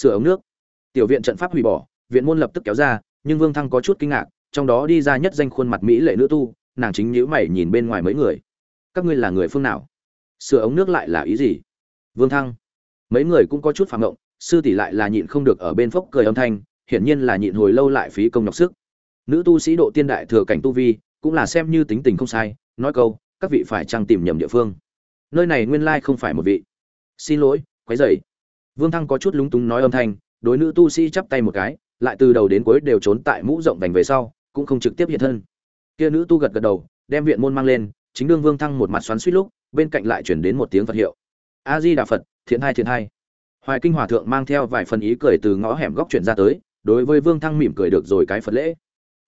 sửa ống nước. Tiểu viện trận pháp hủy bỏ, viện môn lập tức kéo ra, nhưng vương thăng có chút kinh ngạc, trong đó đi ra nhất danh khuôn mặt mỹ lệ nữ tu, nàng chính nhíu mày nhìn bên ngoài mấy người. Các ngươi là người phương nào? Sửa ống nước lại là ý gì? Vương thăng. Mấy người cũng có chút phạm ngộng, sư tỷ lại là nhịn không được ở bên phốc cười âm thanh, hiển nhiên là nhịn hồi lâu lại phí công nhọc sức. Nữ tu sĩ độ tiên đại thừa cảnh tu vi, cũng là xem như tính tình không sai, nói câu, các vị phải chăng tìm nhầm địa phương? Nơi này nguyên lai không phải một vị. Xin lỗi, quấy rầy vương thăng có chút lúng túng nói âm thanh, đối nữ tu sĩ chắp tay một cái, lại từ đầu đến cuối đều trốn tại mũ rộng vành về sau, cũng không trực tiếp hiện thân. Kia nữ tu gật gật đầu, đem viện môn mang lên, chính đương vương thăng một mặt xoắn xuýt lúc, bên cạnh lại chuyển đến một tiếng phật hiệu. A di đà phật, thiện hai thiện hai. Hoài kinh hòa thượng mang theo vài phần ý cười từ ngõ hẻm góc chuyển ra tới, đối với vương thăng mỉm cười được rồi cái phật lễ.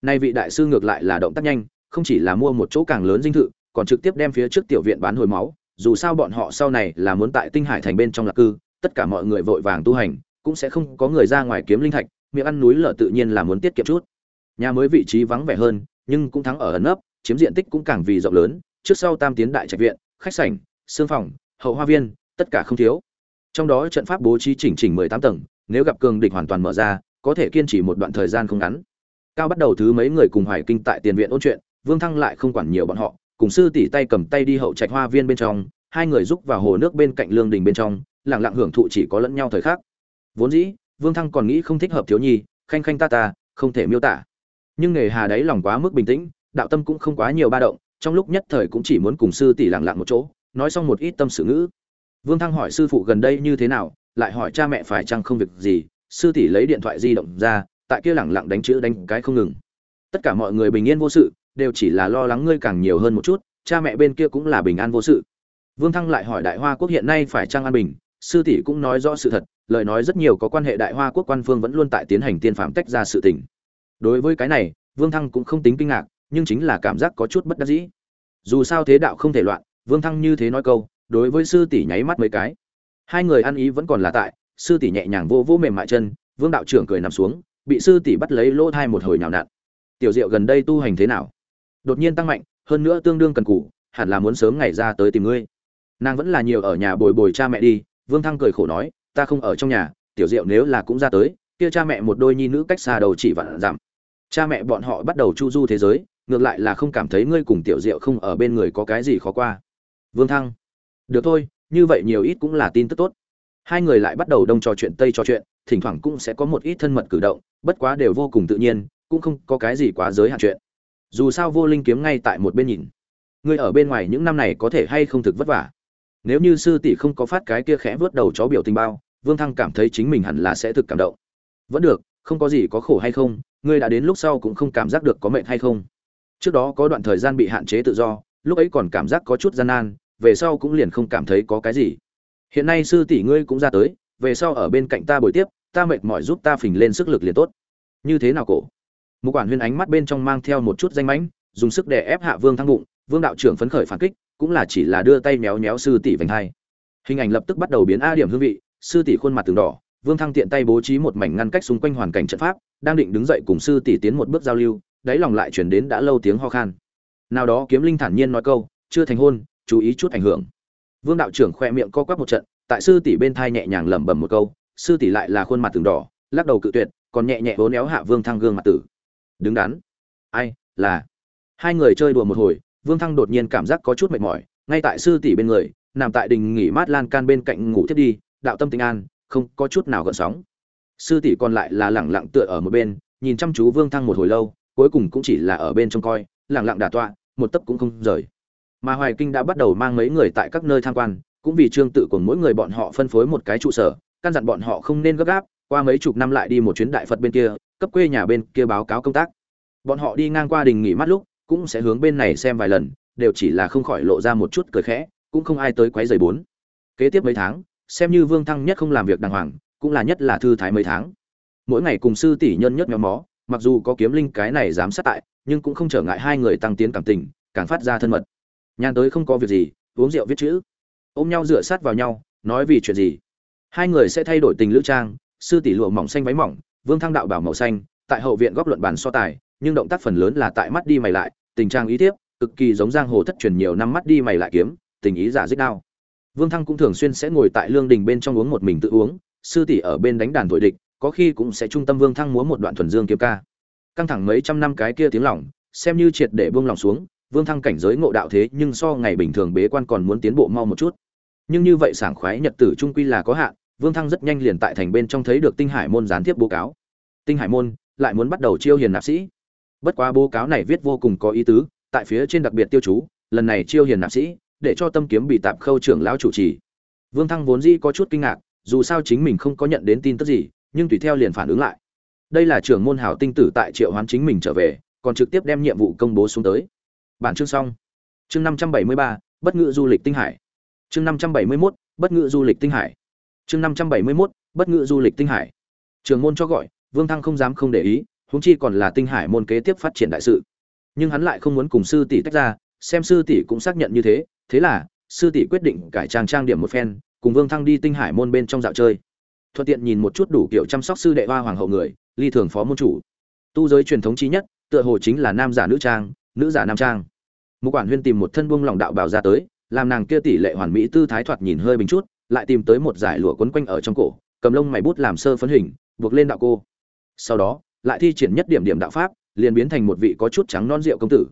Nay vị đại sư ngược lại là động tác nhanh, không chỉ là mua một chỗ càng lớn dinh thự, còn trực tiếp đem phía trước tiểu viện bán hồi máu, dù sao bọn họ sau này là muốn tại tinh hải thành bên trong lạc cư tất cả mọi người vội vàng tu hành, cũng sẽ không có người ra ngoài kiếm linh thạch, miệng ăn núi lở tự nhiên là muốn tiết kiệm chút. Nhà mới vị trí vắng vẻ hơn, nhưng cũng thắng ở ẩn nấp, chiếm diện tích cũng càng vì rộng lớn, trước sau tam tiến đại trạch viện, khách sảnh xương phòng, hậu hoa viên, tất cả không thiếu. Trong đó trận pháp bố trí chỉnh chỉnh mười tám tầng, nếu gặp cường địch hoàn toàn mở ra, có thể kiên trì một đoạn thời gian không ngắn. Cao bắt đầu thứ mấy người cùng hoài kinh tại tiền viện ôn chuyện, vương thăng lại không quản nhiều bọn họ, cùng sư tỷ tay cầm tay đi hậu trạch hoa viên bên trong, hai người rúc vào hồ nước bên cạnh lương đình bên trong lẳng lặng hưởng thụ chỉ có lẫn nhau thời khắc. Vốn dĩ, vương thăng còn nghĩ không thích hợp thiếu nhi, khanh khanh ta ta, không thể miêu tả. Nhưng nghề hà đáy lòng quá mức bình tĩnh, đạo tâm cũng không quá nhiều ba động, trong lúc nhất thời cũng chỉ muốn cùng sư tỷ lặng lặng một chỗ, nói xong một ít tâm sự ngữ. Vương thăng hỏi sư phụ gần đây như thế nào, lại hỏi cha mẹ phải chăng không việc gì, sư tỷ lấy điện thoại di động ra, tại kia lẳng lặng đánh chữ đánh cái không ngừng. Tất cả mọi người bình yên vô sự, đều chỉ là lo lắng ngươi càng nhiều hơn một chút, cha mẹ bên kia cũng là bình an vô sự. Vương thăng lại hỏi đại hoa quốc hiện nay phải chăng an bình sư tỷ cũng nói rõ sự thật, lời nói rất nhiều có quan hệ đại hoa quốc quan phương vẫn luôn tại tiến hành tiên phạm tách ra sự tình. Đối với cái này, vương thăng cũng không tính kinh ngạc, nhưng chính là cảm giác có chút bất đắc dĩ. Dù sao thế đạo không thể loạn, vương thăng như thế nói câu, đối với sư tỷ nháy mắt mấy cái. Hai người ăn ý vẫn còn là tại, sư tỷ nhẹ nhàng vô vô mềm mại chân, vương đạo trưởng cười nằm xuống, bị sư tỷ bắt lấy lỗ thai một hồi nhào nặn. Tiểu diệu gần đây tu hành thế nào? Đột nhiên tăng mạnh, hơn nữa tương đương cần cù, hẳn là muốn sớm ngày ra tới tìm ngươi. Nàng vẫn là nhiều ở nhà bồi bồi cha mẹ đi vương thăng cười khổ nói, ta không ở trong nhà, tiểu diệu nếu là cũng ra tới, kia cha mẹ một đôi nhi nữ cách xa đầu chỉ vạn giảm cha mẹ bọn họ bắt đầu chu du thế giới, ngược lại là không cảm thấy ngươi cùng tiểu diệu không ở bên người có cái gì khó qua. Vương thăng, được thôi, như vậy nhiều ít cũng là tin tức tốt. Hai người lại bắt đầu đông trò chuyện tây trò chuyện, thỉnh thoảng cũng sẽ có một ít thân mật cử động, bất quá đều vô cùng tự nhiên, cũng không có cái gì quá giới hạn chuyện. Dù sao vô linh kiếm ngay tại một bên nhìn. Ngươi ở bên ngoài những năm này có thể hay không thực vất vả? Nếu như sư tỷ không có phát cái kia khẽ vớt đầu chó biểu tình bao, vương thăng cảm thấy chính mình hẳn là sẽ thực cảm động. Vẫn được, không có gì có khổ hay không, ngươi đã đến lúc sau cũng không cảm giác được có mệnh hay không. Trước đó có đoạn thời gian bị hạn chế tự do, lúc ấy còn cảm giác có chút gian nan, về sau cũng liền không cảm thấy có cái gì. Hiện nay sư tỷ ngươi cũng ra tới, về sau ở bên cạnh ta buổi tiếp, ta mệt mỏi giúp ta phình lên sức lực liền tốt. Như thế nào cổ? Một quản huyên ánh mắt bên trong mang theo một chút danh mãnh, dùng sức để ép hạ vương thăng bụng, vương đạo trưởng phấn khởi phản kích cũng là chỉ là đưa tay méo méo sư tỷ vành hai. Hình ảnh lập tức bắt đầu biến a điểm hương vị, sư tỷ khuôn mặt từng đỏ, vương thăng tiện tay bố trí một mảnh ngăn cách xung quanh hoàn cảnh trận pháp, đang định đứng dậy cùng sư tỷ tiến một bước giao lưu, đáy lòng lại chuyển đến đã lâu tiếng ho khan. Nào đó kiếm linh thản nhiên nói câu, chưa thành hôn, chú ý chút ảnh hưởng. Vương đạo trưởng khoe miệng co quắp một trận, tại sư tỷ bên thai nhẹ nhàng lẩm bẩm một câu, sư tỷ lại là khuôn mặt từng đỏ, lắc đầu cự tuyệt, còn nhẹ nhẹ bố néo hạ vương thăng gương mặt tử. Đứng đắn. Ai, là. Hai người chơi đùa một hồi vương thăng đột nhiên cảm giác có chút mệt mỏi, ngay tại sư tỷ bên người, nằm tại đình nghỉ mát lan can bên cạnh ngủ thiết đi, đạo tâm tĩnh an, không có chút nào gợn sóng. Sư tỷ còn lại là lẳng lặng tựa ở một bên, nhìn chăm chú vương thăng một hồi lâu, cuối cùng cũng chỉ là ở bên trông coi, lẳng lặng đả tọa, một tấc cũng không rời. Mà hoài kinh đã bắt đầu mang mấy người tại các nơi tham quan, cũng vì trương tự của mỗi người bọn họ phân phối một cái trụ sở, căn dặn bọn họ không nên gấp gáp, qua mấy chục năm lại đi một chuyến đại phật bên kia, cấp quê nhà bên kia báo cáo công tác. Bọn họ đi ngang qua đình nghỉ mát lúc cũng sẽ hướng bên này xem vài lần, đều chỉ là không khỏi lộ ra một chút cười khẽ, cũng không ai tới quấy giày bốn. Kế tiếp mấy tháng, xem như vương thăng nhất không làm việc đàng hoàng, cũng là nhất là thư thái mấy tháng. Mỗi ngày cùng sư tỷ nhân nhất nhóm mó, mặc dù có kiếm linh cái này dám sát tại, nhưng cũng không trở ngại hai người tăng tiến cảm tình, càng phát ra thân mật. Nhàn tới không có việc gì, uống rượu viết chữ. Ôm nhau dựa sát vào nhau, nói vì chuyện gì? Hai người sẽ thay đổi tình lữ trang, sư tỷ lụa mỏng xanh váy mỏng, vương thăng đạo bảo màu xanh, tại hậu viện góc luận bàn so tài, nhưng động tác phần lớn là tại mắt đi mày lại tình trạng ý tiếp cực kỳ giống giang hồ thất truyền nhiều năm mắt đi mày lại kiếm, tình ý giả dích đao. Vương thăng cũng thường xuyên sẽ ngồi tại lương đình bên trong uống một mình tự uống, sư tỷ ở bên đánh đàn thổi địch, có khi cũng sẽ trung tâm vương thăng múa một đoạn thuần dương kiếm ca. Căng thẳng mấy trăm năm cái kia tiếng lỏng, xem như triệt để buông lòng xuống, vương thăng cảnh giới ngộ đạo thế nhưng so ngày bình thường bế quan còn muốn tiến bộ mau một chút. Nhưng như vậy sảng khoái nhật tử trung quy là có hạn, vương thăng rất nhanh liền tại thành bên trong thấy được tinh hải môn gián tiếp bố cáo. Tinh hải môn lại muốn bắt đầu chiêu hiền nạp sĩ bất quá bố cáo này viết vô cùng có ý tứ, tại phía trên đặc biệt tiêu chú, lần này chiêu hiền nạp sĩ, để cho tâm kiếm bị tạp khâu trưởng lão chủ trì. Vương thăng vốn dĩ có chút kinh ngạc, dù sao chính mình không có nhận đến tin tức gì, nhưng tùy theo liền phản ứng lại. Đây là trưởng môn hảo tinh tử tại triệu hoán chính mình trở về, còn trực tiếp đem nhiệm vụ công bố xuống tới. Bản chương xong. Chương năm trăm bảy mươi ba, bất ngự du lịch tinh hải. Chương năm trăm bảy mươi mốt, bất ngự du lịch tinh hải. Chương năm trăm bảy mươi mốt, bất ngự du lịch tinh hải. Trường môn cho gọi, vương thăng không dám không để ý huống chi còn là tinh hải môn kế tiếp phát triển đại sự. Nhưng hắn lại không muốn cùng sư tỷ tách ra, xem sư tỷ cũng xác nhận như thế thế là, sư tỷ quyết định cải trang trang điểm một phen, cùng vương thăng đi tinh hải môn bên trong dạo chơi. Thuận tiện nhìn một chút đủ kiểu chăm sóc sư đệ hoa hoàng hậu người, ly thường phó môn chủ. Tu giới truyền thống trí nhất, tựa hồ chính là nam giả nữ trang, nữ giả nam trang. Một quản huyên tìm một thân buông lòng đạo bào ra tới, làm nàng kia tỷ lệ hoàn mỹ tư thái thoạt nhìn hơi bình chút, lại tìm tới một giải lụa quấn quanh ở trong cổ, cầm lông mày bút làm sơ phấn hình, buộc lên đạo cô. Sau đó lại thi triển nhất điểm điểm đạo pháp, liền biến thành một vị có chút trắng non rượu công tử.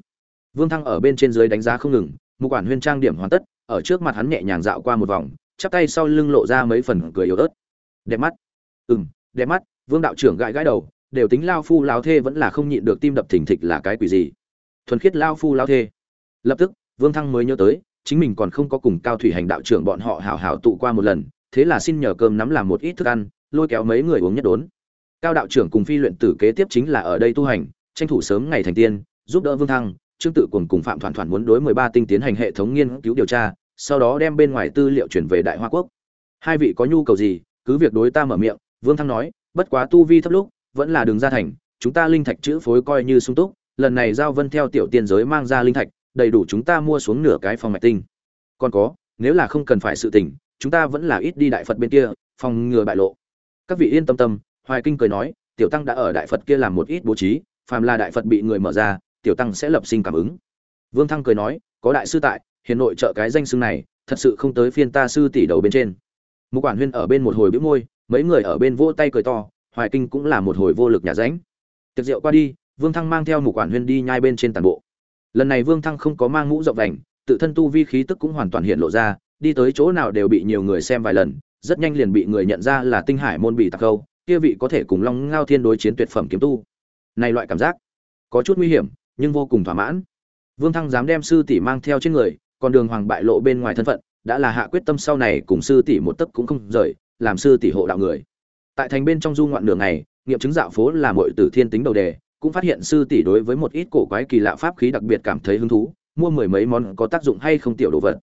Vương thăng ở bên trên dưới đánh giá không ngừng mục quản huyên trang điểm hoàn tất, ở trước mặt hắn nhẹ nhàng dạo qua một vòng, chắp tay sau lưng lộ ra mấy phần cười yếu ớt. Đẹp mắt. Ừm, đẹp mắt, vương đạo trưởng gãi gãi đầu, đều tính lao phu lao thê vẫn là không nhịn được tim đập thình thịch là cái quỷ gì. Thuần khiết lao phu lao thê. Lập tức, vương thăng mới nhớ tới, chính mình còn không có cùng cao thủy hành đạo trưởng bọn họ hảo hảo tụ qua một lần, thế là xin nhờ cơm nắm làm một ít thức ăn, lôi kéo mấy người uống nhất đốn cao đạo trưởng cùng phi luyện tử kế tiếp chính là ở đây tu hành tranh thủ sớm ngày thành tiên giúp đỡ vương thăng trương tự cùng cùng phạm thoản thoản muốn đối mười ba tinh tiến hành hệ thống nghiên cứu điều tra sau đó đem bên ngoài tư liệu chuyển về đại hoa quốc. Hai vị có nhu cầu gì cứ việc đối ta mở miệng vương thăng nói bất quá tu vi thấp lúc vẫn là đường ra thành chúng ta linh thạch chữ phối coi như sung túc lần này giao vân theo tiểu tiên giới mang ra linh thạch đầy đủ chúng ta mua xuống nửa cái phòng mạch tinh. Còn có nếu là không cần phải sự tỉnh, chúng ta vẫn là ít đi đại phật bên kia phòng ngừa bại lộ. Các vị yên tâm tâm hoài kinh cười nói, tiểu tăng đã ở đại phật kia làm một ít bố trí, phàm là đại phật bị người mở ra, tiểu tăng sẽ lập sinh cảm ứng. Vương thăng cười nói, có đại sư tại, hiền nội trợ cái danh xưng này, thật sự không tới phiên ta sư tỷ đầu bên trên. Mục quản huyên ở bên một hồi bĩu môi, mấy người ở bên vỗ tay cười to, hoài kinh cũng là một hồi vô lực nhà ránh. Tiệc rượu qua đi, vương thăng mang theo Mục quản huyên đi nhai bên trên tàn bộ. Lần này vương thăng không có mang mũ rộng vành, tự thân tu vi khí tức cũng hoàn toàn hiện lộ ra, đi tới chỗ nào đều bị nhiều người xem vài lần, rất nhanh liền bị người nhận ra là tinh hải môn bị tạc câu kia vị có thể cùng long ngao thiên đối chiến tuyệt phẩm kiếm tu. Này loại cảm giác, có chút nguy hiểm, nhưng vô cùng thỏa mãn. Vương thăng dám đem sư tỷ mang theo trên người, còn đường hoàng bại lộ bên ngoài thân phận, đã là hạ quyết tâm sau này cùng sư tỷ một tấc cũng không rời, làm sư tỷ hộ đạo người. Tại thành bên trong du ngoạn đường này nghiệm chứng dạo phố là mọi tử thiên tính đầu đề, cũng phát hiện sư tỷ đối với một ít cổ quái kỳ lạ pháp khí đặc biệt cảm thấy hứng thú, mua mười mấy món có tác dụng hay không tiểu đồ vật.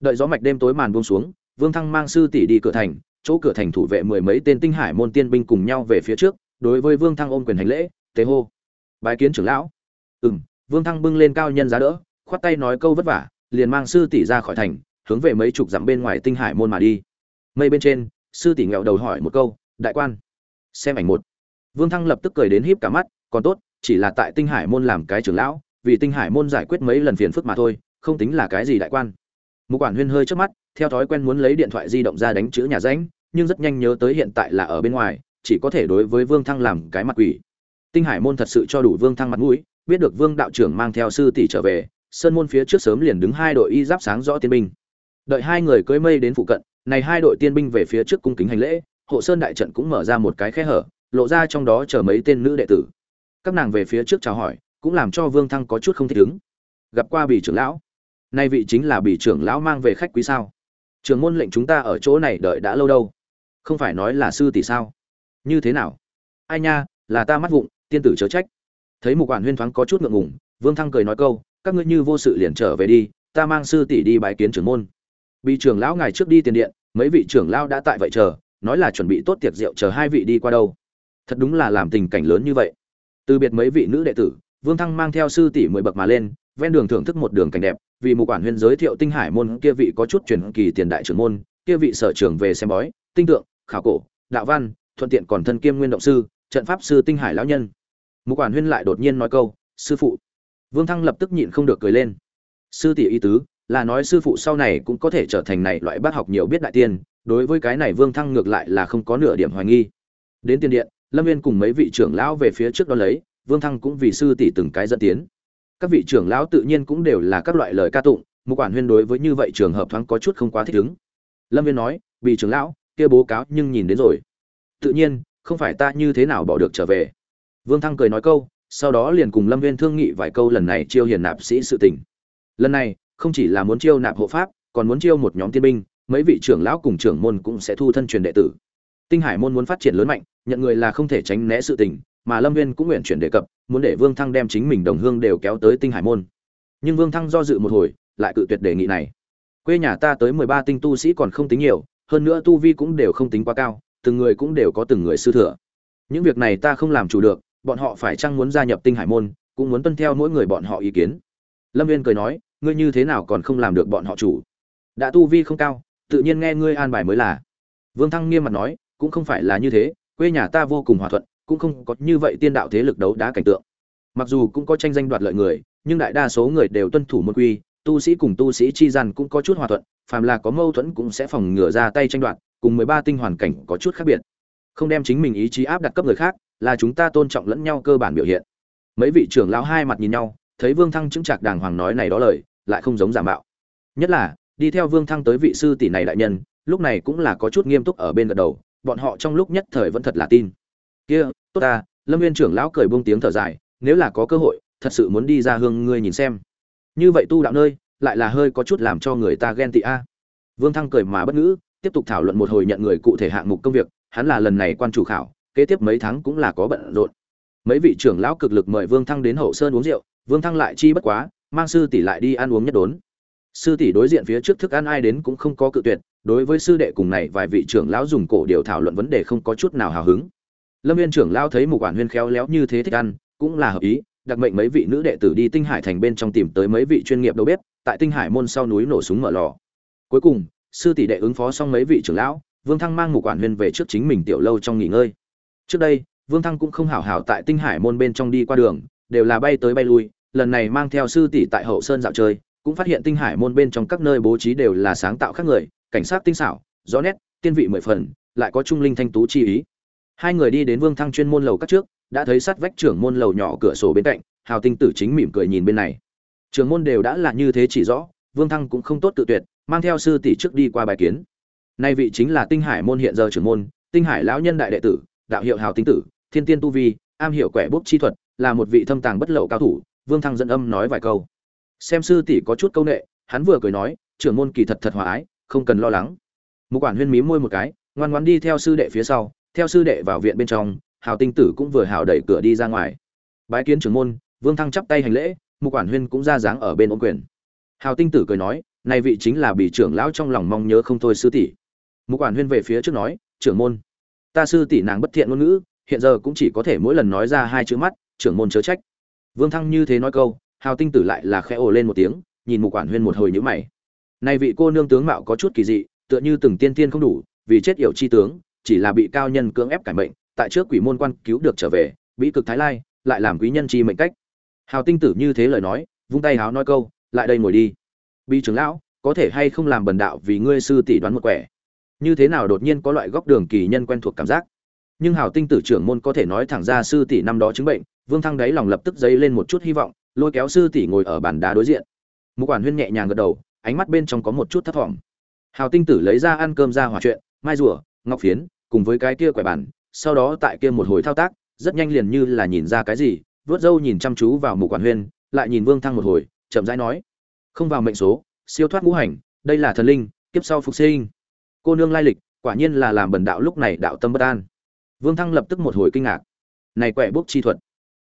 Đợi gió mạch đêm tối màn buông xuống, vương thăng mang sư tỷ đi cửa thành chỗ cửa thành thủ vệ mười mấy tên tinh hải môn tiên binh cùng nhau về phía trước, đối với vương thăng ôm quyền hành lễ tế hô, bái kiến trưởng lão. Ừm. Vương thăng bưng lên cao nhân giá đỡ, khoát tay nói câu vất vả, liền mang sư tỷ ra khỏi thành, hướng về mấy chục dặm bên ngoài tinh hải môn mà đi. Mây bên trên, sư tỷ nghẹo đầu hỏi một câu, đại quan, xem ảnh một. Vương thăng lập tức cười đến híp cả mắt, còn tốt, chỉ là tại tinh hải môn làm cái trưởng lão, vì tinh hải môn giải quyết mấy lần phiền phức mà thôi, không tính là cái gì đại quan. Mục quản huyên hơi trước mắt theo thói quen muốn lấy điện thoại di động ra đánh chữ nhà ránh nhưng rất nhanh nhớ tới hiện tại là ở bên ngoài, chỉ có thể đối với vương thăng làm cái mặt quỷ. Tinh hải môn thật sự cho đủ vương thăng mặt mũi, biết được vương đạo trưởng mang theo sư tỷ trở về, sơn môn phía trước sớm liền đứng hai đội y giáp sáng rõ tiên binh. Đợi hai người cưới mây đến phụ cận, này hai đội tiên binh về phía trước cung kính hành lễ, hộ sơn đại trận cũng mở ra một cái khe hở, lộ ra trong đó chờ mấy tên nữ đệ tử. Các nàng về phía trước chào hỏi, cũng làm cho vương thăng có chút không thích ứng. Gặp qua bỉ trưởng lão. Nay vị chính là bỉ trưởng lão mang về khách quý sao? Trường môn lệnh chúng ta ở chỗ này đợi đã lâu đâu. Không phải nói là sư tỷ sao? Như thế nào? Ai nha, là ta mắt vụng, tiên tử chớ trách. Thấy một quản huyên thoáng có chút ngượng ngùng, vương thăng cười nói câu, các ngươi như vô sự liền trở về đi, ta mang sư tỷ đi bái kiến trưởng môn. Bị trưởng lão ngài trước đi tiền điện, mấy vị trưởng lão đã tại vậy chờ, nói là chuẩn bị tốt tiệc rượu chờ hai vị đi qua đâu. Thật đúng là làm tình cảnh lớn như vậy. Từ biệt mấy vị nữ đệ tử, vương thăng mang theo sư tỷ mười bậc mà lên ven đường thưởng thức một đường cảnh đẹp, vì mục quản huyên giới thiệu tinh hải môn kia vị có chút truyền kỳ tiền đại trưởng môn, kia vị sở trưởng về xem bói, tinh tượng, khảo cổ, đạo văn, thuận tiện còn thân kiêm nguyên động sư, trận pháp sư tinh hải lão nhân. Mục quản huyên lại đột nhiên nói câu, sư phụ. Vương thăng lập tức nhịn không được cười lên. Sư tỷ ý tứ, là nói sư phụ sau này cũng có thể trở thành này loại bác học nhiều biết đại tiên, đối với cái này vương thăng ngược lại là không có nửa điểm hoài nghi. Đến tiền điện, lâm viên cùng mấy vị trưởng lão về phía trước đó lấy, vương thăng cũng vì sư tỷ từng cái dẫn tiến các vị trưởng lão tự nhiên cũng đều là các loại lời ca tụng một quản huyên đối với như vậy trường hợp thoáng có chút không quá thích ứng. Lâm viên nói bị trưởng lão, kia bố cáo nhưng nhìn đến rồi. Tự nhiên, không phải ta như thế nào bỏ được trở về. Vương thăng cười nói câu, sau đó liền cùng lâm viên thương nghị vài câu lần này chiêu hiền nạp sĩ sự tình. Lần này, không chỉ là muốn chiêu nạp hộ pháp, còn muốn chiêu một nhóm tiên binh, mấy vị trưởng lão cùng trưởng môn cũng sẽ thu thân truyền đệ tử. Tinh hải môn muốn phát triển lớn mạnh, nhận người là không thể tránh né sự tình, mà lâm viên cũng nguyện chuyển đề cập muốn để vương thăng đem chính mình đồng hương đều kéo tới tinh hải môn. Nhưng vương thăng do dự một hồi, lại cự tuyệt đề nghị này. Quê nhà ta tới mười ba tinh tu sĩ còn không tính nhiều, hơn nữa tu vi cũng đều không tính quá cao, từng người cũng đều có từng người sư thừa. Những việc này ta không làm chủ được, bọn họ phải chăng muốn gia nhập tinh hải môn, cũng muốn tuân theo mỗi người bọn họ ý kiến. Lâm viên cười nói, ngươi như thế nào còn không làm được bọn họ chủ? Đã tu vi không cao, tự nhiên nghe ngươi an bài mới là. Vương thăng nghiêm mặt nói, cũng không phải là như thế, quê nhà ta vô cùng hòa thuận cũng không có như vậy tiên đạo thế lực đấu đá cảnh tượng. Mặc dù cũng có tranh danh đoạt lợi người, nhưng đại đa số người đều tuân thủ môn quy, tu sĩ cùng tu sĩ chi gian cũng có chút hòa thuận, phàm là có mâu thuẫn cũng sẽ phòng ngừa ra tay tranh đoạt, cùng mười ba tinh hoàn cảnh có chút khác biệt. Không đem chính mình ý chí áp đặt cấp người khác, là chúng ta tôn trọng lẫn nhau cơ bản biểu hiện. Mấy vị trưởng lão hai mặt nhìn nhau, thấy vương thăng chứng trạc đàng hoàng nói này đó lời, lại không giống giả mạo. Nhất là, đi theo vương thăng tới vị sư tỷ này đại nhân, lúc này cũng là có chút nghiêm túc ở bên gật đầu, bọn họ trong lúc nhất thời vẫn thật là tin. Kia tốt ta, lâm viên trưởng lão cười buông tiếng thở dài, nếu là có cơ hội, thật sự muốn đi ra hương ngươi nhìn xem. Như vậy tu đạo nơi, lại là hơi có chút làm cho người ta ghen tị a. Vương thăng cười mà bất ngữ, tiếp tục thảo luận một hồi nhận người cụ thể hạng mục công việc, hắn là lần này quan chủ khảo, kế tiếp mấy tháng cũng là có bận rộn. Mấy vị trưởng lão cực lực mời vương thăng đến hậu sơn uống rượu, vương thăng lại chi bất quá, mang sư tỷ lại đi ăn uống nhất đốn. Sư tỷ đối diện phía trước thức ăn ai đến cũng không có cự tuyệt, đối với sư đệ cùng này vài vị trưởng lão dùng cổ điều thảo luận vấn đề không có chút nào hào hứng lâm viên trưởng lão thấy một quản huyên khéo léo như thế thích ăn, cũng là hợp ý, đặc mệnh mấy vị nữ đệ tử đi tinh hải thành bên trong tìm tới mấy vị chuyên nghiệp đầu bếp, tại tinh hải môn sau núi nổ súng mở lò. Cuối cùng, sư tỷ đệ ứng phó xong mấy vị trưởng lão, vương thăng mang một quản huyên về trước chính mình tiểu lâu trong nghỉ ngơi. Trước đây, vương thăng cũng không hảo hảo tại tinh hải môn bên trong đi qua đường, đều là bay tới bay lui, lần này mang theo sư tỷ tại hậu sơn dạo chơi, cũng phát hiện tinh hải môn bên trong các nơi bố trí đều là sáng tạo khác người, cảnh sát tinh xảo, rõ nét, tiên vị mười phần, lại có trung linh thanh tú chi ý hai người đi đến vương thăng chuyên môn lầu các trước, đã thấy sát vách trưởng môn lầu nhỏ cửa sổ bên cạnh, hào tinh tử chính mỉm cười nhìn bên này. Trường môn đều đã là như thế chỉ rõ, vương thăng cũng không tốt tự tuyệt, mang theo sư tỷ trước đi qua bài kiến. Nay vị chính là tinh hải môn hiện giờ trưởng môn, tinh hải lão nhân đại đệ tử, đạo hiệu hào tinh tử, thiên tiên tu vi, am hiểu quẻ bốc chi thuật, là một vị thâm tàng bất lậu cao thủ, vương thăng dẫn âm nói vài câu. Xem sư tỷ có chút câu nệ, hắn vừa cười nói, trưởng môn kỳ thật thật hòa ái, không cần lo lắng. Một quản huyên mí môi một cái, ngoan ngoan đi theo sư đệ phía sau theo sư đệ vào viện bên trong, hào tinh tử cũng vừa hào đẩy cửa đi ra ngoài. Bái kiến trưởng môn, vương thăng chắp tay hành lễ, mục quản huyên cũng ra dáng ở bên ôn quyền. Hào tinh tử cười nói nay vị chính là bị trưởng lão trong lòng mong nhớ không thôi sư tỷ. Mục quản huyên về phía trước nói, trưởng môn, ta sư tỷ nàng bất thiện ngôn ngữ, hiện giờ cũng chỉ có thể mỗi lần nói ra hai chữ mắt, trưởng môn chớ trách. Vương thăng như thế nói câu, hào tinh tử lại là khẽ ồ lên một tiếng, nhìn mục quản huyên một hồi nhữ mày. Nay vị cô nương tướng mạo có chút kỳ dị, tựa như từng tiên tiên không đủ, vì chết yểu chi tướng chỉ là bị cao nhân cưỡng ép cải mệnh, tại trước quỷ môn quan cứu được trở về, bị cực thái lai, lại làm quý nhân chi mệnh cách. Hào tinh tử như thế lời nói, vung tay háo nói câu, lại đây ngồi đi. Bi trưởng lão, có thể hay không làm bần đạo vì ngươi sư tỷ đoán một quẻ? Như thế nào đột nhiên có loại góc đường kỳ nhân quen thuộc cảm giác. Nhưng hào tinh tử trưởng môn có thể nói thẳng ra sư tỷ năm đó chứng bệnh, vương thăng đáy lòng lập tức dấy lên một chút hy vọng, lôi kéo sư tỷ ngồi ở bàn đá đối diện. Một quản huyên nhẹ nhàng gật đầu, ánh mắt bên trong có một chút thất vọng hào tinh tử lấy ra ăn cơm ra hòa chuyện, mai rùa, ngọc phiến cùng với cái kia quẻ bàn sau đó tại kia một hồi thao tác, rất nhanh liền như là nhìn ra cái gì vuốt râu nhìn chăm chú vào mục quản huyên, lại nhìn vương thăng một hồi, chậm rãi nói, không vào mệnh số, siêu thoát ngũ hành, đây là thần linh, kiếp sau phục sinh. Cô nương lai lịch, quả nhiên là làm bần đạo lúc này đạo tâm bất an. Vương thăng lập tức một hồi kinh ngạc. Này quẻ bốc chi thuật,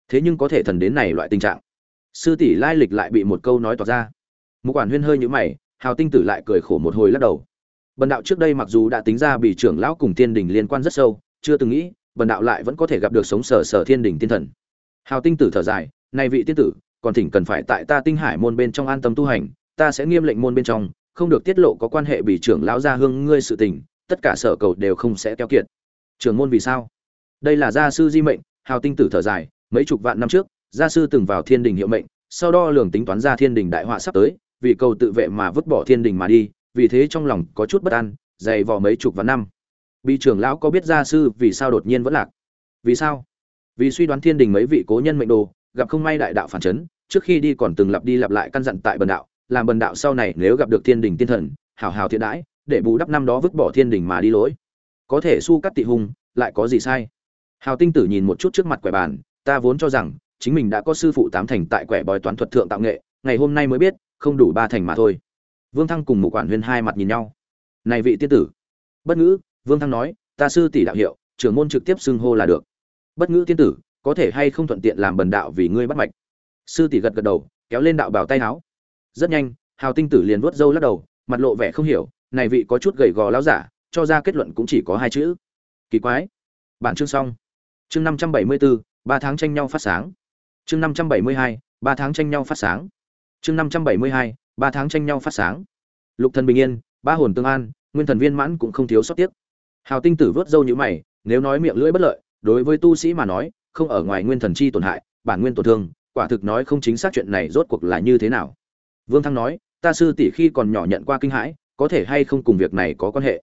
thế nhưng có thể thần đến này loại tình trạng. Sư tỷ lai lịch lại bị một câu nói tỏ ra. Mục quản huyên hơi nhũ mày, hào tinh tử lại cười khổ một hồi lắc đầu bần đạo trước đây mặc dù đã tính ra bị trưởng lão cùng thiên đình liên quan rất sâu, chưa từng nghĩ, bần đạo lại vẫn có thể gặp được sống sở sở thiên đình tiên thần. Hào tinh tử thở dài, này vị tiên tử, còn thỉnh cần phải tại ta tinh hải môn bên trong an tâm tu hành, ta sẽ nghiêm lệnh môn bên trong, không được tiết lộ có quan hệ bị trưởng lão gia hương ngươi sự tình, tất cả sở cầu đều không sẽ keo kiệt. Trưởng môn vì sao? Đây là gia sư di mệnh, hào tinh tử thở dài, mấy chục vạn năm trước, gia sư từng vào thiên đình hiệu mệnh, sau đó lường tính toán ra thiên đình đại họa sắp tới, vì cầu tự vệ mà vứt bỏ thiên đình mà đi vì thế trong lòng có chút bất an, dày vò mấy chục vạn năm. Bị trưởng lão có biết gia sư vì sao đột nhiên vẫn lạc? Vì sao? Vì suy đoán thiên đình mấy vị cố nhân mệnh đồ, gặp không may đại đạo phản chấn, trước khi đi còn từng lặp đi lặp lại căn dặn tại bần đạo, làm bần đạo sau này nếu gặp được thiên đình tiên thần, hảo hảo thiện đãi, để bù đắp năm đó vứt bỏ thiên đình mà đi lỗi. Có thể su cắt tị hùng, lại có gì sai? Hào tinh tử nhìn một chút trước mặt quẻ bàn, ta vốn cho rằng, chính mình đã có sư phụ tám thành tại quẻ bói toán thuật thượng tạo nghệ, ngày hôm nay mới biết, không đủ ba thành mà thôi vương thăng cùng một quản huyên hai mặt nhìn nhau. Này vị tiên tử. Bất ngữ, vương thăng nói, ta sư tỷ đạo hiệu, trưởng môn trực tiếp xưng hô là được. Bất ngữ tiên tử, có thể hay không thuận tiện làm bần đạo vì ngươi bắt mạch? Sư tỷ gật gật đầu, kéo lên đạo bảo tay áo. Rất nhanh, hào tinh tử liền vuốt râu lắc đầu, mặt lộ vẻ không hiểu, này vị có chút gầy gò láo giả, cho ra kết luận cũng chỉ có hai chữ. Kỳ quái. Bản chương xong. Chương năm trăm bảy mươi bốn, ba tháng tranh nhau phát sáng. Chương năm trăm bảy mươi hai, ba tháng tranh nhau phát sáng. Chương năm trăm bảy mươi hai ba tháng tranh nhau phát sáng. Lục thần bình yên, ba hồn tương an, nguyên thần viên mãn cũng không thiếu sót tiếc. Hào tinh tử vớt dâu như mày, nếu nói miệng lưỡi bất lợi, đối với tu sĩ mà nói, không ở ngoài nguyên thần chi tổn hại, bản nguyên tổn thương, quả thực nói không chính xác chuyện này rốt cuộc là như thế nào. Vương thăng nói, ta sư tỷ khi còn nhỏ nhận qua kinh hãi, có thể hay không cùng việc này có quan hệ?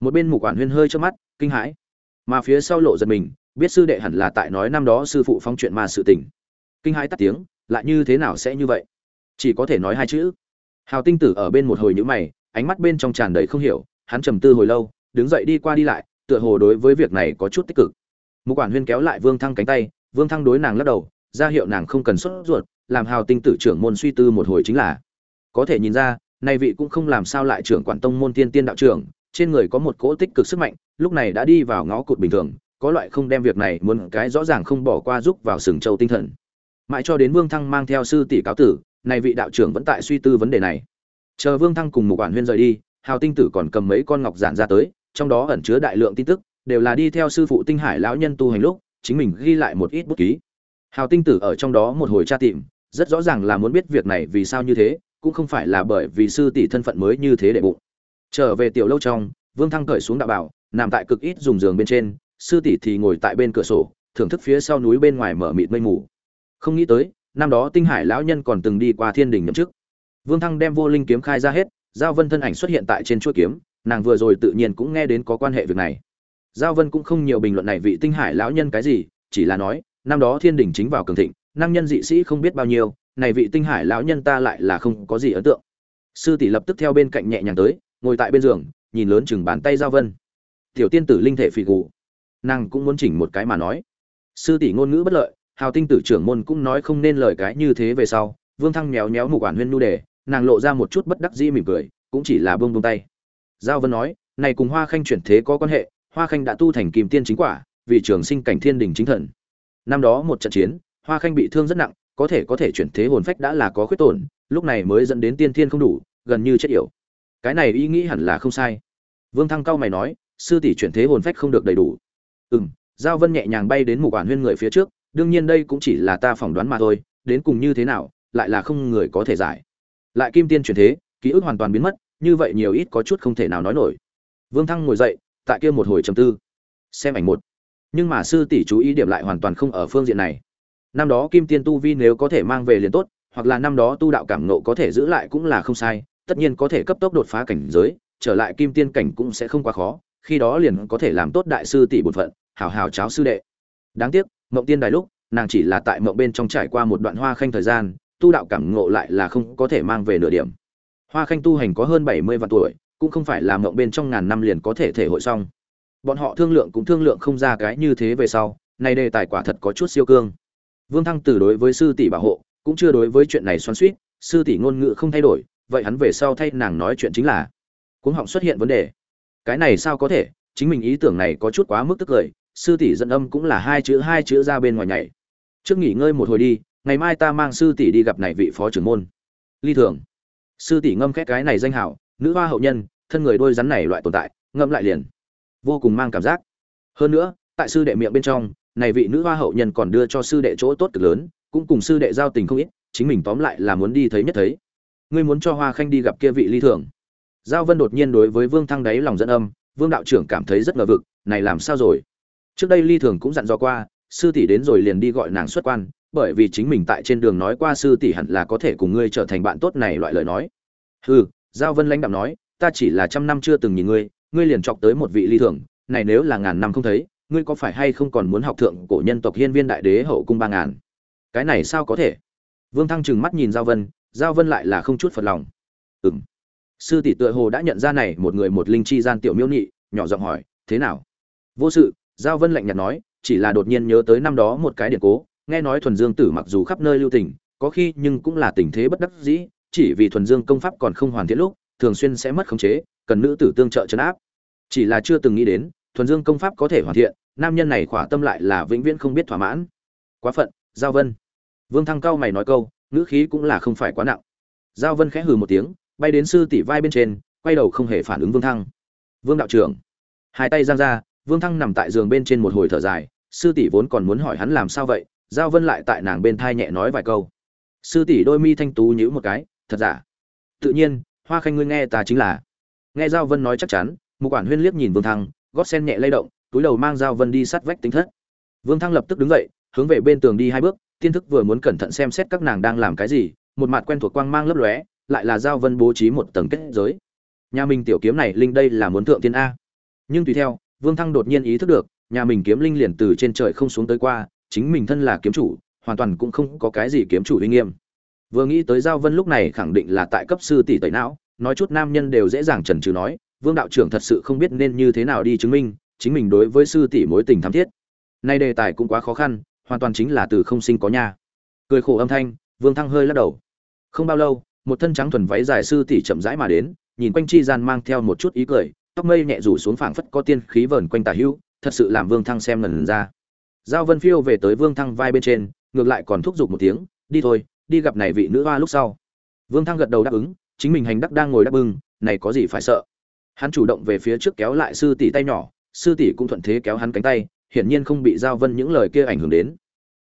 Một bên mục quản huyên hơi trước mắt, kinh hãi. Mà phía sau lộ giật mình, biết sư đệ hẳn là tại nói năm đó sư phụ phong chuyện mà sự tình. Kinh hãi tắt tiếng, lại như thế nào sẽ như vậy? Chỉ có thể nói hai chữ hào tinh tử ở bên một hồi nhữ mày, ánh mắt bên trong tràn đầy không hiểu, hắn trầm tư hồi lâu, đứng dậy đi qua đi lại, tựa hồ đối với việc này có chút tích cực. Mục quản huyên kéo lại vương thăng cánh tay, vương thăng đối nàng lắc đầu, ra hiệu nàng không cần sốt ruột, làm hào tinh tử trưởng môn suy tư một hồi chính là, có thể nhìn ra, nay vị cũng không làm sao lại trưởng quản tông môn tiên tiên đạo trưởng, trên người có một cỗ tích cực sức mạnh, lúc này đã đi vào ngõ cụt bình thường, có loại không đem việc này muốn cái rõ ràng không bỏ qua giúp vào sừng châu tinh thần. Mãi cho đến vương thăng mang theo sư tỷ cáo tử này vị đạo trưởng vẫn tại suy tư vấn đề này. Chờ vương thăng cùng một quản huyên rời đi, hào tinh tử còn cầm mấy con ngọc giản ra tới, trong đó ẩn chứa đại lượng tin tức, đều là đi theo sư phụ tinh hải lão nhân tu hành lúc, chính mình ghi lại một ít bút ký. Hào tinh tử ở trong đó một hồi tra tìm, rất rõ ràng là muốn biết việc này vì sao như thế, cũng không phải là bởi vì sư tỷ thân phận mới như thế để bụng. Trở về tiểu lâu trong, vương thăng cởi xuống đạo bảo, nằm tại cực ít dùng giường bên trên, sư tỷ thì ngồi tại bên cửa sổ, thưởng thức phía sau núi bên ngoài mở mịt mây mù. Không nghĩ tới năm đó tinh hải lão nhân còn từng đi qua thiên đình nhậm chức. Vương thăng đem vô linh kiếm khai ra hết, giao vân thân ảnh xuất hiện tại trên chuỗi kiếm, nàng vừa rồi tự nhiên cũng nghe đến có quan hệ việc này. Giao vân cũng không nhiều bình luận này vị tinh hải lão nhân cái gì, chỉ là nói, năm đó thiên đình chính vào cường thịnh, năng nhân dị sĩ không biết bao nhiêu, này vị tinh hải lão nhân ta lại là không có gì ấn tượng. Sư tỷ lập tức theo bên cạnh nhẹ nhàng tới, ngồi tại bên giường, nhìn lớn chừng bàn tay giao vân. Tiểu tiên tử linh thể phì gù. Nàng cũng muốn chỉnh một cái mà nói. Sư tỷ ngôn ngữ bất lợi hào tinh tử trưởng môn cũng nói không nên lời cái như thế về sau, vương thăng méo méo mục quản huyên nu đề, nàng lộ ra một chút bất đắc dĩ mỉm cười, cũng chỉ là bông bông tay. Giao vân nói, này cùng hoa khanh chuyển thế có quan hệ, hoa khanh đã tu thành kim tiên chính quả, vì trường sinh cảnh thiên đình chính thần. Năm đó một trận chiến, hoa khanh bị thương rất nặng, có thể có thể chuyển thế hồn phách đã là có khuyết tổn, lúc này mới dẫn đến tiên thiên không đủ, gần như chết yểu. Cái này ý nghĩ hẳn là không sai. Vương thăng cao mày nói, sư tỷ chuyển thế hồn phách không được đầy đủ. Ừ m giao vân nhẹ nhàng bay đến mục quản huyên người phía trước đương nhiên đây cũng chỉ là ta phỏng đoán mà thôi, đến cùng như thế nào, lại là không người có thể giải. Lại kim tiên chuyển thế, ký ức hoàn toàn biến mất, như vậy nhiều ít có chút không thể nào nói nổi. Vương thăng ngồi dậy, tại kia một hồi trầm tư, xem ảnh một. Nhưng mà sư tỷ chú ý điểm lại hoàn toàn không ở phương diện này. Năm đó kim tiên tu vi nếu có thể mang về liền tốt, hoặc là năm đó tu đạo cảm nộ có thể giữ lại cũng là không sai, tất nhiên có thể cấp tốc đột phá cảnh giới, trở lại kim tiên cảnh cũng sẽ không quá khó, khi đó liền có thể làm tốt đại sư tỷ bột phận, hào hào cháo sư đệ. Đáng tiếc mộng tiên đài lúc, nàng chỉ là tại mộng bên trong trải qua một đoạn hoa khanh thời gian, tu đạo cảm ngộ lại là không có thể mang về nửa điểm. Hoa khanh tu hành có hơn bảy mươi vạn tuổi, cũng không phải là mộng bên trong ngàn năm liền có thể thể hội xong. Bọn họ thương lượng cũng thương lượng không ra cái như thế về sau, nay đề tài quả thật có chút siêu cương. Vương thăng từ đối với sư tỷ bảo hộ, cũng chưa đối với chuyện này xoắn suýt sư tỷ ngôn ngữ không thay đổi, vậy hắn về sau thay nàng nói chuyện chính là, cuống họng xuất hiện vấn đề. Cái này sao có thể, chính mình ý tưởng này có chút quá mức tức cười sư tỷ dẫn âm cũng là hai chữ hai chữ ra bên ngoài nhảy. Trước nghỉ ngơi một hồi đi, ngày mai ta mang sư tỷ đi gặp này vị phó trưởng môn. Ly thường. Sư tỷ ngâm khét cái này danh hảo, nữ hoa hậu nhân, thân người đôi rắn này loại tồn tại ngâm lại liền. Vô cùng mang cảm giác. Hơn nữa, tại sư đệ miệng bên trong, này vị nữ hoa hậu nhân còn đưa cho sư đệ chỗ tốt cực lớn, cũng cùng sư đệ giao tình không ít, chính mình tóm lại là muốn đi thấy nhất thấy. Ngươi muốn cho hoa khanh đi gặp kia vị ly thường. Giao vân đột nhiên đối với vương thăng đáy lòng dẫn âm, vương đạo trưởng cảm thấy rất ngờ vực, này làm sao rồi? Trước đây ly thường cũng dặn dò qua, sư tỷ đến rồi liền đi gọi nàng xuất quan, bởi vì chính mình tại trên đường nói qua sư tỷ hẳn là có thể cùng ngươi trở thành bạn tốt này loại lời nói. Hừ, giao vân lãnh đạm nói, ta chỉ là trăm năm chưa từng nhìn ngươi ngươi liền chọc tới một vị ly thường, này nếu là ngàn năm không thấy, ngươi có phải hay không còn muốn học thượng cổ nhân tộc hiên viên đại đế hậu cung ba ngàn? Cái này sao có thể? Vương thăng trừng mắt nhìn giao vân giao vân lại là không chút phật lòng. Ừng sư tỷ tựa hồ đã nhận ra này một người một linh chi gian tiểu miêu nhị, nhỏ giọng hỏi, thế nào? Vô sự giao vân lạnh nhạt nói, chỉ là đột nhiên nhớ tới năm đó một cái điện cố, nghe nói thuần dương tử mặc dù khắp nơi lưu tình, có khi nhưng cũng là tình thế bất đắc dĩ, chỉ vì thuần dương công pháp còn không hoàn thiện lúc, thường xuyên sẽ mất khống chế, cần nữ tử tương trợ chấn áp. Chỉ là chưa từng nghĩ đến, thuần dương công pháp có thể hoàn thiện, nam nhân này khỏa tâm lại là vĩnh viễn không biết thỏa mãn. Quá phận, giao vân. Vương thăng cao mày nói câu, ngữ khí cũng là không phải quá nặng. Giao vân khẽ hừ một tiếng, bay đến sư tỷ vai bên trên, quay đầu không hề phản ứng vương thăng. Vương đạo trưởng. Hai tay giang ra vương thăng nằm tại giường bên trên một hồi thở dài, sư tỷ vốn còn muốn hỏi hắn làm sao vậy, giao vân lại tại nàng bên thai nhẹ nói vài câu. Sư tỷ đôi mi thanh tú nhíu một cái, thật giả? Tự nhiên, hoa khanh ngươi nghe ta chính là. Nghe giao vân nói chắc chắn, Mục quản huyên liếc nhìn vương thăng, gót sen nhẹ lay động, túi đầu mang giao vân đi sát vách tính thất. Vương thăng lập tức đứng dậy, hướng về bên tường đi hai bước, tiên thức vừa muốn cẩn thận xem xét các nàng đang làm cái gì, một mặt quen thuộc quang mang lấp lóe, lại là giao vân bố trí một tầng kết giới. Nhà mình tiểu kiếm này linh đây là muốn thượng tiên a. Nhưng tùy theo vương thăng đột nhiên ý thức được, nhà mình kiếm linh liền từ trên trời không xuống tới qua, chính mình thân là kiếm chủ, hoàn toàn cũng không có cái gì kiếm chủ uy nghiêm. Vừa nghĩ tới giao vân lúc này khẳng định là tại cấp sư tỷ tẩy não, nói chút nam nhân đều dễ dàng trần trừ nói, vương đạo trưởng thật sự không biết nên như thế nào đi chứng minh, chính mình đối với sư tỷ mối tình thắm thiết. Nay đề tài cũng quá khó khăn, hoàn toàn chính là từ không sinh có nha. Cười khổ âm thanh, vương thăng hơi lắc đầu. Không bao lâu, một thân trắng thuần váy dài sư tỷ chậm rãi mà đến, nhìn quanh chi gian mang theo một chút ý cười tóc mây nhẹ rủ xuống phảng phất có tiên khí vờn quanh tả hữu, thật sự làm vương thăng xem ngần ra. Giao vân phiêu về tới vương thăng vai bên trên, ngược lại còn thúc giục một tiếng, đi thôi, đi gặp này vị nữ hoa lúc sau. Vương thăng gật đầu đáp ứng, chính mình hành đắc đang ngồi đáp bưng, này có gì phải sợ? Hắn chủ động về phía trước kéo lại sư tỷ tay nhỏ, sư tỷ cũng thuận thế kéo hắn cánh tay, hiển nhiên không bị giao vân những lời kia ảnh hưởng đến.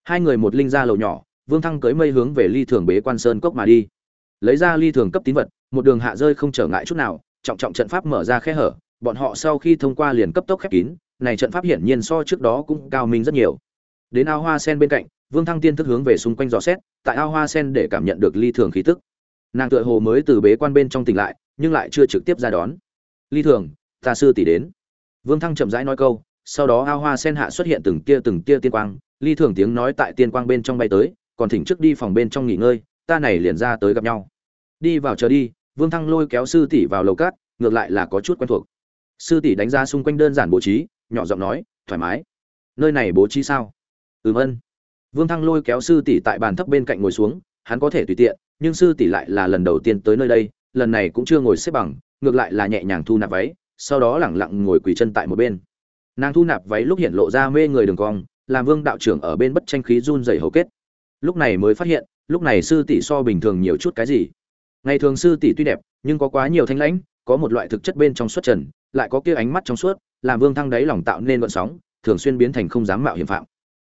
Hai người một linh ra lầu nhỏ, vương thăng cưới mây hướng về ly thường bế quan sơn cốc mà đi. Lấy ra ly thường cấp tín vật, một đường hạ rơi không trở ngại chút nào trọng trọng trận pháp mở ra khe hở, bọn họ sau khi thông qua liền cấp tốc khép kín, này trận pháp hiển nhiên so trước đó cũng cao minh rất nhiều. Đến ao hoa sen bên cạnh, vương thăng tiên thức hướng về xung quanh dò xét, tại ao hoa sen để cảm nhận được ly thường khí tức. Nàng tựa hồ mới từ bế quan bên trong tỉnh lại, nhưng lại chưa trực tiếp ra đón. Ly thường, ta sư tỷ đến. Vương thăng chậm rãi nói câu, sau đó ao hoa sen hạ xuất hiện từng tia từng tia tiên quang, ly thường tiếng nói tại tiên quang bên trong bay tới, còn thỉnh trước đi phòng bên trong nghỉ ngơi, ta này liền ra tới gặp nhau. Đi vào chờ đi vương thăng lôi kéo sư tỷ vào lầu cát, ngược lại là có chút quen thuộc. Sư tỷ đánh ra xung quanh đơn giản bố trí, nhỏ giọng nói, thoải mái. Nơi này bố trí sao? Ừm, ân. Vương thăng lôi kéo sư tỷ tại bàn thấp bên cạnh ngồi xuống, hắn có thể tùy tiện, nhưng sư tỷ lại là lần đầu tiên tới nơi đây, lần này cũng chưa ngồi xếp bằng, ngược lại là nhẹ nhàng thu nạp váy, sau đó lẳng lặng ngồi quỳ chân tại một bên. Nàng thu nạp váy lúc hiện lộ ra mê người đường cong, làm vương đạo trưởng ở bên bất tranh khí run rẩy hầu kết. Lúc này mới phát hiện, lúc này sư tỷ so bình thường nhiều chút cái gì ngày thường sư tỷ tuy đẹp, nhưng có quá nhiều thanh lãnh, có một loại thực chất bên trong xuất trần, lại có kia ánh mắt trong suốt, làm vương thăng đáy lòng tạo nên vận sóng, thường xuyên biến thành không dám mạo hiểm phạm.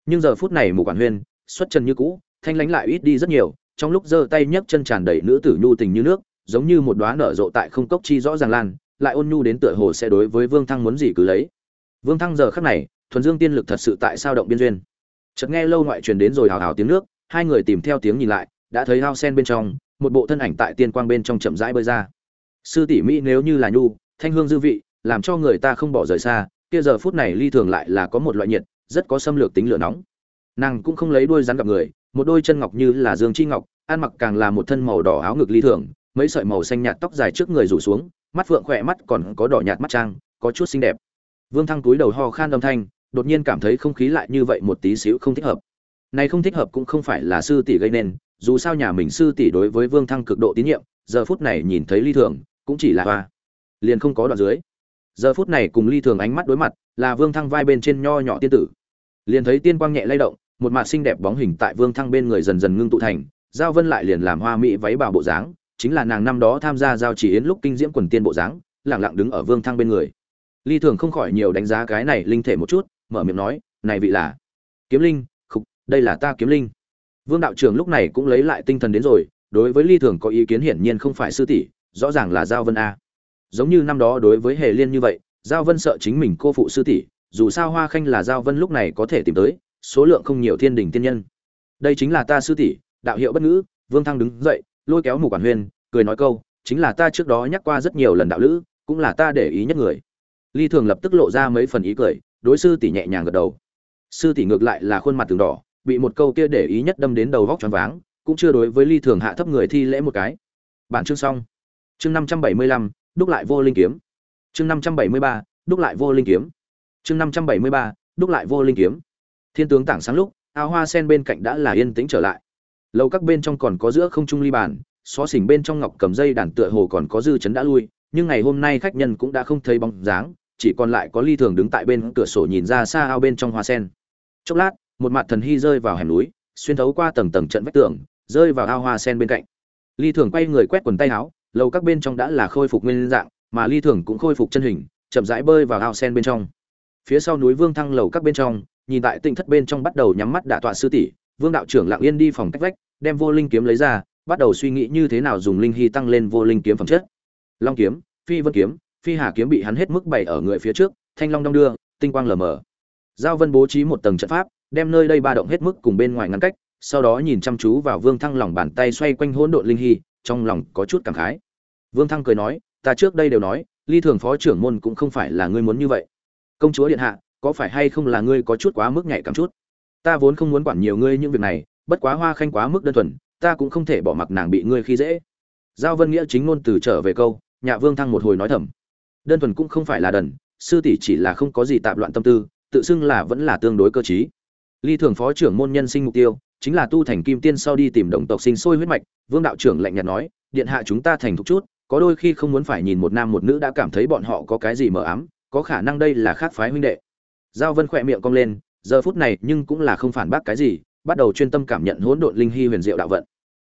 Nhưng giờ phút này mù quản huyên xuất trần như cũ, thanh lãnh lại ít đi rất nhiều, trong lúc giơ tay nhấc chân tràn đầy nữ tử nhu tình như nước, giống như một đóa nở rộ tại không cốc chi rõ ràng lan, lại ôn nhu đến tựa hồ sẽ đối với vương thăng muốn gì cứ lấy. Vương thăng giờ khắc này, thuần dương tiên lực thật sự tại sao động biên duyên. Chợt nghe lâu ngoại truyền đến rồi hào hào tiếng nước, hai người tìm theo tiếng nhìn lại, đã thấy hao sen bên trong một bộ thân ảnh tại tiên quang bên trong chậm rãi bơi ra. Sư tỷ mỹ nếu như là nhu, thanh hương dư vị, làm cho người ta không bỏ rời xa, kia giờ phút này ly thường lại là có một loại nhiệt, rất có xâm lược tính lửa nóng. Nàng cũng không lấy đuôi rắn gặp người, một đôi chân ngọc như là dương chi ngọc, ăn mặc càng là một thân màu đỏ áo ngực ly thường, mấy sợi màu xanh nhạt tóc dài trước người rủ xuống, mắt phượng khỏe mắt còn có đỏ nhạt mắt trang, có chút xinh đẹp. Vương thăng túi đầu ho khan âm thanh, đột nhiên cảm thấy không khí lại như vậy một tí xíu không thích hợp. Này không thích hợp cũng không phải là sư tỷ gây nên dù sao nhà mình sư tỷ đối với vương thăng cực độ tín nhiệm, giờ phút này nhìn thấy ly thường, cũng chỉ là hoa. Liền không có đoạn dưới. Giờ phút này cùng ly thường ánh mắt đối mặt, là vương thăng vai bên trên nho nhỏ tiên tử. Liền thấy tiên quang nhẹ lay động, một mạt xinh đẹp bóng hình tại vương thăng bên người dần dần ngưng tụ thành, giao vân lại liền làm hoa mỹ váy bào bộ dáng, chính là nàng năm đó tham gia giao chỉ yến lúc kinh diễm quần tiên bộ dáng lẳng lặng đứng ở vương thăng bên người. Ly thường không khỏi nhiều đánh giá cái này linh thể một chút, mở miệng nói, này vị là kiếm linh, khục, đây là ta kiếm linh vương đạo trưởng lúc này cũng lấy lại tinh thần đến rồi, đối với ly thường có ý kiến hiển nhiên không phải sư tỷ, rõ ràng là giao vân a. Giống như năm đó đối với hề liên như vậy, giao vân sợ chính mình cô phụ sư tỷ, dù sao hoa khanh là giao vân lúc này có thể tìm tới, số lượng không nhiều thiên đình tiên nhân. Đây chính là ta sư tỷ, đạo hiệu bất ngữ, vương thăng đứng dậy, lôi kéo mục quản huyên, cười nói câu, chính là ta trước đó nhắc qua rất nhiều lần đạo lữ, cũng là ta để ý nhất người. Ly thường lập tức lộ ra mấy phần ý cười, đối sư tỷ nhẹ nhàng gật đầu. Sư tỷ ngược lại là khuôn mặt từng đỏ bị một câu kia để ý nhất đâm đến đầu vóc choáng váng, cũng chưa đối với ly thường hạ thấp người thi lễ một cái. Bản chương xong. Chương năm trăm bảy mươi lăm, đúc lại vô linh kiếm. Chương năm trăm bảy mươi ba, đúc lại vô linh kiếm. Chương năm trăm bảy mươi ba, đúc lại vô linh kiếm. Thiên tướng tảng sáng lúc áo hoa sen bên cạnh đã là yên tĩnh trở lại. Lâu các bên trong còn có giữa không trung ly bàn, xó xỉnh bên trong ngọc cầm dây đàn tựa hồ còn có dư chấn đã lui, nhưng ngày hôm nay khách nhân cũng đã không thấy bóng dáng, chỉ còn lại có ly thường đứng tại bên cửa sổ nhìn ra xa ao bên trong hoa sen. Chốc lát một mặt thần hy rơi vào hẻm núi, xuyên thấu qua tầng tầng trận vách tường, rơi vào ao hoa sen bên cạnh. Ly thường quay người quét quần tay áo, lầu các bên trong đã là khôi phục nguyên dạng, mà ly thường cũng khôi phục chân hình, chậm rãi bơi vào ao sen bên trong. Phía sau núi vương thăng lầu các bên trong, nhìn tại tinh thất bên trong bắt đầu nhắm mắt đả tọa sư tỷ, vương đạo trưởng lặng yên đi phòng cách vách, đem vô linh kiếm lấy ra, bắt đầu suy nghĩ như thế nào dùng linh hy tăng lên vô linh kiếm phẩm chất. Long kiếm, phi vân kiếm, phi hà kiếm bị hắn hết mức bày ở người phía trước, thanh long đong đưa, tinh quang lờ mờ. Giao vân bố trí một tầng trận pháp đem nơi đây ba động hết mức cùng bên ngoài ngăn cách, sau đó nhìn chăm chú vào vương thăng lòng bàn tay xoay quanh hỗn độn linh hy, trong lòng có chút cảm khái. Vương thăng cười nói, ta trước đây đều nói, ly thường phó trưởng môn cũng không phải là ngươi muốn như vậy. Công chúa điện hạ, có phải hay không là ngươi có chút quá mức nhạy cảm chút? Ta vốn không muốn quản nhiều ngươi những việc này, bất quá hoa khanh quá mức đơn thuần, ta cũng không thể bỏ mặc nàng bị ngươi khi dễ. Giao vân nghĩa chính ngôn từ trở về câu nhà vương thăng một hồi nói thầm. Đơn thuần cũng không phải là đần, sư tỷ chỉ là không có gì tạp loạn tâm tư, tự xưng là vẫn là tương đối cơ trí ly thường phó trưởng môn nhân sinh mục tiêu, chính là tu thành kim tiên sau đi tìm đồng tộc sinh sôi huyết mạch, vương đạo trưởng lạnh nhạt nói, điện hạ chúng ta thành thục chút, có đôi khi không muốn phải nhìn một nam một nữ đã cảm thấy bọn họ có cái gì mờ ám, có khả năng đây là khác phái huynh đệ. Giao vân khỏe miệng cong lên, giờ phút này nhưng cũng là không phản bác cái gì, bắt đầu chuyên tâm cảm nhận hỗn độn linh hy huyền diệu đạo vận.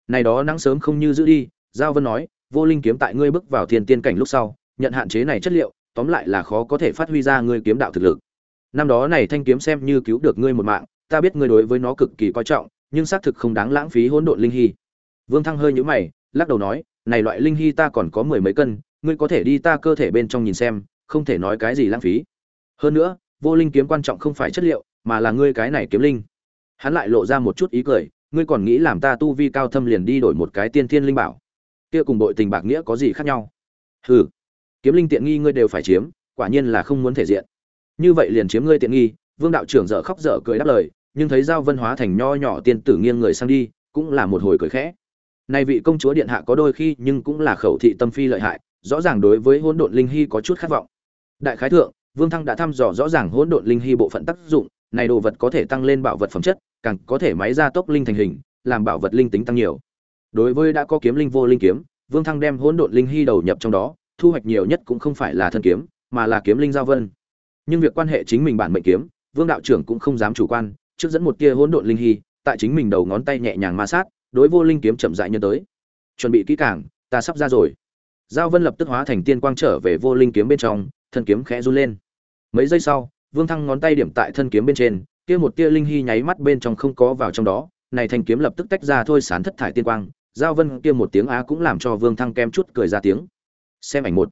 Này đó nắng sớm không như giữ đi, giao vân nói, vô linh kiếm tại ngươi bước vào thiên tiên cảnh lúc sau, nhận hạn chế này chất liệu, tóm lại là khó có thể phát huy ra ngươi kiếm đạo thực lực. Năm đó này thanh kiếm xem như cứu được ngươi một mạng ta biết ngươi đối với nó cực kỳ coi trọng, nhưng xác thực không đáng lãng phí hỗn độn linh hy. Vương thăng hơi nhíu mày, lắc đầu nói, này loại linh hy ta còn có mười mấy cân, ngươi có thể đi ta cơ thể bên trong nhìn xem, không thể nói cái gì lãng phí. Hơn nữa, vô linh kiếm quan trọng không phải chất liệu, mà là ngươi cái này kiếm linh. Hắn lại lộ ra một chút ý cười, ngươi còn nghĩ làm ta tu vi cao thâm liền đi đổi một cái tiên thiên linh bảo. Kia cùng đội tình bạc nghĩa có gì khác nhau? Hừ, kiếm linh tiện nghi ngươi đều phải chiếm, quả nhiên là không muốn thể diện. Như vậy liền chiếm ngươi tiện nghi, vương đạo trưởng dở khóc dở cười đáp lời nhưng thấy giao vân hóa thành nho nhỏ tiên tử nghiêng người sang đi, cũng là một hồi cười khẽ. Nay vị công chúa điện hạ có đôi khi nhưng cũng là khẩu thị tâm phi lợi hại, rõ ràng đối với hỗn độn linh hy có chút khát vọng. Đại khái thượng, vương thăng đã thăm dò rõ ràng hỗn độn linh hy bộ phận tác dụng, này đồ vật có thể tăng lên bảo vật phẩm chất, càng có thể máy ra tốc linh thành hình, làm bảo vật linh tính tăng nhiều. Đối với đã có kiếm linh vô linh kiếm, vương thăng đem hỗn độn linh hy đầu nhập trong đó, thu hoạch nhiều nhất cũng không phải là thân kiếm, mà là kiếm linh giao vân. Nhưng việc quan hệ chính mình bản mệnh kiếm, vương đạo trưởng cũng không dám chủ quan trước dẫn một tia hỗn độn linh hy, tại chính mình đầu ngón tay nhẹ nhàng ma sát, đối vô linh kiếm chậm rãi nhân tới. Chuẩn bị kỹ càng, ta sắp ra rồi. Giao vân lập tức hóa thành tiên quang trở về vô linh kiếm bên trong, thân kiếm khẽ run lên. Mấy giây sau, vương thăng ngón tay điểm tại thân kiếm bên trên, kia một tia linh hy nháy mắt bên trong không có vào trong đó, này thanh kiếm lập tức tách ra thôi sán thất thải tiên quang, giao vân kia một tiếng á cũng làm cho vương thăng kem chút cười ra tiếng. Xem ảnh một.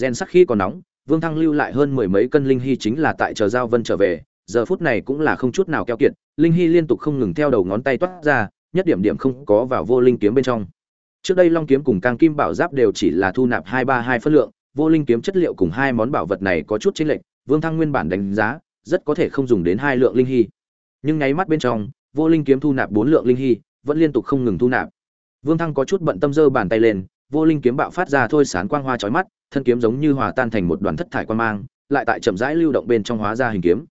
Gen sắc khi còn nóng, vương thăng lưu lại hơn mười mấy cân linh hy chính là tại chờ giao vân trở về giờ phút này cũng là không chút nào keo kiệt, linh hy liên tục không ngừng theo đầu ngón tay toát ra, nhất điểm điểm không có vào vô linh kiếm bên trong. Trước đây long kiếm cùng càng kim bảo giáp đều chỉ là thu nạp hai ba hai phân lượng, vô linh kiếm chất liệu cùng hai món bảo vật này có chút chênh lệch, vương thăng nguyên bản đánh giá, rất có thể không dùng đến hai lượng linh hy. Nhưng nháy mắt bên trong, vô linh kiếm thu nạp bốn lượng linh hy, vẫn liên tục không ngừng thu nạp. Vương thăng có chút bận tâm giơ bàn tay lên, vô linh kiếm bạo phát ra thôi sán quang hoa chói mắt, thân kiếm giống như hòa tan thành một đoàn thất thải quang mang, lại tại chậm rãi lưu động bên trong hóa ra hình kiếm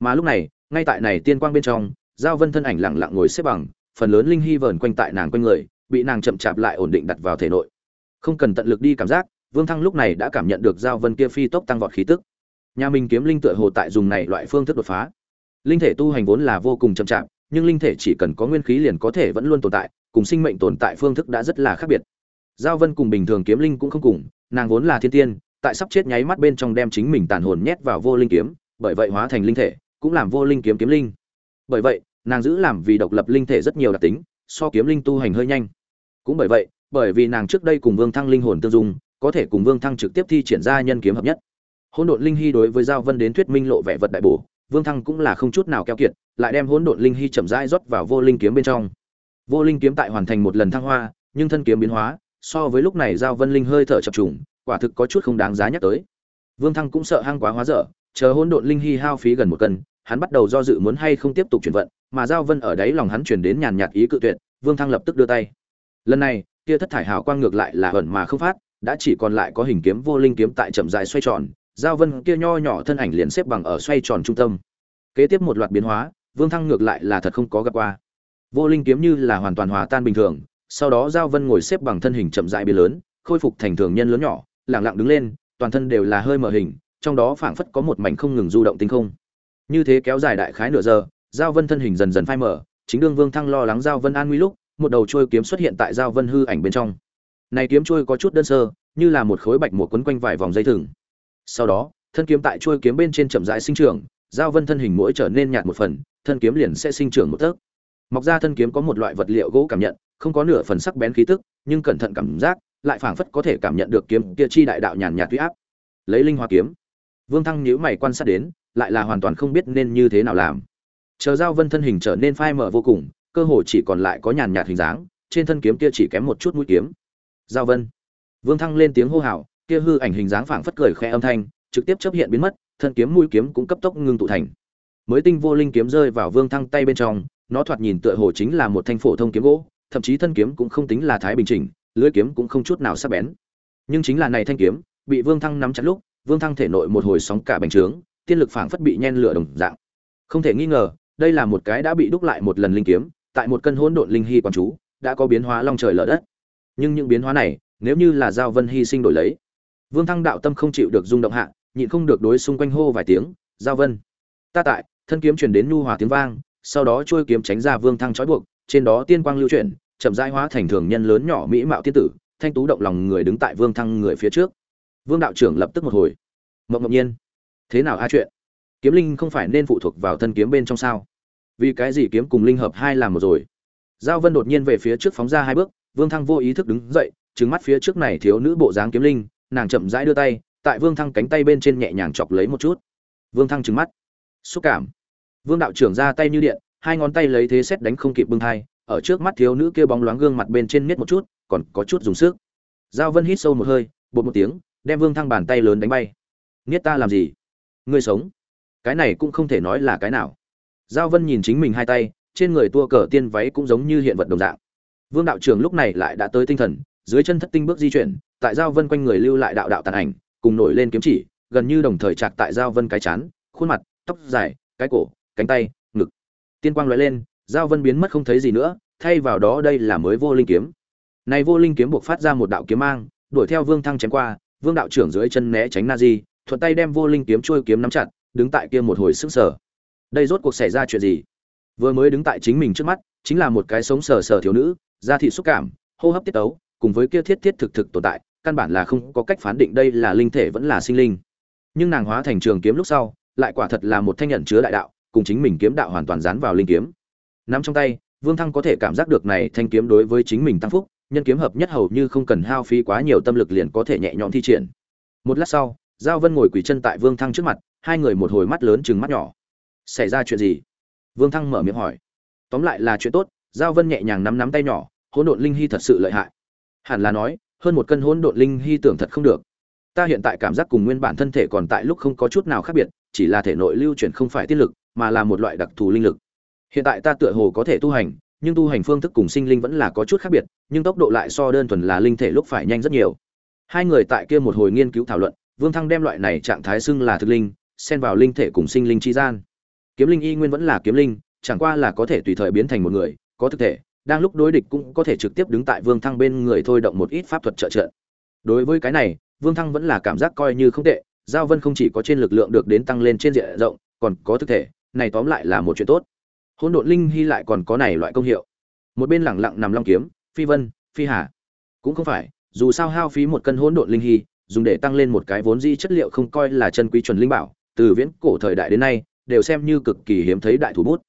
mà lúc này, ngay tại này tiên quang bên trong, giao vân thân ảnh lặng lặng ngồi xếp bằng, phần lớn linh hy vờn quanh tại nàng quanh người, bị nàng chậm chạp lại ổn định đặt vào thể nội. Không cần tận lực đi cảm giác, vương thăng lúc này đã cảm nhận được giao vân kia phi tốc tăng vọt khí tức. Nhà mình kiếm linh tựa hồ tại dùng này loại phương thức đột phá. Linh thể tu hành vốn là vô cùng chậm chạp, nhưng linh thể chỉ cần có nguyên khí liền có thể vẫn luôn tồn tại, cùng sinh mệnh tồn tại phương thức đã rất là khác biệt. Giao vân cùng bình thường kiếm linh cũng không cùng, nàng vốn là thiên tiên, tại sắp chết nháy mắt bên trong đem chính mình tàn hồn nhét vào vô linh kiếm, bởi vậy hóa thành linh thể cũng làm vô linh kiếm kiếm linh. Bởi vậy nàng giữ làm vì độc lập linh thể rất nhiều đặc tính so kiếm linh tu hành hơi nhanh. Cũng bởi vậy bởi vì nàng trước đây cùng vương thăng linh hồn tương dung có thể cùng vương thăng trực tiếp thi triển ra nhân kiếm hợp nhất. Hỗn độn linh hy đối với giao vân đến thuyết minh lộ vẻ vật đại bổ vương thăng cũng là không chút nào keo kiệt lại đem hỗn độn linh hy chậm rãi rót vào vô linh kiếm bên trong. Vô linh kiếm tại hoàn thành một lần thăng hoa nhưng thân kiếm biến hóa so với lúc này giao vân linh hơi thở chập trùng quả thực có chút không đáng giá nhắc tới. Vương Thăng cũng sợ hang quá hóa dở, chờ hỗn độn linh hy hao phí gần một cân, hắn bắt đầu do dự muốn hay không tiếp tục chuyển vận, mà giao vân ở đấy lòng hắn truyền đến nhàn nhạt ý cự tuyệt, Vương Thăng lập tức đưa tay. Lần này, kia thất thải hào quang ngược lại là ẩn mà không phát, đã chỉ còn lại có hình kiếm vô linh kiếm tại chậm dài xoay tròn, giao vân kia nho nhỏ thân ảnh liền xếp bằng ở xoay tròn trung tâm. Kế tiếp một loạt biến hóa, Vương Thăng ngược lại là thật không có gặp qua. Vô linh kiếm như là hoàn toàn hòa tan bình thường, sau đó giao vân ngồi xếp bằng thân hình chậm rãi biến lớn, khôi phục thành thường nhân lớn nhỏ, lặng lặng đứng lên, toàn thân đều là hơi mở hình, trong đó phảng phất có một mảnh không ngừng du động tinh không. Như thế kéo dài đại khái nửa giờ, giao vân thân hình dần dần phai mở, chính đương Vương Thăng lo lắng giao vân an nguy lúc, một đầu trôi kiếm xuất hiện tại giao vân hư ảnh bên trong. Này kiếm trôi có chút đơn sơ, như là một khối bạch mùa quấn quanh vài vòng dây thừng. Sau đó, thân kiếm tại trôi kiếm bên trên chậm rãi sinh trưởng, giao vân thân hình mỗi trở nên nhạt một phần, thân kiếm liền sẽ sinh trưởng một tấc. Mọc ra thân kiếm có một loại vật liệu gỗ cảm nhận, không có nửa phần sắc bén khí tức, nhưng cẩn thận cảm giác, lại phảng phất có thể cảm nhận được kiếm kia chi đại đạo nhàn nhạt huy áp. Lấy linh hoa kiếm. Vương Thăng nhíu mày quan sát đến, lại là hoàn toàn không biết nên như thế nào làm. Chờ giao vân thân hình trở nên phai mở vô cùng, cơ hồ chỉ còn lại có nhàn nhạt hình dáng, trên thân kiếm kia chỉ kém một chút mũi kiếm. Giao vân. Vương Thăng lên tiếng hô hào, kia hư ảnh hình dáng phảng phất cười khẽ âm thanh, trực tiếp chớp hiện biến mất, thân kiếm mũi kiếm cũng cấp tốc ngưng tụ thành. Mới tinh vô linh kiếm rơi vào Vương Thăng tay bên trong, nó thoạt nhìn tựa hồ chính là một thanh phổ thông kiếm gỗ, thậm chí thân kiếm cũng không tính là thái bình chỉnh, lưỡi kiếm cũng không chút nào sắc bén. Nhưng chính là này thanh kiếm, bị Vương Thăng nắm chặt lúc, Vương Thăng thể nội một hồi sóng cả bành trướng, tiên lực phảng phất bị nhen lửa đồng dạng. Không thể nghi ngờ, đây là một cái đã bị đúc lại một lần linh kiếm, tại một cân hỗn độn linh hy quan chú, đã có biến hóa long trời lở đất. Nhưng những biến hóa này, nếu như là giao vân hy sinh đổi lấy, Vương Thăng đạo tâm không chịu được rung động hạ, nhịn không được đối xung quanh hô vài tiếng, "Giao Vân." Ta tại, thân kiếm truyền đến nhu hòa tiếng vang, sau đó trôi kiếm tránh ra Vương Thăng trói buộc, trên đó tiên quang lưu chuyển, chậm rãi hóa thành thường nhân lớn nhỏ mỹ mạo tiên tử, thanh tú động lòng người đứng tại Vương Thăng người phía trước. Vương đạo trưởng lập tức một hồi, mộng ngẫu nhiên, thế nào a chuyện? Kiếm linh không phải nên phụ thuộc vào thân kiếm bên trong sao? Vì cái gì kiếm cùng linh hợp hai làm một rồi? Giao Vân đột nhiên về phía trước phóng ra hai bước, Vương Thăng vô ý thức đứng dậy, trứng mắt phía trước này thiếu nữ bộ dáng kiếm linh, nàng chậm rãi đưa tay, tại Vương Thăng cánh tay bên trên nhẹ nhàng chọc lấy một chút. Vương Thăng trứng mắt, xúc cảm. Vương đạo trưởng ra tay như điện, hai ngón tay lấy thế xét đánh không kịp bưng thai, ở trước mắt thiếu nữ kia bóng loáng gương mặt bên trên miết một chút, còn có chút dùng sức. Giao Vân hít sâu một hơi, bột một tiếng, đem Vương Thăng bàn tay lớn đánh bay. nghiết ta làm gì? Ngươi sống? Cái này cũng không thể nói là cái nào. Giao Vân nhìn chính mình hai tay, trên người tua cờ tiên váy cũng giống như hiện vật đồng dạng. Vương đạo trưởng lúc này lại đã tới tinh thần, dưới chân thất tinh bước di chuyển, tại Giao Vân quanh người lưu lại đạo đạo tàn ảnh, cùng nổi lên kiếm chỉ, gần như đồng thời chặt tại Giao Vân cái chán, khuôn mặt, tóc dài, cái cổ, cánh tay, ngực. Tiên quang lóe lên, Giao Vân biến mất không thấy gì nữa, thay vào đó đây là mới vô linh kiếm. Này vô linh kiếm buộc phát ra một đạo kiếm mang, đuổi theo Vương Thăng chém qua, Vương đạo trưởng dưới chân né tránh Nazi, thuận tay đem vô linh kiếm trôi kiếm nắm chặt, đứng tại kia một hồi sức sở. Đây rốt cuộc xảy ra chuyện gì? Vừa mới đứng tại chính mình trước mắt, chính là một cái sống sờ sờ thiếu nữ, da thịt xúc cảm, hô hấp tiết tấu, cùng với kia thiết thiết thực thực tồn tại, căn bản là không có cách phán định đây là linh thể vẫn là sinh linh. Nhưng nàng hóa thành trường kiếm lúc sau, lại quả thật là một thanh nhận chứa đại đạo, cùng chính mình kiếm đạo hoàn toàn dán vào linh kiếm. Nắm trong tay, Vương Thăng có thể cảm giác được này thanh kiếm đối với chính mình tăng phúc, nhân kiếm hợp nhất hầu như không cần hao phí quá nhiều tâm lực liền có thể nhẹ nhõm thi triển. Một lát sau, Giao Vân ngồi quỳ chân tại Vương Thăng trước mặt, hai người một hồi mắt lớn trừng mắt nhỏ. Xảy ra chuyện gì? Vương Thăng mở miệng hỏi. Tóm lại là chuyện tốt, Giao Vân nhẹ nhàng nắm nắm tay nhỏ, hỗn độn linh hy thật sự lợi hại. Hẳn là nói, hơn một cân hỗn độn linh hy tưởng thật không được. Ta hiện tại cảm giác cùng nguyên bản thân thể còn tại lúc không có chút nào khác biệt, chỉ là thể nội lưu chuyển không phải tiết lực, mà là một loại đặc thù linh lực. Hiện tại ta tựa hồ có thể tu hành, nhưng tu hành phương thức cùng sinh linh vẫn là có chút khác biệt, nhưng tốc độ lại so đơn thuần là linh thể lúc phải nhanh rất nhiều. Hai người tại kia một hồi nghiên cứu thảo luận, Vương Thăng đem loại này trạng thái xưng là thực linh, xen vào linh thể cùng sinh linh chi gian. Kiếm linh y nguyên vẫn là kiếm linh, chẳng qua là có thể tùy thời biến thành một người, có thực thể, đang lúc đối địch cũng có thể trực tiếp đứng tại Vương Thăng bên người thôi động một ít pháp thuật trợ trợ. Đối với cái này, Vương Thăng vẫn là cảm giác coi như không tệ, Giao Vân không chỉ có trên lực lượng được đến tăng lên trên diện rộng, còn có thực thể, này tóm lại là một chuyện tốt. Hỗn độn linh hy lại còn có này loại công hiệu. Một bên lẳng lặng nằm long kiếm, Phi Vân, Phi Hà. Cũng không phải, dù sao hao phí một cân hỗn độn linh hy, dùng để tăng lên một cái vốn di chất liệu không coi là chân quý chuẩn linh bảo, từ viễn cổ thời đại đến nay, đều xem như cực kỳ hiếm thấy đại thủ bút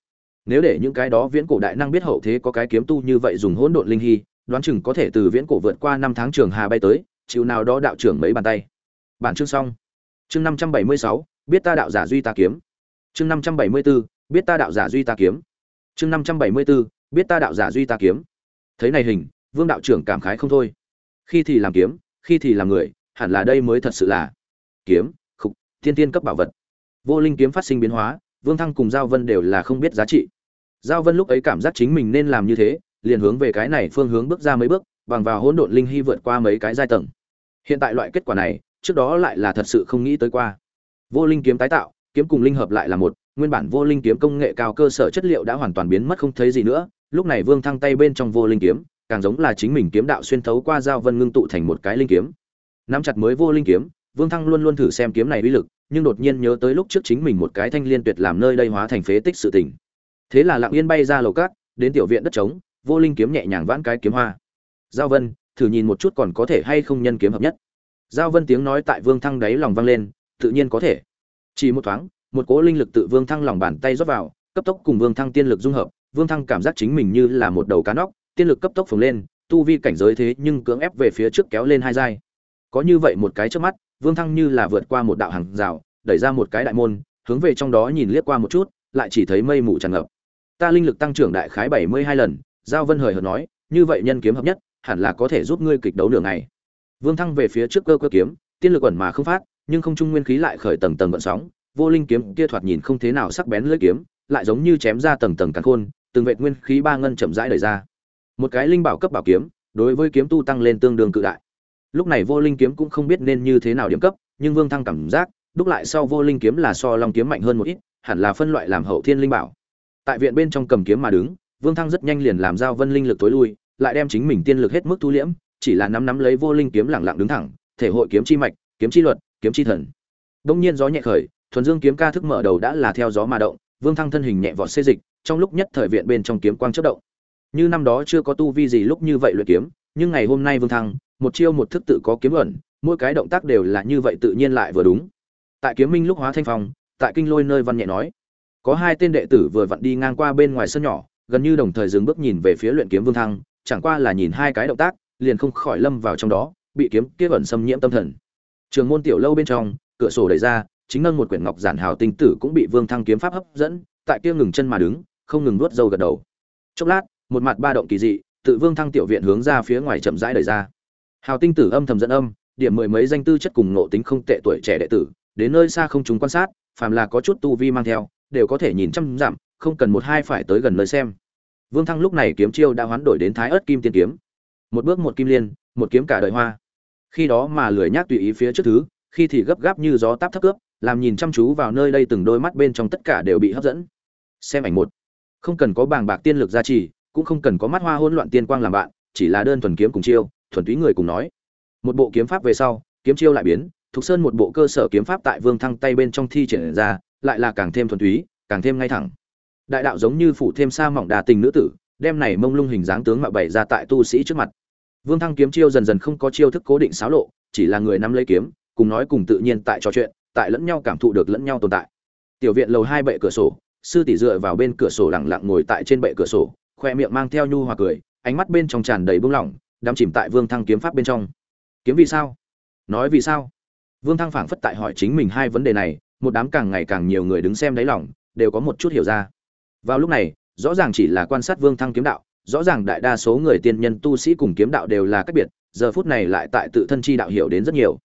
nếu để những cái đó viễn cổ đại năng biết hậu thế có cái kiếm tu như vậy dùng hỗn độn linh hy đoán chừng có thể từ viễn cổ vượt qua năm tháng trường hà bay tới chịu nào đó đạo trưởng mấy bàn tay bản chương xong chương năm trăm bảy mươi sáu biết ta đạo giả duy ta kiếm chương năm trăm bảy mươi bốn biết ta đạo giả duy ta kiếm. Chương năm trăm bảy mươi 574, biết ta đạo giả duy ta kiếm. Thấy này hình vương đạo trưởng cảm khái không thôi. Khi thì làm kiếm khi thì làm người hẳn là đây mới thật sự là kiếm khục thiên tiên cấp bảo vật. Vô linh kiếm phát sinh biến hóa vương thăng cùng giao vân đều là không biết giá trị. Giao vân lúc ấy cảm giác chính mình nên làm như thế liền hướng về cái này phương hướng bước ra mấy bước bằng vào hỗn độn linh hy vượt qua mấy cái giai tầng. Hiện tại loại kết quả này trước đó lại là thật sự không nghĩ tới qua. Vô linh kiếm tái tạo kiếm cùng linh hợp lại là một, nguyên bản vô linh kiếm công nghệ cao cơ sở chất liệu đã hoàn toàn biến mất không thấy gì nữa, lúc này vương thăng tay bên trong vô linh kiếm, càng giống là chính mình kiếm đạo xuyên thấu qua giao vân ngưng tụ thành một cái linh kiếm. Nắm chặt mới vô linh kiếm, vương thăng luôn luôn thử xem kiếm này uy lực, nhưng đột nhiên nhớ tới lúc trước chính mình một cái thanh liên tuyệt làm nơi đây hóa thành phế tích sự tình. Thế là lặng yên bay ra lầu cát, đến tiểu viện đất trống, vô linh kiếm nhẹ nhàng vãn cái kiếm hoa. Giao vân, thử nhìn một chút còn có thể hay không nhân kiếm hợp nhất. Giao vân tiếng nói tại vương thăng đáy lòng vang lên, tự nhiên có thể chỉ một thoáng, một cỗ linh lực tự vương thăng lòng bàn tay rót vào, cấp tốc cùng vương thăng tiên lực dung hợp. Vương thăng cảm giác chính mình như là một đầu cá nóc, tiên lực cấp tốc phồng lên, tu vi cảnh giới thế nhưng cưỡng ép về phía trước kéo lên hai giai. Có như vậy một cái trước mắt, vương thăng như là vượt qua một đạo hàng rào, đẩy ra một cái đại môn, hướng về trong đó nhìn liếc qua một chút, lại chỉ thấy mây mù tràn ngập. Ta linh lực tăng trưởng đại khái bảy mươi hai lần, giao vân hời hợt nói, như vậy nhân kiếm hợp nhất, hẳn là có thể giúp ngươi kịch đấu nửa ngày. Vương thăng về phía trước cơ cơ kiếm, tiên lực ẩn mà không phát nhưng không trung nguyên khí lại khởi tầng tầng gợn sóng, vô linh kiếm kia thoạt nhìn không thế nào sắc bén lưỡi kiếm, lại giống như chém ra tầng tầng càn khôn, từng vệt nguyên khí ba ngân chậm rãi đẩy ra. Một cái linh bảo cấp bảo kiếm, đối với kiếm tu tăng lên tương đương cự đại. Lúc này vô linh kiếm cũng không biết nên như thế nào điểm cấp, nhưng vương thăng cảm giác, đúc lại sau vô linh kiếm là so long kiếm mạnh hơn một ít, hẳn là phân loại làm hậu thiên linh bảo. Tại viện bên trong cầm kiếm mà đứng, vương thăng rất nhanh liền làm giao vân linh lực tối lui, lại đem chính mình tiên lực hết mức thu liễm, chỉ là nắm nắm lấy vô linh kiếm lẳng lặng đứng thẳng, thể hội kiếm chi mạch, kiếm chi luật kiếm chi thần. Đông nhiên gió nhẹ khởi, thuần dương kiếm ca thức mở đầu đã là theo gió mà động, vương thăng thân hình nhẹ vọt xê dịch, trong lúc nhất thời viện bên trong kiếm quang chất động. Như năm đó chưa có tu vi gì lúc như vậy luyện kiếm, nhưng ngày hôm nay vương thăng, một chiêu một thức tự có kiếm ẩn, mỗi cái động tác đều là như vậy tự nhiên lại vừa đúng. Tại kiếm minh lúc hóa thanh phong, tại kinh lôi nơi văn nhẹ nói, có hai tên đệ tử vừa vặn đi ngang qua bên ngoài sân nhỏ, gần như đồng thời dừng bước nhìn về phía luyện kiếm vương thăng, chẳng qua là nhìn hai cái động tác, liền không khỏi lâm vào trong đó, bị kiếm kia ẩn xâm nhiễm tâm thần trường môn tiểu lâu bên trong, cửa sổ đẩy ra, chính nâng một quyển ngọc giản hào tinh tử cũng bị vương thăng kiếm pháp hấp dẫn, tại kia ngừng chân mà đứng, không ngừng nuốt dâu gật đầu. Chốc lát, một mặt ba động kỳ dị, tự vương thăng tiểu viện hướng ra phía ngoài chậm rãi đẩy ra. Hào tinh tử âm thầm dẫn âm, điểm mười mấy danh tư chất cùng nộ tính không tệ tuổi trẻ đệ tử, đến nơi xa không chúng quan sát, phàm là có chút tu vi mang theo, đều có thể nhìn chăm dặm, không cần một hai phải tới gần nơi xem. Vương thăng lúc này kiếm chiêu đã hoán đổi đến thái ớt kim tiên kiếm. Một bước một kim liên, một kiếm cả đời hoa khi đó mà lười nhác tùy ý phía trước thứ, khi thì gấp gáp như gió táp thấp cướp, làm nhìn chăm chú vào nơi đây từng đôi mắt bên trong tất cả đều bị hấp dẫn. Xem ảnh một. Không cần có bàng bạc tiên lực gia trì, cũng không cần có mắt hoa hỗn loạn tiên quang làm bạn, chỉ là đơn thuần kiếm cùng chiêu, thuần túy người cùng nói. Một bộ kiếm pháp về sau, kiếm chiêu lại biến, thục sơn một bộ cơ sở kiếm pháp tại vương thăng tay bên trong thi triển ra, lại là càng thêm thuần túy, càng thêm ngay thẳng. Đại đạo giống như phủ thêm sa mỏng đà tình nữ tử, đem này mông lung hình dáng tướng mạo bày ra tại tu sĩ trước mặt vương thăng kiếm chiêu dần dần không có chiêu thức cố định xáo lộ chỉ là người nắm lấy kiếm cùng nói cùng tự nhiên tại trò chuyện tại lẫn nhau cảm thụ được lẫn nhau tồn tại. Tiểu viện lầu hai bệ cửa sổ sư tỷ dựa vào bên cửa sổ lặng lặng ngồi tại trên bệ cửa sổ khoe miệng mang theo nhu hòa cười ánh mắt bên trong tràn đầy bừng lỏng đắm chìm tại vương thăng kiếm pháp bên trong. Kiếm vì sao? Nói vì sao? Vương thăng phảng phất tại hỏi chính mình hai vấn đề này một đám càng ngày càng nhiều người đứng xem đáy lòng, đều có một chút hiểu ra. Vào lúc này rõ ràng chỉ là quan sát vương thăng kiếm đạo rõ ràng đại đa số người tiên nhân tu sĩ cùng kiếm đạo đều là cách biệt, giờ phút này lại tại tự thân chi đạo hiểu đến rất nhiều.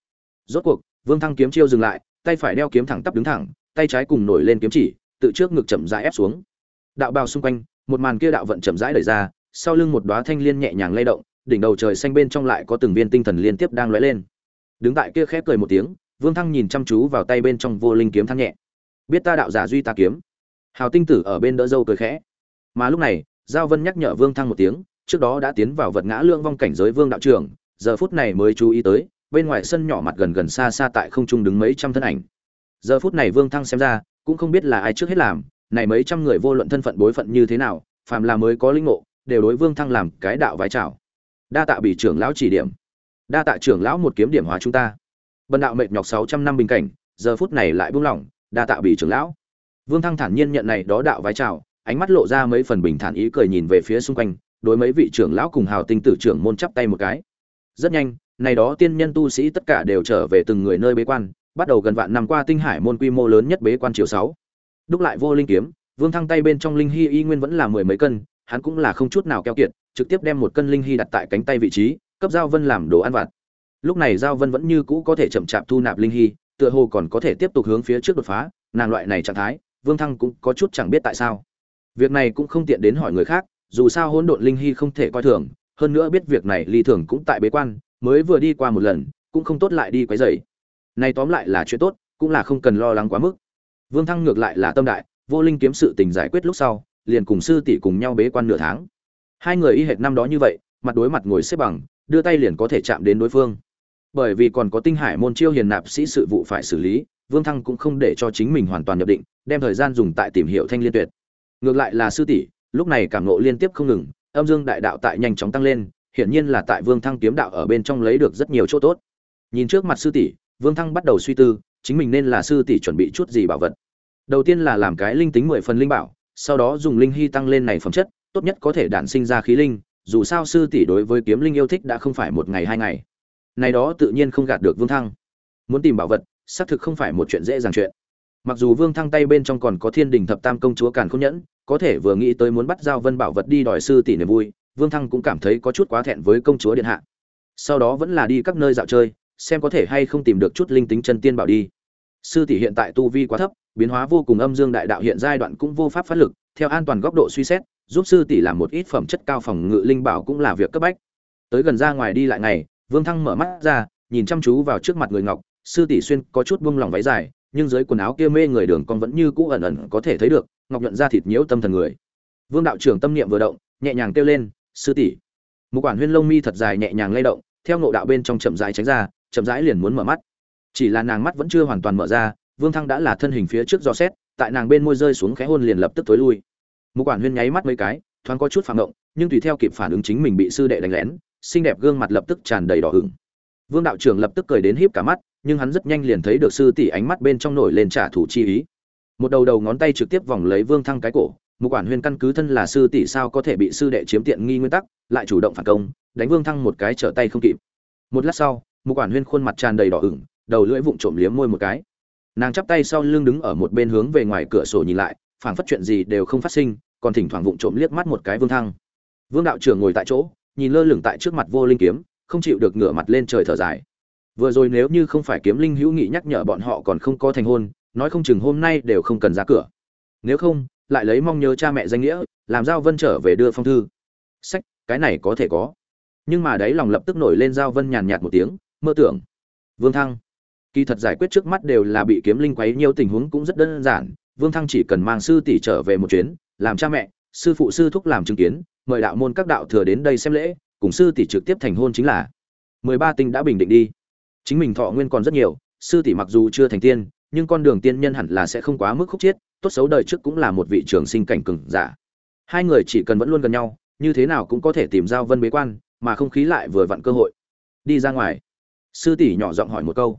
Rốt cuộc, vương thăng kiếm chiêu dừng lại, tay phải đeo kiếm thẳng tắp đứng thẳng, tay trái cùng nổi lên kiếm chỉ, tự trước ngực chậm rãi ép xuống. Đạo bào xung quanh, một màn kia đạo vận chậm rãi đẩy ra, sau lưng một đóa thanh liên nhẹ nhàng lay động, đỉnh đầu trời xanh bên trong lại có từng viên tinh thần liên tiếp đang lóe lên. Đứng tại kia khép cười một tiếng, vương thăng nhìn chăm chú vào tay bên trong vô linh kiếm thăng nhẹ. Biết ta đạo giả duy ta kiếm. Hào tinh tử ở bên đỡ dâu cười khẽ. Mà lúc này giao vân nhắc nhở vương thăng một tiếng, trước đó đã tiến vào vật ngã lương vong cảnh giới vương đạo trưởng giờ phút này mới chú ý tới, bên ngoài sân nhỏ mặt gần gần xa xa tại không trung đứng mấy trăm thân ảnh. Giờ phút này vương thăng xem ra, cũng không biết là ai trước hết làm, này mấy trăm người vô luận thân phận bối phận như thế nào, phàm là mới có linh ngộ, đều đối vương thăng làm cái đạo vái chào. Đa tạ bị trưởng lão chỉ điểm. Đa tạ trưởng lão một kiếm điểm hóa chúng ta. Bần đạo mệt nhọc sáu trăm năm bình cảnh, giờ phút này lại buông lỏng, đa tạ bị trưởng lão. Vương thăng thản nhiên nhận này đó đạo vái chào ánh mắt lộ ra mấy phần bình thản ý cười nhìn về phía xung quanh, đối mấy vị trưởng lão cùng hào tinh tử trưởng môn chắp tay một cái. Rất nhanh, này đó tiên nhân tu sĩ tất cả đều trở về từng người nơi bế quan, bắt đầu gần vạn năm qua tinh hải môn quy mô lớn nhất bế quan triều sáu. Đúc lại vô linh kiếm, vương thăng tay bên trong linh hy y nguyên vẫn là mười mấy cân, hắn cũng là không chút nào keo kiệt, trực tiếp đem một cân linh hy đặt tại cánh tay vị trí, cấp giao vân làm đồ ăn vặt. Lúc này giao vân vẫn như cũ có thể chậm chạp thu nạp linh hy, tựa hồ còn có thể tiếp tục hướng phía trước đột phá, nàng loại này trạng thái, vương thăng cũng có chút chẳng biết tại sao việc này cũng không tiện đến hỏi người khác, dù sao hỗn độn linh hy không thể coi thường, hơn nữa biết việc này Lý thường cũng tại bế quan, mới vừa đi qua một lần, cũng không tốt lại đi quấy rầy. Này tóm lại là chuyện tốt, cũng là không cần lo lắng quá mức. Vương thăng ngược lại là tâm đại, vô linh kiếm sự tình giải quyết lúc sau, liền cùng sư tỷ cùng nhau bế quan nửa tháng. Hai người y hệt năm đó như vậy, mặt đối mặt ngồi xếp bằng, đưa tay liền có thể chạm đến đối phương. Bởi vì còn có tinh hải môn chiêu hiền nạp sĩ sự vụ phải xử lý, vương thăng cũng không để cho chính mình hoàn toàn nhập định, đem thời gian dùng tại tìm hiểu thanh liên tuyệt ngược lại là sư tỷ, lúc này cảm nộ liên tiếp không ngừng, âm dương đại đạo tại nhanh chóng tăng lên, hiển nhiên là tại vương thăng kiếm đạo ở bên trong lấy được rất nhiều chỗ tốt. Nhìn trước mặt sư tỷ, vương thăng bắt đầu suy tư, chính mình nên là sư tỷ chuẩn bị chút gì bảo vật. Đầu tiên là làm cái linh tính mười phần linh bảo, sau đó dùng linh hy tăng lên này phẩm chất, tốt nhất có thể đản sinh ra khí linh, dù sao sư tỷ đối với kiếm linh yêu thích đã không phải một ngày hai ngày. Này đó tự nhiên không gạt được vương thăng. Muốn tìm bảo vật, xác thực không phải một chuyện dễ dàng chuyện. Mặc dù vương thăng tay bên trong còn có thiên đình thập tam công chúa càn không nhẫn có thể vừa nghĩ tới muốn bắt giao vân bảo vật đi đòi sư tỷ niềm vui, vương thăng cũng cảm thấy có chút quá thẹn với công chúa điện hạ. Sau đó vẫn là đi các nơi dạo chơi, xem có thể hay không tìm được chút linh tính chân tiên bảo đi. Sư tỷ hiện tại tu vi quá thấp, biến hóa vô cùng âm dương đại đạo hiện giai đoạn cũng vô pháp phát lực, theo an toàn góc độ suy xét, giúp sư tỷ làm một ít phẩm chất cao phòng ngự linh bảo cũng là việc cấp bách. Tới gần ra ngoài đi lại ngày, vương thăng mở mắt ra, nhìn chăm chú vào trước mặt người ngọc, sư tỷ xuyên có chút buông lỏng váy dài, nhưng dưới quần áo kia mê người đường con vẫn như cũ ẩn ẩn có thể thấy được ngọc nhuận ra thịt nhiễu tâm thần người. Vương đạo trưởng tâm niệm vừa động, nhẹ nhàng kêu lên, sư tỷ. Một quản huyên lông mi thật dài nhẹ nhàng lay động, theo ngộ đạo bên trong chậm rãi tránh ra, chậm rãi liền muốn mở mắt. Chỉ là nàng mắt vẫn chưa hoàn toàn mở ra, vương thăng đã là thân hình phía trước do xét, tại nàng bên môi rơi xuống khẽ hôn liền lập tức tối lui. Một quản huyên nháy mắt mấy cái, thoáng có chút phạm động, nhưng tùy theo kịp phản ứng chính mình bị sư đệ đánh lén, xinh đẹp gương mặt lập tức tràn đầy đỏ hửng. Vương đạo trưởng lập tức cười đến híp cả mắt, nhưng hắn rất nhanh liền thấy được sư tỷ ánh mắt bên trong nổi lên trả thù chi ý một đầu đầu ngón tay trực tiếp vòng lấy vương thăng cái cổ, một quản huyên căn cứ thân là sư tỷ sao có thể bị sư đệ chiếm tiện nghi nguyên tắc, lại chủ động phản công, đánh vương thăng một cái trở tay không kịp. Một lát sau, một quản huyên khuôn mặt tràn đầy đỏ ửng, đầu lưỡi vụng trộm liếm môi một cái. Nàng chắp tay sau lưng đứng ở một bên hướng về ngoài cửa sổ nhìn lại, phảng phất chuyện gì đều không phát sinh, còn thỉnh thoảng vụng trộm liếc mắt một cái vương thăng. Vương đạo trưởng ngồi tại chỗ, nhìn lơ lửng tại trước mặt vô linh kiếm, không chịu được ngửa mặt lên trời thở dài. Vừa rồi nếu như không phải kiếm linh hữu nghị nhắc nhở bọn họ còn không có thành hôn nói không chừng hôm nay đều không cần ra cửa. Nếu không, lại lấy mong nhớ cha mẹ danh nghĩa, làm giao vân trở về đưa phong thư. Sách, cái này có thể có. Nhưng mà đấy lòng lập tức nổi lên giao vân nhàn nhạt một tiếng, mơ tưởng. Vương thăng. Kỳ thật giải quyết trước mắt đều là bị kiếm linh quấy nhiều tình huống cũng rất đơn giản. Vương thăng chỉ cần mang sư tỷ trở về một chuyến, làm cha mẹ, sư phụ sư thúc làm chứng kiến, mời đạo môn các đạo thừa đến đây xem lễ, cùng sư tỷ trực tiếp thành hôn chính là mười ba tinh đã bình định đi. Chính mình thọ nguyên còn rất nhiều, sư tỷ mặc dù chưa thành tiên nhưng con đường tiên nhân hẳn là sẽ không quá mức khúc chiết, tốt xấu đời trước cũng là một vị trường sinh cảnh cừng giả. Hai người chỉ cần vẫn luôn gần nhau, như thế nào cũng có thể tìm giao vân bế quan, mà không khí lại vừa vặn cơ hội. Đi ra ngoài. Sư tỷ nhỏ giọng hỏi một câu.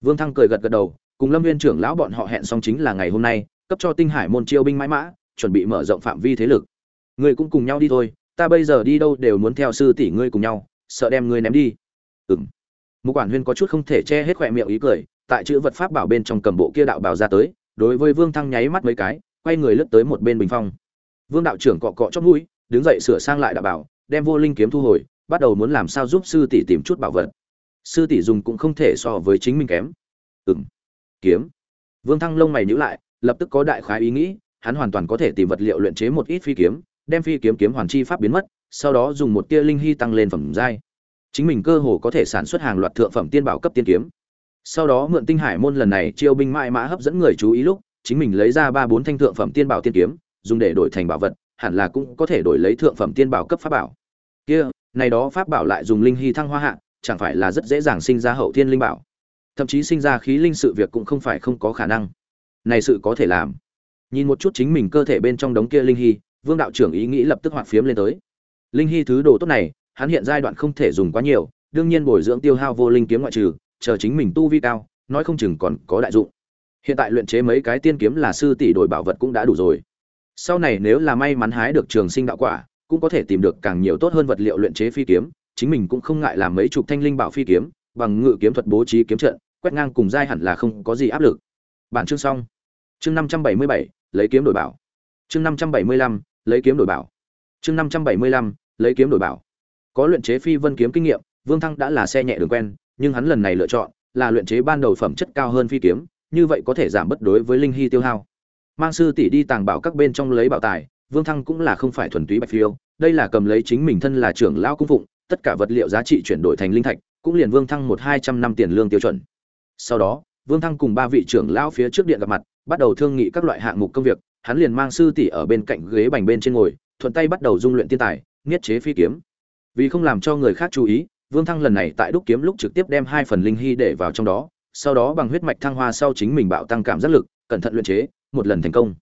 Vương thăng cười gật gật đầu, cùng lâm viên trưởng lão bọn họ hẹn xong chính là ngày hôm nay, cấp cho tinh hải môn chiêu binh mãi mã, chuẩn bị mở rộng phạm vi thế lực. Ngươi cũng cùng nhau đi thôi, ta bây giờ đi đâu đều muốn theo sư tỷ ngươi cùng nhau, sợ đem ngươi ném đi. Ừng một quản huyên có chút không thể che hết khỏe miệng ý cười tại chữ vật pháp bảo bên trong cầm bộ kia đạo bảo ra tới, đối với vương thăng nháy mắt mấy cái, quay người lướt tới một bên bình phong. Vương đạo trưởng cọ cọ chót mũi, đứng dậy sửa sang lại đạo bảo, đem vô linh kiếm thu hồi, bắt đầu muốn làm sao giúp sư tỷ tìm chút bảo vật. Sư tỷ dùng cũng không thể so với chính mình kém. Ừng kiếm. Vương thăng lông mày nhíu lại, lập tức có đại khái ý nghĩ, hắn hoàn toàn có thể tìm vật liệu luyện chế một ít phi kiếm, đem phi kiếm kiếm hoàn chi pháp biến mất, sau đó dùng một tia linh hy tăng lên phẩm giai. Chính mình cơ hồ có thể sản xuất hàng loạt thượng phẩm tiên bảo cấp tiên kiếm sau đó mượn tinh hải môn lần này chiêu binh mãi mã hấp dẫn người chú ý lúc, chính mình lấy ra ba bốn thanh thượng phẩm tiên bảo tiên kiếm, dùng để đổi thành bảo vật, hẳn là cũng có thể đổi lấy thượng phẩm tiên bảo cấp pháp bảo. Kia, này đó pháp bảo lại dùng linh hy thăng hoa hạ, chẳng phải là rất dễ dàng sinh ra hậu thiên linh bảo. Thậm chí sinh ra khí linh sự việc cũng không phải không có khả năng. Này sự có thể làm. Nhìn một chút chính mình cơ thể bên trong đống kia linh hy, vương đạo trưởng ý nghĩ lập tức hoạt phiếm lên tới. Linh hy thứ đồ tốt này, hắn hiện giai đoạn không thể dùng quá nhiều, đương nhiên bồi dưỡng tiêu hao vô linh kiếm ngoại trừ chờ chính mình tu vi cao, nói không chừng còn có đại dụng. Hiện tại luyện chế mấy cái tiên kiếm là sư tỷ đổi bảo vật cũng đã đủ rồi. Sau này nếu là may mắn hái được trường sinh đạo quả, cũng có thể tìm được càng nhiều tốt hơn vật liệu luyện chế phi kiếm, chính mình cũng không ngại làm mấy chục thanh linh bảo phi kiếm, bằng ngự kiếm thuật bố trí kiếm trận, quét ngang cùng giai hẳn là không có gì áp lực. Bản chương xong. Chương năm trăm bảy mươi bảy, lấy kiếm đổi bảo. Chương năm trăm bảy mươi lăm, lấy kiếm đổi bảo. Chương năm trăm bảy mươi lăm, lấy kiếm đổi bảo. Có luyện chế phi vân kiếm kinh nghiệm, vương thăng đã là xe nhẹ đường quen nhưng hắn lần này lựa chọn là luyện chế ban đầu phẩm chất cao hơn phi kiếm, như vậy có thể giảm bất đối với linh hy tiêu hao. Mang sư tỷ đi tàng bảo các bên trong lấy bảo tài, vương thăng cũng là không phải thuần túy bạch phiêu, đây là cầm lấy chính mình thân là trưởng lão cung phụng, tất cả vật liệu giá trị chuyển đổi thành linh thạch, cũng liền vương thăng một hai trăm năm tiền lương tiêu chuẩn. Sau đó, vương thăng cùng ba vị trưởng lão phía trước điện gặp mặt, bắt đầu thương nghị các loại hạng mục công việc, hắn liền mang sư tỷ ở bên cạnh ghế bành bên trên ngồi, thuận tay bắt đầu dung luyện tiên tài nghiết chế phi kiếm. Vì không làm cho người khác chú ý vương thăng lần này tại đúc kiếm lúc trực tiếp đem hai phần linh hy để vào trong đó, sau đó bằng huyết mạch thăng hoa sau chính mình bạo tăng cảm giác lực, cẩn thận luyện chế, một lần thành công.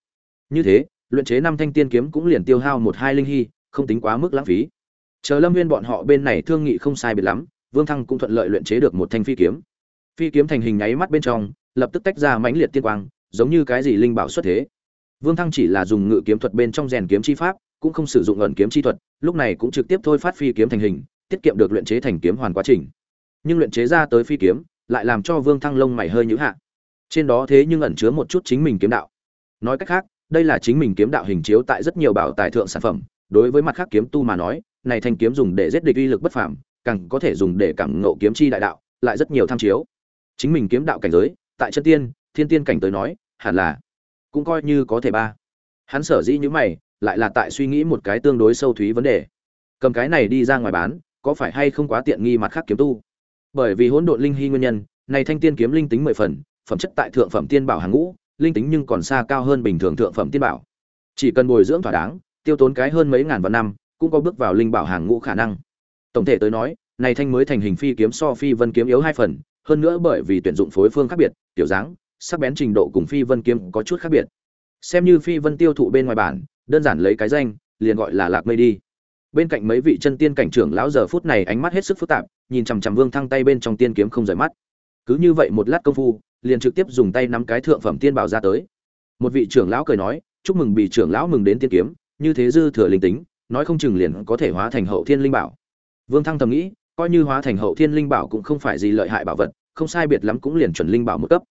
Như thế, luyện chế năm thanh tiên kiếm cũng liền tiêu hao một hai linh hy, không tính quá mức lãng phí. Chờ lâm viên bọn họ bên này thương nghị không sai biệt lắm, vương thăng cũng thuận lợi luyện chế được một thanh phi kiếm. Phi kiếm thành hình nháy mắt bên trong, lập tức tách ra mãnh liệt tiên quang, giống như cái gì linh bảo xuất thế. Vương thăng chỉ là dùng ngự kiếm thuật bên trong rèn kiếm chi pháp, cũng không sử dụng ẩn kiếm chi thuật, lúc này cũng trực tiếp thôi phát phi kiếm thành hình tiết kiệm được luyện chế thành kiếm hoàn quá trình. Nhưng luyện chế ra tới phi kiếm, lại làm cho vương thăng lông mày hơi nhữ hạ. Trên đó thế nhưng ẩn chứa một chút chính mình kiếm đạo. Nói cách khác, đây là chính mình kiếm đạo hình chiếu tại rất nhiều bảo tài thượng sản phẩm. Đối với mặt khác kiếm tu mà nói, này thanh kiếm dùng để giết địch uy lực bất phàm, càng có thể dùng để cảm ngộ kiếm chi đại đạo, lại rất nhiều tham chiếu. Chính mình kiếm đạo cảnh giới, tại chân tiên, thiên tiên cảnh tới nói, hẳn là cũng coi như có thể ba. Hắn sở dĩ như mày, lại là tại suy nghĩ một cái tương đối sâu thúy vấn đề. Cầm cái này đi ra ngoài bán có phải hay không quá tiện nghi mặt khác kiếm tu? Bởi vì hỗn độn linh hy nguyên nhân, này thanh tiên kiếm linh tính mười phần, phẩm chất tại thượng phẩm tiên bảo hàng ngũ, linh tính nhưng còn xa cao hơn bình thường thượng phẩm tiên bảo. Chỉ cần bồi dưỡng thỏa đáng, tiêu tốn cái hơn mấy ngàn vạn năm, cũng có bước vào linh bảo hàng ngũ khả năng. Tổng thể tới nói, này thanh mới thành hình phi kiếm so phi vân kiếm yếu hai phần, hơn nữa bởi vì tuyển dụng phối phương khác biệt, tiểu dáng, sắc bén trình độ cùng phi vân kiếm có chút khác biệt. Xem như phi vân tiêu thụ bên ngoài bản, đơn giản lấy cái danh, liền gọi là lạc mây đi bên cạnh mấy vị chân tiên cảnh trưởng lão giờ phút này ánh mắt hết sức phức tạp, nhìn chằm chằm vương thăng tay bên trong tiên kiếm không rời mắt. Cứ như vậy một lát công phu, liền trực tiếp dùng tay nắm cái thượng phẩm tiên bảo ra tới. Một vị trưởng lão cười nói, chúc mừng bị trưởng lão mừng đến tiên kiếm, như thế dư thừa linh tính, nói không chừng liền có thể hóa thành hậu thiên linh bảo. Vương thăng thầm nghĩ, coi như hóa thành hậu thiên linh bảo cũng không phải gì lợi hại bảo vật, không sai biệt lắm cũng liền chuẩn linh bảo một cấp.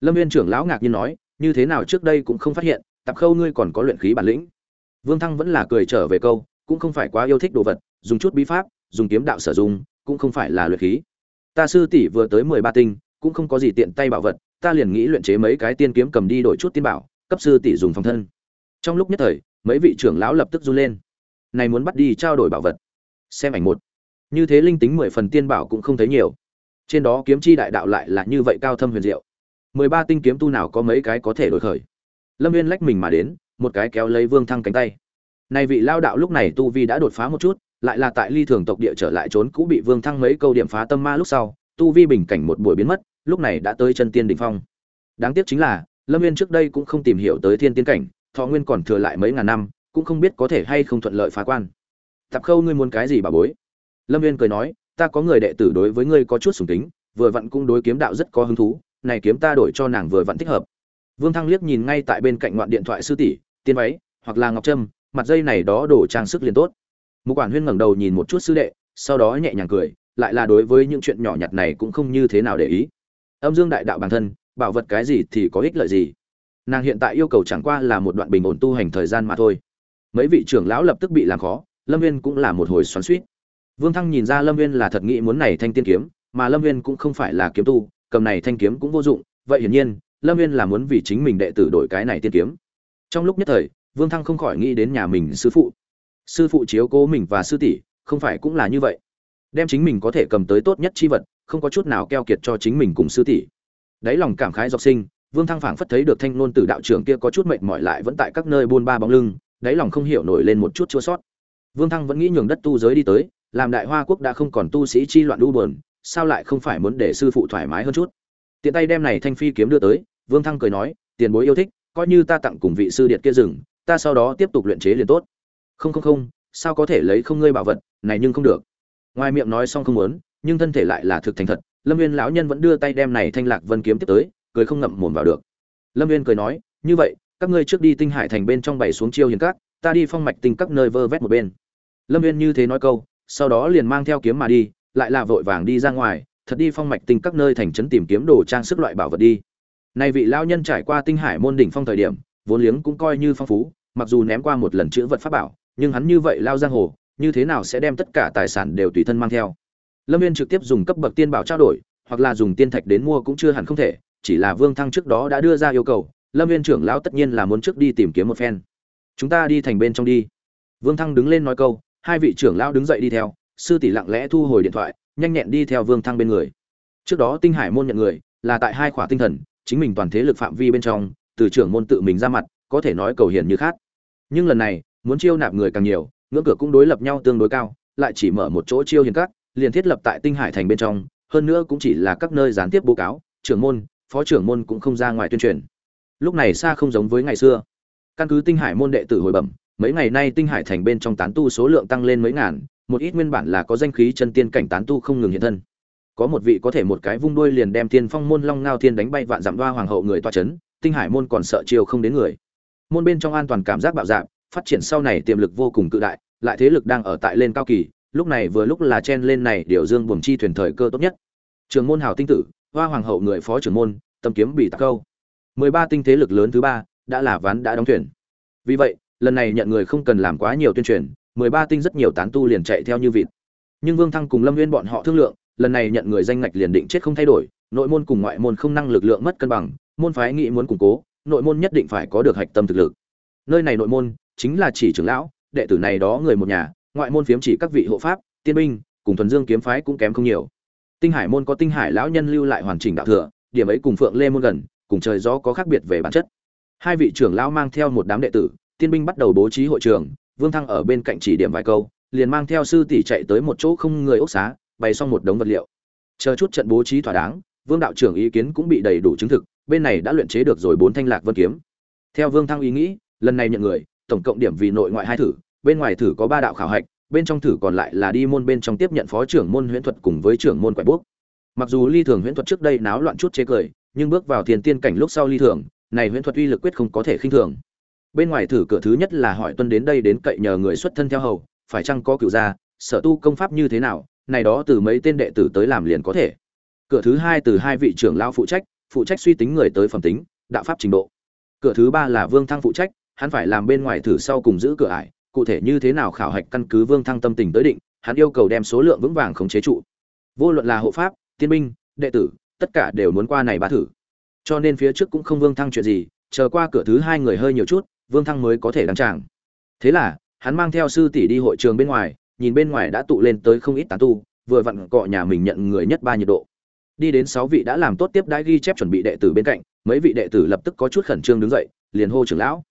Lâm viên trưởng lão ngạc nhiên nói, như thế nào trước đây cũng không phát hiện, tạp khâu ngươi còn có luyện khí bản lĩnh. Vương thăng vẫn là cười trở về câu cũng không phải quá yêu thích đồ vật, dùng chút bí pháp, dùng kiếm đạo sử dụng, cũng không phải là luyện khí. Ta sư tỷ vừa tới mười ba tinh, cũng không có gì tiện tay bảo vật, ta liền nghĩ luyện chế mấy cái tiên kiếm cầm đi đổi chút tiên bảo, cấp sư tỷ dùng phòng thân. Trong lúc nhất thời, mấy vị trưởng lão lập tức run lên. Này muốn bắt đi trao đổi bảo vật. Xem ảnh một. Như thế linh tính mười phần tiên bảo cũng không thấy nhiều. Trên đó kiếm chi đại đạo lại là như vậy cao thâm huyền diệu. Mười ba tinh kiếm tu nào có mấy cái có thể đổi khởi? Lâm viên lách mình mà đến, một cái kéo lấy vương thăng cánh tay này vị lao đạo lúc này tu vi đã đột phá một chút, lại là tại ly thường tộc địa trở lại trốn cũ bị vương thăng mấy câu điểm phá tâm ma lúc sau, tu vi bình cảnh một buổi biến mất, lúc này đã tới chân tiên đỉnh phong. Đáng tiếc chính là, lâm viên trước đây cũng không tìm hiểu tới thiên tiên cảnh, thọ nguyên còn thừa lại mấy ngàn năm, cũng không biết có thể hay không thuận lợi phá quan. Tạp khâu ngươi muốn cái gì bà bối? Lâm viên cười nói, ta có người đệ tử đối với ngươi có chút sùng tính vừa vặn cũng đối kiếm đạo rất có hứng thú, này kiếm ta đổi cho nàng vừa vặn thích hợp. Vương thăng liếc nhìn ngay tại bên cạnh ngoạn điện thoại sư tỷ, tiên váy, hoặc là ngọc trâm mặt dây này đó đổ trang sức liền tốt. Một quản huyên ngẩng đầu nhìn một chút sư đệ, sau đó nhẹ nhàng cười, lại là đối với những chuyện nhỏ nhặt này cũng không như thế nào để ý. Âm dương đại đạo bản thân, bảo vật cái gì thì có ích lợi gì. Nàng hiện tại yêu cầu chẳng qua là một đoạn bình ổn tu hành thời gian mà thôi. Mấy vị trưởng lão lập tức bị làm khó, lâm viên cũng là một hồi xoắn suýt vương thăng nhìn ra lâm viên là thật nghĩ muốn này thanh tiên kiếm, mà lâm viên cũng không phải là kiếm tu, cầm này thanh kiếm cũng vô dụng. Vậy hiển nhiên, lâm viên là muốn vì chính mình đệ tử đổi cái này tiên kiếm. Trong lúc nhất thời vương thăng không khỏi nghĩ đến nhà mình sư phụ. Sư phụ chiếu cố mình và sư tỷ, không phải cũng là như vậy? Đem chính mình có thể cầm tới tốt nhất chi vật, không có chút nào keo kiệt cho chính mình cùng sư tỷ. Đáy lòng cảm khái dọc sinh, vương thăng phảng phất thấy được thanh nôn tử đạo trưởng kia có chút mệt mỏi lại vẫn tại các nơi buôn ba bóng lưng, đáy lòng không hiểu nổi lên một chút chua sót. Vương thăng vẫn nghĩ nhường đất tu giới đi tới, làm đại hoa quốc đã không còn tu sĩ chi loạn đu buồn, sao lại không phải muốn để sư phụ thoải mái hơn chút? Tiện tay đem này thanh phi kiếm đưa tới, vương thăng cười nói, tiền bối yêu thích, coi như ta tặng cùng vị sư điện kia rừng ta sau đó tiếp tục luyện chế liền tốt. Không không không, sao có thể lấy không ngươi bảo vật, này nhưng không được. Ngoài miệng nói xong không muốn, nhưng thân thể lại là thực thành thật. Lâm viên lão nhân vẫn đưa tay đem này thanh lạc vân kiếm tiếp tới, cười không ngậm mồm vào được. Lâm viên cười nói, như vậy, các ngươi trước đi tinh hải thành bên trong bày xuống chiêu hiền các, ta đi phong mạch tinh các nơi vơ vét một bên. Lâm viên như thế nói câu, sau đó liền mang theo kiếm mà đi, lại là vội vàng đi ra ngoài, thật đi phong mạch tinh các nơi thành trấn tìm kiếm đồ trang sức loại bảo vật đi. Này vị lão nhân trải qua tinh hải môn đỉnh phong thời điểm vốn liếng cũng coi như phong phú, mặc dù ném qua một lần chữ vật pháp bảo, nhưng hắn như vậy lao giang hồ, như thế nào sẽ đem tất cả tài sản đều tùy thân mang theo? Lâm viên trực tiếp dùng cấp bậc tiên bảo trao đổi, hoặc là dùng tiên thạch đến mua cũng chưa hẳn không thể, chỉ là vương thăng trước đó đã đưa ra yêu cầu, lâm viên trưởng lão tất nhiên là muốn trước đi tìm kiếm một phen. Chúng ta đi thành bên trong đi. Vương thăng đứng lên nói câu, hai vị trưởng lão đứng dậy đi theo, sư tỷ lặng lẽ thu hồi điện thoại, nhanh nhẹn đi theo vương thăng bên người. Trước đó tinh hải môn nhận người, là tại hai khỏa tinh thần, chính mình toàn thế lực phạm vi bên trong từ trưởng môn tự mình ra mặt, có thể nói cầu hiền như khác nhưng lần này, muốn chiêu nạp người càng nhiều, ngưỡng cửa cũng đối lập nhau tương đối cao, lại chỉ mở một chỗ chiêu hiền các, liền thiết lập tại tinh hải thành bên trong, hơn nữa cũng chỉ là các nơi gián tiếp bố cáo, trưởng môn, phó trưởng môn cũng không ra ngoài tuyên truyền. Lúc này xa không giống với ngày xưa. Căn cứ tinh hải môn đệ tử hồi bẩm, mấy ngày nay tinh hải thành bên trong tán tu số lượng tăng lên mấy ngàn, một ít nguyên bản là có danh khí chân tiên cảnh tán tu không ngừng hiện thân. Có một vị có thể một cái vung đuôi liền đem tiên phong môn long ngao thiên đánh bay vạn dặm đoa hoàng hậu người toa chấn tinh hải môn còn sợ chiều không đến người. Môn bên trong an toàn cảm giác bạo dạn, phát triển sau này tiềm lực vô cùng cự đại, lại thế lực đang ở tại lên cao kỳ, lúc này vừa lúc là chen lên này điều dương buồng chi thuyền thời cơ tốt nhất. Trường môn hào tinh tử, hoa hoàng hậu người phó trưởng môn, tâm kiếm bị tạc câu. Mười ba tinh thế lực lớn thứ ba, đã là ván đã đóng thuyền. Vì vậy, lần này nhận người không cần làm quá nhiều tuyên truyền, mười ba tinh rất nhiều tán tu liền chạy theo như vịt. Nhưng vương thăng cùng lâm nguyên bọn họ thương lượng, lần này nhận người danh ngạch liền định chết không thay đổi, nội môn cùng ngoại môn không năng lực lượng mất cân bằng môn phái nghĩ muốn củng cố, nội môn nhất định phải có được hạch tâm thực lực. Nơi này nội môn chính là chỉ trưởng lão, đệ tử này đó người một nhà, ngoại môn phiếm chỉ các vị hộ pháp, tiên binh, cùng thuần dương kiếm phái cũng kém không nhiều. Tinh hải môn có tinh hải lão nhân lưu lại hoàn chỉnh đạo thừa, điểm ấy cùng phượng lê môn gần, cùng trời gió có khác biệt về bản chất. Hai vị trưởng lão mang theo một đám đệ tử, tiên binh bắt đầu bố trí hội trường, vương thăng ở bên cạnh chỉ điểm vài câu, liền mang theo sư tỷ chạy tới một chỗ không người ốc xá, bày xong một đống vật liệu. Chờ chút trận bố trí thỏa đáng, vương đạo trưởng ý kiến cũng bị đầy đủ chứng thực bên này đã luyện chế được rồi bốn thanh lạc vân kiếm. Theo vương thăng ý nghĩ, lần này nhận người, tổng cộng điểm vì nội ngoại hai thử, bên ngoài thử có ba đạo khảo hạch, bên trong thử còn lại là đi môn bên trong tiếp nhận phó trưởng môn huyễn thuật cùng với trưởng môn quẻ bút mặc dù ly thường huyễn thuật trước đây náo loạn chút chế cười, nhưng bước vào thiền tiên cảnh lúc sau ly thường, này huyễn thuật uy lực quyết không có thể khinh thường. Bên ngoài thử cửa thứ nhất là hỏi tuân đến đây đến cậy nhờ người xuất thân theo hầu, phải chăng có cựu gia, sở tu công pháp như thế nào, này đó từ mấy tên đệ tử tới làm liền có thể. Cửa thứ hai từ hai vị trưởng lao phụ trách phụ trách suy tính người tới phẩm tính, đạo pháp trình độ. Cửa thứ ba là vương thăng phụ trách, hắn phải làm bên ngoài thử sau cùng giữ cửa ải, cụ thể như thế nào khảo hạch căn cứ vương thăng tâm tình tới định, hắn yêu cầu đem số lượng vững vàng khống chế trụ. Vô luận là hộ pháp, tiên binh, đệ tử, tất cả đều muốn qua này ba thử. Cho nên phía trước cũng không vương thăng chuyện gì, chờ qua cửa thứ hai người hơi nhiều chút, vương thăng mới có thể đăng tràng. Thế là, hắn mang theo sư tỷ đi hội trường bên ngoài, nhìn bên ngoài đã tụ lên tới không ít tán tu, vừa vặn cọ nhà mình nhận người nhất ba nhiệt độ đi đến sáu vị đã làm tốt tiếp đãi ghi chép chuẩn bị đệ tử bên cạnh, mấy vị đệ tử lập tức có chút khẩn trương đứng dậy, liền hô trưởng lão.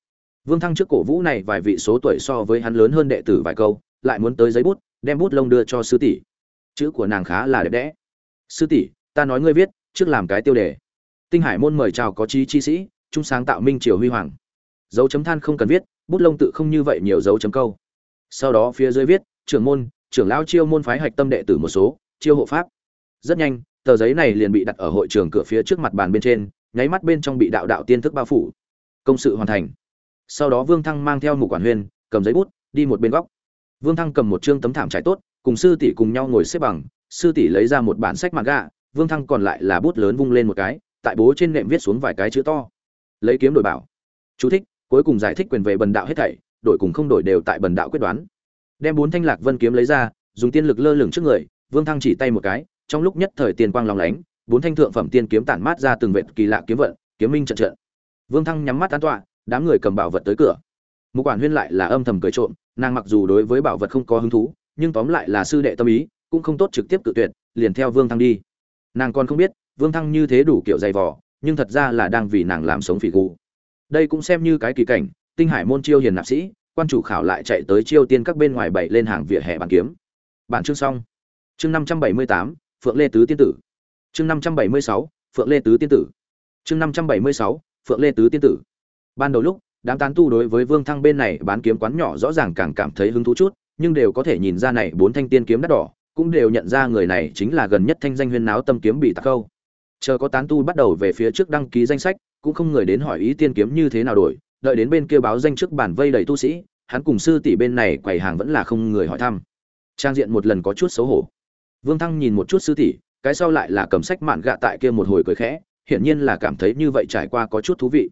Vương thăng trước cổ vũ này vài vị số tuổi so với hắn lớn hơn đệ tử vài câu, lại muốn tới giấy bút, đem bút lông đưa cho sư tỷ. Chữ của nàng khá là đẹp đẽ. Sư tỷ, ta nói ngươi viết, trước làm cái tiêu đề. Tinh hải môn mời chào có chí chi sĩ, trung sáng tạo minh triều huy hoàng. Dấu chấm than không cần viết, bút lông tự không như vậy nhiều dấu chấm câu. Sau đó phía dưới viết, trưởng môn, trưởng lão chiêu môn phái hạch tâm đệ tử một số, chiêu hộ pháp. Rất nhanh tờ giấy này liền bị đặt ở hội trường cửa phía trước mặt bàn bên trên, nháy mắt bên trong bị đạo đạo tiên thức bao phủ. Công sự hoàn thành. Sau đó vương thăng mang theo một quản huyên, cầm giấy bút, đi một bên góc. Vương thăng cầm một chương tấm thảm trải tốt, cùng sư tỷ cùng nhau ngồi xếp bằng, sư tỷ lấy ra một bản sách mặt gạ vương thăng còn lại là bút lớn vung lên một cái, tại bố trên nệm viết xuống vài cái chữ to. Lấy kiếm đổi bảo. Chú thích, cuối cùng giải thích quyền về bần đạo hết thảy, đổi cùng không đổi đều tại bần đạo quyết đoán. Đem bốn thanh lạc vân kiếm lấy ra, dùng tiên lực lơ lửng trước người, vương thăng chỉ tay một cái trong lúc nhất thời tiền quang long lánh, bốn thanh thượng phẩm tiên kiếm tản mát ra từng vệt kỳ lạ kiếm vận, kiếm minh trận trận. Vương Thăng nhắm mắt tán tọa, đám người cầm bảo vật tới cửa. Mục quản huyên lại là âm thầm cười trộm, nàng mặc dù đối với bảo vật không có hứng thú, nhưng tóm lại là sư đệ tâm ý, cũng không tốt trực tiếp cự tuyệt, liền theo Vương Thăng đi. Nàng còn không biết, Vương Thăng như thế đủ kiểu dày vò, nhưng thật ra là đang vì nàng làm sống phỉ cụ. Đây cũng xem như cái kỳ cảnh, tinh hải môn chiêu hiền nạp sĩ, quan chủ khảo lại chạy tới chiêu tiên các bên ngoài bảy lên hàng vỉa hè bàn kiếm. Bản chương xong. Chương 578, phượng lê tứ tiên tử. Chương năm trăm bảy mươi sáu, phượng lê tứ tiên tử. Chương năm trăm bảy mươi sáu, phượng lê tứ tiên tử. Ban đầu lúc, đám tán tu đối với vương thăng bên này bán kiếm quán nhỏ rõ ràng càng cảm thấy hứng thú chút, nhưng đều có thể nhìn ra này bốn thanh tiên kiếm đắt đỏ, cũng đều nhận ra người này chính là gần nhất thanh danh huyên náo tâm kiếm bị tạc câu. Chờ có tán tu bắt đầu về phía trước đăng ký danh sách, cũng không người đến hỏi ý tiên kiếm như thế nào đổi, đợi đến bên kia báo danh trước bản vây đầy tu sĩ, hắn cùng sư tỷ bên này quầy hàng vẫn là không người hỏi thăm. Trang diện một lần có chút xấu hổ vương thăng nhìn một chút sư tỷ, cái sau lại là cầm sách mạn gạ tại kia một hồi cười khẽ, hiển nhiên là cảm thấy như vậy trải qua có chút thú vị.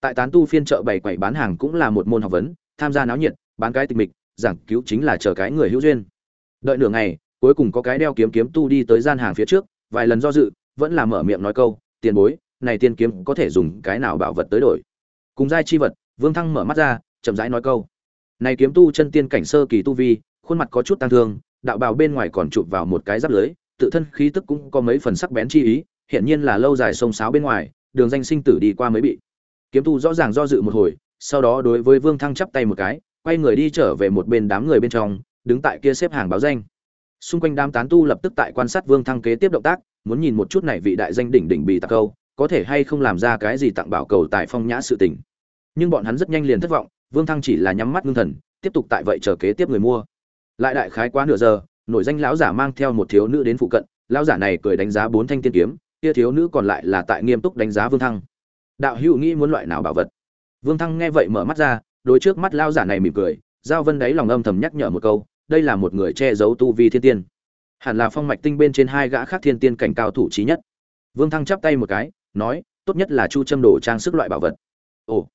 Tại tán tu phiên chợ bày quầy bán hàng cũng là một môn học vấn, tham gia náo nhiệt, bán cái tịch mịch, giảng cứu chính là chờ cái người hữu duyên. Đợi nửa ngày, cuối cùng có cái đeo kiếm kiếm tu đi tới gian hàng phía trước, vài lần do dự, vẫn là mở miệng nói câu, tiền bối, này tiên kiếm có thể dùng cái nào bảo vật tới đổi? Cùng giai chi vật, vương thăng mở mắt ra, chậm rãi nói câu, này kiếm tu chân tiên cảnh sơ kỳ tu vi, khuôn mặt có chút tăng thương đạo bào bên ngoài còn chụp vào một cái giáp lưới, tự thân khí tức cũng có mấy phần sắc bén chi ý hiện nhiên là lâu dài sông sáo bên ngoài, đường danh sinh tử đi qua mới bị. Kiếm tu rõ ràng do dự một hồi, sau đó đối với vương thăng chắp tay một cái, quay người đi trở về một bên đám người bên trong, đứng tại kia xếp hàng báo danh. Xung quanh đám tán tu lập tức tại quan sát vương thăng kế tiếp động tác, muốn nhìn một chút này vị đại danh đỉnh đỉnh bị tạc câu, có thể hay không làm ra cái gì tặng bảo cầu tại phong nhã sự tình. Nhưng bọn hắn rất nhanh liền thất vọng, vương thăng chỉ là nhắm mắt ngưng thần, tiếp tục tại vậy chờ kế tiếp người mua lại đại khái quá nửa giờ, nổi danh lão giả mang theo một thiếu nữ đến phụ cận, lão giả này cười đánh giá bốn thanh tiên kiếm, kia thiếu nữ còn lại là tại nghiêm túc đánh giá vương thăng. Đạo hữu nghĩ muốn loại nào bảo vật? Vương thăng nghe vậy mở mắt ra, đối trước mắt lão giả này mỉm cười, giao vân đáy lòng âm thầm nhắc nhở một câu, đây là một người che giấu tu vi thiên tiên. Hẳn là phong mạch tinh bên trên hai gã khác thiên tiên cảnh cao thủ trí nhất. Vương thăng chắp tay một cái, nói, tốt nhất là chu châm đồ trang sức loại bảo vật. Ồ.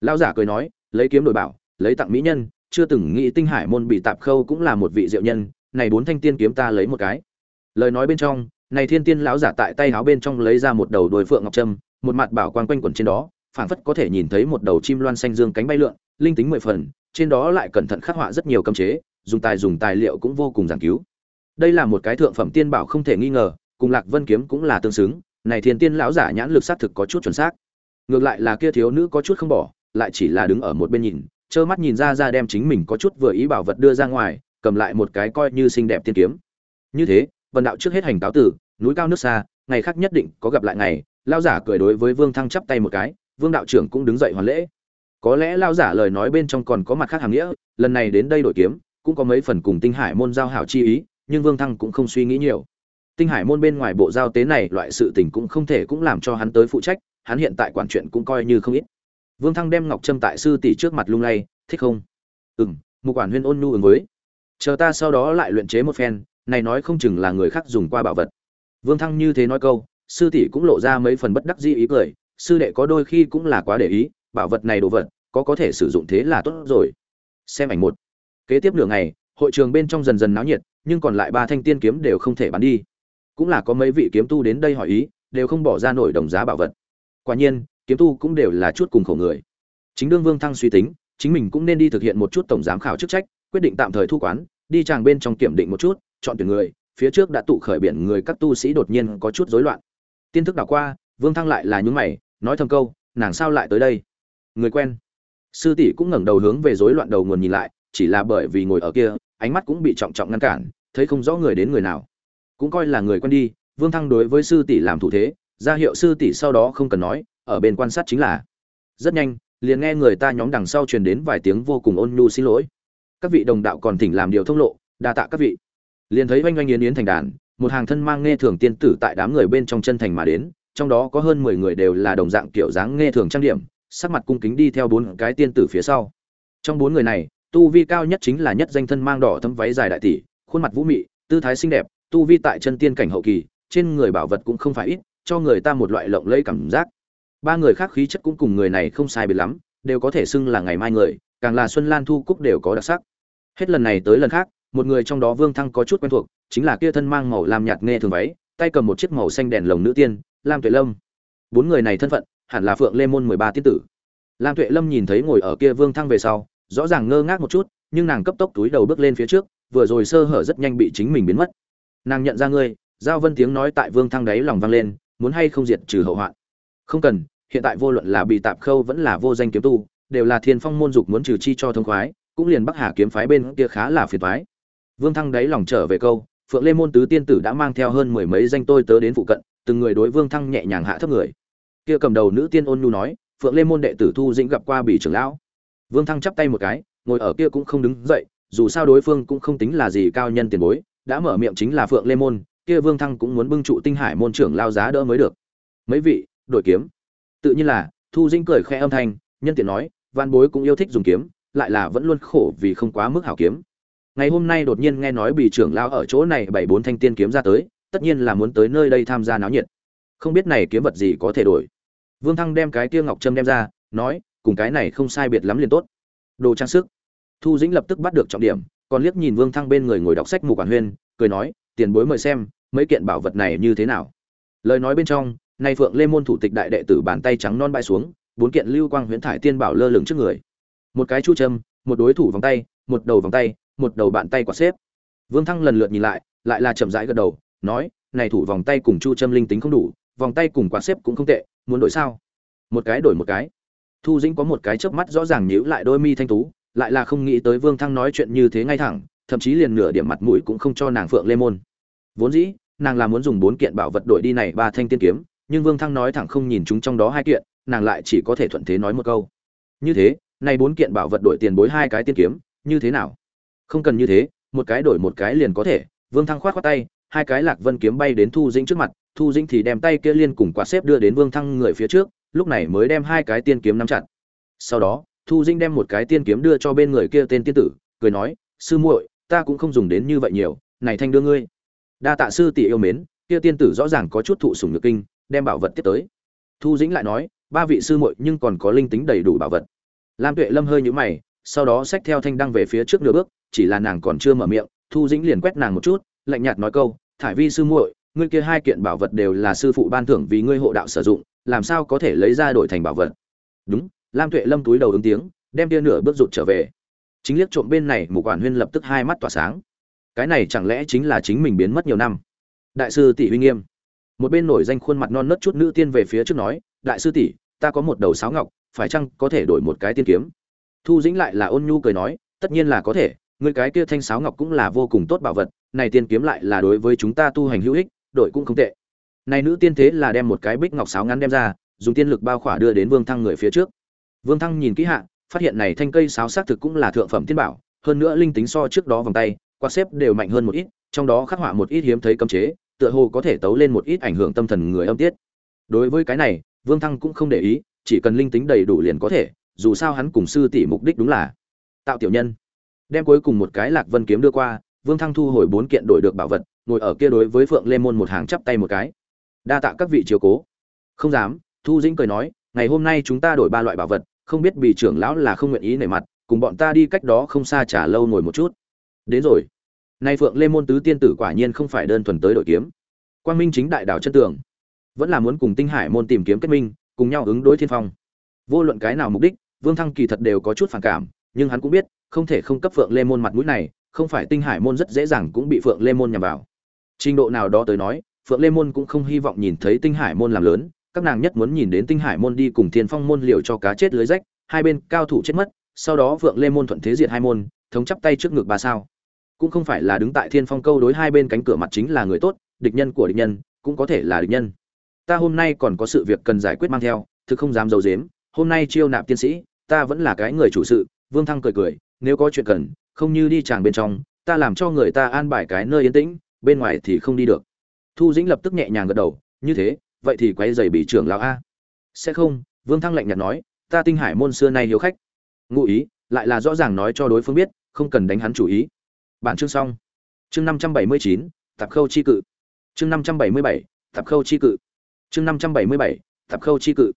Lão giả cười nói, lấy kiếm đổi bảo, lấy tặng mỹ nhân chưa từng nghĩ tinh hải môn bị tạp khâu cũng là một vị diệu nhân, này bốn thanh tiên kiếm ta lấy một cái. Lời nói bên trong, này thiên tiên lão giả tại tay áo bên trong lấy ra một đầu đồi phượng ngọc trâm, một mặt bảo quang quanh quẩn trên đó, phảng phất có thể nhìn thấy một đầu chim loan xanh dương cánh bay lượn, linh tính mười phần, trên đó lại cẩn thận khắc họa rất nhiều cấm chế, dùng tài dùng tài liệu cũng vô cùng giảng cứu. Đây là một cái thượng phẩm tiên bảo không thể nghi ngờ, cùng lạc vân kiếm cũng là tương xứng, này thiên tiên lão giả nhãn lực xác thực có chút chuẩn xác. Ngược lại là kia thiếu nữ có chút không bỏ, lại chỉ là đứng ở một bên nhìn trơ mắt nhìn ra ra đem chính mình có chút vừa ý bảo vật đưa ra ngoài, cầm lại một cái coi như xinh đẹp tiên kiếm. Như thế, vần đạo trước hết hành cáo tử, núi cao nước xa, ngày khác nhất định có gặp lại ngày lao giả cười đối với vương thăng chắp tay một cái, vương đạo trưởng cũng đứng dậy hoàn lễ. Có lẽ lao giả lời nói bên trong còn có mặt khác hàm nghĩa, lần này đến đây đổi kiếm, cũng có mấy phần cùng tinh hải môn giao hảo chi ý, nhưng vương thăng cũng không suy nghĩ nhiều. Tinh hải môn bên ngoài bộ giao tế này loại sự tình cũng không thể cũng làm cho hắn tới phụ trách, hắn hiện tại quản chuyện cũng coi như không ít vương thăng đem ngọc trâm tại sư tỷ trước mặt lung lay, thích không? Ừ m một quản huyên ôn nhu ứng với. Chờ ta sau đó lại luyện chế một phen, này nói không chừng là người khác dùng qua bảo vật. Vương thăng như thế nói câu, sư tỷ cũng lộ ra mấy phần bất đắc dĩ ý cười, sư đệ có đôi khi cũng là quá để ý, bảo vật này đồ vật, có có thể sử dụng thế là tốt rồi. Xem ảnh một. Kế tiếp nửa ngày, hội trường bên trong dần dần náo nhiệt, nhưng còn lại ba thanh tiên kiếm đều không thể bán đi. Cũng là có mấy vị kiếm tu đến đây hỏi ý, đều không bỏ ra nổi đồng giá bảo vật. Quả nhiên kiếm tu cũng đều là chút cùng khổ người. Chính đương vương thăng suy tính, chính mình cũng nên đi thực hiện một chút tổng giám khảo chức trách, quyết định tạm thời thu quán, đi tràng bên trong kiểm định một chút, chọn tuyển người, phía trước đã tụ khởi biển người các tu sĩ đột nhiên có chút rối loạn. Tiên thức đảo qua, vương thăng lại là nhướng mày, nói thầm câu, nàng sao lại tới đây? Người quen. Sư tỷ cũng ngẩng đầu hướng về rối loạn đầu nguồn nhìn lại, chỉ là bởi vì ngồi ở kia, ánh mắt cũng bị trọng trọng ngăn cản, thấy không rõ người đến người nào. Cũng coi là người quen đi, vương thăng đối với sư tỷ làm thủ thế, ra hiệu sư tỷ sau đó không cần nói ở bên quan sát chính là. Rất nhanh, liền nghe người ta nhóm đằng sau truyền đến vài tiếng vô cùng ôn nhu xin lỗi. Các vị đồng đạo còn thỉnh làm điều thông lộ, đa tạ các vị. Liền thấy oanh oanh yến yến thành đàn, một hàng thân mang nghe thường tiên tử tại đám người bên trong chân thành mà đến, trong đó có hơn mười người đều là đồng dạng kiểu dáng nghe thường trang điểm, sắc mặt cung kính đi theo bốn cái tiên tử phía sau. Trong bốn người này, tu vi cao nhất chính là nhất danh thân mang đỏ thấm váy dài đại tỷ, khuôn mặt vũ mị, tư thái xinh đẹp, tu vi tại chân tiên cảnh hậu kỳ, trên người bảo vật cũng không phải ít, cho người ta một loại lộng lẫy cảm giác ba người khác khí chất cũng cùng người này không sai biệt lắm, đều có thể xưng là ngày mai người, càng là xuân lan thu cúc đều có đặc sắc. Hết lần này tới lần khác, một người trong đó vương thăng có chút quen thuộc, chính là kia thân mang màu lam nhạt nghe thường váy, tay cầm một chiếc màu xanh đèn lồng nữ tiên, lam tuệ lâm. Bốn người này thân phận, hẳn là phượng lê môn mười ba tiên tử. Lam tuệ lâm nhìn thấy ngồi ở kia vương thăng về sau, rõ ràng ngơ ngác một chút, nhưng nàng cấp tốc túi đầu bước lên phía trước, vừa rồi sơ hở rất nhanh bị chính mình biến mất. Nàng nhận ra ngươi, giao vân tiếng nói tại vương thăng đáy lòng vang lên, muốn hay không diệt trừ hậu hoạn. Không cần hiện tại vô luận là bị tạp khâu vẫn là vô danh kiếm tu, đều là thiên phong môn dục muốn trừ chi cho thông khoái, cũng liền bắc hà kiếm phái bên kia khá là phiền thoái vương thăng đáy lòng trở về câu, phượng lê môn tứ tiên tử đã mang theo hơn mười mấy danh tôi tớ đến phụ cận, từng người đối vương thăng nhẹ nhàng hạ thấp người. Kia cầm đầu nữ tiên ôn nhu nói, phượng lê môn đệ tử thu dĩnh gặp qua bỉ trưởng lão. Vương thăng chắp tay một cái, ngồi ở kia cũng không đứng dậy, dù sao đối phương cũng không tính là gì cao nhân tiền bối, đã mở miệng chính là phượng lê môn, kia vương thăng cũng muốn bưng trụ tinh hải môn trưởng lao giá đỡ mới được. Mấy vị, đổi kiếm tự nhiên là, thu dĩnh cười khẽ âm thanh, nhân tiện nói văn bối cũng yêu thích dùng kiếm, lại là vẫn luôn khổ vì không quá mức hảo kiếm. Ngày hôm nay đột nhiên nghe nói bị trưởng lao ở chỗ này bảy bốn thanh tiên kiếm ra tới, tất nhiên là muốn tới nơi đây tham gia náo nhiệt. Không biết này kiếm vật gì có thể đổi. Vương thăng đem cái tia ngọc trâm đem ra, nói, cùng cái này không sai biệt lắm liền tốt. Đồ trang sức. Thu dĩnh lập tức bắt được trọng điểm, còn liếc nhìn vương thăng bên người ngồi đọc sách mù quản huyên, cười nói, tiền bối mời xem, mấy kiện bảo vật này như thế nào? Lời nói bên trong nay phượng lê môn thủ tịch đại đệ tử bàn tay trắng non bãi xuống, bốn kiện lưu quang huyễn thải tiên bảo lơ lửng trước người. Một cái chu châm, một đối thủ vòng tay, một đầu vòng tay, một đầu bàn tay quả xếp. Vương thăng lần lượt nhìn lại lại là chậm rãi gật đầu, nói, này thủ vòng tay cùng chu châm linh tính không đủ, vòng tay cùng quả xếp cũng không tệ, muốn đổi sao? Một cái đổi một cái. Thu dĩnh có một cái chớp mắt rõ ràng nhíu lại đôi mi thanh tú, lại là không nghĩ tới vương thăng nói chuyện như thế ngay thẳng, thậm chí liền nửa điểm mặt mũi cũng không cho nàng phượng lê môn. Vốn dĩ, nàng là muốn dùng bốn kiện bảo vật đổi đi này ba thanh tiên kiếm nhưng vương thăng nói thẳng không nhìn chúng trong đó hai kiện, nàng lại chỉ có thể thuận thế nói một câu. Như thế, này bốn kiện bảo vật đổi tiền bối hai cái tiên kiếm, như thế nào? Không cần như thế, một cái đổi một cái liền có thể. Vương thăng khoát khoát tay, hai cái lạc vân kiếm bay đến thu dĩnh trước mặt, thu dĩnh thì đem tay kia liên cùng quạt xếp đưa đến vương thăng người phía trước, lúc này mới đem hai cái tiên kiếm nắm chặt. Sau đó, thu dĩnh đem một cái tiên kiếm đưa cho bên người kia tên tiên tử, cười nói, sư muội, ta cũng không dùng đến như vậy nhiều, này thanh đưa ngươi. Đa tạ sư tỷ yêu mến, kia tiên tử rõ ràng có chút thụ sủng nhược kinh đem bảo vật tiếp tới. Thu dĩnh lại nói, ba vị sư muội nhưng còn có linh tính đầy đủ bảo vật. Lam tuệ lâm hơi nhũ mày, sau đó xách theo thanh đăng về phía trước nửa bước, chỉ là nàng còn chưa mở miệng, thu dĩnh liền quét nàng một chút, lạnh nhạt nói câu, thải vi sư muội, ngươi kia hai kiện bảo vật đều là sư phụ ban thưởng vì ngươi hộ đạo sử dụng, làm sao có thể lấy ra đổi thành bảo vật? Đúng, lam tuệ lâm túi đầu ứng tiếng, đem kia nửa bước rụt trở về. Chính liếc trộm bên này một quản huyên lập tức hai mắt tỏa sáng. Cái này chẳng lẽ chính là chính mình biến mất nhiều năm? Đại sư tỷ huy nghiêm một bên nổi danh khuôn mặt non nớt chút nữ tiên về phía trước nói, đại sư tỷ, ta có một đầu sáo ngọc, phải chăng có thể đổi một cái tiên kiếm? Thu dĩnh lại là ôn nhu cười nói, tất nhiên là có thể người cái kia thanh sáo ngọc cũng là vô cùng tốt bảo vật, này tiên kiếm lại là đối với chúng ta tu hành hữu ích đội cũng không tệ. Này nữ tiên thế là đem một cái bích ngọc sáo ngắn đem ra, dùng tiên lực bao khỏa đưa đến vương thăng người phía trước. Vương thăng nhìn kỹ hạ, phát hiện này thanh cây sáo xác thực cũng là thượng phẩm tiên bảo, hơn nữa linh tính so trước đó vòng tay, quạt xếp đều mạnh hơn một ít, trong đó khắc họa một ít hiếm thấy cấm chế tựa hồ có thể tấu lên một ít ảnh hưởng tâm thần người âm tiết. Đối với cái này, vương thăng cũng không để ý, chỉ cần linh tính đầy đủ liền có thể, dù sao hắn cùng sư tỷ mục đích đúng là tạo tiểu nhân. Đem cuối cùng một cái lạc vân kiếm đưa qua, vương thăng thu hồi bốn kiện đổi được bảo vật, ngồi ở kia đối với phượng lê môn một hàng chắp tay một cái. Đa tạ các vị chiếu cố. Không dám, thu dĩnh cười nói, ngày hôm nay chúng ta đổi ba loại bảo vật, không biết bị trưởng lão là không nguyện ý nể mặt, cùng bọn ta đi cách đó không xa trả lâu ngồi một chút. Đến rồi nay phượng lê môn tứ tiên tử quả nhiên không phải đơn thuần tới đội kiếm. Quang minh chính đại đảo chân tường, vẫn là muốn cùng tinh hải môn tìm kiếm kết minh, cùng nhau ứng đối thiên phong. Vô luận cái nào mục đích, vương thăng kỳ thật đều có chút phản cảm, nhưng hắn cũng biết, không thể không cấp phượng lê môn mặt mũi này, không phải tinh hải môn rất dễ dàng cũng bị phượng lê môn nhằm vào. Trình độ nào đó tới nói, phượng lê môn cũng không hy vọng nhìn thấy tinh hải môn làm lớn, các nàng nhất muốn nhìn đến tinh hải môn đi cùng thiên phong môn liều cho cá chết lưới rách, hai bên cao thủ chết mất, sau đó phượng lê môn thuận thế diệt hai môn, thống chắp tay trước ngực ba sao cũng không phải là đứng tại thiên phong câu đối hai bên cánh cửa mặt chính là người tốt, địch nhân của địch nhân, cũng có thể là địch nhân. Ta hôm nay còn có sự việc cần giải quyết mang theo, thực không dám d i ấ u dếm hôm nay chiêu nạp tiến sĩ, ta vẫn là cái người chủ sự, vương thăng cười cười, nếu có chuyện cần, không như đi chàng bên trong, ta làm cho người ta an bài cái nơi yên tĩnh, bên ngoài thì không đi được. Thu dĩnh lập tức nhẹ nhàng gật đầu, như thế, vậy thì quay dày bị trưởng lão a. Sẽ không, vương thăng lạnh nhạt nói, ta tinh hải môn xưa nay hiếu khách. Ngụ ý, lại là rõ ràng nói cho đối phương biết, không cần đánh hắn chủ ý bản chương xong. Chương năm trăm bảy mươi chín, tạp khâu chi cự. Chương năm trăm bảy mươi bảy, tạp khâu chi cự. Chương năm trăm bảy mươi bảy, tạp khâu chi cự.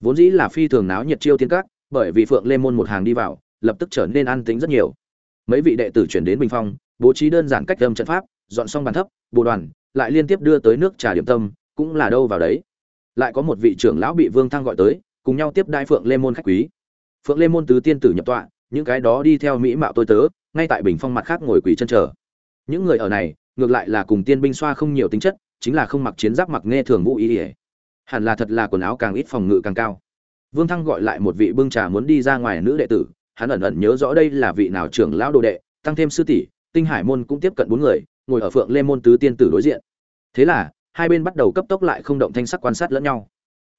Vốn dĩ là phi thường náo nhiệt chiêu tiên các, bởi vì phượng lê môn một hàng đi vào, lập tức trở nên an tính rất nhiều. Mấy vị đệ tử chuyển đến bình phong, bố trí đơn giản cách âm trận pháp, dọn xong bàn thấp bồ đoàn, lại liên tiếp đưa tới nước trà điểm tâm, cũng là đâu vào đấy. Lại có một vị trưởng lão bị vương thăng gọi tới, cùng nhau tiếp đai phượng lê môn khách quý. Phượng lê môn tứ tiên tử nhập tọa, những cái đó đi theo mỹ mạo tôi tớ ngay tại bình phong mặt khác ngồi quỳ chân chờ. Những người ở này, ngược lại là cùng tiên binh xoa không nhiều tính chất, chính là không mặc chiến giáp mặc nghe thường vũ ý ỉa hẳn là thật là quần áo càng ít phòng ngự càng cao. Vương thăng gọi lại một vị bưng trà muốn đi ra ngoài nữ đệ tử, hắn ẩn ẩn nhớ rõ đây là vị nào trưởng lão đồ đệ, tăng thêm sư tỷ, tinh hải môn cũng tiếp cận bốn người, ngồi ở phượng lê môn tứ tiên tử đối diện. Thế là, hai bên bắt đầu cấp tốc lại không động thanh sắc quan sát lẫn nhau.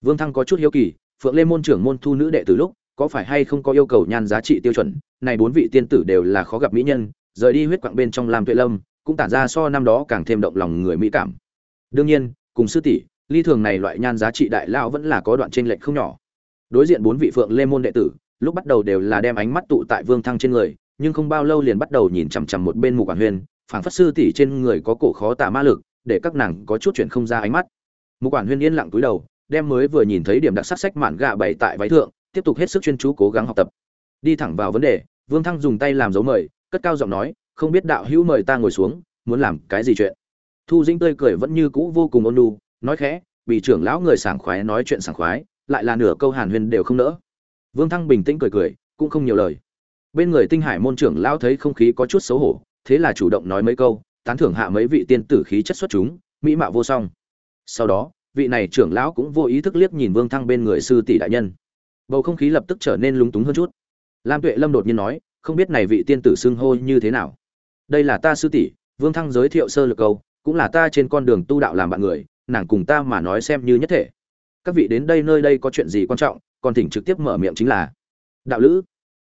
Vương thăng có chút hiếu kỳ, phượng lê môn trưởng môn thu nữ đệ tử lúc, có phải hay không có yêu cầu nhan giá trị tiêu chuẩn này bốn vị tiên tử đều là khó gặp mỹ nhân, rời đi huyết quạng bên trong lam tuệ lâm, cũng tản ra so năm đó càng thêm động lòng người mỹ cảm. Đương nhiên, cùng sư tỷ, ly thường này loại nhan giá trị đại lao vẫn là có đoạn tranh lệch không nhỏ. Đối diện bốn vị phượng lê môn đệ tử, lúc bắt đầu đều là đem ánh mắt tụ tại vương thăng trên người, nhưng không bao lâu liền bắt đầu nhìn chằm chằm một bên mục quản huyền, phảng phất sư tỷ trên người có cổ khó tả ma lực, để các nàng có chút chuyện không ra ánh mắt. Mục quản huyên yên lặng túi đầu, đem mới vừa nhìn thấy điểm đặc sắc sách mạn gạ bày tại váy thượng, tiếp tục hết sức chuyên chú cố gắng học tập đi thẳng vào vấn đề, vương thăng dùng tay làm dấu mời, cất cao giọng nói, không biết đạo hữu mời ta ngồi xuống, muốn làm cái gì chuyện? Thu dĩnh tươi cười vẫn như cũ vô cùng ôn lu nói khẽ bị trưởng lão người sảng khoái nói chuyện sảng khoái, lại là nửa câu hàn huyên đều không nỡ. Vương thăng bình tĩnh cười cười, cũng không nhiều lời. Bên người tinh hải môn trưởng lão thấy không khí có chút xấu hổ, thế là chủ động nói mấy câu, tán thưởng hạ mấy vị tiên tử khí chất xuất chúng, mỹ mạo vô song. Sau đó, vị này trưởng lão cũng vô ý thức liếc nhìn vương thăng bên người sư tỷ đại nhân. Bầu không khí lập tức trở nên lúng túng hơn chút lam tuệ lâm đột nhiên nói, không biết này vị tiên tử xưng hô như thế nào? Đây là ta sư tỷ, vương thăng giới thiệu sơ lược câu, cũng là ta trên con đường tu đạo làm bạn người, nàng cùng ta mà nói xem như nhất thể. Các vị đến đây nơi đây có chuyện gì quan trọng, còn thỉnh trực tiếp mở miệng chính là. Đạo lữ.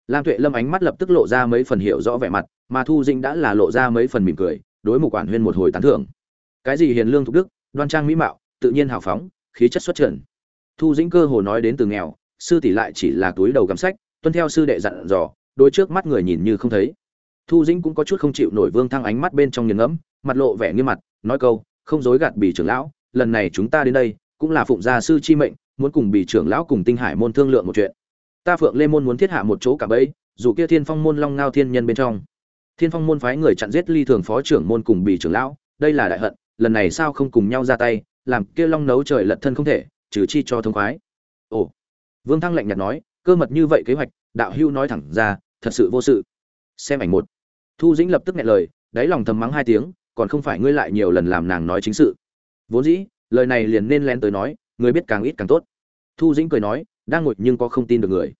Lam tuệ lâm ánh mắt lập tức lộ ra mấy phần hiểu rõ vẻ mặt, mà thu dinh đã là lộ ra mấy phần mỉm cười, đối mục quản huyên một hồi tán thưởng. Cái gì hiền lương thục đức, đoan trang mỹ mạo, tự nhiên hào phóng, khí chất xuất trần. Thu dĩnh cơ hồ nói đến từ nghèo, sư tỷ lại chỉ là túi đầu gắm sách tuân theo sư đệ dặn dò, đôi trước mắt người nhìn như không thấy. Thu dĩnh cũng có chút không chịu nổi vương thăng ánh mắt bên trong nghiền ngẫm, mặt lộ vẻ nghiêm mặt, nói câu, không dối gạt bì trưởng lão, lần này chúng ta đến đây, cũng là phụng gia sư chi mệnh, muốn cùng bì trưởng lão cùng tinh hải môn thương lượng một chuyện. Ta phượng lê môn muốn thiết hạ một chỗ cả bẫy, dù kia thiên phong môn long ngao thiên nhân bên trong. Thiên phong môn phái người chặn giết ly thường phó trưởng môn cùng bì trưởng lão, đây là đại hận, lần này sao không cùng nhau ra tay, làm kia long nấu trời lật thân không thể, trừ chi cho thông khoái. Ồ. Vương thăng lạnh nhạt nói cơ mật như vậy kế hoạch, đạo hưu nói thẳng ra, thật sự vô sự. Xem ảnh một. Thu dĩnh lập tức nghe lời, đáy lòng thầm mắng hai tiếng, còn không phải ngươi lại nhiều lần làm nàng nói chính sự. Vốn dĩ, lời này liền nên lén tới nói, người biết càng ít càng tốt. Thu dĩnh cười nói, đang ngồi nhưng có không tin được người.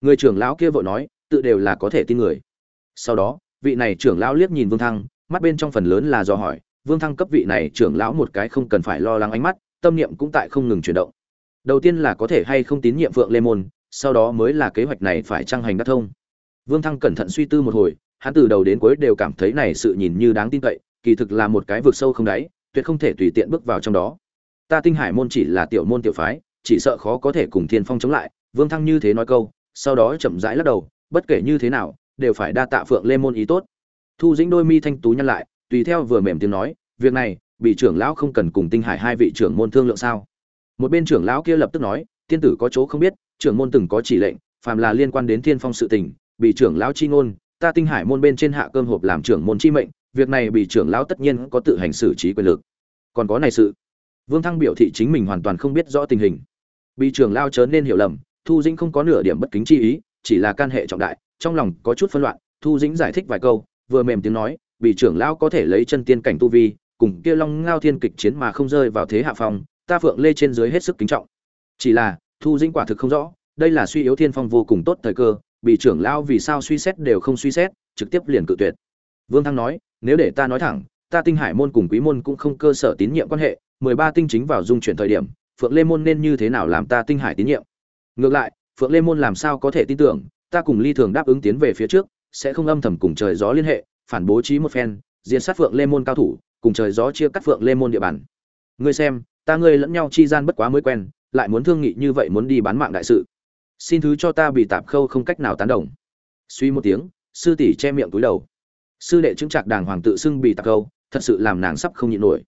Người trưởng lão kia vội nói, tự đều là có thể tin người. Sau đó, vị này trưởng lão liếc nhìn vương thăng, mắt bên trong phần lớn là do hỏi, vương thăng cấp vị này trưởng lão một cái không cần phải lo lắng ánh mắt, tâm niệm cũng tại không ngừng chuyển động. Đầu tiên là có thể hay không tín nhiệm phượng lê môn sau đó mới là kế hoạch này phải trang hành đắc thông. Vương thăng cẩn thận suy tư một hồi, hắn từ đầu đến cuối đều cảm thấy này sự nhìn như đáng tin cậy, kỳ thực là một cái vực sâu không đáy, tuyệt không thể tùy tiện bước vào trong đó. Ta tinh hải môn chỉ là tiểu môn tiểu phái, chỉ sợ khó có thể cùng thiên phong chống lại, vương thăng như thế nói câu, sau đó chậm rãi lắc đầu, bất kể như thế nào, đều phải đa tạ phượng lê môn ý tốt. Thu dĩnh đôi mi thanh tú nhăn lại, tùy theo vừa mềm tiếng nói, việc này, bị trưởng lão không cần cùng tinh hải hai vị trưởng môn thương lượng sao? Một bên trưởng lão kia lập tức nói, tiên tử có chỗ không biết trưởng môn từng có chỉ lệnh, phàm là liên quan đến thiên phong sự tình, bị trưởng lão chi ngôn, ta tinh hải môn bên trên hạ cơm hộp làm trưởng môn chi mệnh, việc này bị trưởng lão tất nhiên có tự hành xử trí quyền lực. Còn có này sự, vương thăng biểu thị chính mình hoàn toàn không biết rõ tình hình. Bị trưởng lão chớ nên hiểu lầm, thu dĩnh không có nửa điểm bất kính chi ý, chỉ là can hệ trọng đại, trong lòng có chút phân loạn, thu dĩnh giải thích vài câu, vừa mềm tiếng nói, bị trưởng lão có thể lấy chân tiên cảnh tu vi, cùng kia long ngao thiên kịch chiến mà không rơi vào thế hạ phong, ta phượng lê trên dưới hết sức kính trọng. Chỉ là thu dĩnh quả thực không rõ, đây là suy yếu thiên phong vô cùng tốt thời cơ, bị trưởng lão vì sao suy xét đều không suy xét, trực tiếp liền cự tuyệt. Vương thăng nói, nếu để ta nói thẳng, ta tinh hải môn cùng quý môn cũng không cơ sở tín nhiệm quan hệ, mười ba tinh chính vào dung chuyển thời điểm, phượng lê môn nên như thế nào làm ta tinh hải tín nhiệm? Ngược lại, phượng lê môn làm sao có thể tin tưởng, ta cùng ly thường đáp ứng tiến về phía trước, sẽ không âm thầm cùng trời gió liên hệ, phản bố trí một phen, diễn sát phượng lê môn cao thủ, cùng trời gió chia cắt phượng lê môn địa bàn. Ngươi xem, ta ngươi lẫn nhau chi gian bất quá mới quen lại muốn thương nghị như vậy muốn đi bán mạng đại sự. Xin thứ cho ta bị tạp khâu không cách nào tán đồng. Suy một tiếng, sư tỷ che miệng túi đầu. Sư đệ chứng trạc đàng hoàng tự xưng bị tạp khâu, thật sự làm nàng sắp không nhịn nổi.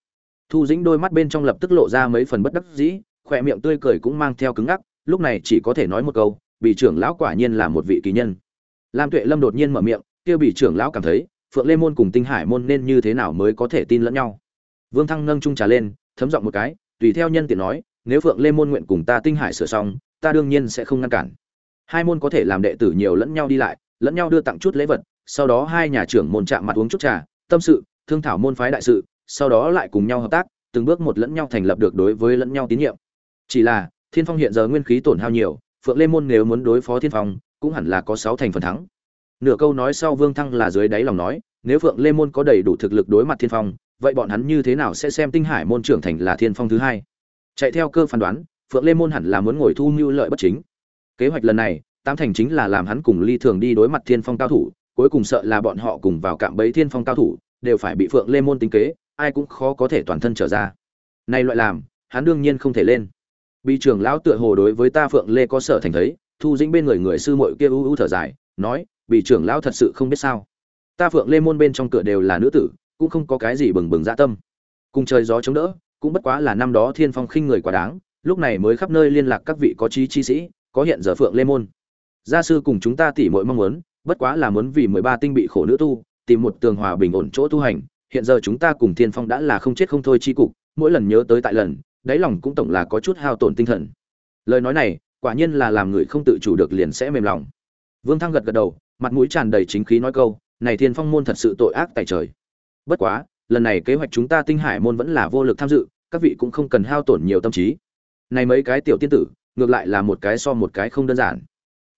Thu dĩnh đôi mắt bên trong lập tức lộ ra mấy phần bất đắc dĩ, khỏe miệng tươi cười cũng mang theo cứng ngắc, lúc này chỉ có thể nói một câu bị trưởng lão quả nhiên là một vị kỳ nhân. Lam tuệ lâm đột nhiên mở miệng kia bị trưởng lão cảm thấy, phượng lê môn cùng tinh hải môn nên như thế nào mới có thể tin lẫn nhau? Vương thăng nâng trung trà lên, thấm giọng một cái, tùy theo nhân tiện nói nếu phượng lê môn nguyện cùng ta tinh hải sửa xong, ta đương nhiên sẽ không ngăn cản. Hai môn có thể làm đệ tử nhiều lẫn nhau đi lại, lẫn nhau đưa tặng chút lễ vật, sau đó hai nhà trưởng môn chạm mặt uống chút trà, tâm sự, thương thảo môn phái đại sự, sau đó lại cùng nhau hợp tác, từng bước một lẫn nhau thành lập được đối với lẫn nhau tín nhiệm. Chỉ là, thiên phong hiện giờ nguyên khí tổn hao nhiều, phượng lê môn nếu muốn đối phó thiên phong, cũng hẳn là có sáu thành phần thắng. Nửa câu nói sau vương thăng là dưới đáy lòng nói, nếu phượng lê môn có đầy đủ thực lực đối mặt thiên phong, vậy bọn hắn như thế nào sẽ xem tinh hải môn trưởng thành là thiên phong thứ hai? Chạy theo cơ phán đoán, phượng lê môn hẳn là muốn ngồi thu mưu lợi bất chính. Kế hoạch lần này tam thành chính là làm hắn cùng ly thường đi đối mặt thiên phong cao thủ, cuối cùng sợ là bọn họ cùng vào cạm bẫy thiên phong cao thủ, đều phải bị phượng lê môn tính kế, ai cũng khó có thể toàn thân trở ra. Nay loại làm, hắn đương nhiên không thể lên. Bị trưởng lão tựa hồ đối với ta phượng lê có sở thành thấy, thu dĩnh bên người người sư muội kia ưu ưu thở dài, nói bị trưởng lão thật sự không biết sao. Ta phượng lê môn bên trong cửa đều là nữ tử, cũng không có cái gì bừng bừng dạ tâm. Cùng trời gió chống đỡ cũng bất quá là năm đó thiên phong khinh người quá đáng, lúc này mới khắp nơi liên lạc các vị có trí chi sĩ, có hiện giờ phượng lê môn. Gia sư cùng chúng ta tỉ mọi mong muốn, bất quá là muốn vì mười ba tinh bị khổ nữ tu, tìm một tường hòa bình ổn chỗ tu hành, hiện giờ chúng ta cùng thiên phong đã là không chết không thôi chi cục, mỗi lần nhớ tới tại lần, đáy lòng cũng tổng là có chút hao tổn tinh thần. Lời nói này, quả nhiên là làm người không tự chủ được liền sẽ mềm lòng. Vương thăng gật gật đầu, mặt mũi tràn đầy chính khí nói câu, này thiên phong môn thật sự tội ác tại trời. Bất quá lần này kế hoạch chúng ta tinh hải môn vẫn là vô lực tham dự, các vị cũng không cần hao tổn nhiều tâm trí. Này mấy cái tiểu tiên tử, ngược lại là một cái so một cái không đơn giản.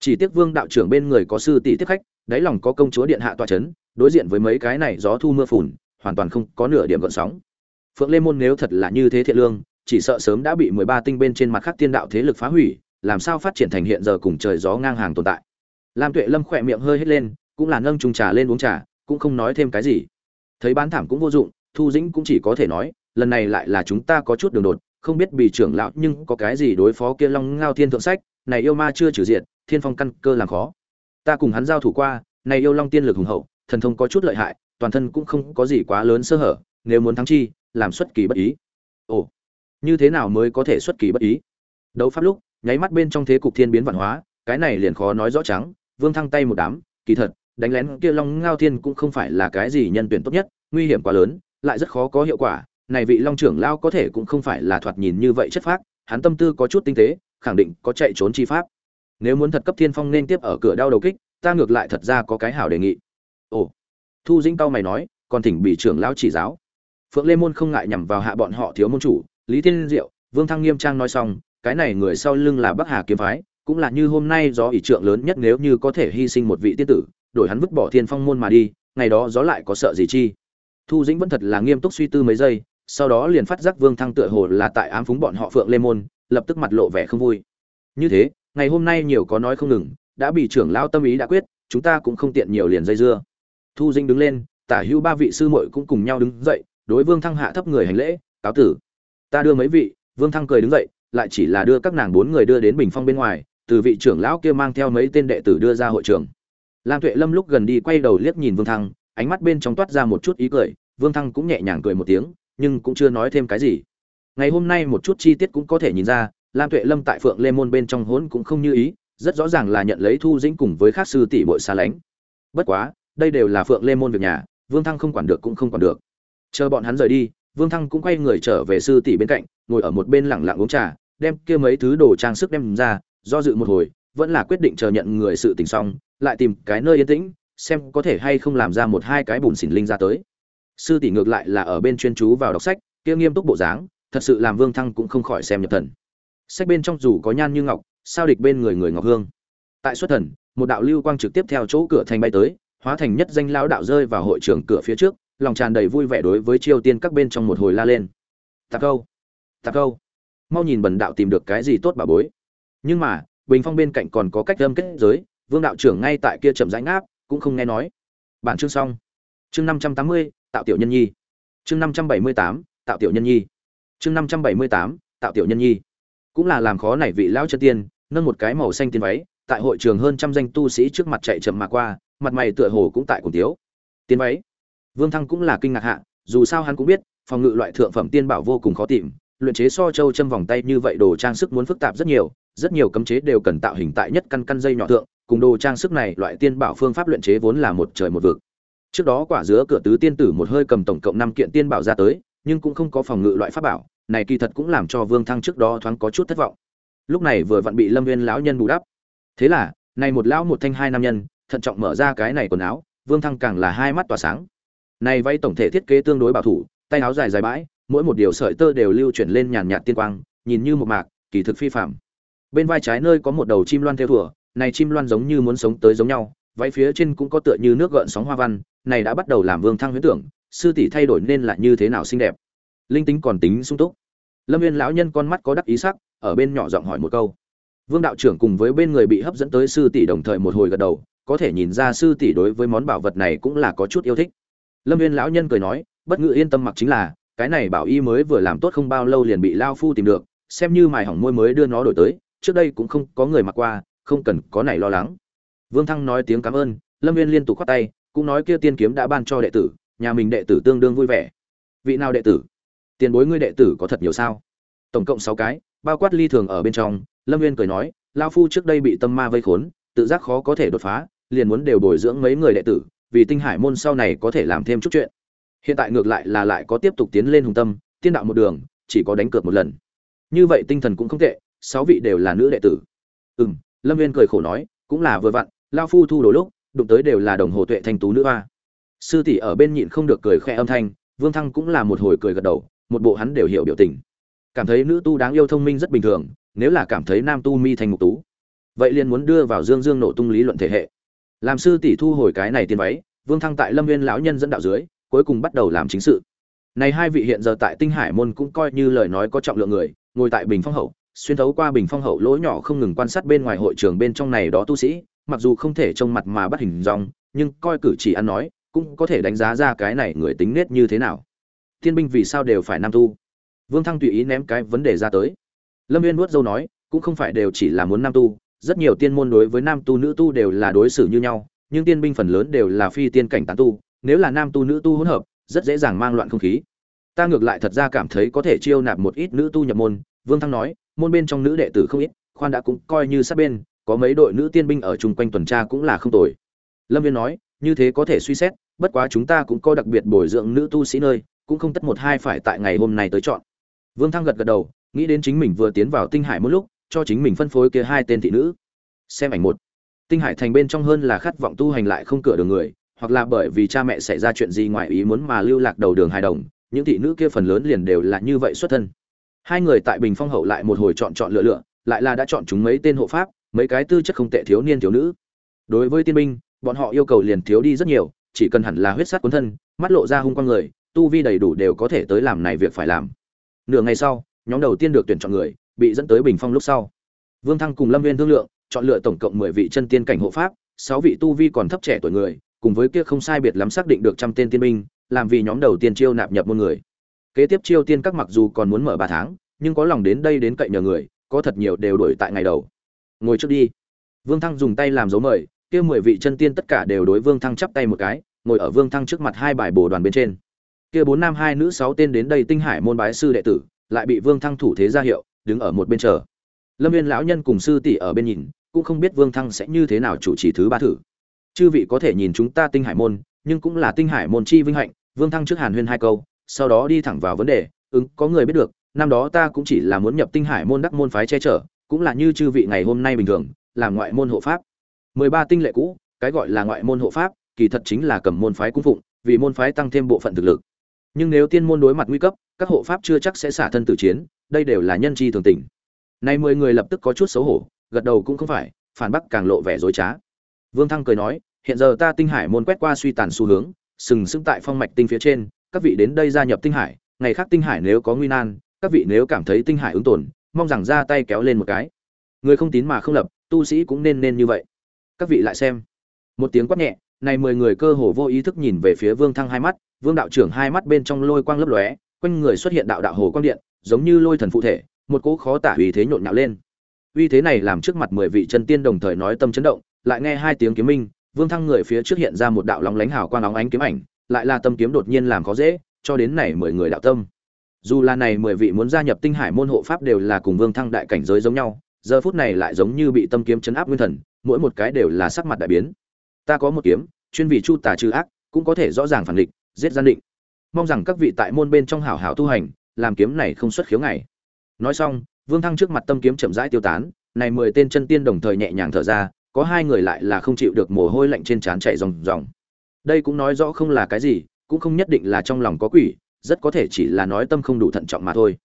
Chỉ tiếc vương đạo trưởng bên người có sư tỷ tiếp khách, đáy lòng có công chúa điện hạ tọa chấn, đối diện với mấy cái này gió thu mưa phùn, hoàn toàn không có nửa điểm gợn sóng. Phượng lê môn nếu thật là như thế thiện lương, chỉ sợ sớm đã bị mười ba tinh bên trên mặt khác tiên đạo thế lực phá hủy, làm sao phát triển thành hiện giờ cùng trời gió ngang hàng tồn tại. Lam tuệ lâm khỏe miệng hơi hết lên, cũng là nâng trùng trà lên uống trà, cũng không nói thêm cái gì thấy bán thảm cũng vô dụng, thu dĩnh cũng chỉ có thể nói, lần này lại là chúng ta có chút đường đột, không biết bị trưởng lão nhưng có cái gì đối phó kia long ngao thiên thượng sách, này yêu ma chưa trừ diện thiên phong căn cơ làm khó. Ta cùng hắn giao thủ qua, này yêu long tiên lực hùng hậu, thần thông có chút lợi hại, toàn thân cũng không có gì quá lớn sơ hở, nếu muốn thắng chi, làm xuất kỳ bất ý. Ồ, như thế nào mới có thể xuất kỳ bất ý? Đấu pháp lúc, nháy mắt bên trong thế cục thiên biến vạn hóa, cái này liền khó nói rõ trắng, vương thăng tay một đám, kỳ thật đánh lén kia long ngao thiên cũng không phải là cái gì nhân tuyển tốt nhất, nguy hiểm quá lớn, lại rất khó có hiệu quả. Này vị long trưởng lao có thể cũng không phải là thoạt nhìn như vậy chất phác, hắn tâm tư có chút tinh tế, khẳng định có chạy trốn chi pháp. Nếu muốn thật cấp thiên phong nên tiếp ở cửa đau đầu kích, ta ngược lại thật ra có cái hảo đề nghị. Ồ. Thu dĩnh tao mày nói, còn thỉnh bị trưởng lão chỉ giáo. Phượng lê môn không ngại nhằm vào hạ bọn họ thiếu môn chủ, lý thiên diệu, vương thăng nghiêm trang nói xong, cái này người sau lưng là bắc hà kiếm phái, cũng là như hôm nay do ỷ trượng lớn nhất nếu như có thể hy sinh một vị tiên tử đổi hắn vứt bỏ thiên phong môn mà đi, ngày đó gió lại có sợ gì chi? Thu dĩnh vẫn thật là nghiêm túc suy tư mấy giây, sau đó liền phát giác vương thăng tựa hồ là tại ám phúng bọn họ phượng lê môn, lập tức mặt lộ vẻ không vui. Như thế, ngày hôm nay nhiều có nói không ngừng, đã bị trưởng lão tâm ý đã quyết, chúng ta cũng không tiện nhiều liền dây dưa. Thu dĩnh đứng lên, tả hữu ba vị sư muội cũng cùng nhau đứng dậy, đối vương thăng hạ thấp người hành lễ, cáo tử, ta đưa mấy vị. Vương thăng cười đứng dậy, lại chỉ là đưa các nàng bốn người đưa đến bình phong bên ngoài, từ vị trưởng lão kia mang theo mấy tên đệ tử đưa ra hội trường lam tuệ lâm lúc gần đi quay đầu liếc nhìn vương thăng, ánh mắt bên trong toát ra một chút ý cười, vương thăng cũng nhẹ nhàng cười một tiếng, nhưng cũng chưa nói thêm cái gì. Ngày hôm nay một chút chi tiết cũng có thể nhìn ra, lam tuệ lâm tại phượng lê môn bên trong hốn cũng không như ý, rất rõ ràng là nhận lấy thu dĩnh cùng với khác sư tỷ bội xa lánh. Bất quá, đây đều là phượng lê môn việc nhà, vương thăng không quản được cũng không quản được. Chờ bọn hắn rời đi, vương thăng cũng quay người trở về sư tỷ bên cạnh, ngồi ở một bên lẳng lặng uống trà, đem kia mấy thứ đồ trang sức đem ra, do dự một hồi, vẫn là quyết định chờ nhận người sự tình xong lại tìm cái nơi yên tĩnh, xem có thể hay không làm ra một hai cái bùn xỉn linh ra tới. Sư tỷ ngược lại là ở bên chuyên chú vào đọc sách, kia nghiêm túc bộ dáng, thật sự làm vương thăng cũng không khỏi xem nhập thần. Sách bên trong dù có nhan như ngọc, sao địch bên người người ngọc hương. Tại xuất thần, một đạo lưu quang trực tiếp theo chỗ cửa thành bay tới, hóa thành nhất danh lão đạo rơi vào hội trường cửa phía trước, lòng tràn đầy vui vẻ đối với triều tiên các bên trong một hồi la lên. Tạc câu tạc câu. Mau nhìn bần đạo tìm được cái gì tốt bà bối. Nhưng mà, bình phong bên cạnh còn có cách âm kết giới vương đạo trưởng ngay tại kia chậm rãi ngáp, cũng không nghe nói. Bản chương xong. Chương năm trăm tám mươi, tạo tiểu nhân nhi. Chương năm trăm bảy mươi tám, tạo tiểu nhân nhi. Chương năm trăm bảy mươi tám, tạo tiểu nhân nhi. Cũng là làm khó này vị lão chân tiên, nâng một cái màu xanh tiên váy, tại hội trường hơn trăm danh tu sĩ trước mặt chạy chậm mà qua, mặt mày tựa hồ cũng tại cùng tiếu tiên váy. Vương thăng cũng là kinh ngạc hạ, dù sao hắn cũng biết, phòng ngự loại thượng phẩm tiên bảo vô cùng khó tìm, luyện chế so châu châm vòng tay như vậy đồ trang sức muốn phức tạp rất nhiều rất nhiều cấm chế đều cần tạo hình tại nhất căn căn dây nhỏ thượng cùng đồ trang sức này loại tiên bảo phương pháp luyện chế vốn là một trời một vực. Trước đó quả dứa cửa tứ tiên tử một hơi cầm tổng cộng năm kiện tiên bảo ra tới, nhưng cũng không có phòng ngự loại pháp bảo, này kỳ thật cũng làm cho vương thăng trước đó thoáng có chút thất vọng. Lúc này vừa vặn bị lâm nguyên lão nhân bù đắp. Thế là, này một lão một thanh hai nam nhân, thận trọng mở ra cái này quần áo, vương thăng càng là hai mắt tỏa sáng. Này vay tổng thể thiết kế tương đối bảo thủ, tay áo dài dài bãi, mỗi một điều sợi tơ đều lưu chuyển lên nhàn nhạt tiên quang, nhìn như một mạc, kỳ thực phi phàm. Bên vai trái nơi có một đầu chim loan theo thủa này chim loan giống như muốn sống tới giống nhau, váy phía trên cũng có tựa như nước gợn sóng hoa văn, này đã bắt đầu làm vương thăng huyễn tưởng, sư tỷ thay đổi nên là như thế nào xinh đẹp. Linh tính còn tính sung túc. Lâm viên lão nhân con mắt có đắc ý sắc, ở bên nhỏ giọng hỏi một câu. Vương đạo trưởng cùng với bên người bị hấp dẫn tới sư tỷ đồng thời một hồi gật đầu, có thể nhìn ra sư tỷ đối với món bảo vật này cũng là có chút yêu thích. Lâm viên lão nhân cười nói, bất ngự yên tâm mặc chính là, cái này bảo y mới vừa làm tốt không bao lâu liền bị lao phu tìm được, xem như mài hỏng môi mới đưa nó đổi tới, trước đây cũng không có người mặc qua không cần có này lo lắng. Vương thăng nói tiếng cảm ơn, lâm viên liên tục khoát tay, cũng nói kia tiên kiếm đã ban cho đệ tử, nhà mình đệ tử tương đương vui vẻ. Vị nào đệ tử? Tiền bối ngươi đệ tử có thật nhiều sao? Tổng cộng sáu cái, bao quát ly thường ở bên trong, lâm viên cười nói, lao phu trước đây bị tâm ma vây khốn, tự giác khó có thể đột phá, liền muốn đều bồi dưỡng mấy người đệ tử, vì tinh hải môn sau này có thể làm thêm chút chuyện. Hiện tại ngược lại là lại có tiếp tục tiến lên hùng tâm, tiên đạo một đường, chỉ có đánh cược một lần. Như vậy tinh thần cũng không tệ, sáu vị đều là nữ đệ tử. Ừ m lâm viên cười khổ nói, cũng là vừa vặn lao phu thu đồ lúc, đụng tới đều là đồng hồ tuệ thanh tú nữ hoa. Sư tỷ ở bên nhịn không được cười khẽ âm thanh, vương thăng cũng là một hồi cười gật đầu, một bộ hắn đều hiểu biểu tình. Cảm thấy nữ tu đáng yêu thông minh rất bình thường, nếu là cảm thấy nam tu mi thành mục tú, vậy liền muốn đưa vào dương dương nổ tung lý luận thể hệ. Làm sư tỷ thu hồi cái này tiền váy, vương thăng tại lâm viên lão nhân dẫn đạo dưới, cuối cùng bắt đầu làm chính sự. Này hai vị hiện giờ tại tinh hải môn cũng coi như lời nói có trọng lượng người, ngồi tại bình phong hậu xuyên thấu qua bình phong hậu lỗ nhỏ không ngừng quan sát bên ngoài hội trường bên trong này đó tu sĩ, mặc dù không thể trông mặt mà bắt hình dong, nhưng coi cử chỉ ăn nói, cũng có thể đánh giá ra cái này người tính nết như thế nào. Thiên binh vì sao đều phải nam tu? Vương thăng tùy ý ném cái vấn đề ra tới. Lâm viên nuốt dâu nói, cũng không phải đều chỉ là muốn nam tu, rất nhiều tiên môn đối với nam tu nữ tu đều là đối xử như nhau, nhưng tiên binh phần lớn đều là phi tiên cảnh tán tu, nếu là nam tu nữ tu hỗn hợp, rất dễ dàng mang loạn không khí. Ta ngược lại thật ra cảm thấy có thể chiêu nạp một ít nữ tu nhập môn, vương thăng nói môn bên trong nữ đệ tử không ít, khoan đã cũng coi như sát bên, có mấy đội nữ tiên binh ở chung quanh tuần tra cũng là không tồi. Lâm viên nói, như thế có thể suy xét, bất quá chúng ta cũng có đặc biệt bồi dưỡng nữ tu sĩ nơi, cũng không tất một hai phải tại ngày hôm nay tới chọn. Vương thăng gật gật đầu, nghĩ đến chính mình vừa tiến vào tinh hải một lúc, cho chính mình phân phối kia hai tên thị nữ. Xem ảnh một. Tinh hải thành bên trong hơn là khát vọng tu hành lại không cửa đường người, hoặc là bởi vì cha mẹ xảy ra chuyện gì ngoài ý muốn mà lưu lạc đầu đường hài đồng, những thị nữ kia phần lớn liền đều là như vậy xuất thân hai người tại bình phong hậu lại một hồi chọn chọn lựa lựa, lại là đã chọn chúng mấy tên hộ pháp, mấy cái tư chất không tệ thiếu niên thiếu nữ. Đối với tiên binh, bọn họ yêu cầu liền thiếu đi rất nhiều, chỉ cần hẳn là huyết sát cuốn thân, mắt lộ ra hung quang người, tu vi đầy đủ đều có thể tới làm này việc phải làm. Nửa ngày sau, nhóm đầu tiên được tuyển chọn người, bị dẫn tới bình phong lúc sau. Vương thăng cùng lâm viên thương lượng, chọn lựa tổng cộng mười vị chân tiên cảnh hộ pháp, sáu vị tu vi còn thấp trẻ tuổi người, cùng với kia không sai biệt lắm xác định được trăm tên tiên binh, làm vì nhóm đầu tiên chiêu nạp nhập môn người kế tiếp chiêu tiên các mặc dù còn muốn mở ba tháng, nhưng có lòng đến đây đến cậy nhờ người, có thật nhiều đều đổi tại ngày đầu. Ngồi trước đi. Vương thăng dùng tay làm dấu mời, kia mười vị chân tiên tất cả đều đối vương thăng chắp tay một cái, ngồi ở vương thăng trước mặt hai bài bồ đoàn bên trên. Kia bốn nam hai nữ sáu tên đến đây tinh hải môn bái sư đệ tử, lại bị vương thăng thủ thế ra hiệu, đứng ở một bên chờ. Lâm viên lão nhân cùng sư tỷ ở bên nhìn, cũng không biết vương thăng sẽ như thế nào chủ trì thứ ba thử. Chư vị có thể nhìn chúng ta tinh hải môn, nhưng cũng là tinh hải môn chi vinh hạnh, vương thăng trước hàn huyên hai câu sau đó đi thẳng vào vấn đề ứng có người biết được, năm đó ta cũng chỉ là muốn nhập tinh hải môn đắc môn phái che chở, cũng là như chư vị ngày hôm nay bình thường, làm ngoại môn hộ pháp. Mười ba tinh lệ cũ, cái gọi là ngoại môn hộ pháp, kỳ thật chính là cầm môn phái cung phụng, vì môn phái tăng thêm bộ phận thực lực. Nhưng nếu tiên môn đối mặt nguy cấp, các hộ pháp chưa chắc sẽ xả thân tử chiến, đây đều là nhân chi thường tình. Nay mười người lập tức có chút xấu hổ, gật đầu cũng không phải, phản bác càng lộ vẻ dối trá. Vương thăng cười nói, hiện giờ ta tinh hải môn quét qua suy tàn xu hướng, sừng sững tại phong mạch tinh phía trên các vị đến đây gia nhập tinh hải, ngày khác tinh hải nếu có nguy nan, các vị nếu cảm thấy tinh hải ứng tồn, mong rằng ra tay kéo lên một cái. Người không tín mà không lập, tu sĩ cũng nên nên như vậy. Các vị lại xem. Một tiếng quát nhẹ, này mười người cơ hồ vô ý thức nhìn về phía vương thăng hai mắt, vương đạo trưởng hai mắt bên trong lôi quang lấp lóe, quanh người xuất hiện đạo đạo hồ quang điện, giống như lôi thần phụ thể, một cỗ khó tả uy thế nhộn nhạo lên. Uy thế này làm trước mặt mười vị chân tiên đồng thời nói tâm chấn động, lại nghe hai tiếng kiếm minh, vương thăng người phía trước hiện ra một đạo lóng lánh hào quang óng ánh kiếm ảnh lại là tâm kiếm đột nhiên làm khó dễ, cho đến này mười người đạo tâm. Dù là này mười vị muốn gia nhập tinh hải môn hộ pháp đều là cùng vương thăng đại cảnh giới giống nhau, giờ phút này lại giống như bị tâm kiếm chấn áp nguyên thần, mỗi một cái đều là sắc mặt đại biến. Ta có một kiếm, chuyên vị chu tà trừ ác, cũng có thể rõ ràng phản định giết gian định. Mong rằng các vị tại môn bên trong hảo hảo tu hành, làm kiếm này không xuất khiếu ngày. Nói xong, vương thăng trước mặt tâm kiếm chậm rãi tiêu tán, này mười tên chân tiên đồng thời nhẹ nhàng thở ra, có hai người lại là không chịu được mồ hôi lạnh trên trán chảy ròng ròng đây cũng nói rõ không là cái gì, cũng không nhất định là trong lòng có quỷ, rất có thể chỉ là nói tâm không đủ thận trọng mà thôi.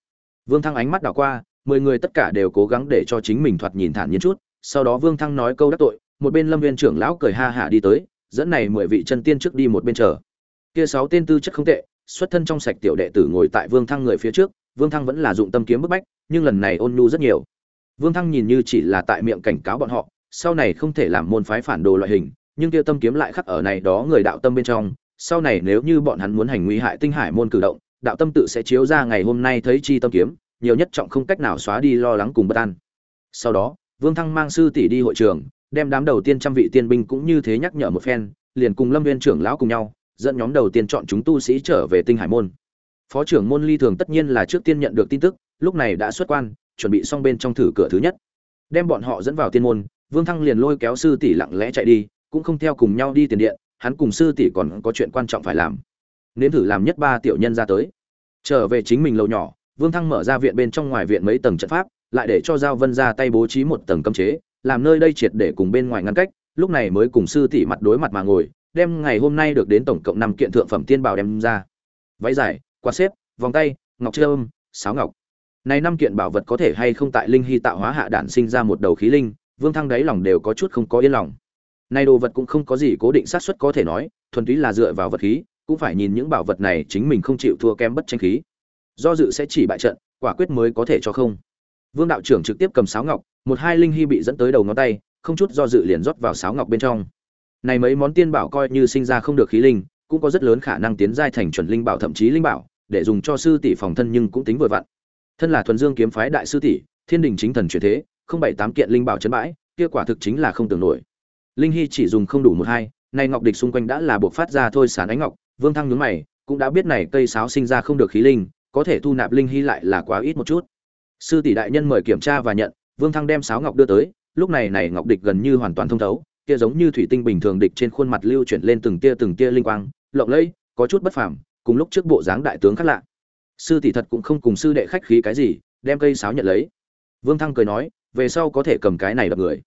Vương thăng ánh mắt đảo qua, mười người tất cả đều cố gắng để cho chính mình thoạt nhìn thản nhiên chút, sau đó vương thăng nói câu đắc tội, một bên lâm viên trưởng lão cười ha hả đi tới, dẫn này mười vị chân tiên trước đi một bên chờ. Kia sáu tên tư chất không tệ, xuất thân trong sạch tiểu đệ tử ngồi tại vương thăng người phía trước, vương thăng vẫn là dụng tâm kiếm bức bách, nhưng lần này ôn nhu rất nhiều. Vương thăng nhìn như chỉ là tại miệng cảnh cáo bọn họ, sau này không thể làm môn phái phản đồ loại hình nhưng kia tâm kiếm lại khắc ở này đó người đạo tâm bên trong. Sau này nếu như bọn hắn muốn hành nguy hại tinh hải môn cử động, đạo tâm tự sẽ chiếu ra ngày hôm nay thấy chi tâm kiếm, nhiều nhất trọng không cách nào xóa đi lo lắng cùng bất an. Sau đó, vương thăng mang sư tỷ đi hội trường, đem đám đầu tiên trăm vị tiên binh cũng như thế nhắc nhở một phen, liền cùng lâm viên trưởng lão cùng nhau, dẫn nhóm đầu tiên chọn chúng tu sĩ trở về tinh hải môn. Phó trưởng môn ly thường tất nhiên là trước tiên nhận được tin tức, lúc này đã xuất quan, chuẩn bị xong bên trong thử cửa thứ nhất. Đem bọn họ dẫn vào tiên môn, vương thăng liền lôi kéo sư tỷ lặng lẽ chạy đi cũng không theo cùng nhau đi tiền điện, hắn cùng sư tỷ còn có chuyện quan trọng phải làm. Nếm thử làm nhất ba tiểu nhân ra tới. Trở về chính mình lâu nhỏ, vương thăng mở ra viện bên trong ngoài viện mấy tầng trận pháp, lại để cho giao vân ra tay bố trí một tầng cấm chế, làm nơi đây triệt để cùng bên ngoài ngăn cách, lúc này mới cùng sư tỷ mặt đối mặt mà ngồi, đem ngày hôm nay được đến tổng cộng năm kiện thượng phẩm tiên bảo đem ra. Váy dài, quạt xếp, vòng tay, ngọc trơm sáo ngọc. Này năm kiện bảo vật có thể hay không tại linh hy tạo hóa hạ đản sinh ra một đầu khí linh, vương thăng đáy lòng đều có chút không có yên lòng nay đồ vật cũng không có gì cố định xác suất có thể nói, thuần túy là dựa vào vật khí, cũng phải nhìn những bảo vật này chính mình không chịu thua kém bất tranh khí. Do dự sẽ chỉ bại trận, quả quyết mới có thể cho không. Vương đạo trưởng trực tiếp cầm sáo ngọc, một hai linh hy bị dẫn tới đầu ngón tay, không chút do dự liền rót vào sáo ngọc bên trong. Này mấy món tiên bảo coi như sinh ra không được khí linh, cũng có rất lớn khả năng tiến giai thành chuẩn linh bảo thậm chí linh bảo, để dùng cho sư tỷ phòng thân nhưng cũng tính vừa vặn. Thân là thuần dương kiếm phái đại sư tỷ, thiên đình chính thần chuyển thế, không bảy tám kiện linh bảo chấn bãi, kia quả thực chính là không tưởng nổi linh hy chỉ dùng không đủ một hai, nay ngọc địch xung quanh đã là buộc phát ra thôi sán ánh ngọc, vương thăng nhướng mày, cũng đã biết này cây sáo sinh ra không được khí linh, có thể thu nạp linh hy lại là quá ít một chút. Sư tỷ đại nhân mời kiểm tra và nhận, vương thăng đem sáo ngọc đưa tới, lúc này này ngọc địch gần như hoàn toàn thông thấu, kia giống như thủy tinh bình thường địch trên khuôn mặt lưu chuyển lên từng tia từng tia linh quang, lộng lẫy, có chút bất phàm, cùng lúc trước bộ dáng đại tướng khác lạ. Sư tỷ thật cũng không cùng sư đệ khách khí cái gì, đem cây sáo nhận lấy. Vương thăng cười nói, về sau có thể cầm cái này đập người.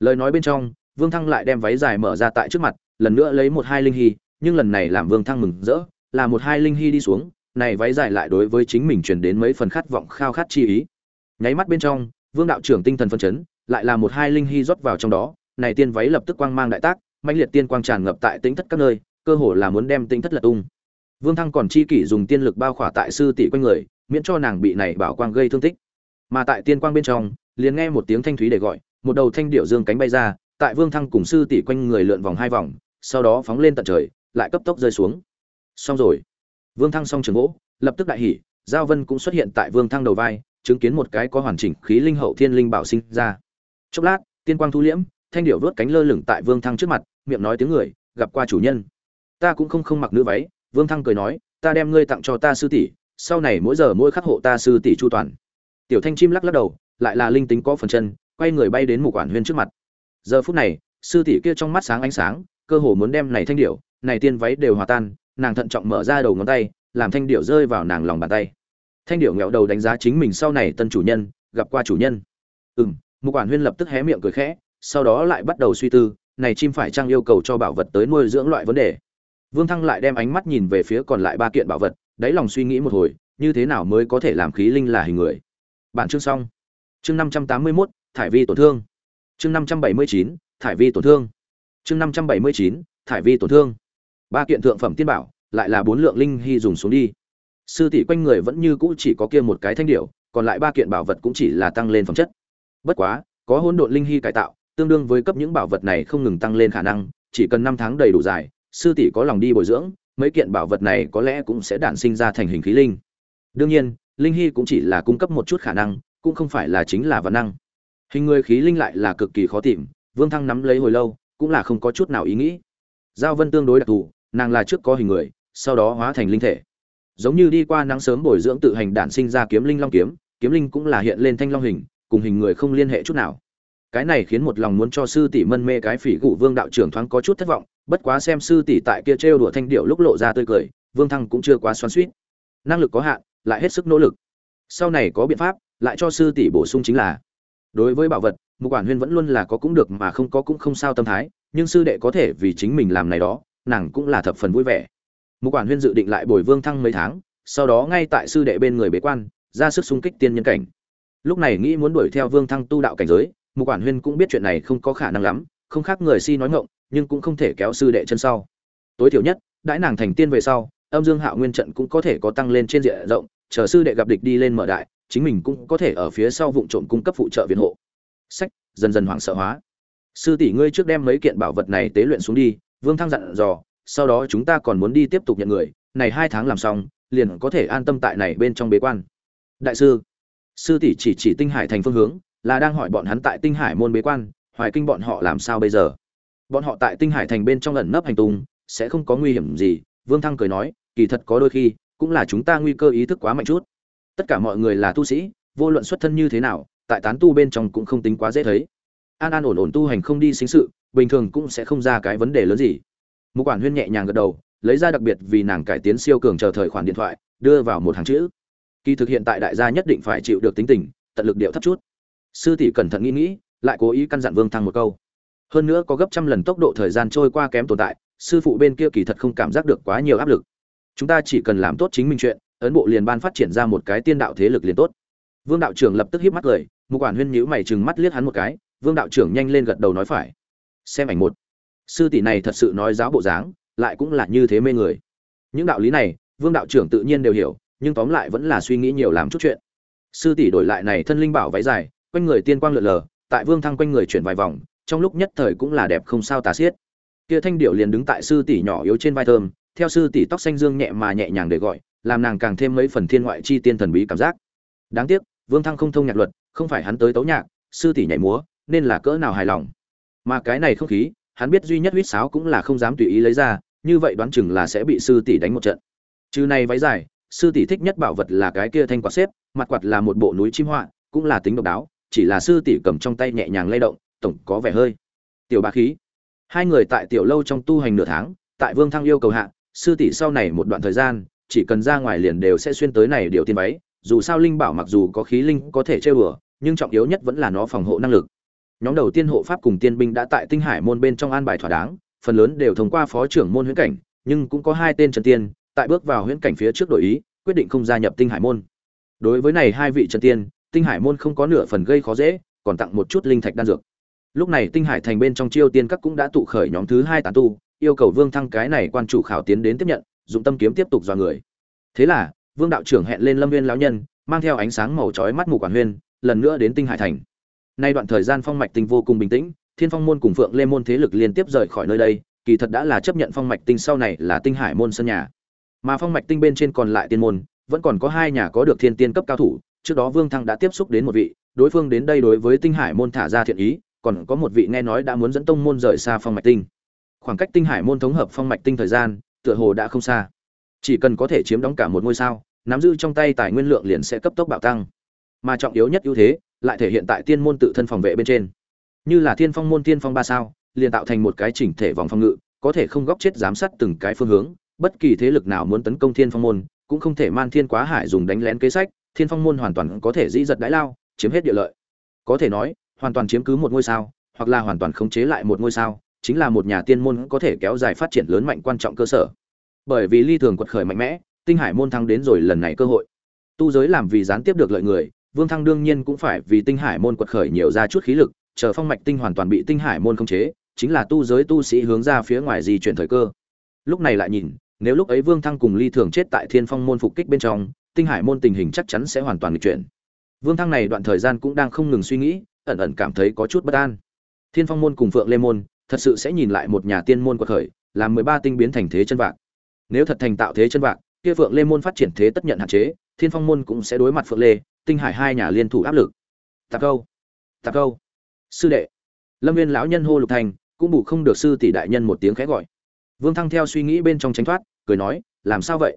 Lời nói bên trong vương thăng lại đem váy dài mở ra tại trước mặt, lần nữa lấy một hai linh hy, nhưng lần này làm vương thăng mừng rỡ, là một hai linh hy đi xuống, này váy dài lại đối với chính mình truyền đến mấy phần khát vọng khao khát chi ý. Nháy mắt bên trong, vương đạo trưởng tinh thần phân chấn, lại là một hai linh hy rót vào trong đó, này tiên váy lập tức quang mang đại tác, mãnh liệt tiên quang tràn ngập tại tính thất các nơi, cơ hồ là muốn đem tính thất lật tung. Vương thăng còn chi kỷ dùng tiên lực bao khỏa tại sư tỷ quanh người, miễn cho nàng bị này bảo quang gây thương tích. Mà tại tiên quang bên trong, liền nghe một tiếng thanh thúy để gọi, một đầu thanh điểu dương cánh bay ra tại vương thăng cùng sư tỷ quanh người lượn vòng hai vòng, sau đó phóng lên tận trời, lại cấp tốc rơi xuống. Xong rồi. Vương thăng xong trường gỗ, lập tức đại hỉ, giao vân cũng xuất hiện tại vương thăng đầu vai, chứng kiến một cái có hoàn chỉnh khí linh hậu thiên linh bảo sinh ra. Chốc lát, tiên quang thu liễm, thanh điệu vớt cánh lơ lửng tại vương thăng trước mặt, miệng nói tiếng người, gặp qua chủ nhân. Ta cũng không không mặc nữ váy, vương thăng cười nói, ta đem ngươi tặng cho ta sư tỷ, sau này mỗi giờ mỗi khắc hộ ta sư tỷ chu toàn. Tiểu thanh chim lắc lắc đầu, lại là linh tính có phần chân, quay người bay đến một quản huyên trước mặt giờ phút này, sư tỷ kia trong mắt sáng ánh sáng, cơ hồ muốn đem này thanh điệu này tiên váy đều hòa tan, nàng thận trọng mở ra đầu ngón tay, làm thanh điệu rơi vào nàng lòng bàn tay. Thanh điệu nghẹo đầu đánh giá chính mình sau này tân chủ nhân, gặp qua chủ nhân. Ừ m một quản huyên lập tức hé miệng cười khẽ, sau đó lại bắt đầu suy tư, này chim phải trang yêu cầu cho bảo vật tới nuôi dưỡng loại vấn đề. Vương thăng lại đem ánh mắt nhìn về phía còn lại ba kiện bảo vật, đáy lòng suy nghĩ một hồi, như thế nào mới có thể làm khí linh là hình người. Bản chương xong. Chương năm trăm tám mươi mốt, thải vi tổn thương chương năm trăm bảy mươi chín, thải vi tổn thương. Chương năm trăm bảy mươi chín, thải vi tổn thương. Ba kiện thượng phẩm tiên bảo, lại là bốn lượng linh hy dùng xuống đi. Sư tỷ quanh người vẫn như cũ chỉ có kia một cái thanh điệu còn lại ba kiện bảo vật cũng chỉ là tăng lên phẩm chất. Bất quá, có hỗn độn linh hy cải tạo, tương đương với cấp những bảo vật này không ngừng tăng lên khả năng, chỉ cần năm tháng đầy đủ dài, sư tỷ có lòng đi bồi dưỡng, mấy kiện bảo vật này có lẽ cũng sẽ đản sinh ra thành hình khí linh. Đương nhiên, linh hy cũng chỉ là cung cấp một chút khả năng, cũng không phải là chính là vật năng hình người khí linh lại là cực kỳ khó tìm vương thăng nắm lấy hồi lâu cũng là không có chút nào ý nghĩ. Giao vân tương đối đặc thù nàng là trước có hình người sau đó hóa thành linh thể. Giống như đi qua nắng sớm bồi dưỡng tự hành đản sinh ra kiếm linh long kiếm kiếm linh cũng là hiện lên thanh long hình cùng hình người không liên hệ chút nào. Cái này khiến một lòng muốn cho sư tỷ mân mê cái phỉ cụ vương đạo trưởng thoáng có chút thất vọng bất quá xem sư tỷ tại kia trêu đùa thanh điệu lúc lộ ra tươi cười vương thăng cũng chưa quá xoắn xuýt, năng lực có hạn lại hết sức nỗ lực. Sau này có biện pháp lại cho sư tỷ bổ sung chính là đối với bảo vật, mục quản huyên vẫn luôn là có cũng được mà không có cũng không sao tâm thái, nhưng sư đệ có thể vì chính mình làm này đó, nàng cũng là thập phần vui vẻ. Mục quản huyên dự định lại bồi vương thăng mấy tháng, sau đó ngay tại sư đệ bên người bế quan, ra sức xung kích tiên nhân cảnh. Lúc này nghĩ muốn đuổi theo vương thăng tu đạo cảnh giới, mục quản huyên cũng biết chuyện này không có khả năng lắm, không khác người si nói ngộng nhưng cũng không thể kéo sư đệ chân sau. Tối thiểu nhất, đãi nàng thành tiên về sau, âm dương hạo nguyên trận cũng có thể có tăng lên trên diện rộng, chờ sư đệ gặp địch đi lên mở đại chính mình cũng có thể ở phía sau vụ trộm cung cấp phụ trợ viện hộ. Sách, dần dần hoảng sợ hóa. Sư tỷ ngươi trước đem mấy kiện bảo vật này tế luyện xuống đi, vương thăng dặn dò, sau đó chúng ta còn muốn đi tiếp tục nhận người, này hai tháng làm xong, liền có thể an tâm tại này bên trong bế quan. Đại sư sư tỷ chỉ chỉ tinh hải thành phương hướng, là đang hỏi bọn hắn tại tinh hải môn bế quan, hoài kinh bọn họ làm sao bây giờ. Bọn họ tại tinh hải thành bên trong ẩn nấp hành tung, sẽ không có nguy hiểm gì, vương thăng cười nói, kỳ thật có đôi khi, cũng là chúng ta nguy cơ ý thức quá mạnh chút tất cả mọi người là tu sĩ, vô luận xuất thân như thế nào, tại tán tu bên trong cũng không tính quá dễ thấy. An an ổn ổn tu hành không đi sinh sự, bình thường cũng sẽ không ra cái vấn đề lớn gì. Một quản huyên nhẹ nhàng gật đầu, lấy ra đặc biệt vì nàng cải tiến siêu cường chờ thời khoản điện thoại, đưa vào một hàng chữ. Kỳ thực hiện tại đại gia nhất định phải chịu được tính tình, tận lực điệu thấp chút. Sư tỷ cẩn thận nghĩ nghĩ, lại cố ý căn dặn vương thăng một câu. Hơn nữa có gấp trăm lần tốc độ thời gian trôi qua kém tồn tại, sư phụ bên kia kỳ thật không cảm giác được quá nhiều áp lực. Chúng ta chỉ cần làm tốt chính mình chuyện ấn bộ liền ban phát triển ra một cái tiên đạo thế lực liền tốt. Vương đạo trưởng lập tức híp mắt cười một quản huyên nhíu mày trừng mắt liếc hắn một cái, vương đạo trưởng nhanh lên gật đầu nói phải. Xem ảnh một. Sư tỷ này thật sự nói giáo bộ dáng, lại cũng là như thế mê người. Những đạo lý này, vương đạo trưởng tự nhiên đều hiểu, nhưng tóm lại vẫn là suy nghĩ nhiều làm chút chuyện. Sư tỷ đổi lại này thân linh bảo váy dài, quanh người tiên quang lượn lờ, tại vương thăng quanh người chuyển vài vòng, trong lúc nhất thời cũng là đẹp không sao tà xiết. Kia thanh điệu liền đứng tại sư tỷ nhỏ yếu trên vai thơm, theo sư tỷ tóc xanh dương nhẹ mà nhẹ nhàng để gọi làm nàng càng thêm mấy phần thiên ngoại chi tiên thần bí cảm giác. Đáng tiếc, vương thăng không thông nhạc luật, không phải hắn tới tấu nhạc, sư tỷ nhảy múa, nên là cỡ nào hài lòng. Mà cái này không khí, hắn biết duy nhất huýt sáo cũng là không dám tùy ý lấy ra, như vậy đoán chừng là sẽ bị sư tỷ đánh một trận. Trừ này váy dài, sư tỷ thích nhất bảo vật là cái kia thanh quạt xếp, mặt quạt là một bộ núi chim họa, cũng là tính độc đáo, chỉ là sư tỷ cầm trong tay nhẹ nhàng lay động, tổng có vẻ hơi. Tiểu bá khí. Hai người tại tiểu lâu trong tu hành nửa tháng, tại vương thăng yêu cầu hạ, sư tỷ sau này một đoạn thời gian chỉ cần ra ngoài liền đều sẽ xuyên tới này điều tiên váy, dù sao linh bảo mặc dù có khí linh có thể chơi bừa nhưng trọng yếu nhất vẫn là nó phòng hộ năng lực. Nhóm đầu tiên hộ pháp cùng tiên binh đã tại tinh hải môn bên trong an bài thỏa đáng, phần lớn đều thông qua phó trưởng môn huyễn cảnh, nhưng cũng có hai tên trần tiên, tại bước vào huyễn cảnh phía trước đổi ý, quyết định không gia nhập tinh hải môn. Đối với này hai vị trần tiên, tinh hải môn không có nửa phần gây khó dễ, còn tặng một chút linh thạch đan dược. Lúc này tinh hải thành bên trong chiêu tiên các cũng đã tụ khởi nhóm thứ hai tán tu, yêu cầu vương thăng cái này quan chủ khảo tiến đến tiếp nhận dụng tâm kiếm tiếp tục dò người. Thế là, vương đạo trưởng hẹn lên lâm viên lão nhân, mang theo ánh sáng màu chói mắt mù quản huyên lần nữa đến tinh hải thành. Nay đoạn thời gian phong mạch tinh vô cùng bình tĩnh, thiên phong môn cùng phượng lê môn thế lực liên tiếp rời khỏi nơi đây, kỳ thật đã là chấp nhận phong mạch tinh sau này là tinh hải môn sân nhà. Mà phong mạch tinh bên trên còn lại tiên môn, vẫn còn có hai nhà có được thiên tiên cấp cao thủ, trước đó vương thăng đã tiếp xúc đến một vị, đối phương đến đây đối với tinh hải môn thả ra thiện ý, còn có một vị nghe nói đã muốn dẫn tông môn rời xa phong mạch tinh. Khoảng cách tinh hải môn thống hợp phong mạch tinh thời gian tựa hồ đã không xa. Chỉ cần có thể chiếm đóng cả một ngôi sao, nắm giữ trong tay tài nguyên lượng liền sẽ cấp tốc bạo tăng. Mà trọng yếu nhất ưu thế, lại thể hiện tại tiên môn tự thân phòng vệ bên trên. Như là thiên phong môn tiên phong ba sao, liền tạo thành một cái chỉnh thể vòng phòng ngự, có thể không góc chết giám sát từng cái phương hướng, bất kỳ thế lực nào muốn tấn công thiên phong môn, cũng không thể man thiên quá hải dùng đánh lén kế sách, thiên phong môn hoàn toàn có thể dĩ giật đãi lao, chiếm hết địa lợi. Có thể nói, hoàn toàn chiếm cứ một ngôi sao, hoặc là hoàn toàn khống chế lại một ngôi sao chính là một nhà tiên môn có thể kéo dài phát triển lớn mạnh quan trọng cơ sở. Bởi vì ly thường quật khởi mạnh mẽ, tinh hải môn thăng đến rồi lần này cơ hội. Tu giới làm vì gián tiếp được lợi người, vương thăng đương nhiên cũng phải vì tinh hải môn quật khởi nhiều ra chút khí lực, chờ phong mạch tinh hoàn toàn bị tinh hải môn khống chế, chính là tu giới tu sĩ hướng ra phía ngoài di chuyển thời cơ. Lúc này lại nhìn, nếu lúc ấy vương thăng cùng ly thường chết tại thiên phong môn phục kích bên trong, tinh hải môn tình hình chắc chắn sẽ hoàn toàn nghịch chuyển. Vương thăng này đoạn thời gian cũng đang không ngừng suy nghĩ, ẩn ẩn cảm thấy có chút bất an. Thiên phong môn cùng phượng lê môn thật sự sẽ nhìn lại một nhà tiên môn quật khởi, làm mười ba tinh biến thành thế chân vạc. Nếu thật thành tạo thế chân vạc, kia phượng lê môn phát triển thế tất nhận hạn chế, thiên phong môn cũng sẽ đối mặt phượng lê, tinh hải hai nhà liên thủ áp lực. Tạc câu. Tạc câu. Sư đệ. Lâm viên lão nhân hô lục thành, cũng bù không được sư tỷ đại nhân một tiếng khẽ gọi. Vương thăng theo suy nghĩ bên trong tránh thoát, cười nói, làm sao vậy?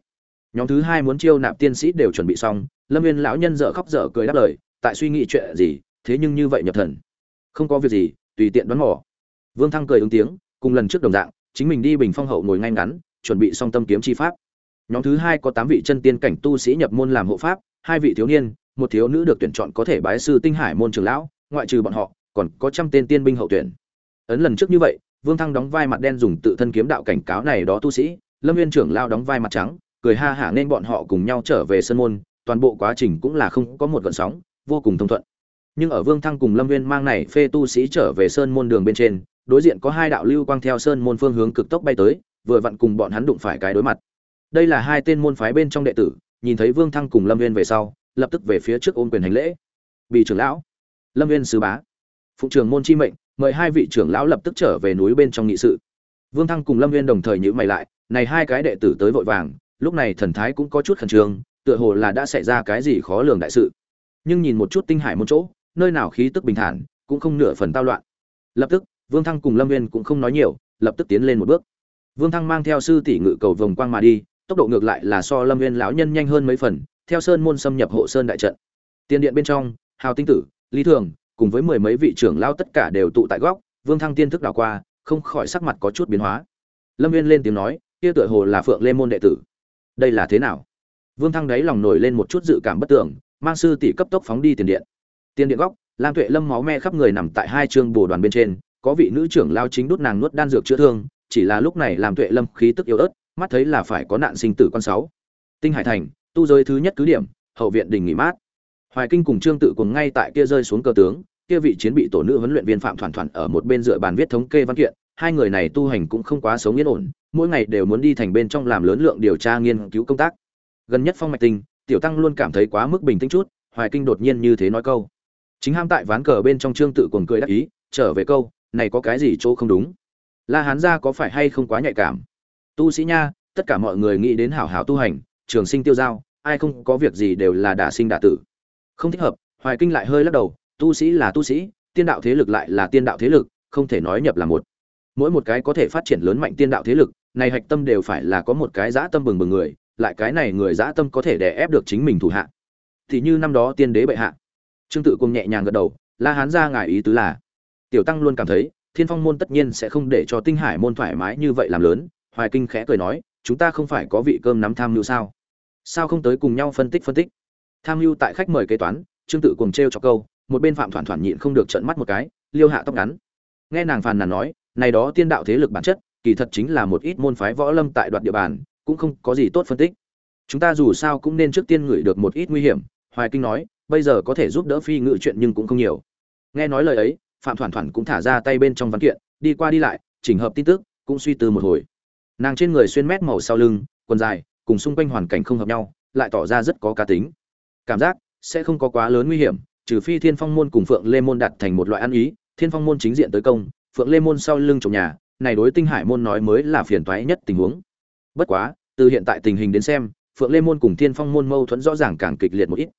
Nhóm thứ hai muốn chiêu nạp tiên sĩ đều chuẩn bị xong, lâm viên lão nhân dở khóc dở cười đáp lời, tại suy nghĩ chuyện gì, thế nhưng như vậy nhập thần. Không có việc gì, tùy tiện đoán mò vương thăng cười ứng tiếng, cùng lần trước đồng dạng, chính mình đi bình phong hậu ngồi ngay ngắn, chuẩn bị xong tâm kiếm chi pháp. Nhóm thứ hai có tám vị chân tiên cảnh tu sĩ nhập môn làm hộ pháp, hai vị thiếu niên, một thiếu nữ được tuyển chọn có thể bái sư tinh hải môn trưởng lão, ngoại trừ bọn họ, còn có trăm tên tiên binh hậu tuyển. Ấn lần trước như vậy, vương thăng đóng vai mặt đen dùng tự thân kiếm đạo cảnh cáo này đó tu sĩ, lâm viên trưởng lao đóng vai mặt trắng, cười ha hả nên bọn họ cùng nhau trở về sân môn, toàn bộ quá trình cũng là không có một gợn sóng, vô cùng thông thuận. Nhưng ở vương thăng cùng lâm viên mang này phê tu sĩ trở về sơn môn đường bên trên đối diện có hai đạo lưu quang theo sơn môn phương hướng cực tốc bay tới, vừa vặn cùng bọn hắn đụng phải cái đối mặt. Đây là hai tên môn phái bên trong đệ tử, nhìn thấy vương thăng cùng lâm viên về sau, lập tức về phía trước ôn quyền hành lễ. Bị trưởng lão. Lâm viên sứ bá. Phụ trưởng môn chi mệnh, mời hai vị trưởng lão lập tức trở về núi bên trong nghị sự. Vương thăng cùng lâm viên đồng thời nhữ mày lại, này hai cái đệ tử tới vội vàng, lúc này thần thái cũng có chút khẩn trương, tựa hồ là đã xảy ra cái gì khó lường đại sự. Nhưng nhìn một chút tinh hải một chỗ, nơi nào khí tức bình thản, cũng không nửa phần tao loạn. Lập tức vương thăng cùng lâm viên cũng không nói nhiều, lập tức tiến lên một bước. Vương thăng mang theo sư tỷ ngự cầu vòng quang mà đi, tốc độ ngược lại là so lâm viên lão nhân nhanh hơn mấy phần, theo sơn môn xâm nhập hộ sơn đại trận. Tiên điện bên trong, hào tinh tử, lý thường, cùng với mười mấy vị trưởng lao tất cả đều tụ tại góc, vương thăng tiên thức đảo qua, không khỏi sắc mặt có chút biến hóa. Lâm viên lên tiếng nói, kia tựa hồ là phượng lê môn đệ tử. Đây là thế nào? Vương thăng đáy lòng nổi lên một chút dự cảm bất tưởng, mang sư tỷ cấp tốc phóng đi tiền điện. Tiền điện góc, lam tuệ lâm máu me khắp người nằm tại hai chương bồ đoàn bên trên có vị nữ trưởng lao chính đút nàng nuốt đan dược chữa thương, chỉ là lúc này làm tuệ lâm khí tức yếu ớt, mắt thấy là phải có nạn sinh tử con sáu. Tinh hải thành, tu giới thứ nhất cứ điểm, hậu viện đình nghỉ mát. Hoài kinh cùng trương tự cùng ngay tại kia rơi xuống cơ tướng, kia vị chiến bị tổ nữ huấn luyện viên phạm thoản thoản ở một bên dựa bàn viết thống kê văn kiện, hai người này tu hành cũng không quá sống yên ổn, mỗi ngày đều muốn đi thành bên trong làm lớn lượng điều tra nghiên cứu công tác. Gần nhất phong mạch tinh tiểu tăng luôn cảm thấy quá mức bình tĩnh chút, hoài kinh đột nhiên như thế nói câu. Chính ham tại ván cờ bên trong trương tự cuồng cười đắc ý, trở về câu này có cái gì chỗ không đúng? La hán gia có phải hay không quá nhạy cảm? Tu sĩ nha, tất cả mọi người nghĩ đến hảo hảo tu hành, trường sinh tiêu giao, ai không có việc gì đều là đả sinh đả tử. Không thích hợp, hoài kinh lại hơi lắc đầu, tu sĩ là tu sĩ, tiên đạo thế lực lại là tiên đạo thế lực, không thể nói nhập là một. Mỗi một cái có thể phát triển lớn mạnh tiên đạo thế lực, này hạch tâm đều phải là có một cái dã tâm bừng bừng người, lại cái này người dã tâm có thể đè ép được chính mình thủ hạ. Thì như năm đó tiên đế bệ hạ. Trương tự cùng nhẹ nhàng gật đầu, la hán ra ngài ý tứ là tiểu tăng luôn cảm thấy, thiên phong môn tất nhiên sẽ không để cho tinh hải môn thoải mái như vậy làm lớn, hoài kinh khẽ cười nói, chúng ta không phải có vị cơm nắm tham mưu sao? Sao không tới cùng nhau phân tích phân tích? Tham mưu tại khách mời kế toán, trương tự cùng t cho câu, một bên phạm thoản thoản nhịn không được trợn mắt một cái, liêu hạ tóc ngắn. Nghe nàng phàn nàn nói, này đó tiên đạo thế lực bản chất, kỳ thật chính là một ít môn phái võ lâm tại đoạt địa bàn, cũng không có gì tốt phân tích. Chúng ta dù sao cũng nên trước tiên ngửi được một ít nguy hiểm. Hoài kinh nói, bây giờ có thể giúp đỡ phi ngự chuyện nhưng cũng không nhiều. Nghe nói lời ấy phạm thoản thoản cũng thả ra tay bên trong văn kiện, đi qua đi lại, chỉnh hợp tin tức, cũng suy tư một hồi. Nàng trên người xuyên mét màu sau lưng, quần dài, cùng xung quanh hoàn cảnh không hợp nhau, lại tỏ ra rất có cá tính. Cảm giác sẽ không có quá lớn nguy hiểm, trừ phi thiên phong môn cùng phượng lê môn đặt thành một loại ăn ý, thiên phong môn chính diện tới công, phượng lê môn sau lưng trồng nhà, này đối tinh hải môn nói mới là phiền toái nhất tình huống. Bất quá, từ hiện tại tình hình đến xem, phượng lê môn cùng thiên phong môn mâu thuẫn rõ ràng càng kịch liệt một ít.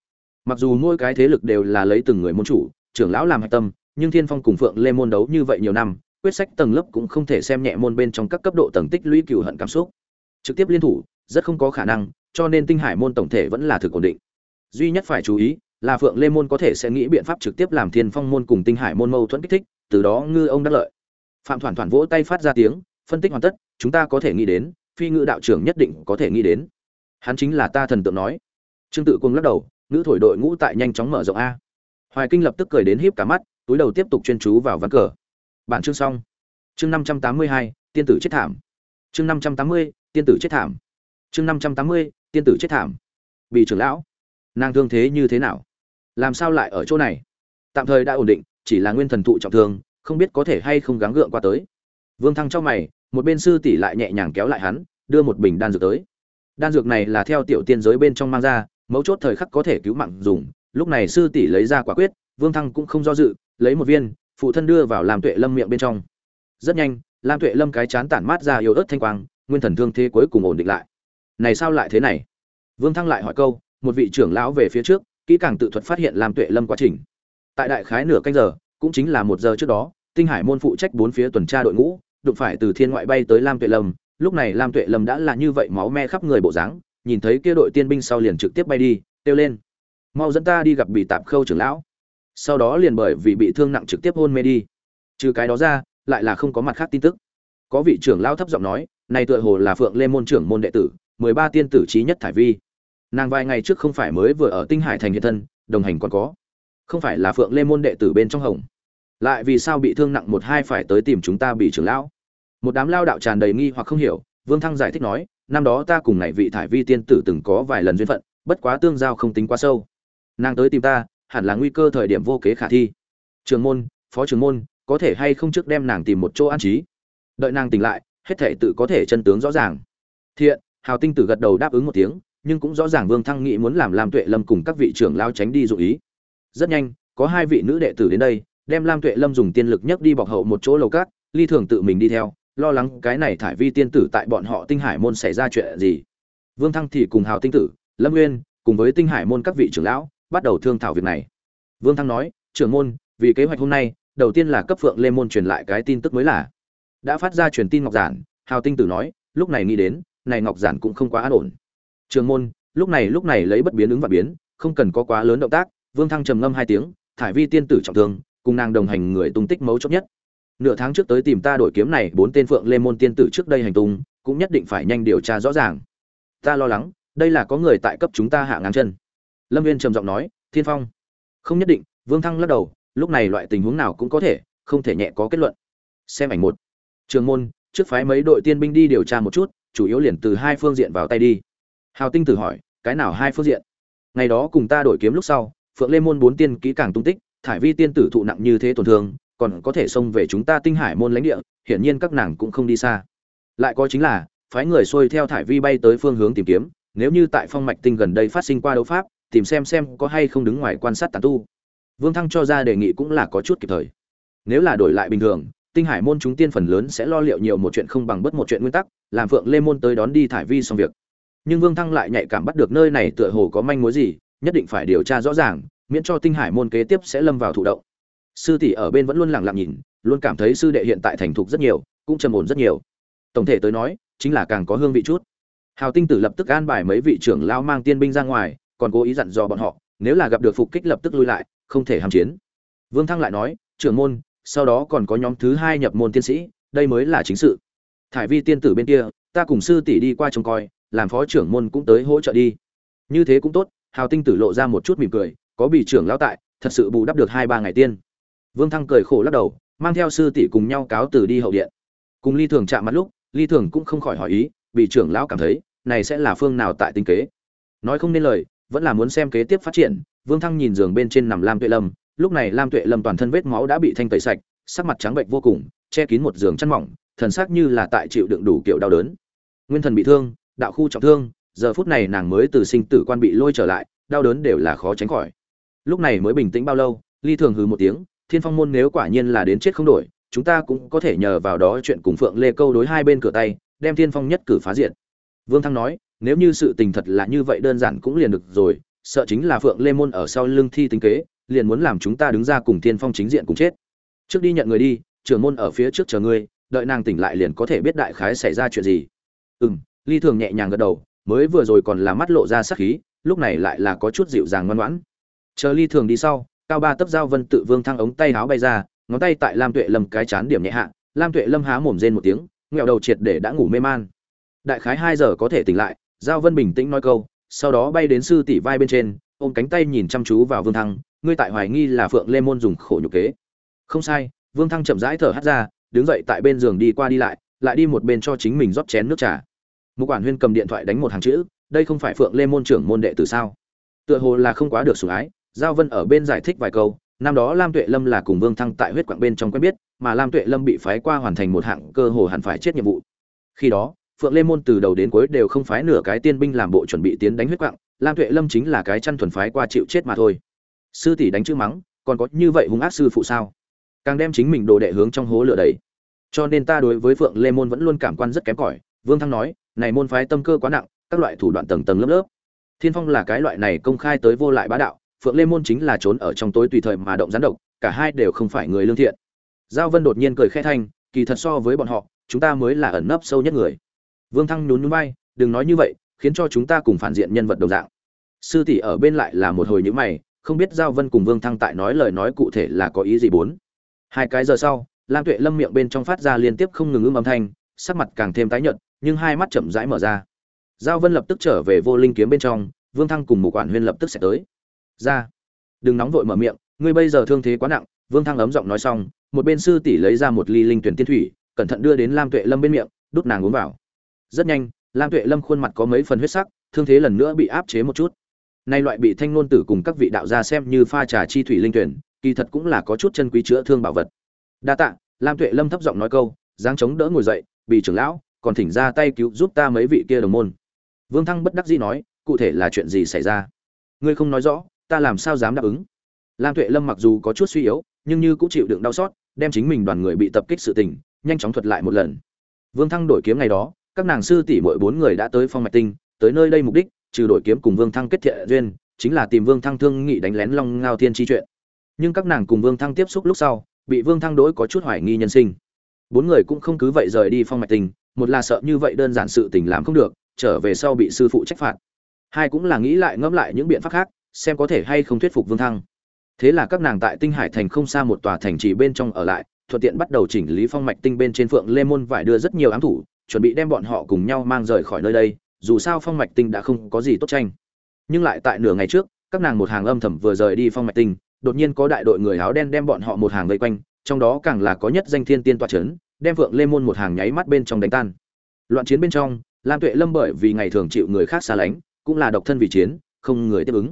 Mặc dù mỗi cái thế lực đều là lấy từng người môn chủ, trưởng lão làm hạch tâm nhưng thiên phong cùng phượng lê môn đấu như vậy nhiều năm, quyết sách tầng lớp cũng không thể xem nhẹ môn bên trong các cấp độ tầng tích lũy cừu hận cảm xúc. Trực tiếp liên thủ, rất không có khả năng, cho nên tinh hải môn tổng thể vẫn là thực ổn định. Duy nhất phải chú ý là phượng lê môn có thể sẽ nghĩ biện pháp trực tiếp làm thiên phong môn cùng tinh hải môn mâu thuẫn kích thích, từ đó ngư ông đắc lợi. Phạm thoản thoản vỗ tay phát ra tiếng, phân tích hoàn tất, chúng ta có thể nghĩ đến, phi ngự đạo trưởng nhất định có thể nghĩ đến. Hắn chính là ta thần tượng nói. Trương tự cung lắc đầu nữ thổi đội ngũ tại nhanh chóng mở rộng a. Hoài kinh lập tức cười đến híp cả mắt túi đầu tiếp tục chuyên chú vào ván cờ. Bản chương xong. Chương năm trăm tám mươi hai, tiên tử chết thảm. Chương năm trăm tám mươi, tiên tử chết thảm. Chương năm trăm tám mươi, tiên tử chết thảm. Bị trưởng lão, nàng thương thế như thế nào? Làm sao lại ở chỗ này? Tạm thời đã ổn định, chỉ là nguyên thần thụ trọng thương, không biết có thể hay không gắng gượng qua tới. Vương thăng trong mày, một bên sư tỷ lại nhẹ nhàng kéo lại hắn, đưa một bình đan dược tới. Đan dược này là theo tiểu tiên giới bên trong mang ra, mấu chốt thời khắc có thể cứu mạng dùng, lúc này sư tỷ lấy ra quả quyết vương thăng cũng không do dự, lấy một viên, phụ thân đưa vào làm tuệ lâm miệng bên trong. Rất nhanh, lam tuệ lâm cái chán tản mát ra yếu ớt thanh quang, nguyên thần thương thế cuối cùng ổn định lại. Này sao lại thế này? Vương thăng lại hỏi câu, một vị trưởng lão về phía trước, kỹ càng tự thuật phát hiện lam tuệ lâm quá trình. Tại đại khái nửa canh giờ, cũng chính là một giờ trước đó, tinh hải môn phụ trách bốn phía tuần tra đội ngũ, đụng phải từ thiên ngoại bay tới lam tuệ lâm. Lúc này lam tuệ lâm đã là như vậy máu me khắp người bộ dáng, nhìn thấy kia đội tiên binh sau liền trực tiếp bay đi, kêu lên. Mau dẫn ta đi gặp bị tạp khâu trưởng lão sau đó liền bởi vì bị thương nặng trực tiếp hôn mê đi. Trừ cái đó ra, lại là không có mặt khác tin tức. Có vị trưởng lão thấp giọng nói, này tựa hồ là phượng lê môn trưởng môn đệ tử, mười ba tiên tử trí nhất thải vi. Nàng vài ngày trước không phải mới vừa ở tinh hải thành hiện thân, đồng hành còn có. Không phải là phượng lê môn đệ tử bên trong hồng. Lại vì sao bị thương nặng một hai phải tới tìm chúng ta bị trưởng lão? Một đám lao đạo tràn đầy nghi hoặc không hiểu, vương thăng giải thích nói, năm đó ta cùng này vị thải vi tiên tử từng có vài lần duyên phận, bất quá tương giao không tính quá sâu. Nàng tới tìm ta hẳn là nguy cơ thời điểm vô kế khả thi. Trường môn, phó trường môn, có thể hay không trước đem nàng tìm một chỗ an trí? Đợi nàng tỉnh lại, hết thể tự có thể chân tướng rõ ràng. Thiện, hào tinh tử gật đầu đáp ứng một tiếng, nhưng cũng rõ ràng vương thăng nghĩ muốn làm lam tuệ lâm cùng các vị trưởng lao tránh đi dụ ý. Rất nhanh, có hai vị nữ đệ tử đến đây, đem lam tuệ lâm dùng tiên lực nhấc đi bọc hậu một chỗ lầu cát, ly thường tự mình đi theo, lo lắng cái này thải vi tiên tử tại bọn họ tinh hải môn xảy ra chuyện gì. Vương thăng thì cùng hào tinh tử, lâm nguyên cùng với tinh hải môn các vị trưởng lão bắt đầu thương thảo việc này. Vương thăng nói, trưởng môn, vì kế hoạch hôm nay, đầu tiên là cấp phượng lê môn truyền lại cái tin tức mới là. Đã phát ra truyền tin ngọc giản, hào tinh tử nói, lúc này nghĩ đến, này ngọc giản cũng không quá an ổn. Trường môn, lúc này lúc này lấy bất biến ứng và biến, không cần có quá lớn động tác. Vương thăng trầm ngâm hai tiếng, thải vi tiên tử trọng thương, cùng nàng đồng hành người tung tích mấu chốt nhất. Nửa tháng trước tới tìm ta đổi kiếm này, bốn tên phượng lê môn tiên tử trước đây hành tung, cũng nhất định phải nhanh điều tra rõ ràng. Ta lo lắng, đây là có người tại cấp chúng ta hạ ngang chân lâm viên trầm giọng nói, thiên phong. Không nhất định. Vương thăng lắc đầu, lúc này loại tình huống nào cũng có thể, không thể nhẹ có kết luận. Xem ảnh một. Trường môn, trước phái mấy đội tiên binh đi điều tra một chút, chủ yếu liền từ hai phương diện vào tay đi. Hào tinh tử hỏi, cái nào hai phương diện? Ngày đó cùng ta đổi kiếm lúc sau, phượng lê môn bốn tiên kỹ càng tung tích, thải vi tiên tử thụ nặng như thế tổn thương, còn có thể xông về chúng ta tinh hải môn lãnh địa, hiển nhiên các nàng cũng không đi xa. Lại có chính là, phái người xuôi theo thải vi bay tới phương hướng tìm kiếm, nếu như tại phong mạch tinh gần đây phát sinh qua đấu pháp tìm xem xem có hay không đứng ngoài quan sát tán tu. Vương thăng cho ra đề nghị cũng là có chút kịp thời. Nếu là đổi lại bình thường, tinh hải môn chúng tiên phần lớn sẽ lo liệu nhiều một chuyện không bằng bất một chuyện nguyên tắc, làm phượng lê môn tới đón đi thải vi xong việc. Nhưng vương thăng lại nhạy cảm bắt được nơi này tựa hồ có manh mối gì, nhất định phải điều tra rõ ràng, miễn cho tinh hải môn kế tiếp sẽ lâm vào thủ động. Sư tỷ ở bên vẫn luôn lặng lặng nhìn, luôn cảm thấy sư đệ hiện tại thành thục rất nhiều, cũng trầm ổn rất nhiều. Tổng thể tới nói, chính là càng có hương vị chút. Hào tinh tử lập tức an bài mấy vị trưởng lao mang tiên binh ra ngoài còn cố ý dặn dò bọn họ, nếu là gặp được phục kích lập tức lui lại, không thể hàm chiến. Vương thăng lại nói, trưởng môn, sau đó còn có nhóm thứ hai nhập môn tiên sĩ, đây mới là chính sự. Thải vi tiên tử bên kia, ta cùng sư tỷ đi qua trông coi, làm phó trưởng môn cũng tới hỗ trợ đi. Như thế cũng tốt, hào tinh tử lộ ra một chút mỉm cười, có bị trưởng lão tại, thật sự bù đắp được hai ba ngày tiên. Vương thăng cười khổ lắc đầu, mang theo sư tỷ cùng nhau cáo từ đi hậu điện. Cùng ly thường chạm mặt lúc, ly thường cũng không khỏi hỏi ý bị trưởng lão cảm thấy, này sẽ là phương nào tại tinh kế? Nói không nên lời vẫn là muốn xem kế tiếp phát triển. Vương thăng nhìn giường bên trên nằm lam tuệ lâm, lúc này lam tuệ lâm toàn thân vết máu đã bị thanh tẩy sạch, sắc mặt trắng bệnh vô cùng, che kín một giường chăn mỏng, thần sắc như là tại chịu đựng đủ kiểu đau đớn. Nguyên thần bị thương, đạo khu trọng thương, giờ phút này nàng mới từ sinh tử quan bị lôi trở lại, đau đớn đều là khó tránh khỏi. Lúc này mới bình tĩnh bao lâu, ly thường hừ một tiếng, thiên phong môn nếu quả nhiên là đến chết không đổi, chúng ta cũng có thể nhờ vào đó chuyện cùng phượng lê câu đối hai bên cửa tay, đem thiên phong nhất cử phá diện vương thăng nói nếu như sự tình thật là như vậy đơn giản cũng liền được rồi, sợ chính là phượng lê môn ở sau lưng thi tính kế, liền muốn làm chúng ta đứng ra cùng thiên phong chính diện cùng chết. Trước đi nhận người đi, trưởng môn ở phía trước chờ ngươi, đợi nàng tỉnh lại liền có thể biết đại khái xảy ra chuyện gì. Ừ m ly thường nhẹ nhàng gật đầu, mới vừa rồi còn là mắt lộ ra sắc khí, lúc này lại là có chút dịu dàng ngoan ngoãn. Chờ ly thường đi sau, cao ba tấp dao vân tự vương thăng ống tay áo bay ra, ngón tay tại lam tuệ lâm cái chán điểm nhẹ hạ, lam tuệ lâm há mồm rên một tiếng nghẹo đầu triệt để đã ngủ mê man. Đại khái hai giờ có thể tỉnh lại giao vân bình tĩnh nói câu, sau đó bay đến sư tỷ vai bên trên, ôm cánh tay nhìn chăm chú vào vương thăng, ngươi tại hoài nghi là phượng lê môn dùng khổ nhục kế. Không sai, vương thăng chậm rãi thở hắt ra, đứng dậy tại bên giường đi qua đi lại lại đi một bên cho chính mình rót chén nước trà. Một quản huyên cầm điện thoại đánh một hàng chữ, đây không phải phượng lê môn trưởng môn đệ từ sao? Tựa hồ là không quá được sủng ái, giao vân ở bên giải thích vài câu, năm đó lam tuệ lâm là cùng vương thăng tại huyết quạng bên trong quen biết, mà lam tuệ lâm bị phái qua hoàn thành một hạng cơ hồ hẳn phải chết nhiệm vụ. Khi đó phượng lê môn từ đầu đến cuối đều không phái nửa cái tiên binh làm bộ chuẩn bị tiến đánh huyết quạng, lam tuệ lâm chính là cái chăn thuần phái qua chịu chết mà thôi. Sư tỷ đánh chữ mắng, còn có như vậy hung ác sư phụ sao? Càng đem chính mình đồ đệ hướng trong hố lửa đầy cho nên ta đối với phượng lê môn vẫn luôn cảm quan rất kém cỏi. Vương thăng nói, này môn phái tâm cơ quá nặng, các loại thủ đoạn tầng tầng lớp lớp. Thiên phong là cái loại này công khai tới vô lại bá đạo, phượng lê môn chính là trốn ở trong tối tùy thời mà động gián độc, cả hai đều không phải người lương thiện. Giao vân đột nhiên cười khẽ thanh, kỳ thật so với bọn họ, chúng ta mới là ẩn nấp sâu nhất người vương thăng nhún nhún vai, đừng nói như vậy, khiến cho chúng ta cùng phản diện nhân vật đồng dạng. Sư tỷ ở bên lại là một hồi như mày, không biết giao vân cùng vương thăng tại nói lời nói cụ thể là có ý gì bốn. Hai cái giờ sau, lam tuệ lâm miệng bên trong phát ra liên tiếp không ngừng ưm âm thanh, sắc mặt càng thêm tái nhợt, nhưng hai mắt chậm rãi mở ra. Giao vân lập tức trở về vô linh kiếm bên trong, vương thăng cùng Mục quản huyên lập tức sẽ tới. Ra, đừng nóng vội mở miệng, ngươi bây giờ thương thế quá nặng. Vương thăng ấm giọng nói xong, một bên sư tỷ lấy ra một ly linh tuyển tiên thủy, cẩn thận đưa đến lam tuệ lâm bên miệng, đút nàng uống vào rất nhanh, lam tuệ lâm khuôn mặt có mấy phần huyết sắc, thương thế lần nữa bị áp chế một chút. Nay loại bị thanh ngôn tử cùng các vị đạo gia xem như pha trà chi thủy linh tuyển, kỳ thật cũng là có chút chân quý chữa thương bảo vật. Đa tạ, lam tuệ lâm thấp giọng nói câu, dáng chống đỡ ngồi dậy bị trưởng lão, còn thỉnh ra tay cứu giúp ta mấy vị kia đồng môn. Vương thăng bất đắc dĩ nói, cụ thể là chuyện gì xảy ra? Ngươi không nói rõ, ta làm sao dám đáp ứng? Lam tuệ lâm mặc dù có chút suy yếu, nhưng như cũng chịu đựng đau xót, đem chính mình đoàn người bị tập kích sự tình, nhanh chóng thuật lại một lần. Vương thăng đổi kiếm ngày đó các nàng sư tỷ mỗi bốn người đã tới phong mạch tinh, tới nơi đây mục đích, trừ đổi kiếm cùng vương thăng kết thiện duyên, chính là tìm vương thăng thương nghị đánh lén long ngao thiên chi chuyện. Nhưng các nàng cùng vương thăng tiếp xúc lúc sau, bị vương thăng đối có chút hoài nghi nhân sinh. Bốn người cũng không cứ vậy rời đi phong mạch tinh, một là sợ như vậy đơn giản sự tình làm không được, trở về sau bị sư phụ trách phạt. Hai cũng là nghĩ lại ngẫm lại những biện pháp khác, xem có thể hay không thuyết phục vương thăng. Thế là các nàng tại tinh hải thành không xa một tòa thành trì bên trong ở lại, thuận tiện bắt đầu chỉnh lý phong mạch tinh bên trên phượng lê môn vải đưa rất nhiều ám thủ chuẩn bị đem bọn họ cùng nhau mang rời khỏi nơi đây, dù sao phong mạch tinh đã không có gì tốt tranh. Nhưng lại tại nửa ngày trước, các nàng một hàng âm thầm vừa rời đi phong mạch tinh, đột nhiên có đại đội người áo đen đem bọn họ một hàng vây quanh, trong đó càng là có nhất danh thiên tiên toa c h ấ n đem vượng lê môn một hàng nháy mắt bên trong đánh tan. Loạn chiến bên trong, lam tuệ lâm bởi vì ngày thường chịu người khác xa lánh, cũng là độc thân vì chiến, không người tiếp ứng.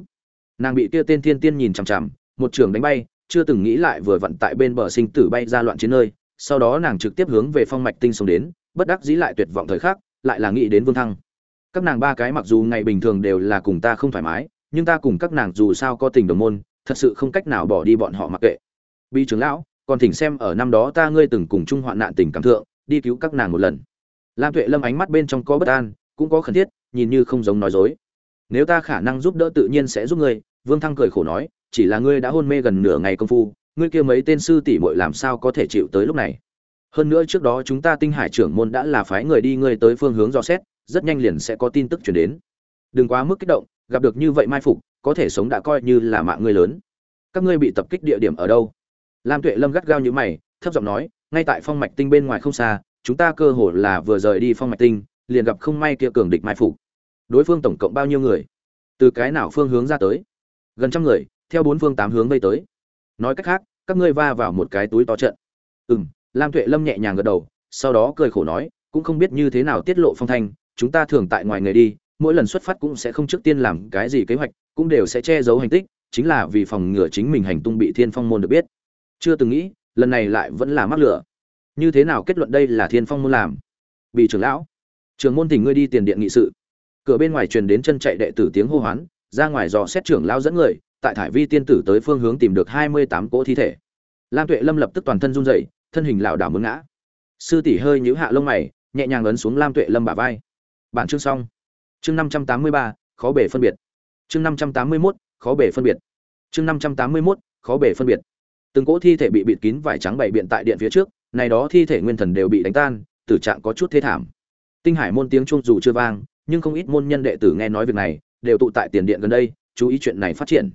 Nàng bị kia tên thiên tiên nhìn chằm chằm, một trường đánh bay, chưa từng nghĩ lại vừa vặn tại bên bờ sinh tử bay ra loạn chiến nơi, sau đó nàng trực tiếp hướng về phong mạch tinh sông đến bất đắc dĩ lại tuyệt vọng thời khắc, lại là nghĩ đến vương thăng. Các nàng ba cái mặc dù ngày bình thường đều là cùng ta không thoải mái, nhưng ta cùng các nàng dù sao có tình đồng môn, thật sự không cách nào bỏ đi bọn họ mặc kệ. Bi trưởng lão, còn thỉnh xem ở năm đó ta ngươi từng cùng chung hoạn nạn tình cảm thượng, đi cứu các nàng một lần. Lam tuệ lâm ánh mắt bên trong có bất an, cũng có khẩn thiết, nhìn như không giống nói dối. Nếu ta khả năng giúp đỡ tự nhiên sẽ giúp ngươi, vương thăng cười khổ nói, chỉ là ngươi đã hôn mê gần nửa ngày công phu, ngươi kia mấy tên sư tỷ muội làm sao có thể chịu tới lúc này? Hơn nữa trước đó chúng ta tinh hải trưởng môn đã là phái người đi ngươi tới phương hướng dò xét, rất nhanh liền sẽ có tin tức chuyển đến. Đừng quá mức kích động, gặp được như vậy mai phục, có thể sống đã coi như là mạng ngươi lớn. Các ngươi bị tập kích địa điểm ở đâu? Lam tuệ lâm gắt gao như mày, thấp giọng nói, ngay tại phong mạch tinh bên ngoài không xa, chúng ta cơ hồ là vừa rời đi phong mạch tinh, liền gặp không may kia cường địch mai phục. Đối phương tổng cộng bao nhiêu người? Từ cái nào phương hướng ra tới? Gần trăm người, theo bốn phương tám hướng vây tới. Nói cách khác, các ngươi va vào một cái túi to trận. Ừ m lam tuệ lâm nhẹ nhàng gật đầu, sau đó cười khổ nói, cũng không biết như thế nào tiết lộ phong thanh, chúng ta thường tại ngoài người đi, mỗi lần xuất phát cũng sẽ không trước tiên làm cái gì kế hoạch, cũng đều sẽ che giấu hành tích, chính là vì phòng ngừa chính mình hành tung bị thiên phong môn được biết. Chưa từng nghĩ, lần này lại vẫn là mắc lửa. Như thế nào kết luận đây là thiên phong môn làm? Bị trưởng lão, trưởng môn thỉnh ngươi đi tiền điện nghị sự. Cửa bên ngoài truyền đến chân chạy đệ tử tiếng hô hoán, ra ngoài dò xét trưởng lão dẫn người, tại thải vi tiên tử tới phương hướng tìm được hai mươi tám cỗ thi thể. Lam tuệ lâm lập tức toàn thân run rẩy thân hình lảo đảo muốn ngã. Sư tỷ hơi nhíu hạ lông mày, nhẹ nhàng ấn xuống lam tuệ lâm bả vai. Bản chương xong. Chương năm trăm tám mươi ba, khó bể phân biệt. Chương năm trăm tám mươi mốt, khó bể phân biệt. Chương năm trăm tám mươi mốt, khó bể phân biệt. Từng cỗ thi thể bị bịt kín vải trắng bày biện tại điện phía trước, này đó thi thể nguyên thần đều bị đánh tan, tử trạng có chút thê thảm. Tinh hải môn tiếng chuông dù chưa vang, nhưng không ít môn nhân đệ tử nghe nói việc này, đều tụ tại tiền điện gần đây, chú ý chuyện này phát triển.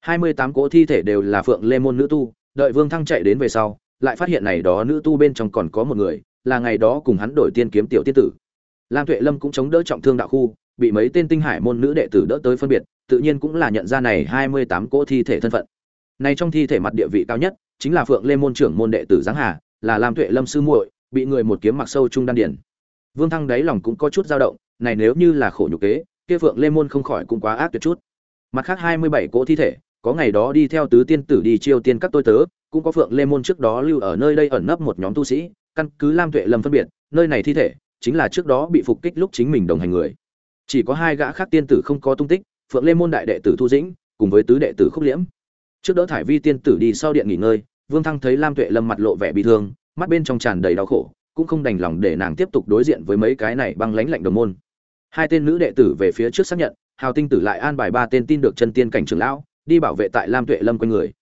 Hai mươi tám cỗ thi thể đều là phượng lê môn nữ tu, đợi vương thăng chạy đến về sau lại phát hiện này đó nữ tu bên trong còn có một người, là ngày đó cùng hắn đổi tiên kiếm tiểu tiên tử. Lam tuệ lâm cũng chống đỡ trọng thương đạo khu, bị mấy tên tinh hải môn nữ đệ tử đỡ tới phân biệt, tự nhiên cũng là nhận ra này hai mươi tám cỗ thi thể thân phận. Này trong thi thể mặt địa vị cao nhất, chính là phượng lê môn trưởng môn đệ tử giáng hà, là lam tuệ lâm sư muội, bị người một kiếm mặc sâu trung đan điển vương thăng đáy lòng cũng có chút dao động, này nếu như là khổ nhục kế, kia phượng lê môn không khỏi cũng quá ác tuyệt chút. Mặt khác hai mươi bảy cỗ thi thể, có ngày đó đi theo tứ tiên tử đi chiêu tiên các tôi tớ cũng có phượng lê môn trước đó lưu ở nơi đây ẩn nấp một nhóm tu sĩ, căn cứ lam tuệ lâm phân biệt, nơi này thi thể chính là trước đó bị phục kích lúc chính mình đồng hành người. Chỉ có hai gã khác tiên tử không có tung tích, phượng lê môn đại đệ tử thu dĩnh cùng với tứ đệ tử khúc liễm. Trước đỡ thải vi tiên tử đi sau điện nghỉ ngơi, vương thăng thấy lam tuệ lâm mặt lộ vẻ bị thương, mắt bên trong tràn đầy đau khổ, cũng không đành lòng để nàng tiếp tục đối diện với mấy cái này băng lãnh lạnh đồng môn. Hai tên nữ đệ tử về phía trước xác nhận, hào tinh tử lại an bài ba tên tin được chân tiên cảnh trưởng lão, đi bảo vệ tại lam tuệ lâm quanh người.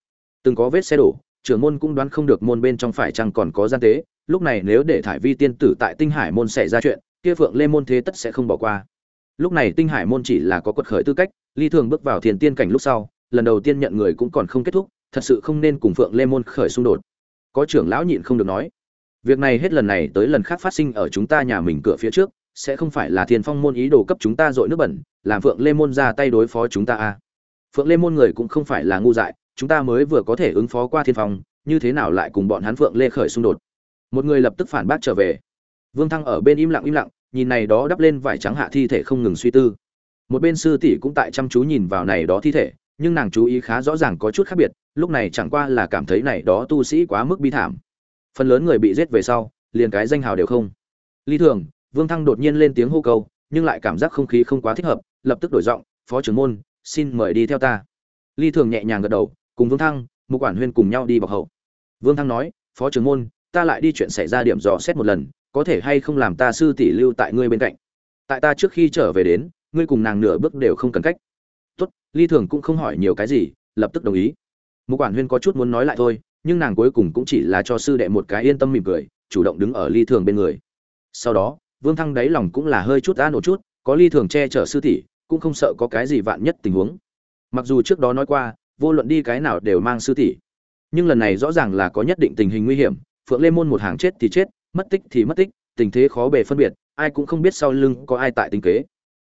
Từng có vết xe đổ trưởng môn cũng đoán không được môn bên trong phải chăng còn có gian tế, lúc này nếu để thải vi tiên tử tại tinh hải môn xảy ra chuyện, kia phượng lê môn thế tất sẽ không bỏ qua lúc này tinh hải môn chỉ là có quật khởi tư cách, ly thường bước vào thiền tiên cảnh lúc sau, lần đầu tiên nhận người cũng còn không kết thúc, thật sự không nên cùng phượng lê môn khởi xung đột có trưởng lão nhịn không được nói, việc này hết lần này tới lần khác phát sinh ở chúng ta nhà mình cửa phía trước, sẽ không phải là thiên phong môn ý đồ cấp chúng ta dội nước bẩn, làm phượng lê môn ra tay đối phó chúng ta à. phượng lê môn người cũng không phải là ngu dại chúng ta mới vừa có thể ứng phó qua thiên phong, như thế nào lại cùng bọn hắn phượng lê khởi xung đột? Một người lập tức phản bác trở về. Vương thăng ở bên im lặng im lặng, nhìn này đó đắp lên vải trắng hạ thi thể không ngừng suy tư. Một bên sư tỷ cũng tại chăm chú nhìn vào này đó thi thể, nhưng nàng chú ý khá rõ ràng có chút khác biệt, lúc này chẳng qua là cảm thấy này đó tu sĩ quá mức bi thảm. Phần lớn người bị giết về sau, liền cái danh hào đều không. Ly thường, vương thăng đột nhiên lên tiếng hô câu, nhưng lại cảm giác không khí không quá thích hợp, lập tức đổi giọng, phó trưởng môn, xin mời đi theo ta. Ly thường nhẹ nhàng gật đầu cùng vương thăng, mục quản huyên cùng nhau đi bọc hậu. Vương thăng nói, phó trưởng môn, ta lại đi chuyện xảy ra điểm dò xét một lần, có thể hay không làm ta sư tỷ lưu tại ngươi bên cạnh? Tại ta trước khi trở về đến, ngươi cùng nàng nửa bước đều không cần cách. Tốt, ly thường cũng không hỏi nhiều cái gì, lập tức đồng ý. Mục quản huyên có chút muốn nói lại thôi, nhưng nàng cuối cùng cũng chỉ là cho sư đệ một cái yên tâm mỉm cười, chủ động đứng ở ly thường bên người. Sau đó, vương thăng đáy lòng cũng là hơi chút an ổn chút, có ly thường che chở sư tỷ, cũng không sợ có cái gì vạn nhất tình huống. Mặc dù trước đó nói qua vô luận đi cái nào đều mang sư tỷ. Nhưng lần này rõ ràng là có nhất định tình hình nguy hiểm, phượng lê môn một hàng chết thì chết, mất tích thì mất tích, tình thế khó bề phân biệt, ai cũng không biết sau lưng có ai tại tình kế.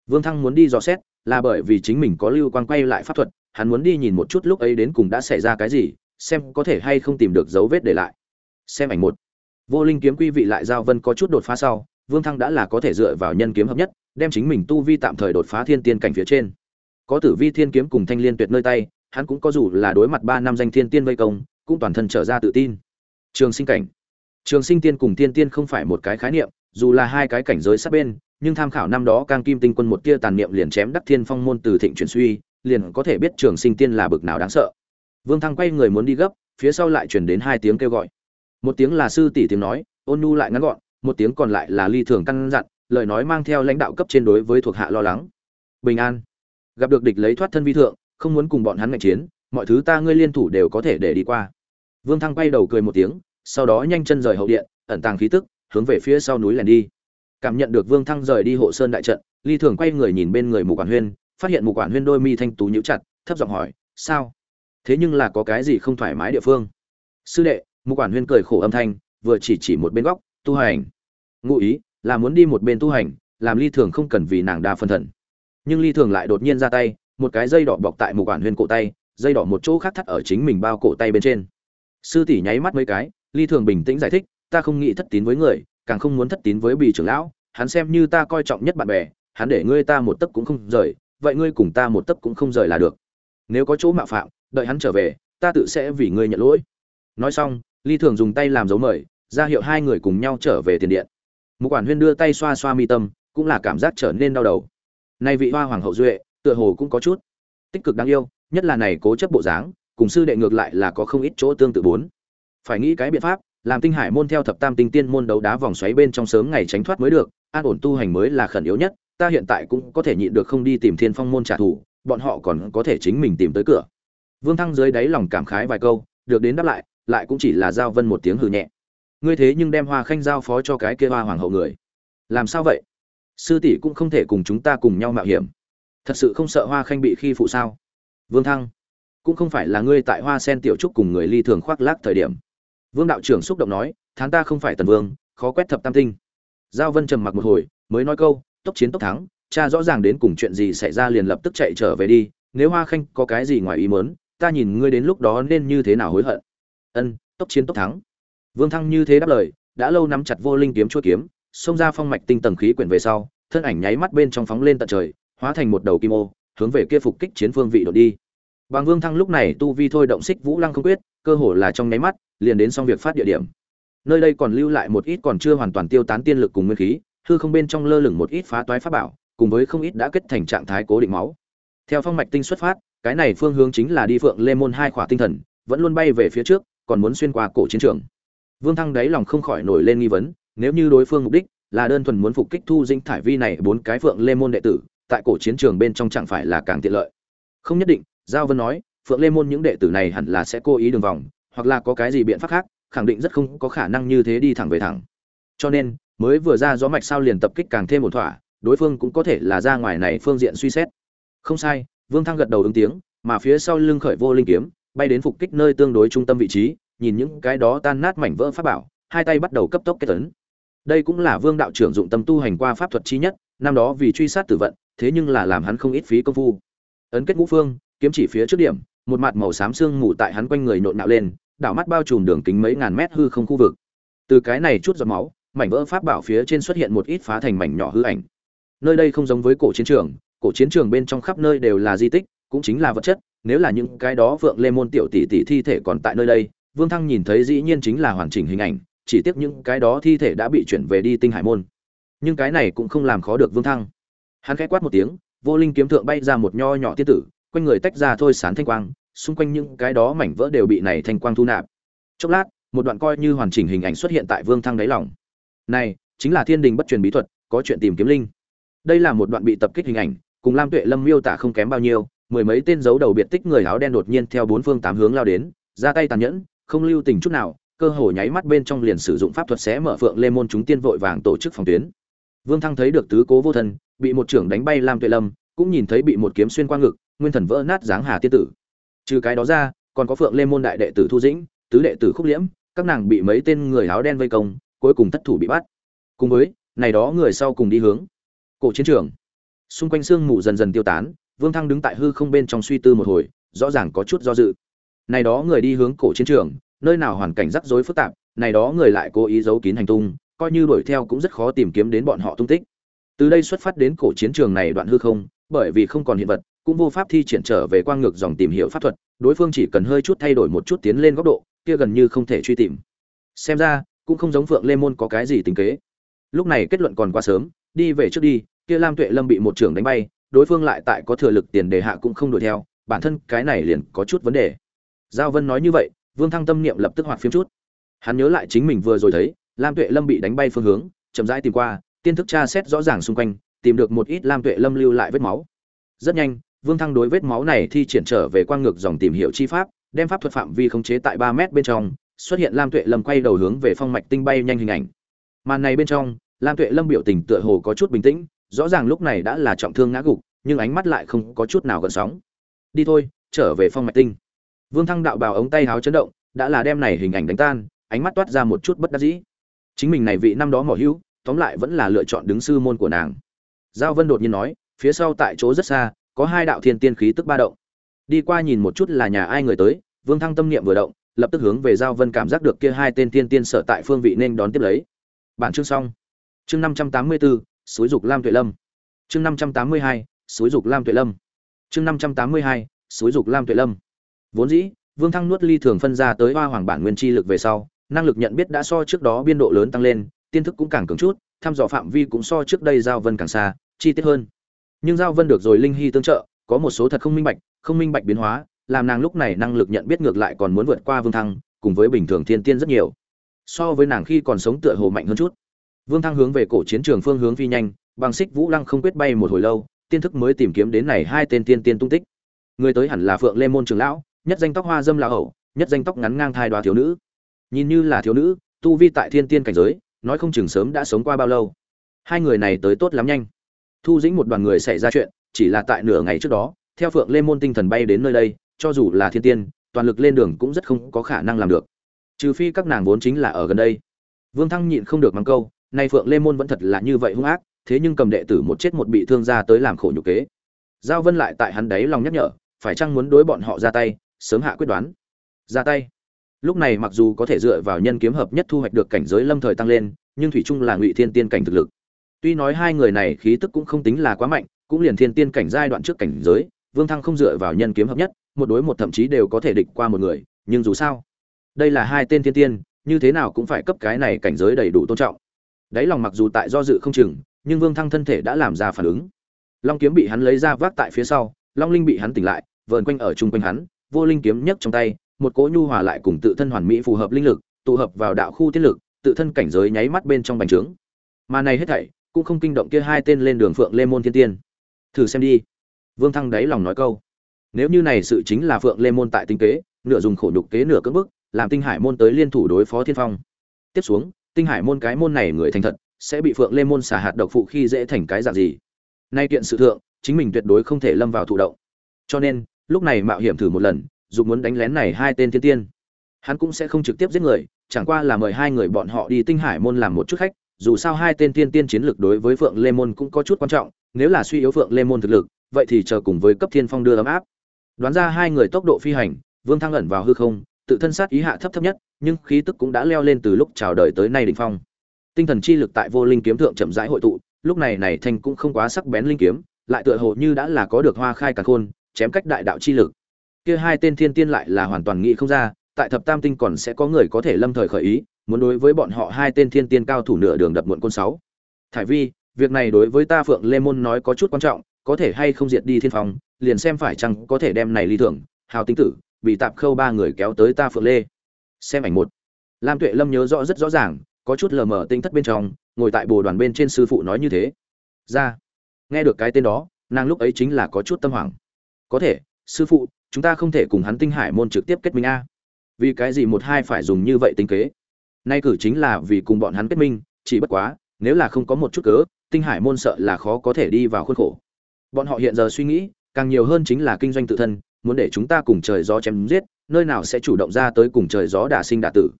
Vương thăng muốn đi dò xét, là bởi vì chính mình có lưu quan quay lại pháp thuật, hắn muốn đi nhìn một chút lúc ấy đến cùng đã xảy ra cái gì, xem có thể hay không tìm được dấu vết để lại. Xem ảnh một. Vô linh kiếm quy vị lại giao vân có chút đột phá sau, vương thăng đã là có thể dựa vào nhân kiếm hợp nhất, đem chính mình tu vi tạm thời đột phá thiên tiên cảnh phía trên. Có tử vi thiên kiếm cùng thanh liên tuyệt nơi tay hắn cũng có dù là đối mặt ba năm danh thiên tiên vây công, cũng toàn thân trở ra tự tin. Trường sinh cảnh. Trường sinh tiên cùng tiên tiên không phải một cái khái niệm, dù là hai cái cảnh giới sát bên, nhưng tham khảo năm đó cang kim tinh quân một tia tàn niệm liền chém đắc thiên phong môn từ thịnh chuyển suy, liền có thể biết trường sinh tiên là bực nào đáng sợ. Vương thăng quay người muốn đi gấp, phía sau lại chuyển đến hai tiếng kêu gọi. Một tiếng là sư tỷ tiếng nói, ôn nu lại ngắn gọn, một tiếng còn lại là ly thường căn dặn, lời nói mang theo lãnh đạo cấp trên đối với thuộc hạ lo lắng. Bình an. Gặp được địch lấy thoát thân vi thượng không muốn cùng bọn hắn ngạch chiến, mọi thứ ta ngươi liên thủ đều có thể để đi qua. Vương thăng quay đầu cười một tiếng, sau đó nhanh chân rời hậu điện, ẩn tàng khí tức, hướng về phía sau núi lẻn đi. Cảm nhận được vương thăng rời đi hộ sơn đại trận, ly thường quay người nhìn bên người mục quản huyên, phát hiện mục quản huyên đôi mi thanh tú nhíu chặt, thấp giọng hỏi, sao? Thế nhưng là có cái gì không thoải mái địa phương? Sư đệ, mục quản huyên cười khổ âm thanh, vừa chỉ chỉ một bên góc, tu hành. Ngụ ý, là muốn đi một bên tu hành, làm ly thường không cần vì nàng đa phân thần. Nhưng ly thường lại đột nhiên ra tay một cái dây đỏ bọc tại một quản huyên cổ tay, dây đỏ một chỗ khác thắt ở chính mình bao cổ tay bên trên. Sư tỷ nháy mắt mấy cái, ly thường bình tĩnh giải thích, ta không nghĩ thất tín với người, càng không muốn thất tín với bì trưởng lão, hắn xem như ta coi trọng nhất bạn bè, hắn để ngươi ta một tấc cũng không rời, vậy ngươi cùng ta một tấc cũng không rời là được. Nếu có chỗ mạo phạm, đợi hắn trở về, ta tự sẽ vì ngươi nhận lỗi. Nói xong, ly thường dùng tay làm dấu mời, ra hiệu hai người cùng nhau trở về tiền điện. Một quản huyên đưa tay xoa xoa mi tâm, cũng là cảm giác trở nên đau đầu. Nay vị hoa hoàng hậu duệ tựa hồ cũng có chút tích cực đáng yêu, nhất là này cố chấp bộ dáng, cùng sư đệ ngược lại là có không ít chỗ tương tự bốn. Phải nghĩ cái biện pháp, làm tinh hải môn theo thập tam tinh tiên môn đấu đá vòng xoáy bên trong sớm ngày tránh thoát mới được, an ổn tu hành mới là khẩn yếu nhất, ta hiện tại cũng có thể nhịn được không đi tìm thiên phong môn trả thù, bọn họ còn có thể chính mình tìm tới cửa. Vương thăng dưới đáy lòng cảm khái vài câu, được đến đáp lại lại cũng chỉ là giao vân một tiếng hừ nhẹ. Ngươi thế nhưng đem hoa khanh giao phó cho cái kia hoa hoàng hậu người. Làm sao vậy? Sư tỷ cũng không thể cùng chúng ta cùng nhau mạo hiểm thật sự không sợ hoa khanh bị khi phụ sao? Vương thăng, cũng không phải là ngươi tại hoa sen tiểu trúc cùng người ly thường khoác lác thời điểm. Vương đạo trưởng xúc động nói, thán ta không phải tần vương, khó quét thập tam tinh. Giao vân trầm mặc một hồi, mới nói câu, tốc chiến tốc thắng, cha rõ ràng đến cùng chuyện gì xảy ra liền lập tức chạy trở về đi, nếu hoa khanh có cái gì ngoài ý mớn ta nhìn ngươi đến lúc đó nên như thế nào hối hận. Ân, tốc chiến tốc thắng. Vương thăng như thế đáp lời, đã lâu nắm chặt vô linh kiếm chua kiếm, xông ra phong mạch tinh tầng khí quyển về sau, thân ảnh nháy mắt bên trong phóng lên tận trời hóa thành một đầu kim ô, hướng về kia phục kích chiến phương vị đột đi. Bàng vương thăng lúc này tu vi thôi động xích vũ lăng không quyết, cơ hồ là trong nháy mắt, liền đến xong việc phát địa điểm. Nơi đây còn lưu lại một ít còn chưa hoàn toàn tiêu tán tiên lực cùng nguyên khí, hư không bên trong lơ lửng một ít phá toái pháp bảo, cùng với không ít đã kết thành trạng thái cố định máu. Theo phong mạch tinh xuất phát, cái này phương hướng chính là đi phượng lê môn hai khỏa tinh thần, vẫn luôn bay về phía trước, còn muốn xuyên qua cổ chiến trường. Vương thăng đáy lòng không khỏi nổi lên nghi vấn, nếu như đối phương mục đích là đơn thuần muốn phục kích thu dinh thải vi này bốn cái phượng lê môn đệ tử tại cổ chiến trường bên trong chẳng phải là càng tiện lợi. Không nhất định, giao vân nói, phượng lê môn những đệ tử này hẳn là sẽ cố ý đường vòng, hoặc là có cái gì biện pháp khác, khẳng định rất không có khả năng như thế đi thẳng về thẳng. Cho nên, mới vừa ra gió mạch sao liền tập kích càng thêm một thỏa, đối phương cũng có thể là ra ngoài này phương diện suy xét. Không sai, vương thăng gật đầu ứng tiếng, mà phía sau lưng khởi vô linh kiếm, bay đến phục kích nơi tương đối trung tâm vị trí, nhìn những cái đó tan nát mảnh vỡ pháp bảo, hai tay bắt đầu cấp tốc kết tấn. Đây cũng là vương đạo trưởng dụng tâm tu hành qua pháp thuật chi nhất năm đó vì truy sát tử vận, thế nhưng là làm hắn không ít phí công phu. Ấn kết ngũ phương, kiếm chỉ phía trước điểm, một mặt màu xám xương mù tại hắn quanh người nộn nạo lên, đảo mắt bao trùm đường kính mấy ngàn mét hư không khu vực. Từ cái này chút giọt máu, mảnh vỡ pháp bảo phía trên xuất hiện một ít phá thành mảnh nhỏ hư ảnh. Nơi đây không giống với cổ chiến trường, cổ chiến trường bên trong khắp nơi đều là di tích, cũng chính là vật chất, nếu là những cái đó vượng lê môn tiểu tỷ tỷ thi thể còn tại nơi đây, vương thăng nhìn thấy dĩ nhiên chính là hoàn chỉnh hình ảnh, chỉ tiếc những cái đó thi thể đã bị chuyển về đi tinh hải môn nhưng cái này cũng không làm khó được vương thăng. Hắn khẽ quát một tiếng, vô linh kiếm thượng bay ra một nho nhỏ tiên tử, quanh người tách ra thôi sán thanh quang, xung quanh những cái đó mảnh vỡ đều bị này thanh quang thu nạp. Chốc lát, một đoạn coi như hoàn chỉnh hình ảnh xuất hiện tại vương thăng đáy lòng. Này, chính là thiên đình bất truyền bí thuật, có chuyện tìm kiếm linh. Đây là một đoạn bị tập kích hình ảnh, cùng lam tuệ lâm miêu tả không kém bao nhiêu, mười mấy tên dấu đầu biệt tích người áo đen đột nhiên theo bốn phương tám hướng lao đến, ra tay tàn nhẫn, không lưu tình chút nào, cơ hồ nháy mắt bên trong liền sử dụng pháp thuật xé mở phượng lê môn chúng tiên vội vàng tổ chức phòng tuyến vương thăng thấy được tứ cố vô thân, bị một trưởng đánh bay lam tuệ lâm, cũng nhìn thấy bị một kiếm xuyên qua ngực, nguyên thần vỡ nát dáng hà tiên tử. Trừ cái đó ra, còn có phượng lê môn đại đệ tử thu dĩnh, tứ đệ tử khúc liễm, các nàng bị mấy tên người áo đen vây công, cuối cùng thất thủ bị bắt. Cùng với, này đó người sau cùng đi hướng. Cổ chiến trường. Xung quanh sương mù dần dần tiêu tán, vương thăng đứng tại hư không bên trong suy tư một hồi, rõ ràng có chút do dự. Này đó người đi hướng cổ chiến trường, nơi nào hoàn cảnh rắc rối phức tạp, này đó người lại cố ý giấu kín hành tung coi như đuổi theo cũng rất khó tìm kiếm đến bọn họ tung tích. Từ đây xuất phát đến cổ chiến trường này đoạn hư không, bởi vì không còn hiện vật, cũng vô pháp thi triển trở về quang ngược dòng tìm hiểu pháp thuật, đối phương chỉ cần hơi chút thay đổi một chút tiến lên góc độ, kia gần như không thể truy tìm. Xem ra, cũng không giống phượng lê môn có cái gì tính kế. Lúc này kết luận còn quá sớm, đi về trước đi, kia lam tuệ lâm bị một trưởng đánh bay, đối phương lại tại có thừa lực tiền đề hạ cũng không đuổi theo, bản thân cái này liền có chút vấn đề. Giao vân nói như vậy, vương thăng tâm niệm lập tức hoạt phiếm chút. Hắn nhớ lại chính mình vừa rồi thấy lam tuệ lâm bị đánh bay phương hướng, chậm rãi tìm qua, tiên thức tra xét rõ ràng xung quanh, tìm được một ít lam tuệ lâm lưu lại vết máu. Rất nhanh, vương thăng đối vết máu này thi triển trở về quang ngược dòng tìm hiểu chi pháp, đem pháp thuật phạm vi khống chế tại ba mét bên trong, xuất hiện lam tuệ lâm quay đầu hướng về phong mạch tinh bay nhanh hình ảnh. Màn này bên trong, lam tuệ lâm biểu tình tựa hồ có chút bình tĩnh, rõ ràng lúc này đã là trọng thương ngã gục, nhưng ánh mắt lại không có chút nào gợn sóng. Đi thôi, trở về phong mạch tinh. Vương thăng đạo bào ống tay háo chấn động, đã là đem này hình ảnh đánh tan, ánh mắt toát ra một chút bất đắc dĩ chính mình này vị năm đó mỏ hữu, tóm lại vẫn là lựa chọn đứng sư môn của nàng. Giao vân đột nhiên nói, phía sau tại chỗ rất xa, có hai đạo thiên tiên khí tức ba động. Đi qua nhìn một chút là nhà ai người tới, vương thăng tâm niệm vừa động, lập tức hướng về giao vân cảm giác được kia hai tên tiên tiên sở tại phương vị nên đón tiếp lấy. Bản chương xong. Chương năm trăm tám mươi bốn suối dục lam tuệ lâm. Chương năm trăm tám mươi hai, suối dục lam tuệ lâm. Chương năm trăm tám mươi hai, suối dục lam tuệ lâm. Vốn dĩ, vương thăng nuốt ly thường phân ra tới hoa hoàng bản nguyên chi lực về sau năng lực nhận biết đã so trước đó biên độ lớn tăng lên, tiên thức cũng càng cứng chút, thăm dò phạm vi cũng so trước đây giao vân càng xa, chi tiết hơn. Nhưng giao vân được rồi linh hy tương trợ, có một số thật không minh bạch, không minh bạch biến hóa, làm nàng lúc này năng lực nhận biết ngược lại còn muốn vượt qua vương thăng, cùng với bình thường thiên tiên rất nhiều. So với nàng khi còn sống tựa hồ mạnh hơn chút. Vương thăng hướng về cổ chiến trường phương hướng phi nhanh, bằng xích vũ lăng không quyết bay một hồi lâu, tiên thức mới tìm kiếm đến này hai tên tiên tiên tung tích. Người tới hẳn là phượng lê môn trường lão, nhất danh tóc hoa dâm lão hậu, nhất danh tóc ngắn ngang thai đoá thiếu nữ nhìn như là thiếu nữ, tu vi tại thiên tiên cảnh giới, nói không chừng sớm đã sống qua bao lâu. Hai người này tới tốt lắm nhanh. Thu dĩnh một đoàn người xảy ra chuyện, chỉ là tại nửa ngày trước đó, theo phượng lê môn tinh thần bay đến nơi đây, cho dù là thiên tiên, toàn lực lên đường cũng rất không có khả năng làm được. Trừ phi các nàng vốn chính là ở gần đây. Vương thăng nhịn không được mắng câu, nay phượng lê môn vẫn thật là như vậy hung ác, thế nhưng cầm đệ tử một chết một bị thương ra tới làm khổ nhục kế. Giao vân lại tại hắn đấy lòng nhắc nhở, phải chăng muốn đối bọn họ ra tay, sớm hạ quyết đoán? Ra tay lúc này mặc dù có thể dựa vào nhân kiếm hợp nhất thu hoạch được cảnh giới lâm thời tăng lên, nhưng thủy trung là ngụy thiên tiên cảnh thực lực. Tuy nói hai người này khí tức cũng không tính là quá mạnh, cũng liền thiên tiên cảnh giai đoạn trước cảnh giới, vương thăng không dựa vào nhân kiếm hợp nhất, một đối một thậm chí đều có thể địch qua một người, nhưng dù sao, đây là hai tên thiên tiên, như thế nào cũng phải cấp cái này cảnh giới đầy đủ tôn trọng. Đáy lòng mặc dù tại do dự không chừng, nhưng vương thăng thân thể đã làm ra phản ứng. Long kiếm bị hắn lấy ra vác tại phía sau, long linh bị hắn tỉnh lại, vờn quanh ở chung quanh hắn, vô linh kiếm nhấc trong tay một cỗ nhu hòa lại cùng tự thân hoàn mỹ phù hợp linh lực, tụ hợp vào đạo khu tiết lực, tự thân cảnh giới nháy mắt bên trong bành trướng. Mà này hết thảy cũng không kinh động kia hai tên lên đường phượng lê môn thiên tiên. Thử xem đi. Vương thăng đáy lòng nói câu. Nếu như này sự chính là phượng lê môn tại tinh kế, nửa dùng khổ nhục kế nửa cưỡng bức, làm tinh hải môn tới liên thủ đối phó thiên phong. Tiếp xuống, tinh hải môn cái môn này người thành thật, sẽ bị phượng lê môn xả hạt độc phụ khi dễ thành cái dạng gì? Nay kiện sự thượng, chính mình tuyệt đối không thể lâm vào thụ động. Cho nên, lúc này mạo hiểm thử một lần dù muốn đánh lén này hai tên thiên tiên. Hắn cũng sẽ không trực tiếp giết người, chẳng qua là mời hai người bọn họ đi tinh hải môn làm một chút khách, dù sao hai tên thiên tiên chiến lược đối với phượng lê môn cũng có chút quan trọng, nếu là suy yếu phượng lê môn thực lực, vậy thì chờ cùng với cấp thiên phong đưa ấm áp. Đoán ra hai người tốc độ phi hành, vương thăng ẩn vào hư không, tự thân sát ý hạ thấp thấp nhất, nhưng khí tức cũng đã leo lên từ lúc chào đời tới nay đỉnh phong. Tinh thần chi lực tại vô linh kiếm thượng chậm rãi hội tụ, lúc này này thanh cũng không quá sắc bén linh kiếm, lại tựa hồ như đã là có được hoa khai cả khôn, chém cách đại đạo chi lực kia hai tên thiên tiên lại là hoàn toàn nghĩ không ra, tại thập tam tinh còn sẽ có người có thể lâm thời khởi ý, muốn đối với bọn họ hai tên thiên tiên cao thủ nửa đường đập muộn côn sáu. Thải vi, việc này đối với ta phượng lê môn nói có chút quan trọng, có thể hay không diệt đi thiên phong, liền xem phải chăng có thể đem này ly thưởng. Hào tinh tử, bị tạp khâu ba người kéo tới ta phượng lê. Xem ảnh một. Lam tuệ lâm nhớ rõ rất rõ ràng, có chút lờ mờ tinh thất bên trong, ngồi tại bồ đoàn bên trên sư phụ nói như thế. Ra. Nghe được cái tên đó, nàng lúc ấy chính là có chút tâm hoảng. Có thể, sư phụ chúng ta không thể cùng hắn tinh hải môn trực tiếp kết minh a. Vì cái gì một hai phải dùng như vậy tính kế? Nay cử chính là vì cùng bọn hắn kết minh, chỉ bất quá, nếu là không có một chút cớ, tinh hải môn sợ là khó có thể đi vào khuôn khổ. Bọn họ hiện giờ suy nghĩ, càng nhiều hơn chính là kinh doanh tự thân, muốn để chúng ta cùng trời gió chém giết, nơi nào sẽ chủ động ra tới cùng trời gió đả sinh đả tử.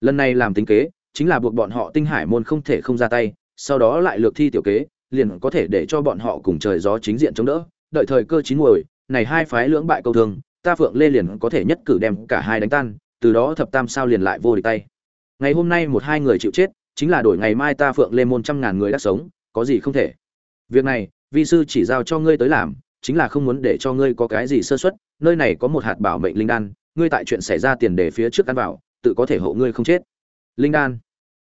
Lần này làm tính kế, chính là buộc bọn họ tinh hải môn không thể không ra tay, sau đó lại lược thi tiểu kế, liền có thể để cho bọn họ cùng trời gió chính diện chống đỡ, đợi thời cơ chín muồi này hai phái lưỡng bại câu thương, ta phượng lê liền có thể nhất cử đem cả hai đánh tan, từ đó thập tam sao liền lại vô địch tay. Ngày hôm nay một hai người chịu chết, chính là đổi ngày mai ta phượng lê môn trăm ngàn người đã sống, có gì không thể. Việc này, vi sư chỉ giao cho ngươi tới làm, chính là không muốn để cho ngươi có cái gì sơ suất, nơi này có một hạt bảo mệnh linh đan, ngươi tại chuyện xảy ra tiền đề phía trước ăn vào, tự có thể hộ ngươi không chết. Linh đan.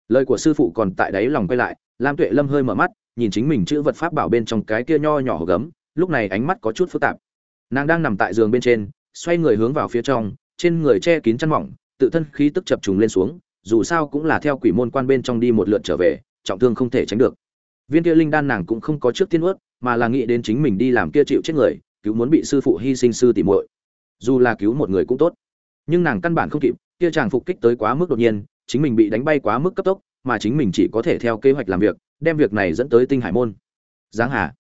Lời của sư phụ còn tại đáy lòng quay lại, lam tuệ lâm hơi mở mắt, nhìn chính mình chữ vật pháp bảo bên trong cái kia nho nhỏ gấm, lúc này ánh mắt có chút phức tạp nàng đang nằm tại giường bên trên, xoay người hướng vào phía trong, trên người che kín chăn mỏng, tự thân khí tức chập trùng lên xuống, dù sao cũng là theo quỷ môn quan bên trong đi một lượt trở về, trọng thương không thể tránh được. Viên kia linh đan nàng cũng không có trước tiên ướt mà là nghĩ đến chính mình đi làm kia chịu chết người, cứu muốn bị sư phụ hy sinh sư tỉ muội. Dù là cứu một người cũng tốt. Nhưng nàng căn bản không kịp, kia chàng phục kích tới quá mức đột nhiên, chính mình bị đánh bay quá mức cấp tốc, mà chính mình chỉ có thể theo kế hoạch làm việc, đem việc này dẫn tới tinh hải môn. Giáng hà.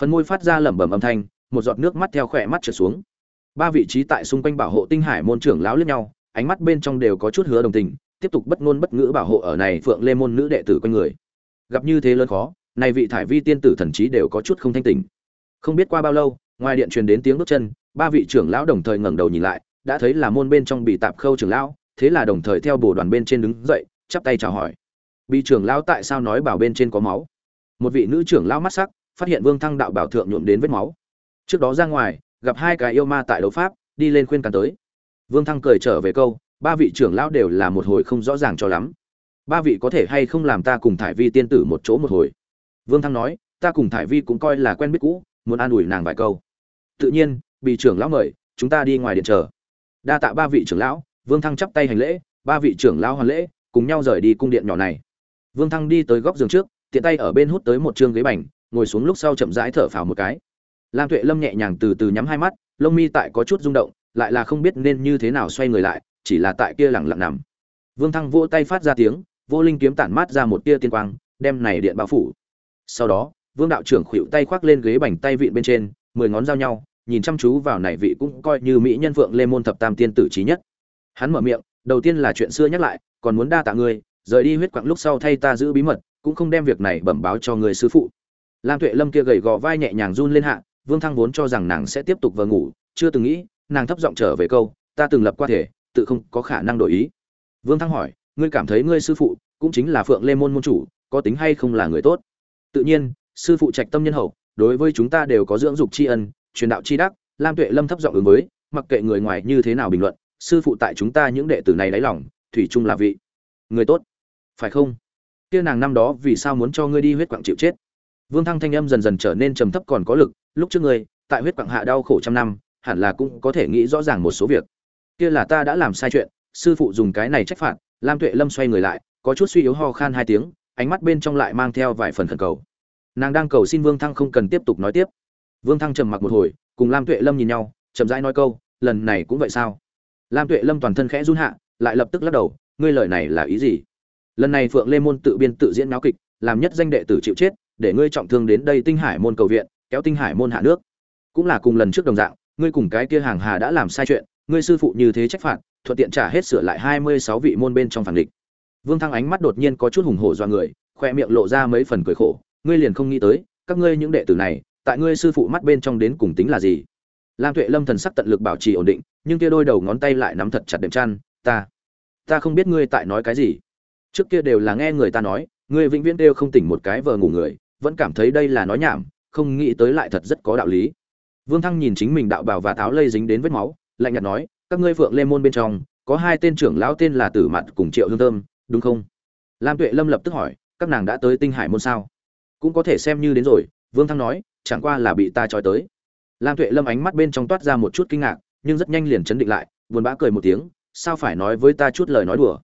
Phần môi phát ra lẩm bẩm âm thanh một giọt nước mắt theo khỏe mắt trượt xuống. Ba vị trí tại xung quanh bảo hộ tinh hải môn trưởng lão liếc nhau, ánh mắt bên trong đều có chút hứa đồng tình, tiếp tục bất ngôn bất ngữ bảo hộ ở này phượng lê môn nữ đệ tử quanh người. Gặp như thế lớn khó, này vị thải vi tiên tử thần trí đều có chút không thanh tỉnh. Không biết qua bao lâu, ngoài điện truyền đến tiếng bước chân, ba vị trưởng lão đồng thời ngẩng đầu nhìn lại, đã thấy là môn bên trong bị tạp khâu trưởng lão, thế là đồng thời theo bồ đoàn bên trên đứng dậy, chắp tay chào hỏi. Bị trưởng lão tại sao nói bảo bên trên có máu? Một vị nữ trưởng lão mắt sắc, phát hiện vương thăng đạo bảo thượng nhuộm đến vết máu trước đó ra ngoài, gặp hai cái yêu ma tại đấu pháp, đi lên khuyên càn tới. Vương thăng cười trở về câu, ba vị trưởng lão đều là một hồi không rõ ràng cho lắm. Ba vị có thể hay không làm ta cùng thải vi tiên tử một chỗ một hồi? Vương thăng nói, ta cùng thải vi cũng coi là quen biết cũ, muốn an ủi nàng vài câu. Tự nhiên bị trưởng lão mời, chúng ta đi ngoài điện chờ. Đa tạ ba vị trưởng lão, vương thăng chắp tay hành lễ, ba vị trưởng lão hoàn lễ, cùng nhau rời đi cung điện nhỏ này. Vương thăng đi tới góc giường trước, tiện tay ở bên hút tới một chương ghế bành, ngồi xuống lúc sau chậm rãi thở phào một cái lam tuệ lâm nhẹ nhàng từ từ nhắm hai mắt, lông mi tại có chút rung động, lại là không biết nên như thế nào xoay người lại, chỉ là tại kia lẳng lặng nằm. Vương thăng vỗ tay phát ra tiếng, vô linh kiếm tản mát ra một tia tiên quang, đem này điện bao phủ. Sau đó, vương đạo trưởng khuỵu tay khoác lên ghế bành tay vịn bên trên, mười ngón giao nhau, nhìn chăm chú vào này vị cũng coi như mỹ nhân vượng lê môn thập tam tiên tử trí nhất. Hắn mở miệng, đầu tiên là chuyện xưa nhắc lại, còn muốn đa tạ ngươi, rời đi huyết quặng lúc sau thay ta giữ bí mật, cũng không đem việc này bẩm báo cho người sư phụ. Lam tuệ lâm kia gầy gò vai nhẹ nhàng run lên hạ vương thăng vốn cho rằng nàng sẽ tiếp tục vờ ngủ, chưa từng nghĩ, nàng thấp giọng trở về câu, ta từng lập qua thể, tự không có khả năng đổi ý. Vương thăng hỏi, ngươi cảm thấy ngươi sư phụ cũng chính là phượng lê môn môn chủ, có tính hay không là người tốt? Tự nhiên, sư phụ trạch tâm nhân hậu, đối với chúng ta đều có dưỡng dục tri ân, truyền đạo tri đắc, lam tuệ lâm thấp giọng ứng với, mặc kệ người ngoài như thế nào bình luận, sư phụ tại chúng ta những đệ tử này đáy lòng, thủy chung là vị. Người tốt. Phải không? Kia nàng năm đó vì sao muốn cho ngươi đi huyết quặng chịu chết? Vương thăng thanh âm dần dần trở nên trầm thấp còn có lực, lúc trước ngươi, tại huyết quặng hạ đau khổ trăm năm, hẳn là cũng có thể nghĩ rõ ràng một số việc. Kia là ta đã làm sai chuyện, sư phụ dùng cái này trách phạt. Lam tuệ lâm xoay người lại, có chút suy yếu ho khan hai tiếng, ánh mắt bên trong lại mang theo vài phần khẩn cầu. Nàng đang cầu xin vương thăng không cần tiếp tục nói tiếp. Vương thăng trầm mặc một hồi, cùng lam tuệ lâm nhìn nhau, chậm rãi nói câu, lần này cũng vậy sao? Lam tuệ lâm toàn thân khẽ run hạ, lại lập tức lắc đầu, ngươi lời này là ý gì? Lần này phượng lê môn tự biên tự diễn náo kịch, làm nhất danh đệ tử chịu chết để ngươi trọng thương đến đây tinh hải môn cầu viện, kéo tinh hải môn hạ nước. Cũng là cùng lần trước đồng dạng, ngươi cùng cái kia hàng hà đã làm sai chuyện, ngươi sư phụ như thế trách phạt, thuận tiện trả hết sửa lại hai mươi sáu vị môn bên trong phản địch. Vương thăng ánh mắt đột nhiên có chút hùng hổ do người, khoe miệng lộ ra mấy phần cười khổ, ngươi liền không nghĩ tới, các ngươi những đệ tử này, tại ngươi sư phụ mắt bên trong đến cùng tính là gì? Lam tuệ lâm thần sắc tận lực bảo trì ổn định, nhưng kia đôi đầu ngón tay lại nắm thật chặt đệm chăn, ta ta không biết ngươi tại nói cái gì. Trước kia đều là nghe người ta nói, ngươi vĩnh viễn đều không tỉnh một cái vờ ngủ người vẫn cảm thấy đây là nói nhảm, không nghĩ tới lại thật rất có đạo lý. Vương thăng nhìn chính mình đạo bào và tháo lây dính đến vết máu, lạnh nhạt nói, các ngươi phượng lê môn bên trong, có hai tên trưởng lão tên là tử mặt cùng triệu hương thơm, đúng không? Lam tuệ lâm lập tức hỏi, các nàng đã tới tinh hải môn sao? Cũng có thể xem như đến rồi, vương thăng nói, chẳng qua là bị ta trói tới. Lam tuệ lâm ánh mắt bên trong toát ra một chút kinh ngạc, nhưng rất nhanh liền chấn định lại, buồn bã cười một tiếng, sao phải nói với ta chút lời nói đùa?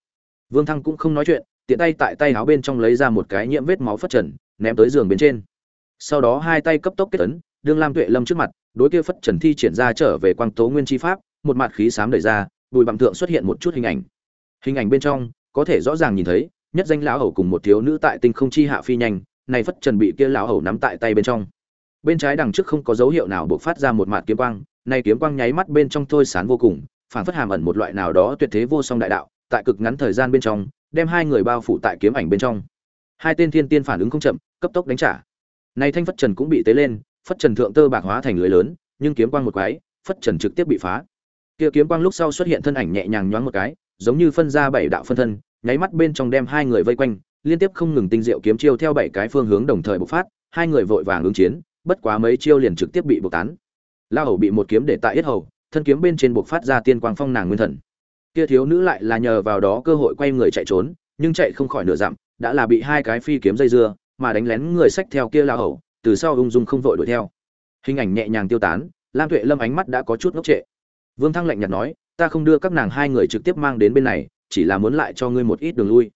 Vương thăng cũng không nói chuyện, tiện tay tại tay áo bên trong lấy ra một cái nhiễm vết máu phất trần ném tới giường bên trên. Sau đó hai tay cấp tốc kết ấn, đương lam tuệ lâm trước mặt, đối kia phất trần thi triển ra trở về quang tố nguyên chi pháp, một mặt khí xám đẩy ra, bùi bằng thượng xuất hiện một chút hình ảnh. Hình ảnh bên trong, có thể rõ ràng nhìn thấy, nhất danh lão hầu cùng một thiếu nữ tại tinh không chi hạ phi nhanh, này phất trần bị kia lão hầu nắm tại tay bên trong. Bên trái đằng trước không có dấu hiệu nào buộc phát ra một mạt kiếm quang, này kiếm quang nháy mắt bên trong thôi sán vô cùng, phản phất hàm ẩn một loại nào đó tuyệt thế vô song đại đạo, tại cực ngắn thời gian bên trong, đem hai người bao phủ tại kiếm ảnh bên trong hai tên thiên tiên phản ứng không chậm cấp tốc đánh trả Này thanh phất trần cũng bị tế lên, phất trần thượng tơ bạc hóa thành lưới lớn, nhưng kiếm quang một cái, phất trần trực tiếp bị phá. Kia kiếm quang lúc sau xuất hiện thân ảnh nhẹ nhàng nhoáng một cái, giống như phân ra bảy đạo phân thân, nháy mắt bên trong đem hai người vây quanh, liên tiếp không ngừng tinh diệu kiếm chiêu theo bảy cái phương hướng đồng thời bộc phát, hai người vội vàng ứng chiến, bất quá mấy chiêu liền trực tiếp bị bộc tán. La Hầu bị một kiếm để tại yết hầu, thân kiếm bên trên bộc phát ra tiên quang phong nàng nguyên thần. Kia thiếu nữ lại là nhờ vào đó cơ hội quay người chạy trốn, nhưng chạy không khỏi nửa dặm, đã là bị hai cái phi kiếm dây dưa, mà đánh lén người sách theo kia lao Hầu, từ sau ung dung không vội đuổi theo. Hình ảnh nhẹ nhàng tiêu tán, Lam Tuệ Lâm ánh mắt đã có chút ngốc trệ. Vương Thăng lạnh nhạt nói, ta không đưa các nàng hai người trực tiếp mang đến bên này, chỉ là muốn lại cho ngươi một ít đường lui.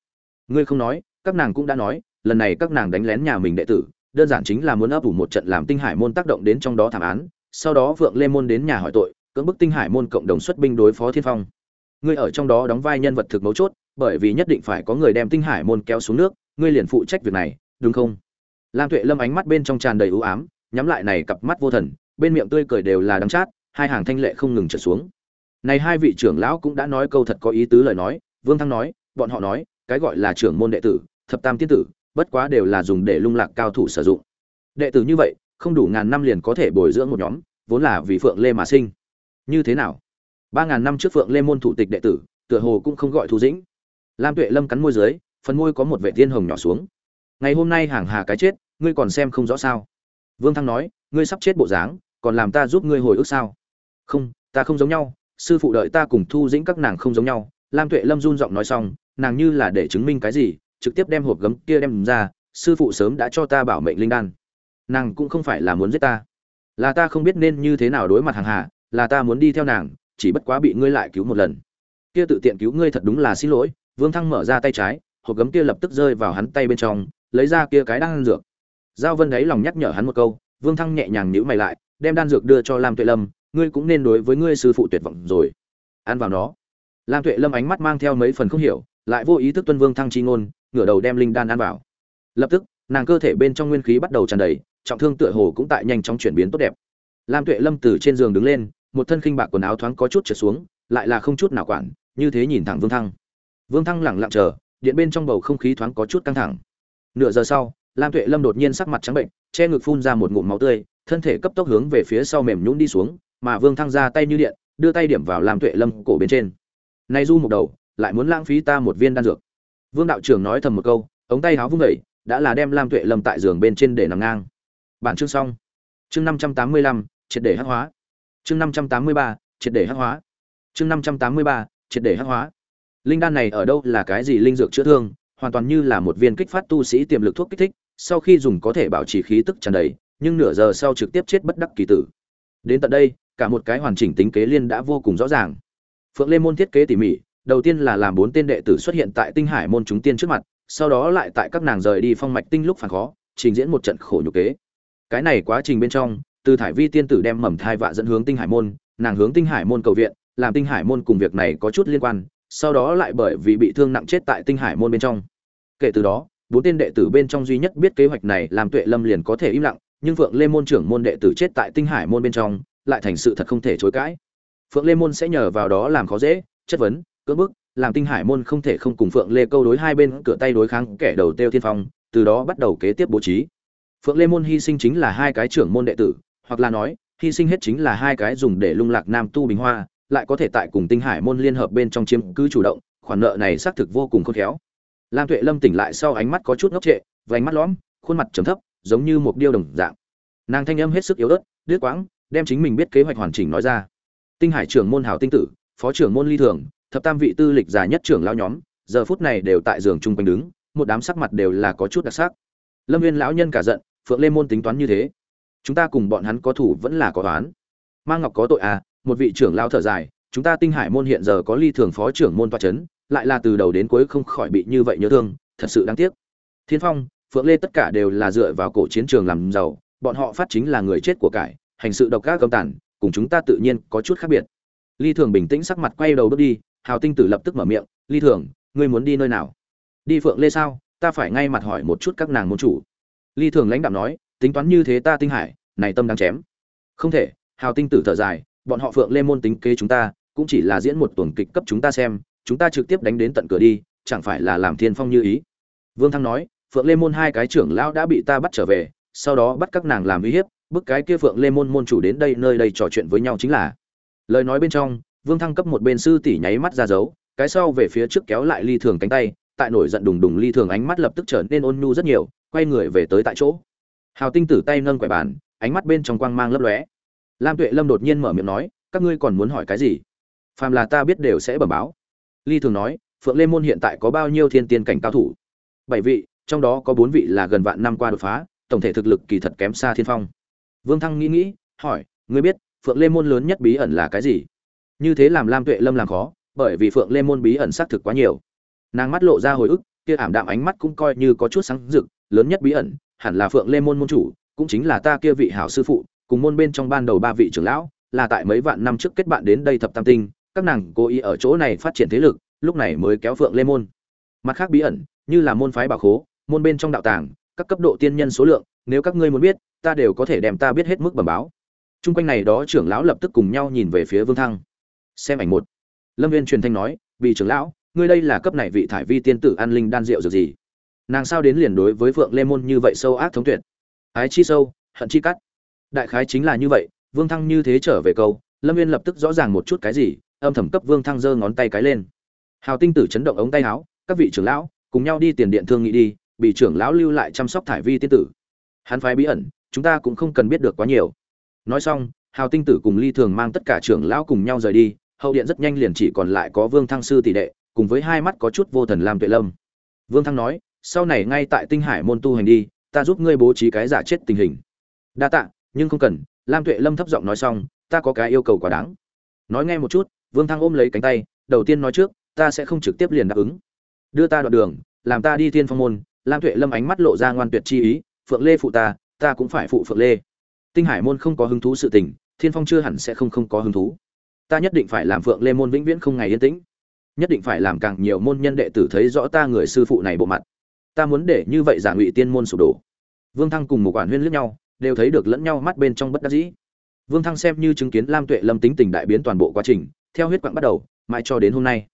Ngươi không nói, các nàng cũng đã nói, lần này các nàng đánh lén nhà mình đệ tử, đơn giản chính là muốn ấp ủ một trận làm tinh hải môn tác động đến trong đó thảm án, sau đó Vượng Lê môn đến nhà hỏi tội, cưỡng bức tinh hải môn cộng đồng xuất binh đối phó Thiên Phong. Ngươi ở trong đó đóng vai nhân vật thực mấu chốt, bởi vì nhất định phải có người đem tinh hải môn kéo xuống nước, ngươi liền phụ trách việc này, đúng không? Lam Tuệ Lâm ánh mắt bên trong tràn đầy u ám, nhắm lại này cặp mắt vô thần, bên miệng tươi cười đều là đắng chát, hai hàng thanh lệ không ngừng trở xuống. Này hai vị trưởng lão cũng đã nói câu thật có ý tứ lời nói, Vương Thăng nói, bọn họ nói, cái gọi là trưởng môn đệ tử, thập tam tiên tử, bất quá đều là dùng để lung lạc cao thủ sử dụng. Đệ tử như vậy, không đủ ngàn năm liền có thể bồi dưỡng một nhóm, vốn là vì Phượng Lê mà sinh. Như thế nào? Ba ngàn năm trước Phượng Lê môn thủ tịch đệ tử, tựa hồ cũng không gọi Thu Dĩnh. Lam Tuệ Lâm cắn môi dưới, phần môi có một vệ tiên hồng nhỏ xuống. Ngày hôm nay hàng hà cái chết, ngươi còn xem không rõ sao? Vương Thăng nói, ngươi sắp chết bộ dáng, còn làm ta giúp ngươi hồi ức sao? Không, ta không giống nhau, sư phụ đợi ta cùng Thu Dĩnh các nàng không giống nhau. Lam Tuệ Lâm run giọng nói xong, nàng như là để chứng minh cái gì, trực tiếp đem hộp gấm kia đem ra, sư phụ sớm đã cho ta bảo mệnh linh đan. Nàng cũng không phải là muốn giết ta, là ta không biết nên như thế nào đối mặt hàng hà, là ta muốn đi theo nàng, chỉ bất quá bị ngươi lại cứu một lần. Kia tự tiện cứu ngươi thật đúng là xin lỗi. Vương Thăng mở ra tay trái, hộp gấm kia lập tức rơi vào hắn tay bên trong, lấy ra kia cái đan dược. Giao Vân đấy lòng nhắc nhở hắn một câu, Vương Thăng nhẹ nhàng nhíu mày lại, đem đan dược đưa cho Lam Tuệ Lâm, ngươi cũng nên đối với ngươi sư phụ tuyệt vọng rồi. Ăn vào nó. Lam Tuệ Lâm ánh mắt mang theo mấy phần không hiểu, lại vô ý thức tuân Vương Thăng chi ngôn, ngửa đầu đem linh đan ăn vào. Lập tức, nàng cơ thể bên trong nguyên khí bắt đầu tràn đầy, trọng thương tựa hồ cũng tại nhanh chóng chuyển biến tốt đẹp. Lam Tuệ Lâm từ trên giường đứng lên, một thân khinh bạc quần áo thoáng có chút trượt xuống, lại là không chút nào quản, như thế nhìn thẳng Vương Thăng. Vương Thăng lặng lặng chờ, điện bên trong bầu không khí thoáng có chút căng thẳng. Nửa giờ sau, Lam Tuệ Lâm đột nhiên sắc mặt trắng bệnh, che ngực phun ra một ngụm máu tươi, thân thể cấp tốc hướng về phía sau mềm nhũn đi xuống, mà Vương Thăng ra tay như điện, đưa tay điểm vào Lam Tuệ Lâm cổ bên trên. "Này du một đầu, lại muốn lãng phí ta một viên đan dược." Vương đạo trưởng nói thầm một câu, ống tay áo vung dậy, đã là đem Lam Tuệ Lâm tại giường bên trên để nằm ngang. Bản chương xong. Chương 585, triệt để hắc hóa. Chương 583, triệt để hắc hóa. Chương 583, triệt để hắc hóa. Linh đan này ở đâu là cái gì linh dược chữa thương, hoàn toàn như là một viên kích phát tu sĩ tiềm lực thuốc kích thích, sau khi dùng có thể bảo trì khí tức tràn đầy, nhưng nửa giờ sau trực tiếp chết bất đắc kỳ tử. Đến tận đây, cả một cái hoàn chỉnh tính kế liên đã vô cùng rõ ràng. Phượng Lê môn thiết kế tỉ mỉ, đầu tiên là làm bốn tên đệ tử xuất hiện tại Tinh Hải môn chúng tiên trước mặt, sau đó lại tại các nàng rời đi phong mạch tinh lúc phản khó, trình diễn một trận khổ nhục kế. Cái này quá trình bên trong, từ thải vi tiên tử đem mầm thai vạ dẫn hướng Tinh Hải môn, nàng hướng Tinh Hải môn cầu viện, làm Tinh Hải môn cùng việc này có chút liên quan, sau đó lại bởi vì bị thương nặng chết tại Tinh Hải môn bên trong. Kể từ đó, bốn tên đệ tử bên trong duy nhất biết kế hoạch này làm Tuệ Lâm liền có thể im lặng, nhưng Phượng Lê môn trưởng môn đệ tử chết tại Tinh Hải môn bên trong, lại thành sự thật không thể chối cãi. Phượng Lê môn sẽ nhờ vào đó làm khó dễ, chất vấn, cưỡng bức, làm Tinh Hải môn không thể không cùng Phượng Lê câu đối hai bên cửa tay đối kháng kẻ đầu tiêu thiên phong, từ đó bắt đầu kế tiếp bố trí. Phượng Lê môn hy sinh chính là hai cái trưởng môn đệ tử, hoặc là nói, hy sinh hết chính là hai cái dùng để lung lạc nam tu bình hoa, lại có thể tại cùng Tinh Hải môn liên hợp bên trong chiếm cứ chủ động, khoản nợ này xác thực vô cùng khôn khéo. Lam Tuệ Lâm tỉnh lại sau ánh mắt có chút ngốc trệ, vành mắt lõm, khuôn mặt trầm thấp, giống như một điêu đồng dạng. Nàng thanh âm hết sức yếu ớt, đứt quãng, đem chính mình biết kế hoạch hoàn chỉnh nói ra. Tinh Hải trưởng môn Hảo Tinh tử, phó trưởng môn Ly Thường, thập tam vị tư lịch già nhất trưởng lão nhóm, giờ phút này đều tại giường chung quanh đứng, một đám sắc mặt đều là có chút đặc sắc. Lâm Viên lão nhân cả giận, Phượng Lê môn tính toán như thế, chúng ta cùng bọn hắn có thủ vẫn là có toán. Mang Ngọc có tội à, một vị trưởng lao thở dài, chúng ta Tinh Hải môn hiện giờ có Ly Thường phó trưởng môn tọa chấn, lại là từ đầu đến cuối không khỏi bị như vậy nhớ thương, thật sự đáng tiếc. Thiên Phong, Phượng Lê tất cả đều là dựa vào cổ chiến trường làm giàu, bọn họ phát chính là người chết của cải, hành sự độc ác cầm tàn, cùng chúng ta tự nhiên có chút khác biệt. Ly Thường bình tĩnh sắc mặt quay đầu bước đi, Hào Tinh Tử lập tức mở miệng, "Ly Thường, ngươi muốn đi nơi nào?" "Đi Phượng Lê sao? Ta phải ngay mặt hỏi một chút các nàng môn chủ." Ly Thường lãnh đạm nói, "Tính toán như thế ta Tinh Hải, này tâm đang chém." "Không thể." Hào Tinh Tử thở dài, "Bọn họ Phượng Lê môn tính kế chúng ta, cũng chỉ là diễn một tuần kịch cấp chúng ta xem, chúng ta trực tiếp đánh đến tận cửa đi chẳng phải là làm thiên phong như ý. Vương thăng nói phượng lê môn hai cái trưởng lão đã bị ta bắt trở về sau đó bắt các nàng làm uy hiếp bức cái kia phượng lê môn môn chủ đến đây nơi đây trò chuyện với nhau chính là. Lời nói bên trong vương thăng cấp một bên sư tỷ nháy mắt ra dấu cái sau về phía trước kéo lại ly thường cánh tay tại nổi giận đùng đùng ly thường ánh mắt lập tức trở nên ôn nhu rất nhiều quay người về tới tại chỗ. Hào tinh tử tay nâng quẻ bàn ánh mắt bên trong quang mang lấp lóe lam tuệ lâm đột nhiên mở miệng nói, các ngươi còn muốn hỏi cái gì? Phàm là ta biết đều sẽ bẩm báo. Ly thường nói, phượng lê môn hiện tại có bao nhiêu thiên tiên cảnh cao thủ? Bảy vị, trong đó có bốn vị là gần vạn năm qua đột phá, tổng thể thực lực kỳ thật kém xa thiên phong. Vương thăng nghĩ nghĩ, hỏi, ngươi biết phượng lê môn lớn nhất bí ẩn là cái gì? Như thế làm lam tuệ lâm làm khó, bởi vì phượng lê môn bí ẩn xác thực quá nhiều. Nàng mắt lộ ra hồi ức, kia ảm đạm ánh mắt cũng coi như có chút sáng rực, lớn nhất bí ẩn hẳn là phượng lê môn môn chủ, cũng chính là ta kia vị hảo sư phụ cùng môn bên trong ban đầu ba vị trưởng lão, là tại mấy vạn năm trước kết bạn đến đây thập tam tinh, các nàng cố ý ở chỗ này phát triển thế lực, lúc này mới kéo phượng lê môn. Mặt khác bí ẩn, như là môn phái bảo khố, môn bên trong đạo tàng, các cấp độ tiên nhân số lượng, nếu các ngươi muốn biết, ta đều có thể đem ta biết hết mức bẩm báo. Chung quanh này đó trưởng lão lập tức cùng nhau nhìn về phía vương thăng. Xem ảnh một. Lâm viên truyền thanh nói vị trưởng lão, ngươi đây là cấp này vị thải vi tiên tử an linh đan rượu dược gì? Nàng sao đến liền đối với phượng lê môn như vậy sâu ác thống tuyệt? Ái chi sâu, hận chi cắt đại khái chính là như vậy, vương thăng như thế trở về câu, lâm viên lập tức rõ ràng một chút cái gì, âm thầm cấp vương thăng giơ ngón tay cái lên. Hào tinh tử chấn động ống tay áo, các vị trưởng lão, cùng nhau đi tiền điện thương nghị đi, bị trưởng lão lưu lại chăm sóc thải vi tiên tử. Hắn phái bí ẩn, chúng ta cũng không cần biết được quá nhiều. Nói xong, hào tinh tử cùng ly thường mang tất cả trưởng lão cùng nhau rời đi, hậu điện rất nhanh liền chỉ còn lại có vương thăng sư tỷ đệ, cùng với hai mắt có chút vô thần làm tuệ lâm. Vương thăng nói, sau này ngay tại tinh hải môn tu hành đi, ta giúp ngươi bố trí cái giả chết tình hình. Đa tạ nhưng không cần, lam tuệ lâm thấp giọng nói xong, ta có cái yêu cầu quá đáng. Nói nghe một chút, vương thăng ôm lấy cánh tay, đầu tiên nói trước, ta sẽ không trực tiếp liền đáp ứng. Đưa ta đoạn đường, làm ta đi thiên phong môn, lam tuệ lâm ánh mắt lộ ra ngoan tuyệt chi ý, phượng lê phụ ta ta cũng phải phụ phượng lê. Tinh hải môn không có hứng thú sự tình, thiên phong chưa hẳn sẽ không không có hứng thú. Ta nhất định phải làm phượng lê môn vĩnh viễn không ngày yên tĩnh. Nhất định phải làm càng nhiều môn nhân đệ tử thấy rõ ta người sư phụ này bộ mặt. Ta muốn để như vậy giả ngụy tiên môn sụp đổ. Vương thăng cùng một quản huyên lướt nhau đều thấy được lẫn nhau mắt bên trong bất đắc dĩ. Vương thăng xem như chứng kiến lam tuệ lâm tính tình đại biến toàn bộ quá trình, theo huyết quặng bắt đầu, mãi cho đến hôm nay.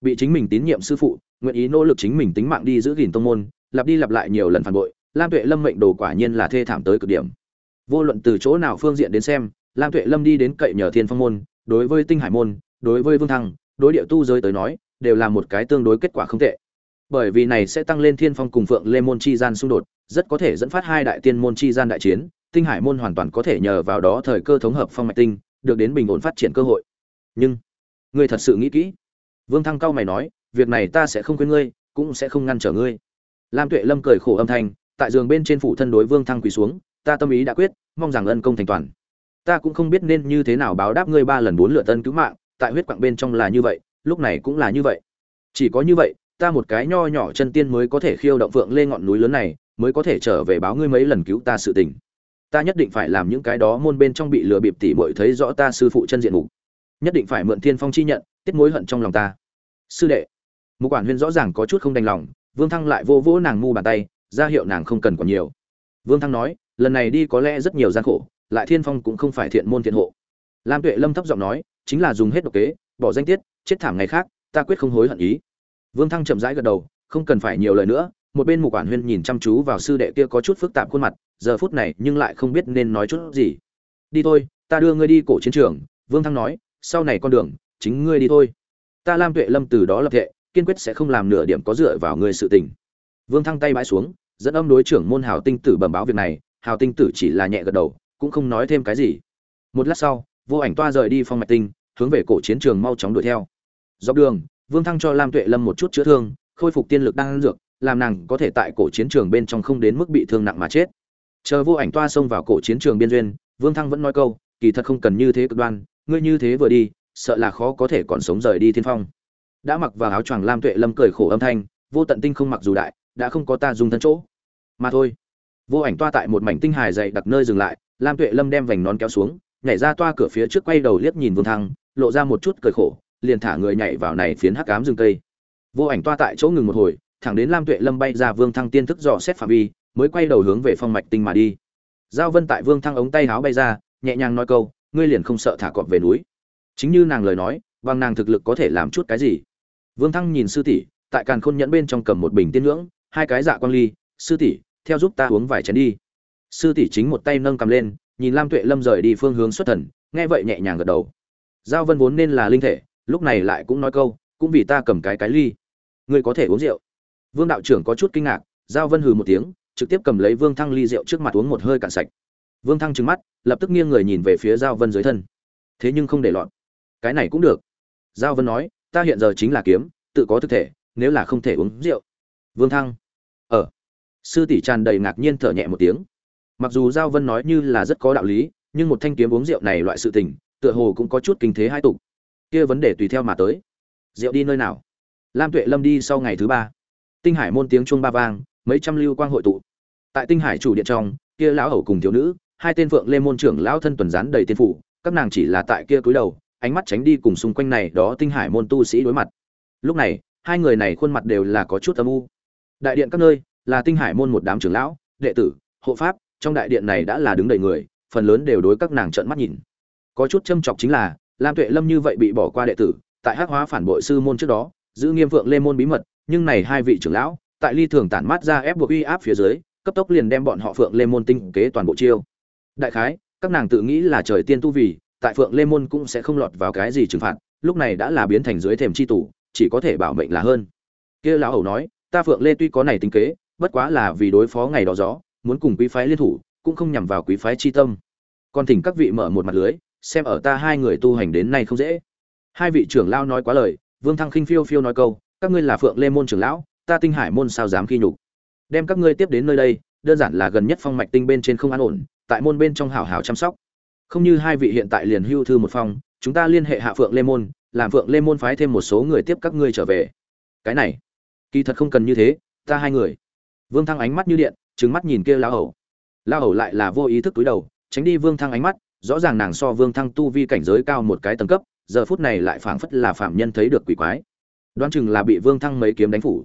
Bị chính mình tín nhiệm sư phụ, nguyện ý nỗ lực chính mình tính mạng đi giữ gìn tông môn, lặp đi lặp lại nhiều lần phản bội, lam tuệ lâm mệnh đồ quả nhiên là thê thảm tới cực điểm. Vô luận từ chỗ nào phương diện đến xem, lam tuệ lâm đi đến cậy nhờ thiên phong môn, đối với tinh hải môn, đối với vương thăng, đối địa tu giới tới nói, đều là một cái tương đối kết quả không tệ bởi vì này sẽ tăng lên thiên phong cùng phượng lê môn chi gian xung đột, rất có thể dẫn phát hai đại tiên môn chi gian đại chiến, tinh hải môn hoàn toàn có thể nhờ vào đó thời cơ thống hợp phong mạch tinh, được đến bình ổn phát triển cơ hội. Nhưng, ngươi thật sự nghĩ kỹ. Vương thăng cao mày nói, việc này ta sẽ không quên ngươi, cũng sẽ không ngăn trở ngươi. Lam tuệ lâm cười khổ âm thanh, tại giường bên trên phủ thân đối vương thăng quỳ xuống, ta tâm ý đã quyết, mong rằng ân công thành toàn. Ta cũng không biết nên như thế nào báo đáp ngươi ba lần bốn lượt tân cứu mạng, tại huyết quạng bên trong là như vậy, lúc này cũng là như vậy. Chỉ có như vậy ta một cái nho nhỏ chân tiên mới có thể khiêu động phượng lên ngọn núi lớn này, mới có thể trở về báo ngươi mấy lần cứu ta sự tình. Ta nhất định phải làm những cái đó môn bên trong bị lừa bịp tỉ mội thấy rõ ta sư phụ chân diện mục. Nhất định phải mượn thiên phong chi nhận, tiết mối hận trong lòng ta. Sư đệ, mục quản huyên rõ ràng có chút không đành lòng, vương thăng lại vô vỗ nàng mu bàn tay, ra hiệu nàng không cần còn nhiều. Vương thăng nói, lần này đi có lẽ rất nhiều gian khổ, lại thiên phong cũng không phải thiện môn thiện hộ. Lam tuệ lâm thấp giọng nói, chính là dùng hết độc kế, bỏ danh tiết, chết thảm ngày khác, ta quyết không hối hận ý vương thăng chậm rãi gật đầu, không cần phải nhiều lời nữa, một bên mục quản huyên nhìn chăm chú vào sư đệ kia có chút phức tạp khuôn mặt, giờ phút này nhưng lại không biết nên nói chút gì. Đi thôi, ta đưa ngươi đi cổ chiến trường, vương thăng nói, sau này con đường, chính ngươi đi thôi. Ta lam tuệ lâm từ đó lập thệ, kiên quyết sẽ không làm nửa điểm có dựa vào ngươi sự tình. Vương thăng tay bãi xuống, dẫn âm đối trưởng môn hào tinh tử bẩm báo việc này, hào tinh tử chỉ là nhẹ gật đầu, cũng không nói thêm cái gì. Một lát sau, vô ảnh toa rời đi phong mạch tinh, hướng về cổ chiến trường mau chóng đuổi theo. Dọc đường vương thăng cho lam tuệ lâm một chút chữa thương, khôi phục tiên lực đang ăn dược, làm nàng có thể tại cổ chiến trường bên trong không đến mức bị thương nặng mà chết. Chờ vô ảnh toa xông vào cổ chiến trường biên duyên, vương thăng vẫn nói câu, kỳ thật không cần như thế cực đoan, ngươi như thế vừa đi, sợ là khó có thể còn sống rời đi thiên phong. Đã mặc vào áo choàng lam tuệ lâm cười khổ âm thanh, vô tận tinh không mặc dù đại, đã không có ta dùng thân chỗ. Mà thôi. Vô ảnh toa tại một mảnh tinh hài dày đặc nơi dừng lại, lam tuệ lâm đem vành nón kéo xuống, nhảy ra toa cửa phía trước quay đầu liếc nhìn vương thăng, lộ ra một chút cười khổ liền thả người nhảy vào này phiến hắc ám rừng cây. Vô ảnh toa tại chỗ ngừng một hồi, thẳng đến lam tuệ lâm bay ra vương thăng tiên thức dò xét phạm vi, mới quay đầu hướng về phong mạch tinh mà đi. Giao vân tại vương thăng ống tay háo bay ra, nhẹ nhàng nói câu, ngươi liền không sợ thả cọp về núi? Chính như nàng lời nói, bằng nàng thực lực có thể làm chút cái gì? Vương thăng nhìn sư tỷ, tại càn khôn nhẫn bên trong cầm một bình tiên ngưỡng hai cái dạ quang ly, sư tỷ, theo giúp ta uống vài chén đi. Sư tỷ chính một tay nâng cầm lên, nhìn lam tuệ lâm rời đi phương hướng xuất thần, nghe vậy nhẹ nhàng gật đầu. Giao vân vốn nên là linh thể lúc này lại cũng nói câu, cũng vì ta cầm cái cái ly. Ngươi có thể uống rượu. Vương đạo trưởng có chút kinh ngạc, giao vân hừ một tiếng, trực tiếp cầm lấy vương thăng ly rượu trước mặt uống một hơi cạn sạch. Vương thăng trừng mắt, lập tức nghiêng người nhìn về phía giao vân dưới thân. Thế nhưng không để lọt. Cái này cũng được. Giao vân nói, ta hiện giờ chính là kiếm, tự có thực thể, nếu là không thể uống rượu. Vương thăng ờ. sư tỷ tràn đầy ngạc nhiên thở nhẹ một tiếng. Mặc dù giao vân nói như là rất có đạo lý, nhưng một thanh kiếm uống rượu này loại sự tình, tựa hồ cũng có chút kinh thế hai tục kia vấn đề tùy theo mà tới. Rượu đi nơi nào? Lam tuệ lâm đi sau ngày thứ ba. Tinh hải môn tiếng chuông ba vang, mấy trăm lưu quang hội tụ. Tại tinh hải chủ điện trong, kia lão hầu cùng thiếu nữ, hai tên phượng lê môn trưởng lão thân tuần rán đầy tiên phủ, các nàng chỉ là tại kia cúi đầu, ánh mắt tránh đi cùng xung quanh này đó tinh hải môn tu sĩ đối mặt. Lúc này, hai người này khuôn mặt đều là có chút âm u. Đại điện các nơi, là tinh hải môn một đám trưởng lão, đệ tử, hộ pháp, trong đại điện này đã là đứng đầy người, phần lớn đều đối các nàng trợn mắt nhìn. Có chút châm chọc chính là lam tuệ lâm như vậy bị bỏ qua đệ tử, tại hắc hóa phản bội sư môn trước đó, giữ nghiêm vượng lê môn bí mật, nhưng này hai vị trưởng lão, tại ly thường tản mát ra ép buộc uy áp phía dưới, cấp tốc liền đem bọn họ phượng lê môn tinh kế toàn bộ chiêu. Đại khái, các nàng tự nghĩ là trời tiên tu vì, tại phượng lê môn cũng sẽ không lọt vào cái gì trừng phạt, lúc này đã là biến thành dưới thềm chi tủ chỉ có thể bảo mệnh là hơn. Kia lão hầu nói, ta phượng lê tuy có này tính kế, bất quá là vì đối phó ngày đó gió, muốn cùng quý phái liên thủ, cũng không nhằm vào quý phái chi tâm. Còn thỉnh các vị mở một mặt lưới xem ở ta hai người tu hành đến nay không dễ. Hai vị trưởng lão nói quá lời, vương thăng khinh phiêu phiêu nói câu, các ngươi là phượng lê môn trưởng lão, ta tinh hải môn sao dám khi nhục? Đem các ngươi tiếp đến nơi đây, đơn giản là gần nhất phong mạch tinh bên trên không an ổn, tại môn bên trong hảo hảo chăm sóc. Không như hai vị hiện tại liền hưu thư một phong, chúng ta liên hệ hạ phượng lê môn, làm phượng lê môn phái thêm một số người tiếp các ngươi trở về. Cái này, kỳ thật không cần như thế, ta hai người. Vương thăng ánh mắt như điện trứng mắt nhìn kia lao hầu. Lao hầu lại là vô ý thức túi đầu, tránh đi vương thăng ánh mắt rõ ràng nàng so vương thăng tu vi cảnh giới cao một cái tầng cấp, giờ phút này lại phảng phất là phạm nhân thấy được quỷ quái. Đoán chừng là bị vương thăng mấy kiếm đánh phủ.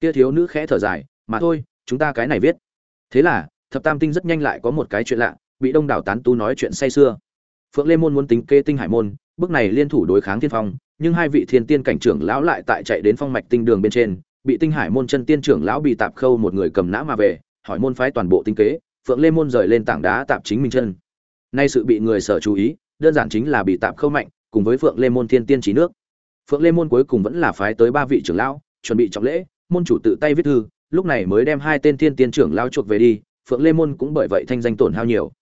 Kia thiếu nữ khẽ thở dài, mà thôi, chúng ta cái này viết. Thế là, thập tam tinh rất nhanh lại có một cái chuyện lạ, bị đông đảo tán tu nói chuyện say xưa phượng lê môn muốn tính kê tinh hải môn, bước này liên thủ đối kháng thiên phong, nhưng hai vị thiên tiên cảnh trưởng lão lại tại chạy đến phong mạch tinh đường bên trên, bị tinh hải môn chân tiên trưởng lão bị tạp khâu một người cầm nã mà về, hỏi môn phái toàn bộ tinh kế, phượng lê môn rời lên tảng đá tạp chính mình chân nay sự bị người sở chú ý, đơn giản chính là bị tạm khâu mạnh, cùng với phượng lê môn thiên tiên trí nước. Phượng lê môn cuối cùng vẫn là phái tới ba vị trưởng lão, chuẩn bị trọng lễ, môn chủ tự tay viết thư, lúc này mới đem hai tên thiên tiên trưởng lão chuộc về đi, phượng lê môn cũng bởi vậy thanh danh tổn hao nhiều.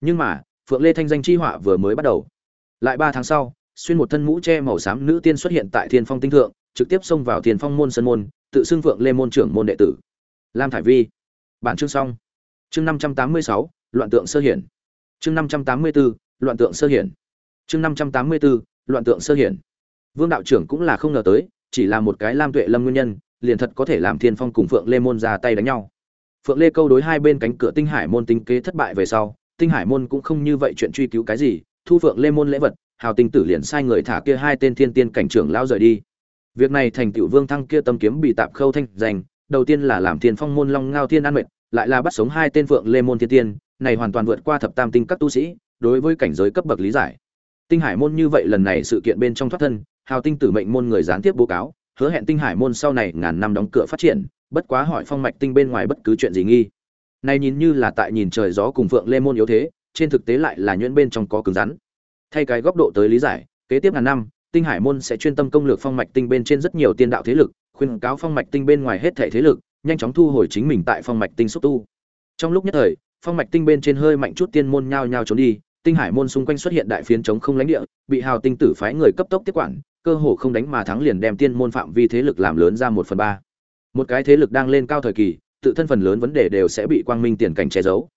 Nhưng mà, phượng lê thanh danh chi họa vừa mới bắt đầu. Lại ba tháng sau, xuyên một thân mũ che màu xám nữ tiên xuất hiện tại thiên phong tinh thượng, trực tiếp xông vào thiên phong môn sân môn, tự xưng phượng lê môn trưởng môn đệ tử. Lam thải vi. Bản chương xong. Chương năm trăm tám mươi sáu, loạn tượng sơ hiển chương năm trăm tám mươi bốn loạn tượng sơ hiển. Chương năm trăm tám mươi bốn loạn tượng sơ hiển. Vương đạo trưởng cũng là không ngờ tới, chỉ là một cái lam tuệ lâm nguyên nhân, liền thật có thể làm thiên phong cùng phượng lê môn ra tay đánh nhau. Phượng lê câu đối hai bên cánh cửa tinh hải môn tinh kế thất bại về sau, tinh hải môn cũng không như vậy chuyện truy cứu cái gì, thu phượng lê môn lễ vật, hào tinh tử liền sai người thả kia hai tên thiên tiên cảnh trưởng lao rời đi. Việc này thành tựu vương thăng kia tâm kiếm bị tạp khâu thanh danh đầu tiên là làm thiên phong môn long ngao thiên an mệt lại là bắt sống hai tên phượng lê môn thiên tiên, này hoàn toàn vượt qua thập tam tinh các tu sĩ, đối với cảnh giới cấp bậc lý giải. Tinh hải môn như vậy lần này sự kiện bên trong thoát thân, hào tinh tử mệnh môn người gián tiếp bố cáo, hứa hẹn tinh hải môn sau này ngàn năm đóng cửa phát triển, bất quá hỏi phong mạch tinh bên ngoài bất cứ chuyện gì nghi. Này nhìn như là tại nhìn trời gió cùng phượng lê môn yếu thế, trên thực tế lại là nhuyễn bên trong có cứng rắn. Thay cái góc độ tới lý giải, kế tiếp ngàn năm, tinh hải môn sẽ chuyên tâm công lược phong mạch tinh bên trên rất nhiều tiên đạo thế lực, khuyên cáo phong mạch tinh bên ngoài hết thể thế lực nhanh chóng thu hồi chính mình tại phong mạch tinh xúc tu. Trong lúc nhất thời, phong mạch tinh bên trên hơi mạnh chút tiên môn nhao nhao trốn đi, tinh hải môn xung quanh xuất hiện đại phiến chống không lãnh địa, bị hào tinh tử phái người cấp tốc tiếp quản, cơ hồ không đánh mà thắng liền đem tiên môn phạm vi thế lực làm lớn ra một phần ba. Một cái thế lực đang lên cao thời kỳ, tự thân phần lớn vấn đề đều sẽ bị quang minh tiền cảnh che giấu.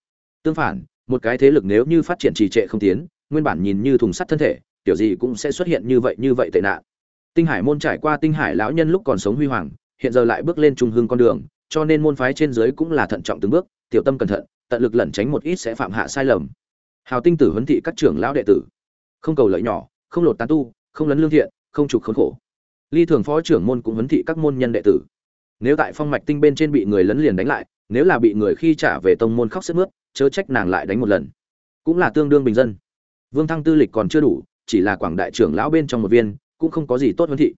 Tương phản, một cái thế lực nếu như phát triển trì trệ không tiến, nguyên bản nhìn như thùng sắt thân thể, kiểu gì cũng sẽ xuất hiện như vậy như vậy tệ nạn. Tinh hải môn trải qua tinh hải lão nhân lúc còn sống huy hoàng, hiện giờ lại bước lên trung hương con đường cho nên môn phái trên dưới cũng là thận trọng từng bước, tiểu tâm cẩn thận, tận lực lẩn tránh một ít sẽ phạm hạ sai lầm. Hào tinh tử huấn thị các trưởng lão đệ tử, không cầu lợi nhỏ, không lột tán tu, không lấn lương thiện, không trục khốn khổ. Ly thường phó trưởng môn cũng huấn thị các môn nhân đệ tử. Nếu tại phong mạch tinh bên trên bị người lấn liền đánh lại, nếu là bị người khi trả về tông môn khóc sướt mướt, chớ trách nàng lại đánh một lần. Cũng là tương đương bình dân. Vương thăng tư lịch còn chưa đủ, chỉ là quảng đại trưởng lão bên trong một viên, cũng không có gì tốt huấn thị.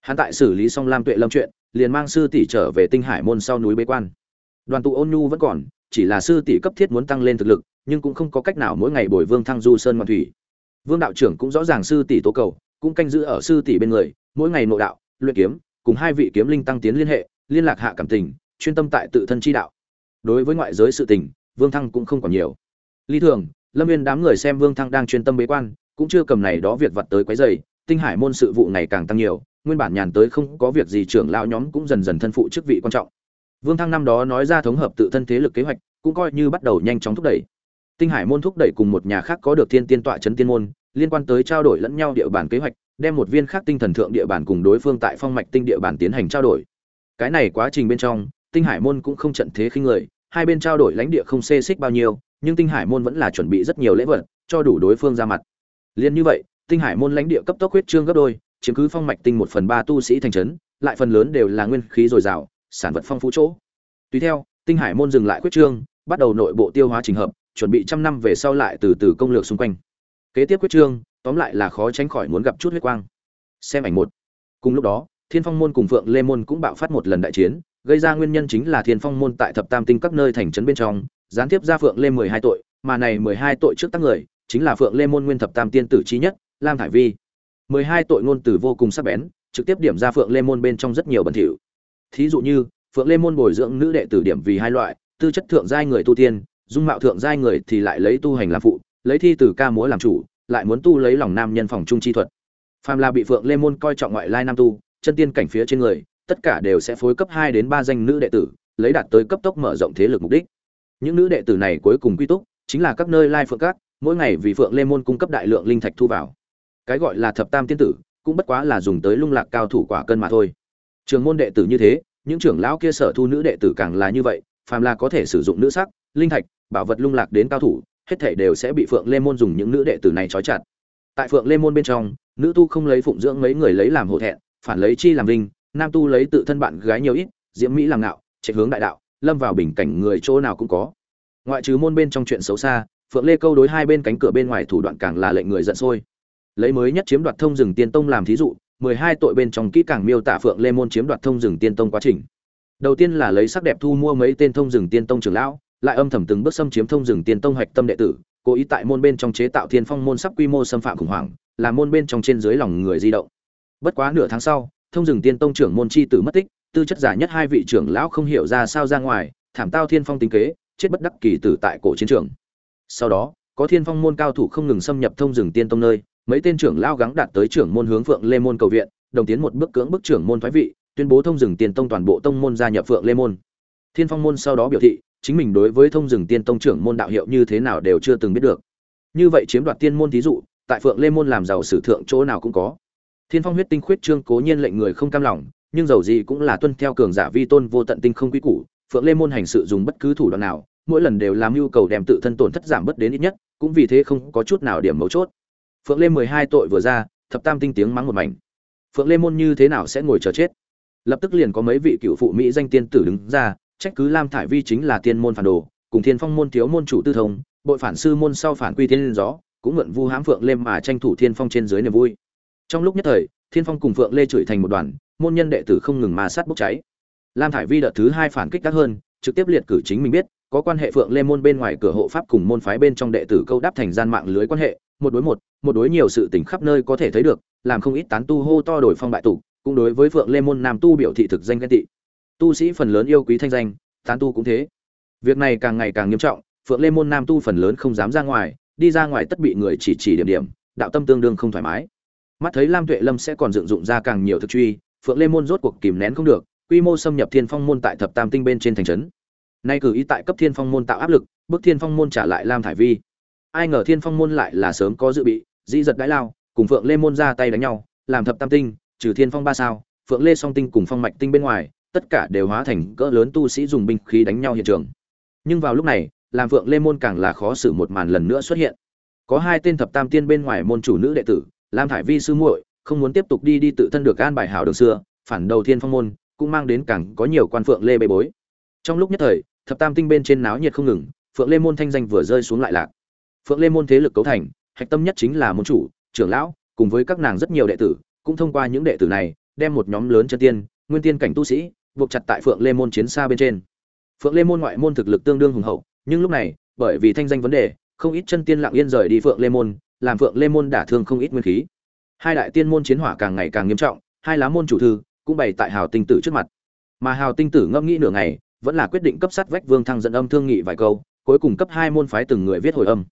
Hắn tại xử lý xong lam tuệ lâm chuyện liền mang sư tỷ trở về tinh hải môn sau núi bế quan. Đoàn tụ ôn nhu vẫn còn, chỉ là sư tỷ cấp thiết muốn tăng lên thực lực, nhưng cũng không có cách nào mỗi ngày bồi vương thăng du sơn ngoan thủy. Vương đạo trưởng cũng rõ ràng sư tỷ tố cầu, cũng canh giữ ở sư tỷ bên người, mỗi ngày nội đạo, luyện kiếm, cùng hai vị kiếm linh tăng tiến liên hệ, liên lạc hạ cảm tình, chuyên tâm tại tự thân chi đạo. Đối với ngoại giới sự tình, vương thăng cũng không còn nhiều. Lý thường, lâm viên đám người xem vương thăng đang chuyên tâm bế quan, cũng chưa cầm này đó việc vặt tới quấy dày tinh hải môn sự vụ ngày càng tăng nhiều nguyên bản nhàn tới không có việc gì, trưởng lão nhóm cũng dần dần thân phụ chức vị quan trọng. Vương thăng năm đó nói ra thống hợp tự thân thế lực kế hoạch, cũng coi như bắt đầu nhanh chóng thúc đẩy. Tinh hải môn thúc đẩy cùng một nhà khác có được thiên tiên tọa Trấn tiên môn, liên quan tới trao đổi lẫn nhau địa bàn kế hoạch, đem một viên khác tinh thần thượng địa bàn cùng đối phương tại phong mạch tinh địa bàn tiến hành trao đổi. Cái này quá trình bên trong, tinh hải môn cũng không trận thế khinh người, hai bên trao đổi lãnh địa không xê xích bao nhiêu, nhưng tinh hải môn vẫn là chuẩn bị rất nhiều lễ vật, cho đủ đối phương ra mặt. Liên như vậy, tinh hải môn lãnh địa cấp tốc huyết trương gấp đôi chiếm cứ phong mạch tinh một phần ba tu sĩ thành trấn, lại phần lớn đều là nguyên khí dồi dào, sản vật phong phú chỗ. Tùy theo, tinh hải môn dừng lại quyết trương, bắt đầu nội bộ tiêu hóa trình hợp, chuẩn bị trăm năm về sau lại từ từ công lược xung quanh. Kế tiếp quyết trương, tóm lại là khó tránh khỏi muốn gặp chút huyết quang. Xem ảnh một. Cùng lúc đó, thiên phong môn cùng phượng lê môn cũng bạo phát một lần đại chiến, gây ra nguyên nhân chính là thiên phong môn tại thập tam tinh các nơi thành trấn bên trong, gián tiếp ra phượng lê mười hai tội, mà này mười hai tội trước tác người, chính là phượng lê môn nguyên thập tam tiên tử trí nhất, lam thải vi mười hai tội ngôn từ vô cùng sắc bén, trực tiếp điểm ra phượng lê môn bên trong rất nhiều bẩn thỉu. Thí dụ như, phượng lê môn bồi dưỡng nữ đệ tử điểm vì hai loại, tư chất thượng giai người tu tiên, dung mạo thượng giai người thì lại lấy tu hành làm phụ, lấy thi từ ca múa làm chủ, lại muốn tu lấy lòng nam nhân phòng trung chi thuật. Phàm là bị phượng lê môn coi trọng ngoại lai nam tu, chân tiên cảnh phía trên người, tất cả đều sẽ phối cấp hai đến ba danh nữ đệ tử, lấy đạt tới cấp tốc mở rộng thế lực mục đích. Những nữ đệ tử này cuối cùng quy túc, chính là các nơi lai phượng các, mỗi ngày vì phượng lê môn cung cấp đại lượng linh thạch thu vào cái gọi là thập tam tiên tử, cũng bất quá là dùng tới lung lạc cao thủ quả cân mà thôi. Trường môn đệ tử như thế, những trưởng lão kia sở thu nữ đệ tử càng là như vậy, phàm là có thể sử dụng nữ sắc, linh thạch, bảo vật lung lạc đến cao thủ, hết thể đều sẽ bị phượng lê môn dùng những nữ đệ tử này trói chặt. Tại phượng lê môn bên trong, nữ tu không lấy phụng dưỡng mấy người lấy làm hổ thẹn, phản lấy chi làm linh nam tu lấy tự thân bạn gái nhiều ít, diễm mỹ làm ngạo chạy hướng đại đạo, lâm vào bình cảnh người chỗ nào cũng có. Ngoại trừ môn bên trong chuyện xấu xa, phượng lê câu đối hai bên cánh cửa bên ngoài thủ đoạn càng là lệnh người giận sôi lấy mới nhất chiếm đoạt thông rừng tiên tông làm thí dụ, mười hai tội bên trong kỹ càng miêu tả phượng lê môn chiếm đoạt thông rừng tiên tông quá trình. Đầu tiên là lấy sắc đẹp thu mua mấy tên thông rừng tiên tông trưởng lão, lại âm thầm từng bước xâm chiếm thông rừng tiên tông hoạch tâm đệ tử, cố ý tại môn bên trong chế tạo thiên phong môn sắp quy mô xâm phạm khủng hoảng, là môn bên trong trên dưới lòng người di động. Bất quá nửa tháng sau, thông rừng tiên tông trưởng môn chi tử mất tích, tư chất giả nhất hai vị trưởng lão không hiểu ra sao ra ngoài, thảm tao thiên phong tính kế, chết bất đắc kỳ tử tại cổ chiến trường. Sau đó, có thiên phong môn cao thủ không ngừng xâm nhập thông rừng tiên tông nơi mấy tên trưởng lao gắng đạt tới trưởng môn hướng phượng lê môn cầu viện, đồng tiến một bước cưỡng bức trưởng môn thoái vị, tuyên bố thông rừng tiên tông toàn bộ tông môn gia nhập phượng lê môn. Thiên phong môn sau đó biểu thị, chính mình đối với thông rừng tiên tông trưởng môn đạo hiệu như thế nào đều chưa từng biết được. Như vậy chiếm đoạt tiên môn thí dụ, tại phượng lê môn làm giàu sử thượng chỗ nào cũng có. Thiên phong huyết tinh khuyết trương cố nhiên lệnh người không cam lòng, nhưng dầu gì cũng là tuân theo cường giả vi tôn vô tận tinh không quý củ, phượng lê môn hành sự dùng bất cứ thủ đoạn nào, mỗi lần đều làm nhu cầu đem tự thân tổn thất giảm bớt đến ít nhất, cũng vì thế không có chút nào điểm mấu chốt phượng lê mười hai tội vừa ra, thập tam tinh tiếng mắng một mảnh. Phượng lê môn như thế nào sẽ ngồi chờ chết? Lập tức liền có mấy vị cựu phụ mỹ danh tiên tử đứng ra, trách cứ lam thải vi chính là tiên môn phản đồ, cùng thiên phong môn thiếu môn chủ tư thông, bội phản sư môn sau phản quy thiên gió, cũng mượn vu hãm phượng lê mà tranh thủ thiên phong trên dưới niềm vui. Trong lúc nhất thời, thiên phong cùng phượng lê chửi thành một đoàn, môn nhân đệ tử không ngừng mà sát bốc cháy. Lam thải vi đợt thứ hai phản kích đắt hơn, trực tiếp liệt cử chính mình biết, có quan hệ phượng lê môn bên ngoài cửa hộ pháp cùng môn phái bên trong đệ tử câu đáp thành gian mạng lưới quan hệ một đối một một đối nhiều sự tình khắp nơi có thể thấy được, làm không ít tán tu hô to đổi phong bại tục cũng đối với phượng lê môn nam tu biểu thị thực danh ghen tị. Tu sĩ phần lớn yêu quý thanh danh, tán tu cũng thế. Việc này càng ngày càng nghiêm trọng, phượng lê môn nam tu phần lớn không dám ra ngoài, đi ra ngoài tất bị người chỉ chỉ điểm điểm, đạo tâm tương đương không thoải mái. Mắt thấy lam tuệ lâm sẽ còn dựng dụng ra càng nhiều thực truy, phượng lê môn rốt cuộc kìm nén không được, quy mô xâm nhập thiên phong môn tại thập tam tinh bên trên thành trấn. Nay cử ý tại cấp thiên phong môn tạo áp lực bức thiên phong môn trả lại lam thải vi ai ngờ thiên phong môn lại là sớm có dự bị, dĩ giật đãi lao, cùng phượng lê môn ra tay đánh nhau, làm thập tam tinh, trừ thiên phong ba sao, phượng lê song tinh cùng phong mạch tinh bên ngoài, tất cả đều hóa thành cỡ lớn tu sĩ dùng binh khí đánh nhau hiện trường. Nhưng vào lúc này, làm phượng lê môn càng là khó xử một màn lần nữa xuất hiện. Có hai tên thập tam tiên bên ngoài môn chủ nữ đệ tử, lam thải vi sư muội, không muốn tiếp tục đi đi tự thân được an bài hảo đường xưa, phản đầu thiên phong môn, cũng mang đến càng có nhiều quan phượng lê bê bối. Trong lúc nhất thời, thập tam tinh bên trên náo nhiệt không ngừng, phượng lê môn thanh danh vừa rơi xuống lại lạc phượng lê môn thế lực cấu thành, hạch tâm nhất chính là môn chủ, trưởng lão, cùng với các nàng rất nhiều đệ tử, cũng thông qua những đệ tử này, đem một nhóm lớn chân tiên, nguyên tiên cảnh tu sĩ, buộc chặt tại phượng lê môn chiến xa bên trên. Phượng lê môn ngoại môn thực lực tương đương hùng hậu, nhưng lúc này, bởi vì thanh danh vấn đề, không ít chân tiên lặng yên rời đi phượng lê môn, làm phượng lê môn đả thương không ít nguyên khí. Hai đại tiên môn chiến hỏa càng ngày càng nghiêm trọng, hai lá môn chủ thư cũng bày tại hào tinh tử trước mặt. Mà hào tinh tử ngẫm nghĩ nửa ngày, vẫn là quyết định cấp sát vách vương thăng dẫn âm thương nghị vài câu, cuối cùng cấp hai môn phái từng người viết hồi âm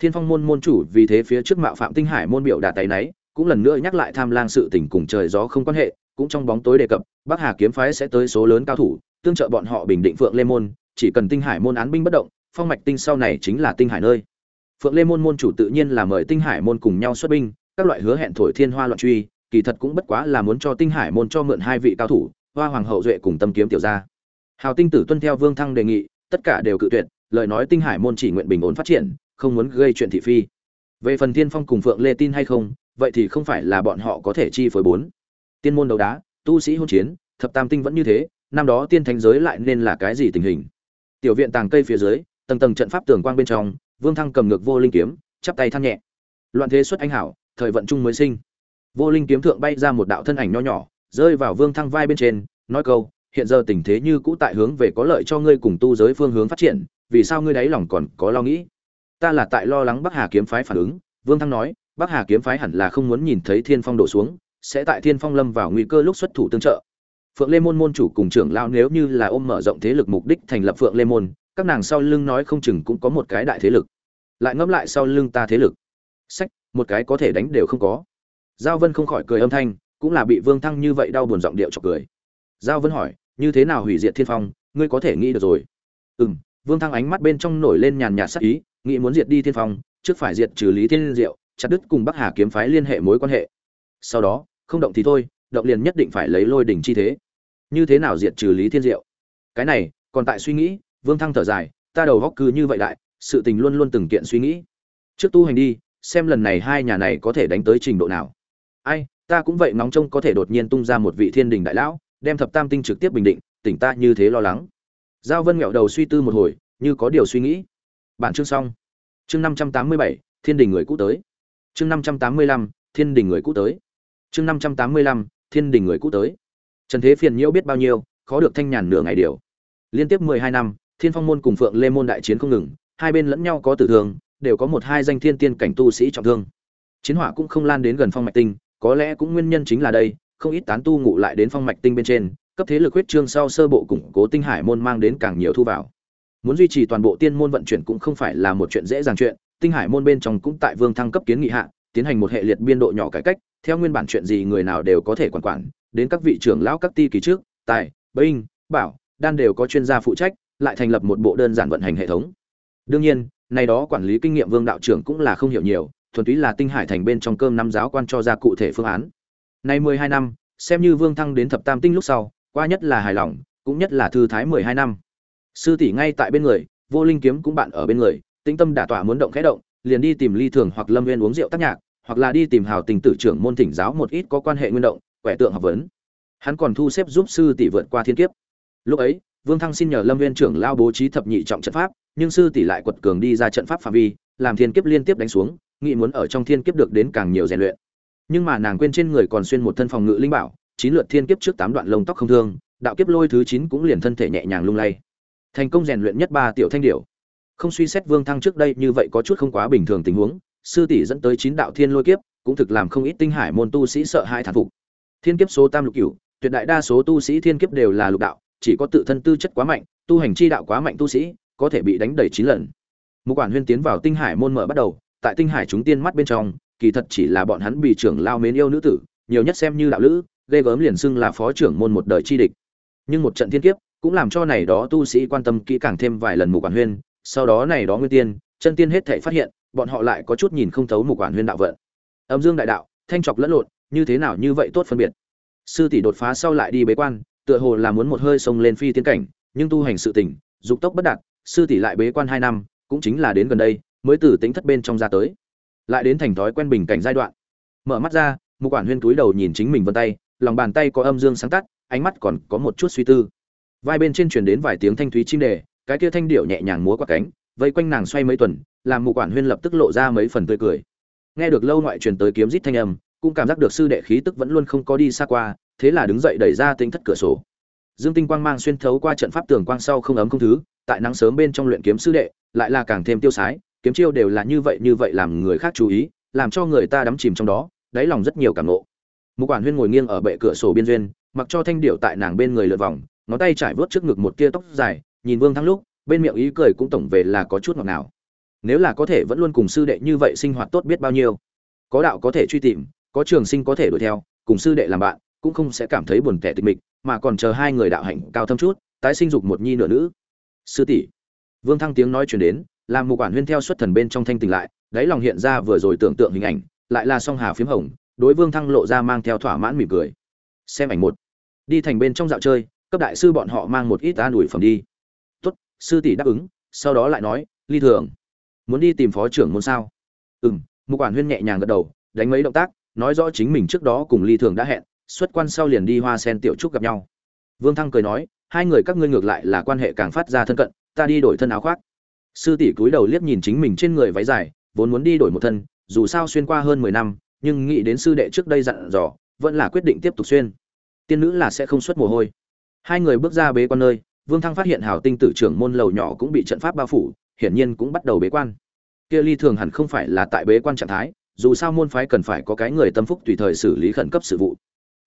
thiên phong môn môn chủ vì thế phía trước mạo phạm tinh hải môn biểu đạt tay náy, cũng lần nữa nhắc lại tham lang sự tình cùng trời gió không quan hệ, cũng trong bóng tối đề cập, bắc hà kiếm phái sẽ tới số lớn cao thủ, tương trợ bọn họ bình định phượng lê môn, chỉ cần tinh hải môn án binh bất động, phong mạch tinh sau này chính là tinh hải nơi. Phượng lê môn môn chủ tự nhiên là mời tinh hải môn cùng nhau xuất binh, các loại hứa hẹn thổi thiên hoa loạn truy, kỳ thật cũng bất quá là muốn cho tinh hải môn cho mượn hai vị cao thủ, hoa hoàng hậu duệ cùng tâm kiếm tiểu gia. Hào tinh tử tuân theo vương thăng đề nghị, tất cả đều cự tuyệt, lời nói tinh hải môn chỉ nguyện bình ổn phát triển không muốn gây chuyện thị phi. Về phần tiên phong cùng phượng lê tin hay không, vậy thì không phải là bọn họ có thể chi phối bốn. Tiên môn đấu đá, tu sĩ hôn chiến, thập tam tinh vẫn như thế, năm đó tiên thánh giới lại nên là cái gì tình hình? Tiểu viện tàng cây phía dưới, tầng tầng trận pháp tường quang bên trong, vương thăng cầm ngược vô linh kiếm, chắp tay than nhẹ. Loạn thế xuất anh hảo, thời vận trung mới sinh. Vô linh kiếm thượng bay ra một đạo thân ảnh nho nhỏ, rơi vào vương thăng vai bên trên, nói câu, hiện giờ tình thế như cũ tại hướng về có lợi cho ngươi cùng tu giới phương hướng phát triển, vì sao ngươi đáy lòng còn có lo nghĩ? Ta là tại lo lắng bắc hà kiếm phái phản ứng. Vương thăng nói bắc hà kiếm phái hẳn là không muốn nhìn thấy thiên phong đổ xuống sẽ tại thiên phong lâm vào nguy cơ lúc xuất thủ tương trợ. Phượng lê môn môn chủ cùng trưởng lão nếu như là ôm mở rộng thế lực mục đích thành lập phượng lê môn các nàng sau lưng nói không chừng cũng có một cái đại thế lực. Lại ngẫm lại sau lưng ta thế lực. Sách một cái có thể đánh đều không có. Giao vân không khỏi cười âm thanh cũng là bị vương thăng như vậy đau buồn giọng điệu chọc cười. Giao vân hỏi như thế nào hủy diệt thiên phong ngươi có thể nghĩ được rồi? Ừm, vương thăng ánh mắt bên trong nổi lên nhàn nhạt sắc ý nghĩ muốn diệt đi thiên phong, trước phải diệt trừ lý thiên diệu, chặt đứt cùng bắc hà kiếm phái liên hệ mối quan hệ. Sau đó, không động thì thôi, động liền nhất định phải lấy lôi đỉnh chi thế. Như thế nào diệt trừ lý thiên diệu? Cái này, còn tại suy nghĩ, vương thăng thở dài, ta đầu góc cứ như vậy đại sự tình luôn luôn từng kiện suy nghĩ. Trước tu hành đi, xem lần này hai nhà này có thể đánh tới trình độ nào. Ai, ta cũng vậy nóng trông có thể đột nhiên tung ra một vị thiên đình đại lão, đem thập tam tinh trực tiếp bình định, tỉnh ta như thế lo lắng. Giao vân nghẹo đầu suy tư một hồi, như có điều suy nghĩ bản chương xong. Chương năm trăm tám mươi bảy, thiên đình người cũ tới. Chương năm trăm tám mươi lăm, thiên đình người cũ tới. Chương năm trăm tám mươi lăm, thiên đình người cũ tới. Trần thế phiền nhiễu biết bao nhiêu, khó được thanh nhàn nửa ngày điều. Liên tiếp mười hai năm, thiên phong môn cùng phượng lê môn đại chiến không ngừng, hai bên lẫn nhau có tử thương, đều có một hai danh thiên tiên cảnh tu sĩ trọng thương. Chiến hỏa cũng không lan đến gần phong mạch tinh, có lẽ cũng nguyên nhân chính là đây, không ít tán tu ngụ lại đến phong mạch tinh bên trên, cấp thế lực huyết trương sau sơ bộ củng cố tinh hải môn mang đến càng nhiều thu vào muốn duy trì toàn bộ tiên môn vận chuyển cũng không phải là một chuyện dễ dàng chuyện, tinh hải môn bên trong cũng tại vương thăng cấp kiến nghị hạ, tiến hành một hệ liệt biên độ nhỏ cải cách, theo nguyên bản chuyện gì người nào đều có thể quản quản, đến các vị trưởng lão, các ti kỳ trước, tài, binh, bảo, đan đều có chuyên gia phụ trách, lại thành lập một bộ đơn giản vận hành hệ thống. Đương nhiên, này đó quản lý kinh nghiệm vương đạo trưởng cũng là không hiểu nhiều, thuần túy là tinh hải thành bên trong cơm năm giáo quan cho ra cụ thể phương án. Nay mười hai năm, xem như vương thăng đến thập tam tinh lúc sau, qua nhất là hài lòng, cũng nhất là thư thái mười hai năm sư tỷ ngay tại bên người, vô linh kiếm cũng bạn ở bên người, tĩnh tâm đả tọa muốn động khẽ động, liền đi tìm ly thường hoặc lâm viên uống rượu tác nhạc, hoặc là đi tìm hào tình tử trưởng môn thỉnh giáo một ít có quan hệ nguyên động, quẻ tượng học vấn. Hắn còn thu xếp giúp sư tỷ vượt qua thiên kiếp. Lúc ấy, vương thăng xin nhờ lâm viên trưởng lao bố trí thập nhị trọng trận pháp, nhưng sư tỷ lại quật cường đi ra trận pháp phạm vi, làm thiên kiếp liên tiếp đánh xuống, nghĩ muốn ở trong thiên kiếp được đến càng nhiều rèn luyện. Nhưng mà nàng quên trên người còn xuyên một thân phòng ngự linh bảo, chín lượt thiên kiếp trước tám đoạn lông tóc không thương, đạo kiếp lôi thứ chín cũng liền thân thể nhẹ nhàng lung lay thành công rèn luyện nhất ba tiểu thanh điểu. Không suy xét vương thăng trước đây như vậy có chút không quá bình thường tình huống, sư tỷ dẫn tới chín đạo thiên lôi kiếp, cũng thực làm không ít tinh hải môn tu sĩ sợ hãi thản phục. Thiên kiếp số tam lục cửu, tuyệt đại đa số tu sĩ thiên kiếp đều là lục đạo, chỉ có tự thân tư chất quá mạnh, tu hành chi đạo quá mạnh tu sĩ, có thể bị đánh đẩy chín lần. Một quản huyên tiến vào tinh hải môn mở bắt đầu, tại tinh hải chúng tiên mắt bên trong, kỳ thật chỉ là bọn hắn bị trưởng lao mến yêu nữ tử, nhiều nhất xem như đạo lữ, ghê gớm liền xưng là phó trưởng môn một đời chi địch. Nhưng một trận thiên kiếp cũng làm cho này đó tu sĩ quan tâm kỹ càng thêm vài lần mục quản huyên, sau đó này đó nguyên tiên, chân tiên hết thể phát hiện, bọn họ lại có chút nhìn không thấu mục quản huyên đạo vận. Âm dương đại đạo, thanh trọc lẫn lộn, như thế nào như vậy tốt phân biệt. Sư tỷ đột phá sau lại đi bế quan, tựa hồ là muốn một hơi sông lên phi tiến cảnh, nhưng tu hành sự tỉnh dục tốc bất đạt, sư tỷ lại bế quan hai năm, cũng chính là đến gần đây, mới từ tính thất bên trong ra tới. Lại đến thành thói quen bình cảnh giai đoạn. Mở mắt ra, mục quản huyên túi đầu nhìn chính mình vân tay, lòng bàn tay có âm dương sáng tắt, ánh mắt còn có một chút suy tư vai bên trên truyền đến vài tiếng thanh thúy chim đề, cái kia thanh điệu nhẹ nhàng múa qua cánh, vây quanh nàng xoay mấy tuần, làm mụ quản huyên lập tức lộ ra mấy phần tươi cười. Nghe được lâu ngoại truyền tới kiếm rít thanh âm, cũng cảm giác được sư đệ khí tức vẫn luôn không có đi xa qua, thế là đứng dậy đẩy ra tính thất cửa sổ. Dương tinh quang mang xuyên thấu qua trận pháp tường quang sau không ấm không thứ, tại nắng sớm bên trong luyện kiếm sư đệ, lại là càng thêm tiêu sái, kiếm chiêu đều là như vậy như vậy làm người khác chú ý, làm cho người ta đắm chìm trong đó, đáy lòng rất nhiều cảm nộ một quản huyên ngồi nghiêng ở bệ cửa sổ biên duyên, mặc cho thanh điệu tại nàng bên người lượt vòng ngón tay trải vớt trước ngực một tia tóc dài, nhìn vương thăng lúc, bên miệng ý cười cũng tổng về là có chút ngọt nào nếu là có thể vẫn luôn cùng sư đệ như vậy sinh hoạt tốt biết bao nhiêu. Có đạo có thể truy tìm, có trường sinh có thể đuổi theo, cùng sư đệ làm bạn, cũng không sẽ cảm thấy buồn tẻ tịch mịch, mà còn chờ hai người đạo hạnh cao thâm chút, tái sinh dục một nhi nửa nữ. Sư tỷ. Vương thăng tiếng nói chuyển đến, làm một quản huyên theo xuất thần bên trong thanh tỉnh lại, đáy lòng hiện ra vừa rồi tưởng tượng hình ảnh, lại là song hà phiếm hồng, đối vương thăng lộ ra mang theo thỏa mãn mỉm cười. Xem ảnh một. Đi thành bên trong dạo chơi cấp đại sư bọn họ mang một ít an ủi phẩm đi. Tốt, sư tỷ đáp ứng, sau đó lại nói, ly thường, muốn đi tìm phó trưởng môn sao? Ừ m một quản huyên nhẹ nhàng gật đầu, đánh mấy động tác, nói rõ chính mình trước đó cùng ly thường đã hẹn, xuất quan sau liền đi hoa sen tiểu trúc gặp nhau. Vương thăng cười nói, hai người các ngươi ngược lại là quan hệ càng phát ra thân cận, ta đi đổi thân áo khoác. Sư tỷ cúi đầu liếc nhìn chính mình trên người váy dài, vốn muốn đi đổi một thân, dù sao xuyên qua hơn mười năm, nhưng nghĩ đến sư đệ trước đây dặn dò, vẫn là quyết định tiếp tục xuyên. Tiên nữ là sẽ không xuất mồ hôi hai người bước ra bế quan nơi, vương thăng phát hiện hào tinh tử trưởng môn lầu nhỏ cũng bị trận pháp bao phủ, hiển nhiên cũng bắt đầu bế quan. Kia ly thường hẳn không phải là tại bế quan trạng thái, dù sao môn phái cần phải có cái người tâm phúc tùy thời xử lý khẩn cấp sự vụ.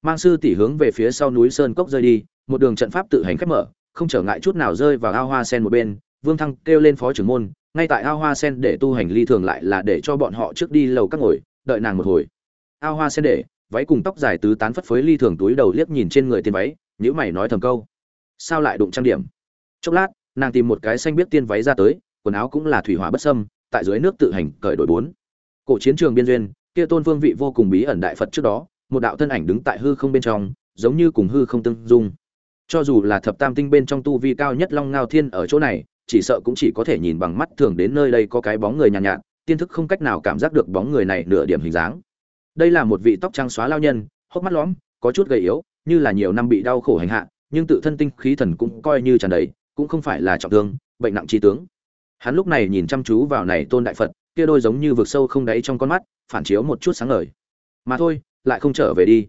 Mang sư tỷ hướng về phía sau núi sơn cốc rơi đi, một đường trận pháp tự hành khép mở, không trở ngại chút nào rơi vào ao hoa sen một bên, vương thăng kêu lên phó trưởng môn, ngay tại ao hoa sen để tu hành ly thường lại là để cho bọn họ trước đi lầu các ngồi, đợi nàng một hồi. Ao hoa sen để, váy cùng tóc dài tứ tán phất phới ly thường túi đầu liếc nhìn trên người tiên váy nhữ mày nói thầm câu. Sao lại đụng trang điểm? Chốc lát nàng tìm một cái xanh biết tiên váy ra tới quần áo cũng là thủy hỏa bất sâm tại dưới nước tự hành cởi đổi bốn. Cổ chiến trường biên duyên kia tôn vương vị vô cùng bí ẩn đại phật trước đó một đạo thân ảnh đứng tại hư không bên trong giống như cùng hư không tương dung. Cho dù là thập tam tinh bên trong tu vi cao nhất long ngao thiên ở chỗ này chỉ sợ cũng chỉ có thể nhìn bằng mắt thường đến nơi đây có cái bóng người nhàn nhạt, nhạt tiên thức không cách nào cảm giác được bóng người này nửa điểm hình dáng. Đây là một vị tóc trắng xóa lao nhân hốc mắt lõm có chút gầy yếu như là nhiều năm bị đau khổ hành hạ, nhưng tự thân tinh khí thần cũng coi như tràn đầy, cũng không phải là trọng thương, bệnh nặng chi tướng. Hắn lúc này nhìn chăm chú vào này tôn đại phật, kia đôi giống như vực sâu không đáy trong con mắt, phản chiếu một chút sáng ngời. Mà thôi, lại không trở về đi.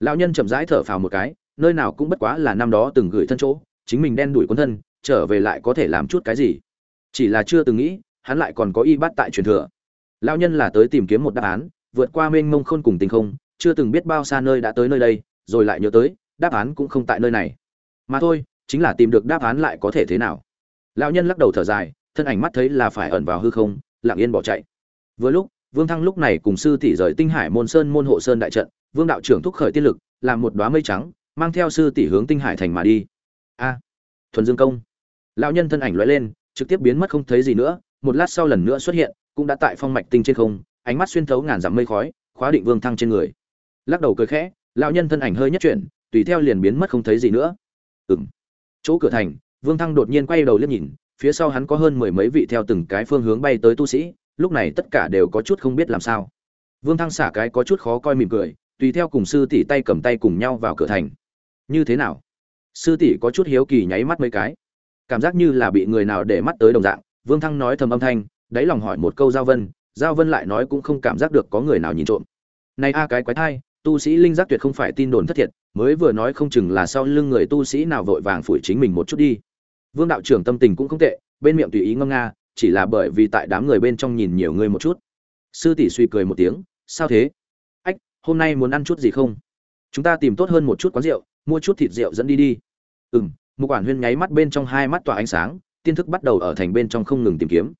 Lão nhân chậm rãi thở phào một cái, nơi nào cũng bất quá là năm đó từng gửi thân chỗ, chính mình đen đuổi quân thân, trở về lại có thể làm chút cái gì. Chỉ là chưa từng nghĩ, hắn lại còn có y bát tại truyền thừa. Lão nhân là tới tìm kiếm một đáp án, vượt qua mênh mông khôn cùng tình không, chưa từng biết bao xa nơi đã tới nơi đây rồi lại nhớ tới, đáp án cũng không tại nơi này. Mà thôi, chính là tìm được đáp án lại có thể thế nào? Lão nhân lắc đầu thở dài, thân ảnh mắt thấy là phải ẩn vào hư không, lặng yên bỏ chạy. Vừa lúc, vương thăng lúc này cùng sư tỷ rời tinh hải môn sơn môn hộ sơn đại trận, vương đạo trưởng thúc khởi tiên lực, làm một đóa mây trắng, mang theo sư tỷ hướng tinh hải thành mà đi. A, thuần dương công. Lão nhân thân ảnh lóe lên, trực tiếp biến mất không thấy gì nữa, một lát sau lần nữa xuất hiện, cũng đã tại phong mạch tinh trên không, ánh mắt xuyên thấu ngàn dặm mây khói, khóa định vương thăng trên người. Lắc đầu cười khẽ lão nhân thân ảnh hơi nhất chuyển, tùy theo liền biến mất không thấy gì nữa. Ừm. Chỗ cửa thành, vương thăng đột nhiên quay đầu liếc nhìn, phía sau hắn có hơn mười mấy vị theo từng cái phương hướng bay tới tu sĩ, lúc này tất cả đều có chút không biết làm sao. Vương thăng xả cái có chút khó coi mỉm cười, tùy theo cùng sư tỷ tay cầm tay cùng nhau vào cửa thành. Như thế nào? Sư tỷ có chút hiếu kỳ nháy mắt mấy cái. Cảm giác như là bị người nào để mắt tới đồng dạng, vương thăng nói thầm âm thanh, đáy lòng hỏi một câu giao vân giao vân lại nói cũng không cảm giác được có người nào nhìn trộm. Này a cái quái thai tu sĩ linh giác tuyệt không phải tin đồn thất thiệt mới vừa nói không chừng là sau lưng người tu sĩ nào vội vàng phủi chính mình một chút đi. Vương đạo trưởng tâm tình cũng không tệ bên miệng tùy ý ngâm nga chỉ là bởi vì tại đám người bên trong nhìn nhiều người một chút. Sư tỷ suy cười một tiếng sao thế? Ách hôm nay muốn ăn chút gì không? Chúng ta tìm tốt hơn một chút quán rượu mua chút thịt rượu dẫn đi đi. Ừm, m một quản huyên nháy mắt bên trong hai mắt tỏa ánh sáng tiên thức bắt đầu ở thành bên trong không ngừng tìm kiếm.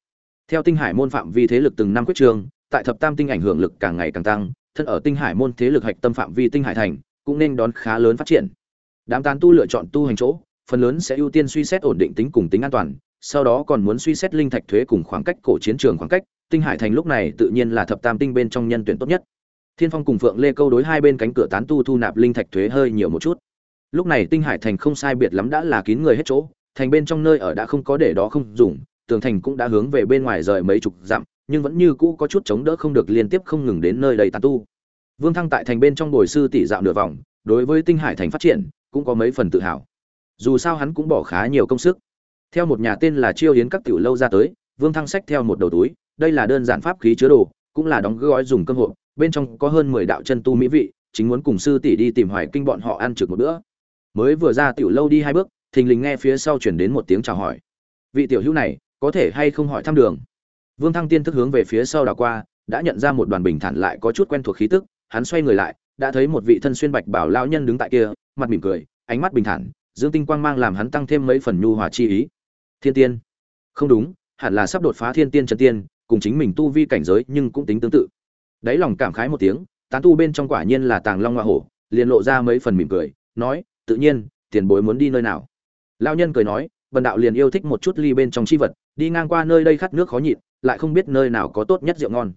Theo tinh hải môn phạm vi thế lực từng năm quyết trường tại thập tam tinh ảnh hưởng lực càng ngày càng tăng thân ở tinh hải môn thế lực hạch tâm phạm vi tinh hải thành, cũng nên đón khá lớn phát triển. Đám tán tu lựa chọn tu hành chỗ, phần lớn sẽ ưu tiên suy xét ổn định tính cùng tính an toàn, sau đó còn muốn suy xét linh thạch thuế cùng khoảng cách cổ chiến trường khoảng cách, tinh hải thành lúc này tự nhiên là thập tam tinh bên trong nhân tuyển tốt nhất. Thiên phong cùng phượng lê câu đối hai bên cánh cửa tán tu thu nạp linh thạch thuế hơi nhiều một chút. Lúc này tinh hải thành không sai biệt lắm đã là kín người hết chỗ, thành bên trong nơi ở đã không có để đó không dùng, tường thành cũng đã hướng về bên ngoài rời mấy chục dặm nhưng vẫn như cũ có chút chống đỡ không được liên tiếp không ngừng đến nơi đầy tàn tu. Vương thăng tại thành bên trong bồi sư tỷ dạo nửa vòng, đối với tinh hải thành phát triển, cũng có mấy phần tự hào. Dù sao hắn cũng bỏ khá nhiều công sức. Theo một nhà tên là chiêu hiến các tiểu lâu ra tới, vương thăng sách theo một đầu túi, đây là đơn giản pháp khí chứa đồ, cũng là đóng gói dùng cơm hộp, bên trong có hơn mười đạo chân tu mỹ vị, chính muốn cùng sư tỷ đi tìm hoài kinh bọn họ ăn trực một bữa. Mới vừa ra tiểu lâu đi hai bước, thình lình nghe phía sau chuyển đến một tiếng chào hỏi. Vị tiểu hữu này, có thể hay không hỏi thăm đường? Vương thăng tiên thức hướng về phía sau đảo qua, đã nhận ra một đoàn bình thản lại có chút quen thuộc khí tức, hắn xoay người lại, đã thấy một vị thân xuyên bạch bảo lão nhân đứng tại kia, mặt mỉm cười, ánh mắt bình thản, dương tinh quang mang làm hắn tăng thêm mấy phần nhu hòa chi ý. Thiên tiên. Không đúng, hẳn là sắp đột phá thiên tiên chân tiên, cùng chính mình tu vi cảnh giới nhưng cũng tính tương tự. Đấy lòng cảm khái một tiếng, tán tu bên trong quả nhiên là tàng long hoa hổ, liền lộ ra mấy phần mỉm cười, nói, tự nhiên, tiền bối muốn đi nơi nào? Lão nhân cười nói, bần đạo liền yêu thích một chút ly bên trong chi vật, đi ngang qua nơi đây khát nước khó nhịn lại không biết nơi nào có tốt nhất rượu ngon.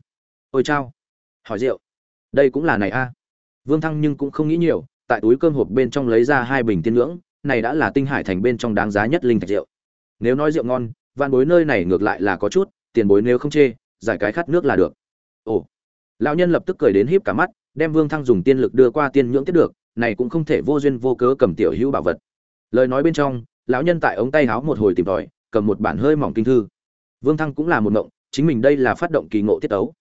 Ôi chao. Hỏi rượu. Đây cũng là này a. Vương thăng nhưng cũng không nghĩ nhiều, tại túi cơm hộp bên trong lấy ra hai bình tiên ngưỡng, này đã là tinh hải thành bên trong đáng giá nhất linh thạch rượu. Nếu nói rượu ngon, vạn bối nơi này ngược lại là có chút, tiền bối nếu không chê, giải cái khát nước là được. Ồ. Lão nhân lập tức cười đến híp cả mắt, đem vương thăng dùng tiên lực đưa qua tiên nhưỡng tiếp được, này cũng không thể vô duyên vô cớ cầm tiểu hữu bảo vật. Lời nói bên trong, lão nhân tại ống tay háo một hồi tìm tòi, cầm một bản hơi mỏng kinh thư. Vương thăng cũng là một mộng chính mình đây là phát động kỳ ngộ tiết tấu.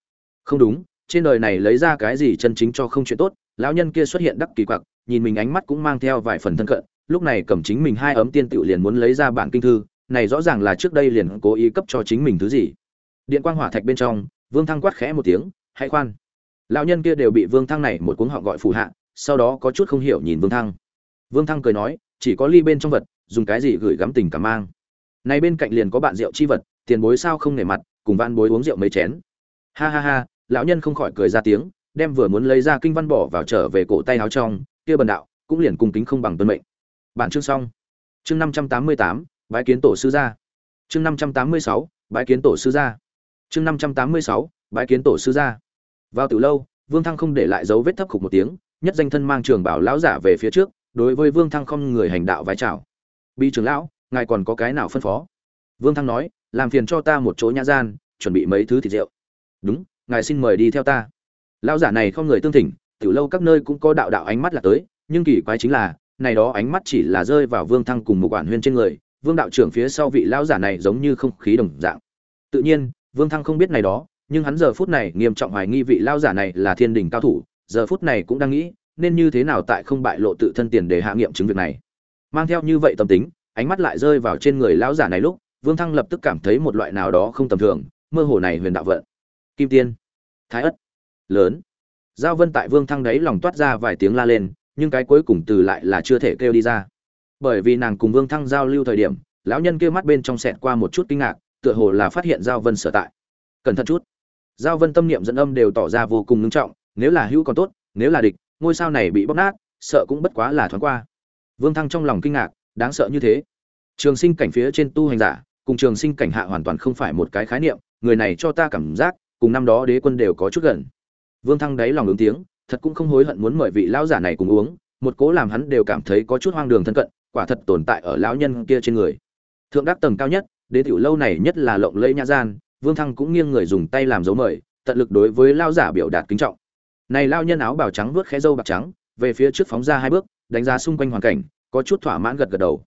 Không đúng, trên đời này lấy ra cái gì chân chính cho không chuyện tốt, lão nhân kia xuất hiện đắc kỳ quặc, nhìn mình ánh mắt cũng mang theo vài phần thân cận, lúc này cầm chính mình hai ấm tiên tựu liền muốn lấy ra bản kinh thư, này rõ ràng là trước đây liền cố ý cấp cho chính mình thứ gì. Điện quang hỏa thạch bên trong, vương thăng quát khẽ một tiếng, hãy khoan. Lão nhân kia đều bị vương thăng này một cuống họ gọi phù hạ, sau đó có chút không hiểu nhìn vương thăng. Vương thăng cười nói, chỉ có ly bên trong vật, dùng cái gì gửi gắm tình cảm mang. Này bên cạnh liền có bạn rượu chi vật, tiền bối sao không nể mặt cùng van bối uống rượu mấy chén. Ha ha ha, lão nhân không khỏi cười ra tiếng, đem vừa muốn lấy ra kinh văn bỏ vào trở về cổ tay áo trong, kia bần đạo, cũng liền cung kính không bằng tuân mệnh. Bản chương xong. Chương năm trăm tám mươi tám, bái kiến tổ sư gia. Chương năm trăm tám mươi sáu, bái kiến tổ sư gia. Chương năm trăm tám mươi sáu, bái kiến tổ sư gia. Vào từ lâu, vương thăng không để lại dấu vết thấp khục một tiếng, nhất danh thân mang trường bảo lão giả về phía trước, đối với vương thăng không người hành đạo vái chào. Bi trưởng lão, ngài còn có cái nào phân phó? Vương thăng nói làm phiền cho ta một chỗ nhã gian, chuẩn bị mấy thứ thịt rượu. Đúng, ngài xin mời đi theo ta. Lão giả này không người tương thỉnh từ lâu các nơi cũng có đạo đạo ánh mắt là tới, nhưng kỳ quái chính là, này đó ánh mắt chỉ là rơi vào vương thăng cùng một quản huyên trên người, vương đạo trưởng phía sau vị lão giả này giống như không khí đồng dạng. Tự nhiên, vương thăng không biết này đó, nhưng hắn giờ phút này nghiêm trọng hoài nghi vị lão giả này là thiên đình cao thủ, giờ phút này cũng đang nghĩ, nên như thế nào tại không bại lộ tự thân tiền để hạ nghiệm chứng việc này. Mang theo như vậy tâm tính, ánh mắt lại rơi vào trên người lão giả này lúc vương thăng lập tức cảm thấy một loại nào đó không tầm thường, mơ hồ này huyền đạo vận. Kim tiên. Thái ất. Lớn. Giao vân tại vương thăng đấy lòng toát ra vài tiếng la lên, nhưng cái cuối cùng từ lại là chưa thể kêu đi ra. Bởi vì nàng cùng vương thăng giao lưu thời điểm, lão nhân kia mắt bên trong xẹt qua một chút kinh ngạc, tựa hồ là phát hiện giao vân sở tại. Cẩn thận chút. Giao vân tâm niệm dẫn âm đều tỏ ra vô cùng nghiêm trọng, nếu là hữu còn tốt, nếu là địch, ngôi sao này bị bóc nát, sợ cũng bất quá là thoáng qua. Vương thăng trong lòng kinh ngạc, đáng sợ như thế. Trường sinh cảnh phía trên tu hành giả cùng trường sinh cảnh hạ hoàn toàn không phải một cái khái niệm, người này cho ta cảm giác, cùng năm đó đế quân đều có chút gần. Vương thăng đáy lòng ứng tiếng, thật cũng không hối hận muốn mời vị lão giả này cùng uống, một cố làm hắn đều cảm thấy có chút hoang đường thân cận, quả thật tồn tại ở lão nhân kia trên người. Thượng đắc tầng cao nhất, đế tiểu lâu này nhất là lộng lẫy nhã gian, vương thăng cũng nghiêng người dùng tay làm dấu mời, tận lực đối với lão giả biểu đạt kính trọng. Này lão nhân áo bào trắng vớt khẽ râu bạc trắng, về phía trước phóng ra hai bước, đánh giá xung quanh hoàn cảnh, có chút thỏa mãn gật gật đầu.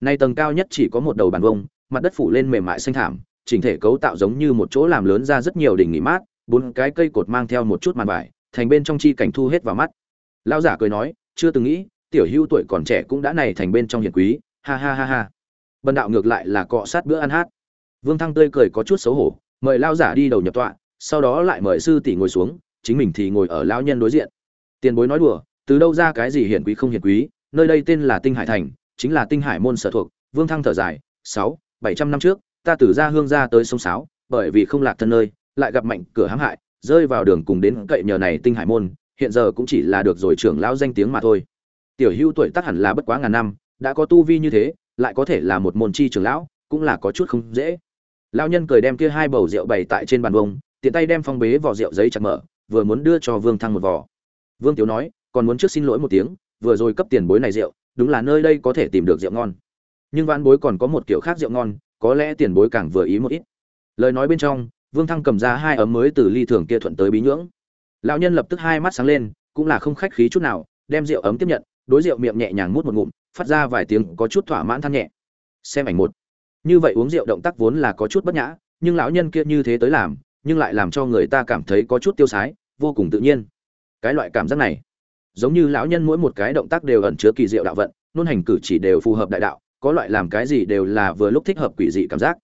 Này tầng cao nhất chỉ có một đầu bàn vông mặt đất phủ lên mềm mại xanh thảm, chỉnh thể cấu tạo giống như một chỗ làm lớn ra rất nhiều đỉnh nghỉ mát, bốn cái cây cột mang theo một chút màn vải, thành bên trong chi cảnh thu hết vào mắt. Lão giả cười nói, chưa từng nghĩ, tiểu hưu tuổi còn trẻ cũng đã này thành bên trong hiền quý, ha ha ha ha. Bần đạo ngược lại là cọ sát bữa ăn hát. Vương thăng tươi cười có chút xấu hổ, mời lão giả đi đầu nhập tọa, sau đó lại mời sư tỷ ngồi xuống, chính mình thì ngồi ở lão nhân đối diện. Tiền bối nói đùa, từ đâu ra cái gì hiển quý không hiển quý, nơi đây tên là tinh hải thành, chính là tinh hải môn sở thuộc. Vương thăng thở dài, sáu bảy trăm năm trước ta từ ra hương ra tới sông sáo bởi vì không lạc thân nơi lại gặp mạnh cửa hãm hại rơi vào đường cùng đến cậy nhờ này tinh hải môn hiện giờ cũng chỉ là được rồi trưởng lão danh tiếng mà thôi. Tiểu hưu tuổi tác hẳn là bất quá ngàn năm đã có tu vi như thế lại có thể là một môn chi trưởng lão cũng là có chút không dễ. Lão nhân cười đem kia hai bầu rượu bày tại trên bàn bông, tiện tay đem phong bế vỏ rượu giấy chặt mở vừa muốn đưa cho vương thăng một vỏ vương tiếu nói còn muốn trước xin lỗi một tiếng vừa rồi cấp tiền bối này rượu đúng là nơi đây có thể tìm được rượu ngon nhưng vãn bối còn có một kiểu khác rượu ngon, có lẽ tiền bối càng vừa ý một ít. Lời nói bên trong, vương thăng cầm ra hai ấm mới từ ly thường kia thuận tới bí nhưỡng. Lão nhân lập tức hai mắt sáng lên, cũng là không khách khí chút nào, đem rượu ấm tiếp nhận, đối rượu miệng nhẹ nhàng mút một ngụm, phát ra vài tiếng có chút thỏa mãn than nhẹ. Xem ảnh một. Như vậy uống rượu động tác vốn là có chút bất nhã, nhưng lão nhân kia như thế tới làm, nhưng lại làm cho người ta cảm thấy có chút tiêu sái, vô cùng tự nhiên. Cái loại cảm giác này, giống như lão nhân mỗi một cái động tác đều ẩn chứa kỳ diệu đạo vận, nôn hành cử chỉ đều phù hợp đại đạo có loại làm cái gì đều là vừa lúc thích hợp quỷ dị cảm giác.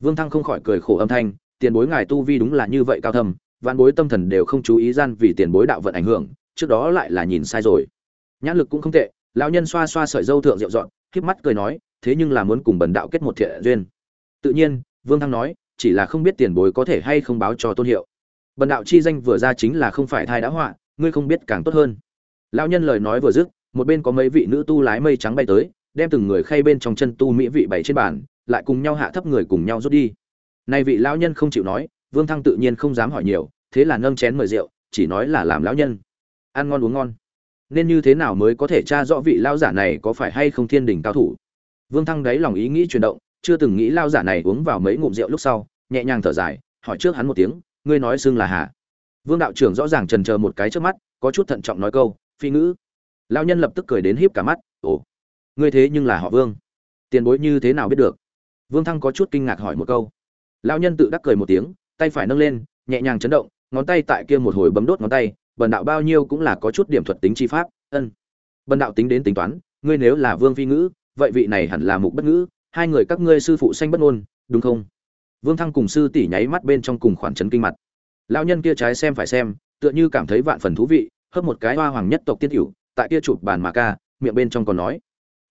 Vương thăng không khỏi cười khổ âm thanh, tiền bối ngài tu vi đúng là như vậy cao thâm, vạn bối tâm thần đều không chú ý gian vì tiền bối đạo vận ảnh hưởng, trước đó lại là nhìn sai rồi. Nhãn lực cũng không tệ, lão nhân xoa xoa sợi dâu thượng rượu dọn híp mắt cười nói, thế nhưng là muốn cùng bần đạo kết một thiện duyên. Tự nhiên, vương thăng nói, chỉ là không biết tiền bối có thể hay không báo cho tôn hiệu. Bần đạo chi danh vừa ra chính là không phải thai đã họa, ngươi không biết càng tốt hơn. Lão nhân lời nói vừa dứt, một bên có mấy vị nữ tu lái mây trắng bay tới đem từng người khay bên trong chân tu mỹ vị bày trên bàn, lại cùng nhau hạ thấp người cùng nhau rút đi. Nay vị lão nhân không chịu nói, vương thăng tự nhiên không dám hỏi nhiều, thế là nâng chén mời rượu, chỉ nói là làm lão nhân. Ăn ngon uống ngon. Nên như thế nào mới có thể tra rõ vị lao giả này có phải hay không thiên đình cao thủ? Vương thăng đáy lòng ý nghĩ chuyển động, chưa từng nghĩ lao giả này uống vào mấy ngụm rượu lúc sau, nhẹ nhàng thở dài, hỏi trước hắn một tiếng, ngươi nói xưng là hà? Vương đạo trưởng rõ ràng trần chờ một cái trước mắt, có chút thận trọng nói câu, phi ngữ. Lao nhân lập tức cười đến híp cả mắt, ồ ngươi thế nhưng là họ vương. Tiền bối như thế nào biết được? Vương thăng có chút kinh ngạc hỏi một câu. Lao nhân tự đắc cười một tiếng, tay phải nâng lên, nhẹ nhàng chấn động, ngón tay tại kia một hồi bấm đốt ngón tay, bần đạo bao nhiêu cũng là có chút điểm thuật tính chi pháp, ân. Bần đạo tính đến tính toán, ngươi nếu là vương phi ngữ, vậy vị này hẳn là mục bất ngữ, hai người các ngươi sư phụ sanh bất ngôn, đúng không? Vương thăng cùng sư tỷ nháy mắt bên trong cùng khoản chấn kinh mặt. Lão nhân kia trái xem phải xem, tựa như cảm thấy vạn phần thú vị, hớp một cái hoa hoàng nhất tộc tiết hữu, tại kia chụp bàn mà ca, miệng bên trong còn nói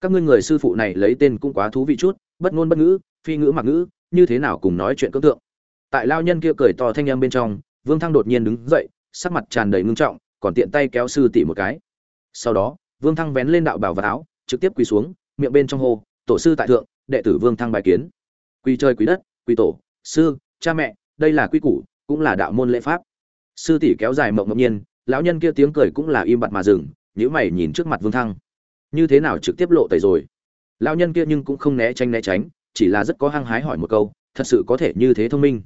các ngươi người sư phụ này lấy tên cũng quá thú vị chút, bất ngôn bất ngữ, phi ngữ mặc ngữ, như thế nào cùng nói chuyện cưỡng tượng. Tại lao nhân kia cười to thanh em bên trong, vương thăng đột nhiên đứng dậy, sắc mặt tràn đầy ngưng trọng, còn tiện tay kéo sư tỷ một cái. Sau đó, vương thăng vén lên đạo bảo và áo, trực tiếp quỳ xuống, miệng bên trong hô, tổ sư tại thượng, đệ tử vương thăng bài kiến. Quỳ trời quỳ đất, quỳ tổ, sư, cha mẹ, đây là quy củ, cũng là đạo môn lễ pháp. Sư tỷ kéo dài mộng ngẫu nhiên, lão nhân kia tiếng cười cũng là im bặt mà dừng nhữ mày nhìn trước mặt vương thăng như thế nào trực tiếp lộ tẩy rồi? Lão nhân kia nhưng cũng không né tránh né tránh, chỉ là rất có hăng hái hỏi một câu, thật sự có thể như thế thông minh.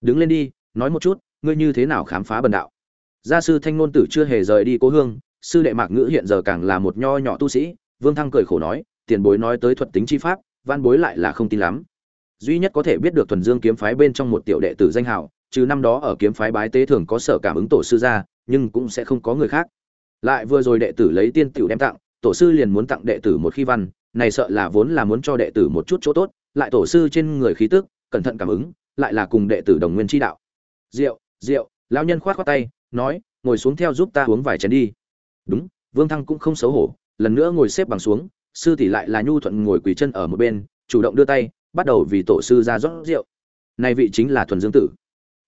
Đứng lên đi, nói một chút, ngươi như thế nào khám phá bần đạo? Gia sư thanh ngôn tử chưa hề rời đi cố hương, sư đệ mạc ngữ hiện giờ càng là một nho nhỏ tu sĩ. Vương thăng cười khổ nói, tiền bối nói tới thuật tính chi pháp, văn bối lại là không tin lắm. Duy nhất có thể biết được thuần dương kiếm phái bên trong một tiểu đệ tử danh hào, trừ năm đó ở kiếm phái bái tế thường có sở cảm ứng tổ sư ra, nhưng cũng sẽ không có người khác. Lại vừa rồi đệ tử lấy tiên tiểu đem tặng tổ sư liền muốn tặng đệ tử một khi văn, này sợ là vốn là muốn cho đệ tử một chút chỗ tốt, lại tổ sư trên người khí tức, cẩn thận cảm ứng, lại là cùng đệ tử đồng nguyên chi đạo. Rượu rượu lão nhân khoát khoát tay, nói, ngồi xuống theo giúp ta uống vài chén đi. Đúng, vương thăng cũng không xấu hổ, lần nữa ngồi xếp bằng xuống, sư tỷ lại là nhu thuận ngồi quỳ chân ở một bên, chủ động đưa tay, bắt đầu vì tổ sư ra rót rượu. Này vị chính là thuần dương tử.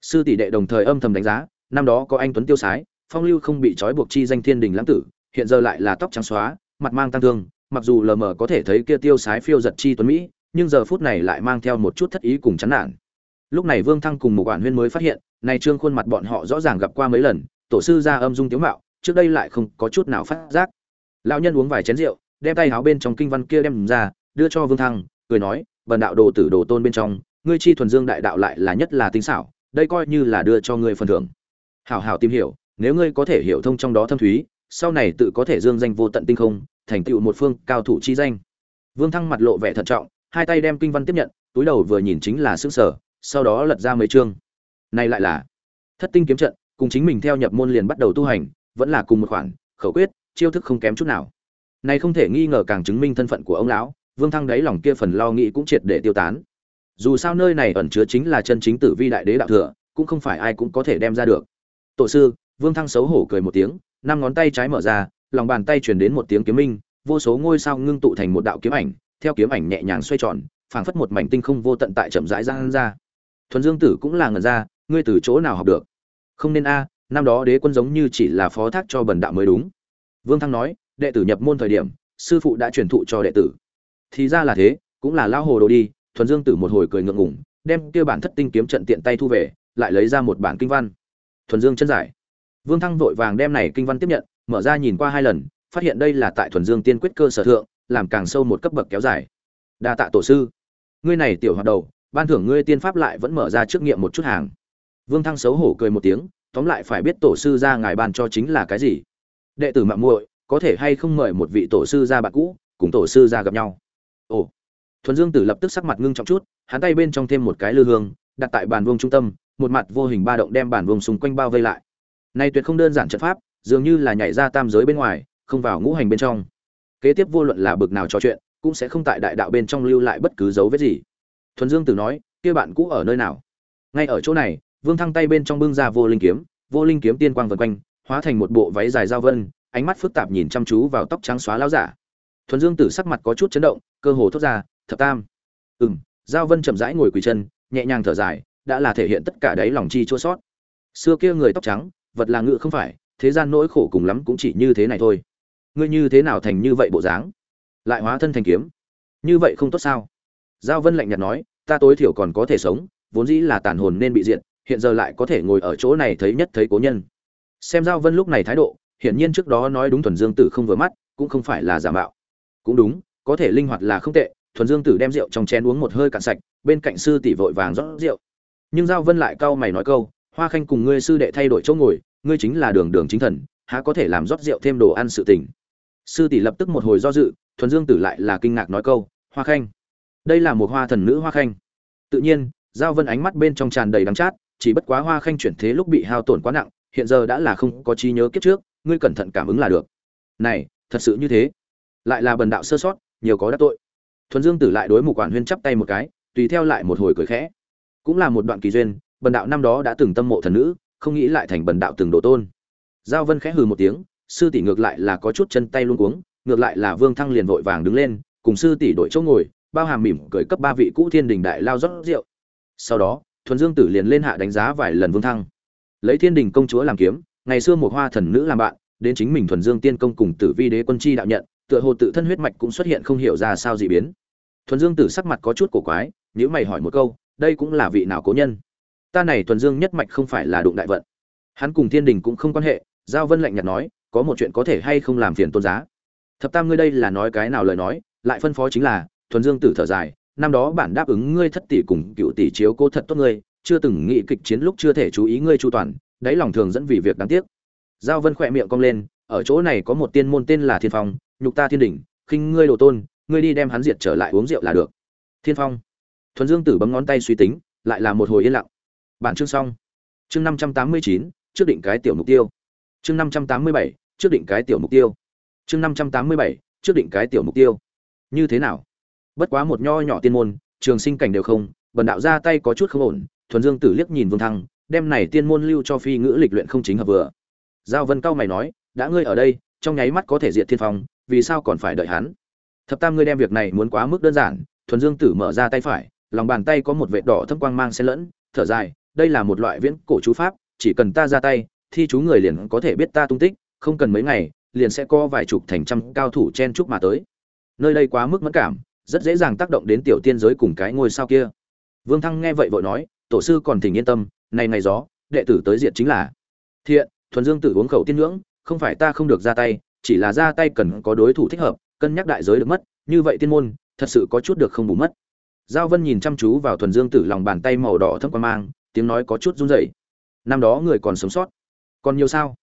Sư tỷ đệ đồng thời âm thầm đánh giá, năm đó có anh tuấn tiêu sái, phong lưu không bị trói buộc chi danh thiên đình lãng tử hiện giờ lại là tóc trắng xóa, mặt mang tăng thương, mặc dù lờ mờ có thể thấy kia tiêu sái phiêu giật chi tuấn mỹ, nhưng giờ phút này lại mang theo một chút thất ý cùng chán nản. Lúc này vương thăng cùng một quản huyên mới phát hiện này trương khuôn mặt bọn họ rõ ràng gặp qua mấy lần, tổ sư ra âm dung tiếu mạo, trước đây lại không có chút nào phát giác. Lão nhân uống vài chén rượu, đem tay áo bên trong kinh văn kia đem ra, đưa cho vương thăng, cười nói, bần đạo đồ tử đồ tôn bên trong, ngươi chi thuần dương đại đạo lại là nhất là tinh xảo, đây coi như là đưa cho ngươi phần thưởng. Hảo hảo tìm hiểu, nếu ngươi có thể hiểu thông trong đó thâm thúy sau này tự có thể dương danh vô tận tinh không, thành tựu một phương cao thủ chi danh. Vương thăng mặt lộ vẻ thận trọng, hai tay đem kinh văn tiếp nhận, túi đầu vừa nhìn chính là xương sở, sau đó lật ra mấy chương. Này lại là thất tinh kiếm trận, cùng chính mình theo nhập môn liền bắt đầu tu hành, vẫn là cùng một khoản, khẩu quyết, chiêu thức không kém chút nào. Này không thể nghi ngờ càng chứng minh thân phận của ông lão, vương thăng đáy lòng kia phần lo nghĩ cũng triệt để tiêu tán. Dù sao nơi này ẩn chứa chính là chân chính tử vi đại đế đạo thừa, cũng không phải ai cũng có thể đem ra được. Tổ sư, vương thăng xấu hổ cười một tiếng năm ngón tay trái mở ra, lòng bàn tay truyền đến một tiếng kiếm minh, vô số ngôi sao ngưng tụ thành một đạo kiếm ảnh, theo kiếm ảnh nhẹ nhàng xoay tròn, phảng phất một mảnh tinh không vô tận tại chậm rãi ra ra. Thuần dương tử cũng là ngần ra, ngươi từ chỗ nào học được? Không nên a, năm đó đế quân giống như chỉ là phó thác cho bần đạo mới đúng. Vương thăng nói, đệ tử nhập môn thời điểm, sư phụ đã truyền thụ cho đệ tử. Thì ra là thế, cũng là lao hồ đồ đi, thuần dương tử một hồi cười ngượng ngủng đem kia bản thất tinh kiếm trận tiện tay thu về, lại lấy ra một bản kinh văn. Thuần dương chân giải vương thăng vội vàng đem này kinh văn tiếp nhận, mở ra nhìn qua hai lần, phát hiện đây là tại thuần dương tiên quyết cơ sở thượng, làm càng sâu một cấp bậc kéo dài. Đa tạ tổ sư. Ngươi này tiểu hoạt đầu, ban thưởng ngươi tiên pháp lại vẫn mở ra trước nghiệm một chút hàng. Vương thăng xấu hổ cười một tiếng, tóm lại phải biết tổ sư ra ngài ban cho chính là cái gì. Đệ tử Mạo muội, có thể hay không mời một vị tổ sư ra bạn cũ, cùng tổ sư ra gặp nhau? Ồ. Thuần dương tử lập tức sắc mặt ngưng trọng chút, hắn tay bên trong thêm một cái lư hương, đặt tại bàn vuông trung tâm, một mặt vô hình ba động đem bàn vuông xung quanh bao vây lại này tuyệt không đơn giản trận pháp, dường như là nhảy ra tam giới bên ngoài, không vào ngũ hành bên trong. Kế tiếp vô luận là bực nào trò chuyện, cũng sẽ không tại đại đạo bên trong lưu lại bất cứ dấu vết gì. Thuần dương tử nói, kia bạn cũ ở nơi nào? Ngay ở chỗ này. Vương thăng tay bên trong bưng ra vô linh kiếm, vô linh kiếm tiên quang vần quanh, hóa thành một bộ váy dài giao vân, ánh mắt phức tạp nhìn chăm chú vào tóc trắng xóa lão giả. Thuần dương tử sắc mặt có chút chấn động, cơ hồ thốt ra, thập tam. Ừm. Giao vân chậm rãi ngồi quỳ chân, nhẹ nhàng thở dài, đã là thể hiện tất cả đấy lòng chi chua sót. Xưa kia người tóc trắng vật là ngự không phải, thế gian nỗi khổ cùng lắm cũng chỉ như thế này thôi. Ngươi như thế nào thành như vậy bộ dáng? Lại hóa thân thành kiếm. Như vậy không tốt sao? Giao vân lạnh nhạt nói, ta tối thiểu còn có thể sống, vốn dĩ là tàn hồn nên bị diện hiện giờ lại có thể ngồi ở chỗ này thấy nhất thấy cố nhân. Xem giao vân lúc này thái độ, hiển nhiên trước đó nói đúng thuần dương tử không vừa mắt, cũng không phải là giả mạo. Cũng đúng, có thể linh hoạt là không tệ, thuần dương tử đem rượu trong chén uống một hơi cạn sạch, bên cạnh sư tỷ vội vàng rót rượu. Nhưng giao vân lại cau mày nói câu hoa khanh cùng ngươi sư đệ thay đổi chỗ ngồi, ngươi chính là đường đường chính thần, há có thể làm rót rượu thêm đồ ăn sự tình? Sư tỷ lập tức một hồi do dự, thuần dương tử lại là kinh ngạc nói câu, hoa khanh, đây là một hoa thần nữ hoa khanh. Tự nhiên, giao vân ánh mắt bên trong tràn đầy đắng chát, chỉ bất quá hoa khanh chuyển thế lúc bị hao tổn quá nặng, hiện giờ đã là không có trí nhớ kiếp trước, ngươi cẩn thận cảm ứng là được. Này, thật sự như thế? Lại là bần đạo sơ sót, nhiều có đắc tội. Thuần dương tử lại đối một quản huyên chắp tay một cái, tùy theo lại một hồi cười khẽ. Cũng là một đoạn kỳ duyên bần đạo năm đó đã từng tâm mộ thần nữ, không nghĩ lại thành bần đạo từng đồ tôn. Giao vân khẽ hừ một tiếng, sư tỷ ngược lại là có chút chân tay luôn cuống, ngược lại là vương thăng liền vội vàng đứng lên, cùng sư tỷ đổi chỗ ngồi, bao hàm mỉm cười cấp ba vị cũ thiên đình đại lao rót rượu. Sau đó, thuần dương tử liền lên hạ đánh giá vài lần vương thăng. Lấy thiên đình công chúa làm kiếm, ngày xưa một hoa thần nữ làm bạn, đến chính mình thuần dương tiên công cùng tử vi đế quân chi đạo nhận, tựa hồ tự thân huyết mạch cũng xuất hiện không hiểu ra sao dị biến. Thuần dương tử sắc mặt có chút cổ quái nếu mày hỏi một câu, đây cũng là vị nào cố nhân? Ta này thuần dương nhất mạch không phải là đụng đại vận. Hắn cùng thiên đình cũng không quan hệ, giao vân lạnh nhạt nói, có một chuyện có thể hay không làm phiền tôn giá. Thập tam ngươi đây là nói cái nào lời nói, lại phân phó chính là, thuần dương tử thở dài, năm đó bản đáp ứng ngươi thất tỷ cùng cựu tỷ chiếu cố thật tốt ngươi, chưa từng nghĩ kịch chiến lúc chưa thể chú ý ngươi chu toàn, đáy lòng thường dẫn vì việc đáng tiếc. Giao vân khỏe miệng cong lên, ở chỗ này có một tiên môn tên là thiên phong, nhục ta thiên đỉnh khinh ngươi đồ tôn, ngươi đi đem hắn diệt trở lại uống rượu là được. Thiên phong. Thuần dương tử bấm ngón tay suy tính, lại là một hồi yên lặng bản chương xong. Chương năm trăm tám mươi chín, trước định cái tiểu mục tiêu. Chương năm trăm tám mươi bảy, trước định cái tiểu mục tiêu. Chương năm trăm tám mươi bảy, trước định cái tiểu mục tiêu. Như thế nào? Bất quá một nho nhỏ tiên môn, trường sinh cảnh đều không, bần đạo ra tay có chút không ổn, thuần dương tử liếc nhìn vương thăng, đem này tiên môn lưu cho phi ngữ lịch luyện không chính hợp vừa. Giao vân cao mày nói, đã ngươi ở đây, trong nháy mắt có thể diệt thiên phong, vì sao còn phải đợi hắn? Thập tam ngươi đem việc này muốn quá mức đơn giản. Thuần dương tử mở ra tay phải, lòng bàn tay có một vệt đỏ thâm quang mang xen lẫn, thở dài đây là một loại viễn cổ chú pháp, chỉ cần ta ra tay thi chú người liền có thể biết ta tung tích, không cần mấy ngày, liền sẽ có vài chục thành trăm cao thủ chen chúc mà tới. Nơi đây quá mức mẫn cảm, rất dễ dàng tác động đến tiểu tiên giới cùng cái ngôi sao kia. Vương thăng nghe vậy vội nói, tổ sư còn thỉnh yên tâm, này ngày gió, đệ tử tới diện chính là thiện, thuần dương tử uống khẩu tiên ngưỡng, không phải ta không được ra tay, chỉ là ra tay cần có đối thủ thích hợp, cân nhắc đại giới được mất, như vậy tiên môn, thật sự có chút được không bù mất. Giao vân nhìn chăm chú vào thuần dương tử lòng bàn tay màu đỏ thâm quan mang tiếng nói có chút run rẩy. Năm đó người còn sống sót. Còn nhiều sao?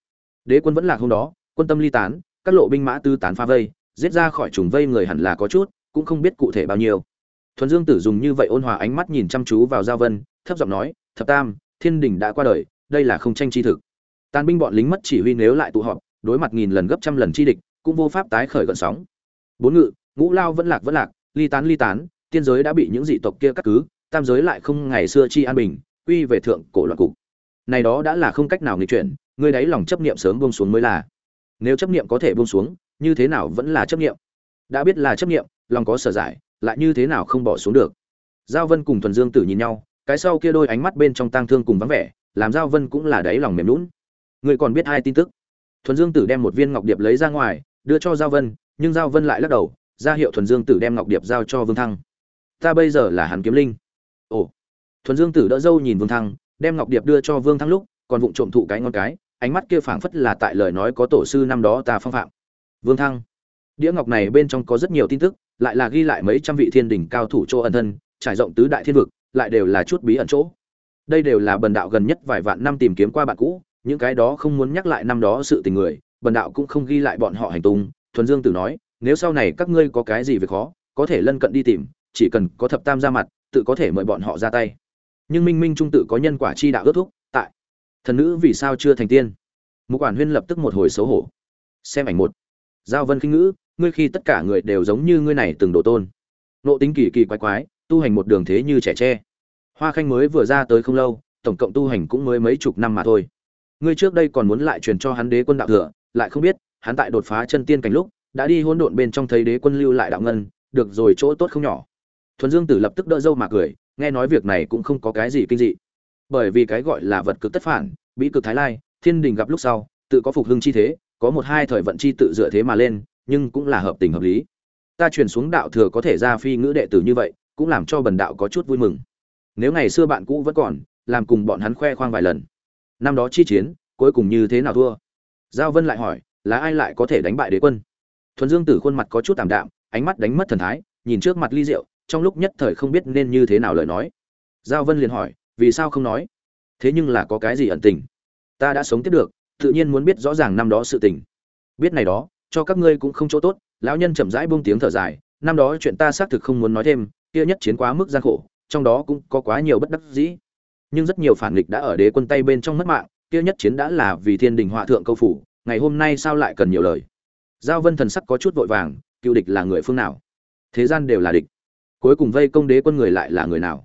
Đế quân vẫn lạc hôm đó, quân tâm ly tán, các lộ binh mã tư tán pha vây, giết ra khỏi trùng vây người hẳn là có chút, cũng không biết cụ thể bao nhiêu. Thuần dương tử dùng như vậy ôn hòa ánh mắt nhìn chăm chú vào giao vân, thấp giọng nói, thập tam, thiên đình đã qua đời, đây là không tranh chi thực. Tàn binh bọn lính mất chỉ huy nếu lại tụ họp, đối mặt nghìn lần gấp trăm lần chi địch, cũng vô pháp tái khởi gợn sóng. Bốn ngự, ngũ lao vẫn lạc vẫn lạc, ly tán ly tán, tiên giới đã bị những dị tộc kia cắt cứ, tam giới lại không ngày xưa chi an bình quy về thượng cổ loạn cục. Này đó đã là không cách nào nghịch chuyển người đấy lòng chấp niệm sớm buông xuống mới là. Nếu chấp niệm có thể buông xuống, như thế nào vẫn là chấp niệm? Đã biết là chấp niệm, lòng có sở giải, lại như thế nào không bỏ xuống được? Giao vân cùng thuần dương tử nhìn nhau, cái sau kia đôi ánh mắt bên trong tang thương cùng vắng vẻ, làm giao vân cũng là đáy lòng mềm lún người còn biết hai tin tức? Thuần dương tử đem một viên ngọc điệp lấy ra ngoài, đưa cho giao vân, nhưng giao vân lại lắc đầu, ra hiệu thuần dương tử đem ngọc điệp giao cho vương thăng. Ta bây giờ là hàn kiếm linh. Ồ thuần dương tử đỡ dâu nhìn vương thăng, đem ngọc điệp đưa cho vương thăng lúc, còn vụng trộm thụ cái ngon cái, ánh mắt kia phảng phất là tại lời nói có tổ sư năm đó ta phong phạm. Vương thăng, đĩa ngọc này bên trong có rất nhiều tin tức, lại là ghi lại mấy trăm vị thiên đỉnh cao thủ chỗ ẩn thân, trải rộng tứ đại thiên vực, lại đều là chút bí ẩn chỗ. Đây đều là bần đạo gần nhất vài vạn năm tìm kiếm qua bạn cũ, những cái đó không muốn nhắc lại năm đó sự tình người, bần đạo cũng không ghi lại bọn họ hành tung. Thuần dương tử nói, nếu sau này các ngươi có cái gì việc khó, có thể lân cận đi tìm, chỉ cần có thập tam ra mặt, tự có thể mời bọn họ ra tay nhưng minh minh trung tự có nhân quả chi đạo ước thúc, tại. Thần nữ vì sao chưa thành tiên? Mục quản huyên lập tức một hồi xấu hổ. Xem ảnh một. Giao vân khinh ngữ, ngươi khi tất cả người đều giống như ngươi này từng độ tôn. Nộ tính kỳ kỳ quái quái, tu hành một đường thế như trẻ tre. Hoa khanh mới vừa ra tới không lâu, tổng cộng tu hành cũng mới mấy chục năm mà thôi. Ngươi trước đây còn muốn lại truyền cho hắn đế quân đạo thừa, lại không biết, hắn tại đột phá chân tiên cảnh lúc, đã đi hỗn độn bên trong thấy đế quân lưu lại đạo ngân, được rồi chỗ tốt không nhỏ. Thuần dương tử lập tức đỡ dâu mà cười nghe nói việc này cũng không có cái gì kinh dị. Bởi vì cái gọi là vật cực tất phản bị cực thái lai, thiên đình gặp lúc sau, tự có phục hưng chi thế, có một hai thời vận chi tự dựa thế mà lên, nhưng cũng là hợp tình hợp lý. Ta truyền xuống đạo thừa có thể ra phi ngữ đệ tử như vậy, cũng làm cho bần đạo có chút vui mừng. Nếu ngày xưa bạn cũ vẫn còn, làm cùng bọn hắn khoe khoang vài lần. Năm đó chi chiến, cuối cùng như thế nào thua? Giao vân lại hỏi, là ai lại có thể đánh bại đế quân? Thuần dương tử khuôn mặt có chút tạm đạm, ánh mắt đánh mất thần thái, nhìn trước mặt ly rượu trong lúc nhất thời không biết nên như thế nào lời nói. Giao vân liền hỏi, vì sao không nói? Thế nhưng là có cái gì ẩn tình? Ta đã sống tiếp được, tự nhiên muốn biết rõ ràng năm đó sự tình. Biết này đó, cho các ngươi cũng không chỗ tốt, lão nhân chậm rãi buông tiếng thở dài, năm đó chuyện ta xác thực không muốn nói thêm, kia nhất chiến quá mức gian khổ, trong đó cũng có quá nhiều bất đắc dĩ. Nhưng rất nhiều phản nghịch đã ở đế quân tay bên trong mất mạng, kia nhất chiến đã là vì thiên đình họa thượng câu phủ, ngày hôm nay sao lại cần nhiều lời? Giao vân thần sắc có chút vội vàng, cựu địch là người phương nào? Thế gian đều là địch cuối cùng vây công đế quân người lại là người nào?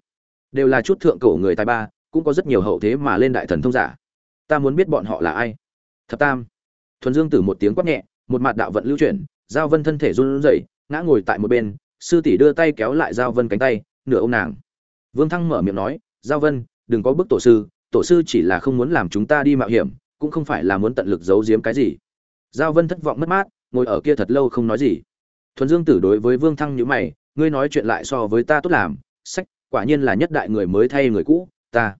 Đều là chút thượng cổ người tài ba, cũng có rất nhiều hậu thế mà lên đại thần thông giả. Ta muốn biết bọn họ là ai? Thập tam. Thuần dương tử một tiếng quát nhẹ, một mặt đạo vận lưu chuyển, giao vân thân thể run rẩy, ngã ngồi tại một bên, sư tỷ đưa tay kéo lại giao vân cánh tay, nửa ô nàng. Vương thăng mở miệng nói, giao vân, đừng có bức tổ sư tổ sư chỉ là không muốn làm chúng ta đi mạo hiểm, cũng không phải là muốn tận lực giấu giếm cái gì. Giao vân thất vọng mất mát, ngồi ở kia thật lâu không nói gì. Thuần dương tử đối với vương thăng nhữ mày ngươi nói chuyện lại so với ta tốt làm, sách, quả nhiên là nhất đại người mới thay người cũ, ta.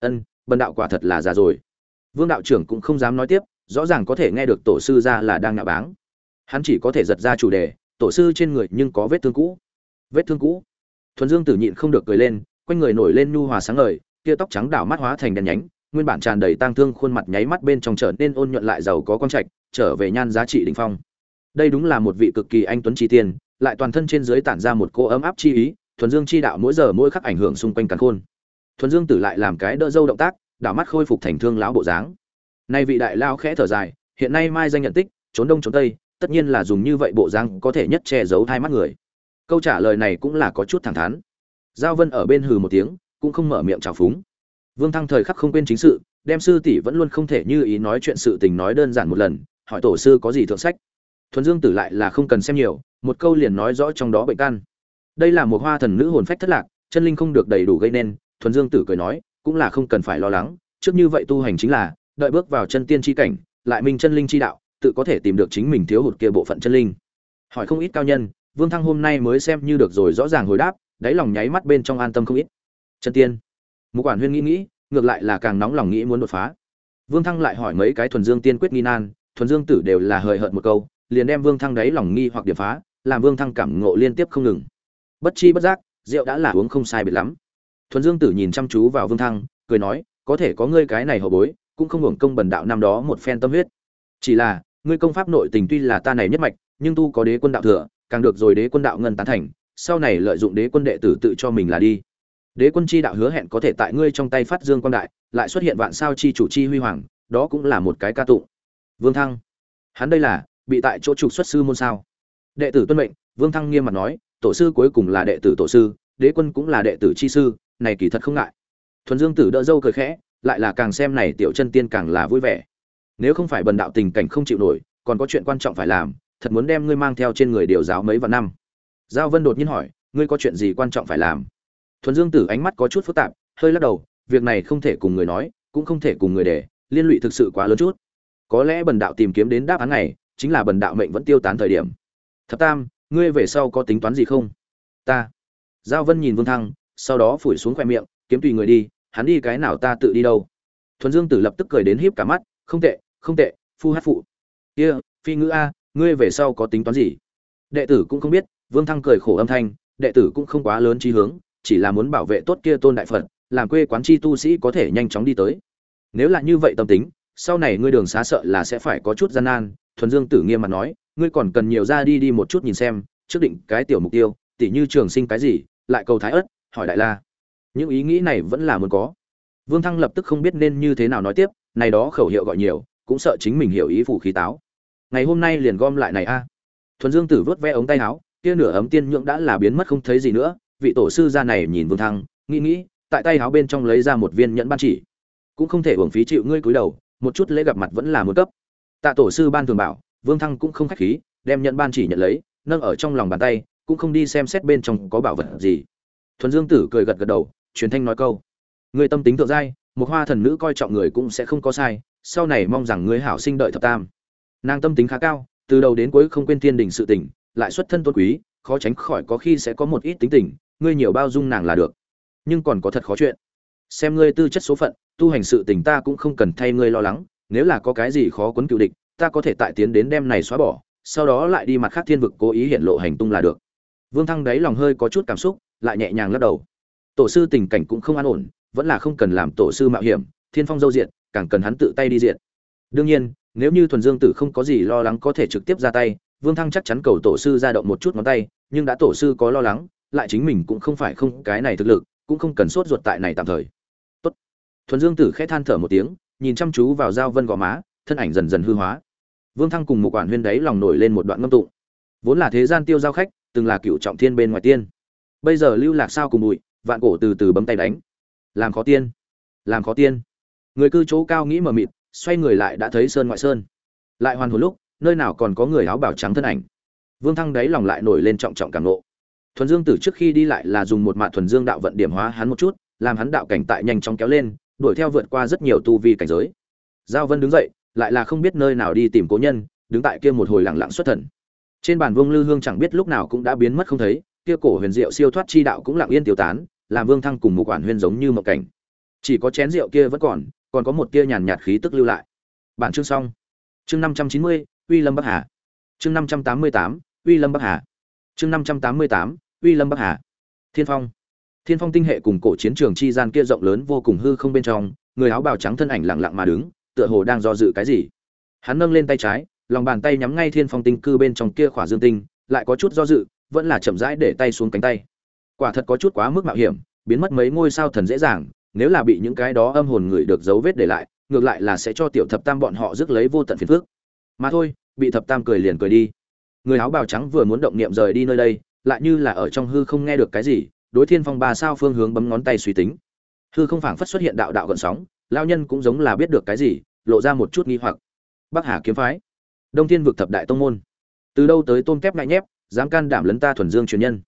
Ân, bần đạo quả thật là già rồi. Vương đạo trưởng cũng không dám nói tiếp, rõ ràng có thể nghe được tổ sư ra là đang nạo báng. Hắn chỉ có thể giật ra chủ đề, tổ sư trên người nhưng có vết thương cũ. Vết thương cũ. Thuần dương tử nhịn không được cười lên, quanh người nổi lên nhu hòa sáng ngời, kia tóc trắng đảo mắt hóa thành đèn nhánh, nguyên bản tràn đầy tang thương khuôn mặt nháy mắt bên trong trở nên ôn nhuận lại giàu có quang trạch, trở về nhan giá trị đỉnh phong. Đây đúng là một vị cực kỳ anh tuấn chi tiên lại toàn thân trên dưới tản ra một cô ấm áp chi ý, thuần dương chi đạo mỗi giờ mỗi khắc ảnh hưởng xung quanh càn khôn. Thuần dương tử lại làm cái đỡ dâu động tác, đảo mắt khôi phục thành thương lão bộ dáng. Nay vị đại lao khẽ thở dài, hiện nay mai danh nhận tích, trốn đông trốn tây, tất nhiên là dùng như vậy bộ dáng có thể nhất che giấu hai mắt người. Câu trả lời này cũng là có chút thẳng thắn. Giao vân ở bên hừ một tiếng, cũng không mở miệng trào phúng. Vương thăng thời khắc không quên chính sự, đem sư tỷ vẫn luôn không thể như ý nói chuyện sự tình nói đơn giản một lần, hỏi tổ sư có gì thượng sách thuần dương tử lại là không cần xem nhiều, một câu liền nói rõ trong đó bệnh căn. Đây là một hoa thần nữ hồn phách thất lạc, chân linh không được đầy đủ gây nên, thuần dương tử cười nói, cũng là không cần phải lo lắng, trước như vậy tu hành chính là, đợi bước vào chân tiên chi cảnh, lại minh chân linh chi đạo, tự có thể tìm được chính mình thiếu hụt kia bộ phận chân linh. Hỏi không ít cao nhân, vương thăng hôm nay mới xem như được rồi rõ ràng hồi đáp, đáy lòng nháy mắt bên trong an tâm không ít. Chân tiên. Một quản huyên nghĩ nghĩ, ngược lại là càng nóng lòng nghĩ muốn đột phá. Vương thăng lại hỏi mấy cái thuần dương tiên quyết nghi nan, thuần dương tử đều là hời hợt một câu liền đem vương thăng đáy lòng nghi hoặc điểm phá, làm vương thăng cảm ngộ liên tiếp không ngừng. Bất chi bất giác, rượu đã là uống không sai biệt lắm. Thuần dương tử nhìn chăm chú vào vương thăng, cười nói, có thể có ngươi cái này hậu bối, cũng không hưởng công bần đạo năm đó một phen tâm huyết. Chỉ là, ngươi công pháp nội tình tuy là ta này nhất mạch, nhưng tu có đế quân đạo thừa, càng được rồi đế quân đạo ngân tán thành, sau này lợi dụng đế quân đệ tử tự cho mình là đi. Đế quân chi đạo hứa hẹn có thể tại ngươi trong tay phát dương quang đại, lại xuất hiện vạn sao chi chủ chi huy hoàng, đó cũng là một cái ca tụng. Vương thăng, hắn đây là bị tại chỗ trục xuất sư môn sao? Đệ tử tuân mệnh, vương thăng nghiêm mặt nói, tổ sư cuối cùng là đệ tử tổ sư, đế quân cũng là đệ tử chi sư, này kỳ thật không ngại. Thuần dương tử đỡ dâu cười khẽ, lại là càng xem này tiểu chân tiên càng là vui vẻ. Nếu không phải bần đạo tình cảnh không chịu nổi, còn có chuyện quan trọng phải làm, thật muốn đem ngươi mang theo trên người điều giáo mấy vạn năm. Giao vân đột nhiên hỏi, ngươi có chuyện gì quan trọng phải làm? Thuần dương tử ánh mắt có chút phức tạp, hơi lắc đầu, việc này không thể cùng người nói, cũng không thể cùng người để, liên lụy thực sự quá lớn chút. Có lẽ bần đạo tìm kiếm đến đáp án này chính là bần đạo mệnh vẫn tiêu tán thời điểm. Thập tam ngươi về sau có tính toán gì không? Ta. Giao vân nhìn vương thăng sau đó phủi xuống khoe miệng kiếm tùy người đi hắn đi cái nào ta tự đi đâu. Thuần dương tử lập tức cười đến híp cả mắt không tệ không tệ phu hát phụ. Kia、yeah, phi ngữ a ngươi về sau có tính toán gì? Đệ tử cũng không biết vương thăng cười khổ âm thanh đệ tử cũng không quá lớn trí hướng chỉ là muốn bảo vệ tốt kia tôn đại phật làm quê quán chi tu sĩ có thể nhanh chóng đi tới. Nếu là như vậy tâm tính sau này ngươi đường xá sợ là sẽ phải có chút gian nan thuần dương tử nghiêm mặt nói, ngươi còn cần nhiều ra đi đi một chút nhìn xem, trước định cái tiểu mục tiêu, tỉ như trường sinh cái gì, lại cầu thái ất hỏi đại la. Những ý nghĩ này vẫn là muốn có. Vương thăng lập tức không biết nên như thế nào nói tiếp, này đó khẩu hiệu gọi nhiều, cũng sợ chính mình hiểu ý phủ khí táo. Ngày hôm nay liền gom lại này a. À. Thuần dương tử vớt ve ống tay áo, kia nửa ấm tiên nhượng đã là biến mất không thấy gì nữa, vị tổ sư gia này nhìn vương thăng, nghĩ nghĩ, tại tay áo bên trong lấy ra một viên nhẫn ban chỉ. Cũng không thể uổng phí chịu ngươi cúi đầu, một chút lễ gặp mặt vẫn là một cấp tạ tổ sư ban thường bảo, vương thăng cũng không khách khí, đem nhận ban chỉ nhận lấy, nâng ở trong lòng bàn tay, cũng không đi xem xét bên trong có bảo vật gì. Thuần dương tử cười gật gật đầu, truyền thanh nói câu. Người tâm tính thượng giai, một hoa thần nữ coi trọng người cũng sẽ không có sai, sau này mong rằng ngươi hảo sinh đợi thập tam. Nàng tâm tính khá cao, từ đầu đến cuối không quên thiên đình sự tình, lại xuất thân tôn quý, khó tránh khỏi có khi sẽ có một ít tính tình, ngươi nhiều bao dung nàng là được. Nhưng còn có thật khó chuyện. Xem ngươi tư chất số phận, tu hành sự tình ta cũng không cần thay ngươi lo lắng nếu là có cái gì khó quấn cựu địch, ta có thể tại tiến đến đem này xóa bỏ, sau đó lại đi mặt khác thiên vực cố ý hiện lộ hành tung là được. Vương thăng đáy lòng hơi có chút cảm xúc, lại nhẹ nhàng lắc đầu. Tổ sư tình cảnh cũng không an ổn, vẫn là không cần làm tổ sư mạo hiểm, thiên phong dâu diện càng cần hắn tự tay đi diện đương nhiên, nếu như thuần dương tử không có gì lo lắng có thể trực tiếp ra tay, vương thăng chắc chắn cầu tổ sư ra động một chút ngón tay, nhưng đã tổ sư có lo lắng, lại chính mình cũng không phải không cái này thực lực, cũng không cần sốt ruột tại này tạm thời. Tốt. thuần dương tử khẽ than thở một tiếng nhìn chăm chú vào giao vân gò má, thân ảnh dần dần hư hóa. Vương thăng cùng một quản huyên đấy lòng nổi lên một đoạn ngâm tụng. Vốn là thế gian tiêu giao khách, từng là cựu trọng thiên bên ngoài tiên. Bây giờ lưu lạc sao cùng bụi, vạn cổ từ từ bấm tay đánh. Làm khó tiên. Làm khó tiên. Người cư chỗ cao nghĩ mờ mịt, xoay người lại đã thấy sơn ngoại sơn. Lại hoàn hồn lúc, nơi nào còn có người áo bảo trắng thân ảnh. Vương thăng đáy lòng lại nổi lên trọng trọng cảm nộ. Thuần dương tử trước khi đi lại là dùng một mạ thuần dương đạo vận điểm hóa hắn một chút, làm hắn đạo cảnh tại nhanh chóng kéo lên đuổi theo vượt qua rất nhiều tu vi cảnh giới. Giao vân đứng dậy, lại là không biết nơi nào đi tìm cố nhân, đứng tại kia một hồi lặng lặng xuất thần. Trên bàn vương lư hương chẳng biết lúc nào cũng đã biến mất không thấy, kia cổ huyền diệu siêu thoát chi đạo cũng lặng yên tiêu tán, làm vương thăng cùng một quản huyên giống như một cảnh. Chỉ có chén rượu kia vẫn còn còn có một tia nhàn nhạt khí tức lưu lại. Bản chương xong. Chương năm trăm chín mươi, uy lâm bắc hà. Chương năm trăm tám mươi tám, uy lâm bắc hà. Chương năm trăm tám mươi tám, uy lâm bắc hà. Thiên phong thiên phong tinh hệ cùng cổ chiến trường chi gian kia rộng lớn vô cùng hư không bên trong, người áo bào trắng thân ảnh lặng lặng mà đứng, tựa hồ đang do dự cái gì. Hắn nâng lên tay trái, lòng bàn tay nhắm ngay thiên phong tinh cư bên trong kia khỏa dương tinh, lại có chút do dự, vẫn là chậm rãi để tay xuống cánh tay. Quả thật có chút quá mức mạo hiểm, biến mất mấy ngôi sao thần dễ dàng, nếu là bị những cái đó âm hồn người được dấu vết để lại, ngược lại là sẽ cho tiểu thập tam bọn họ rước lấy vô tận phiền phước mà thôi, bị thập tam cười liền cười đi. Người áo bào trắng vừa muốn động niệm rời đi nơi đây, lại như là ở trong hư không nghe được cái gì đối thiên phong ba sao phương hướng bấm ngón tay suy tính. Hư không phảng phất xuất hiện đạo đạo gợn sóng lao nhân cũng giống là biết được cái gì, lộ ra một chút nghi hoặc. Bắc hà kiếm phái, đông thiên vực thập đại tông môn. Từ đâu tới tôm kép ngại nhép, dám can đảm lấn ta thuần dương truyền nhân.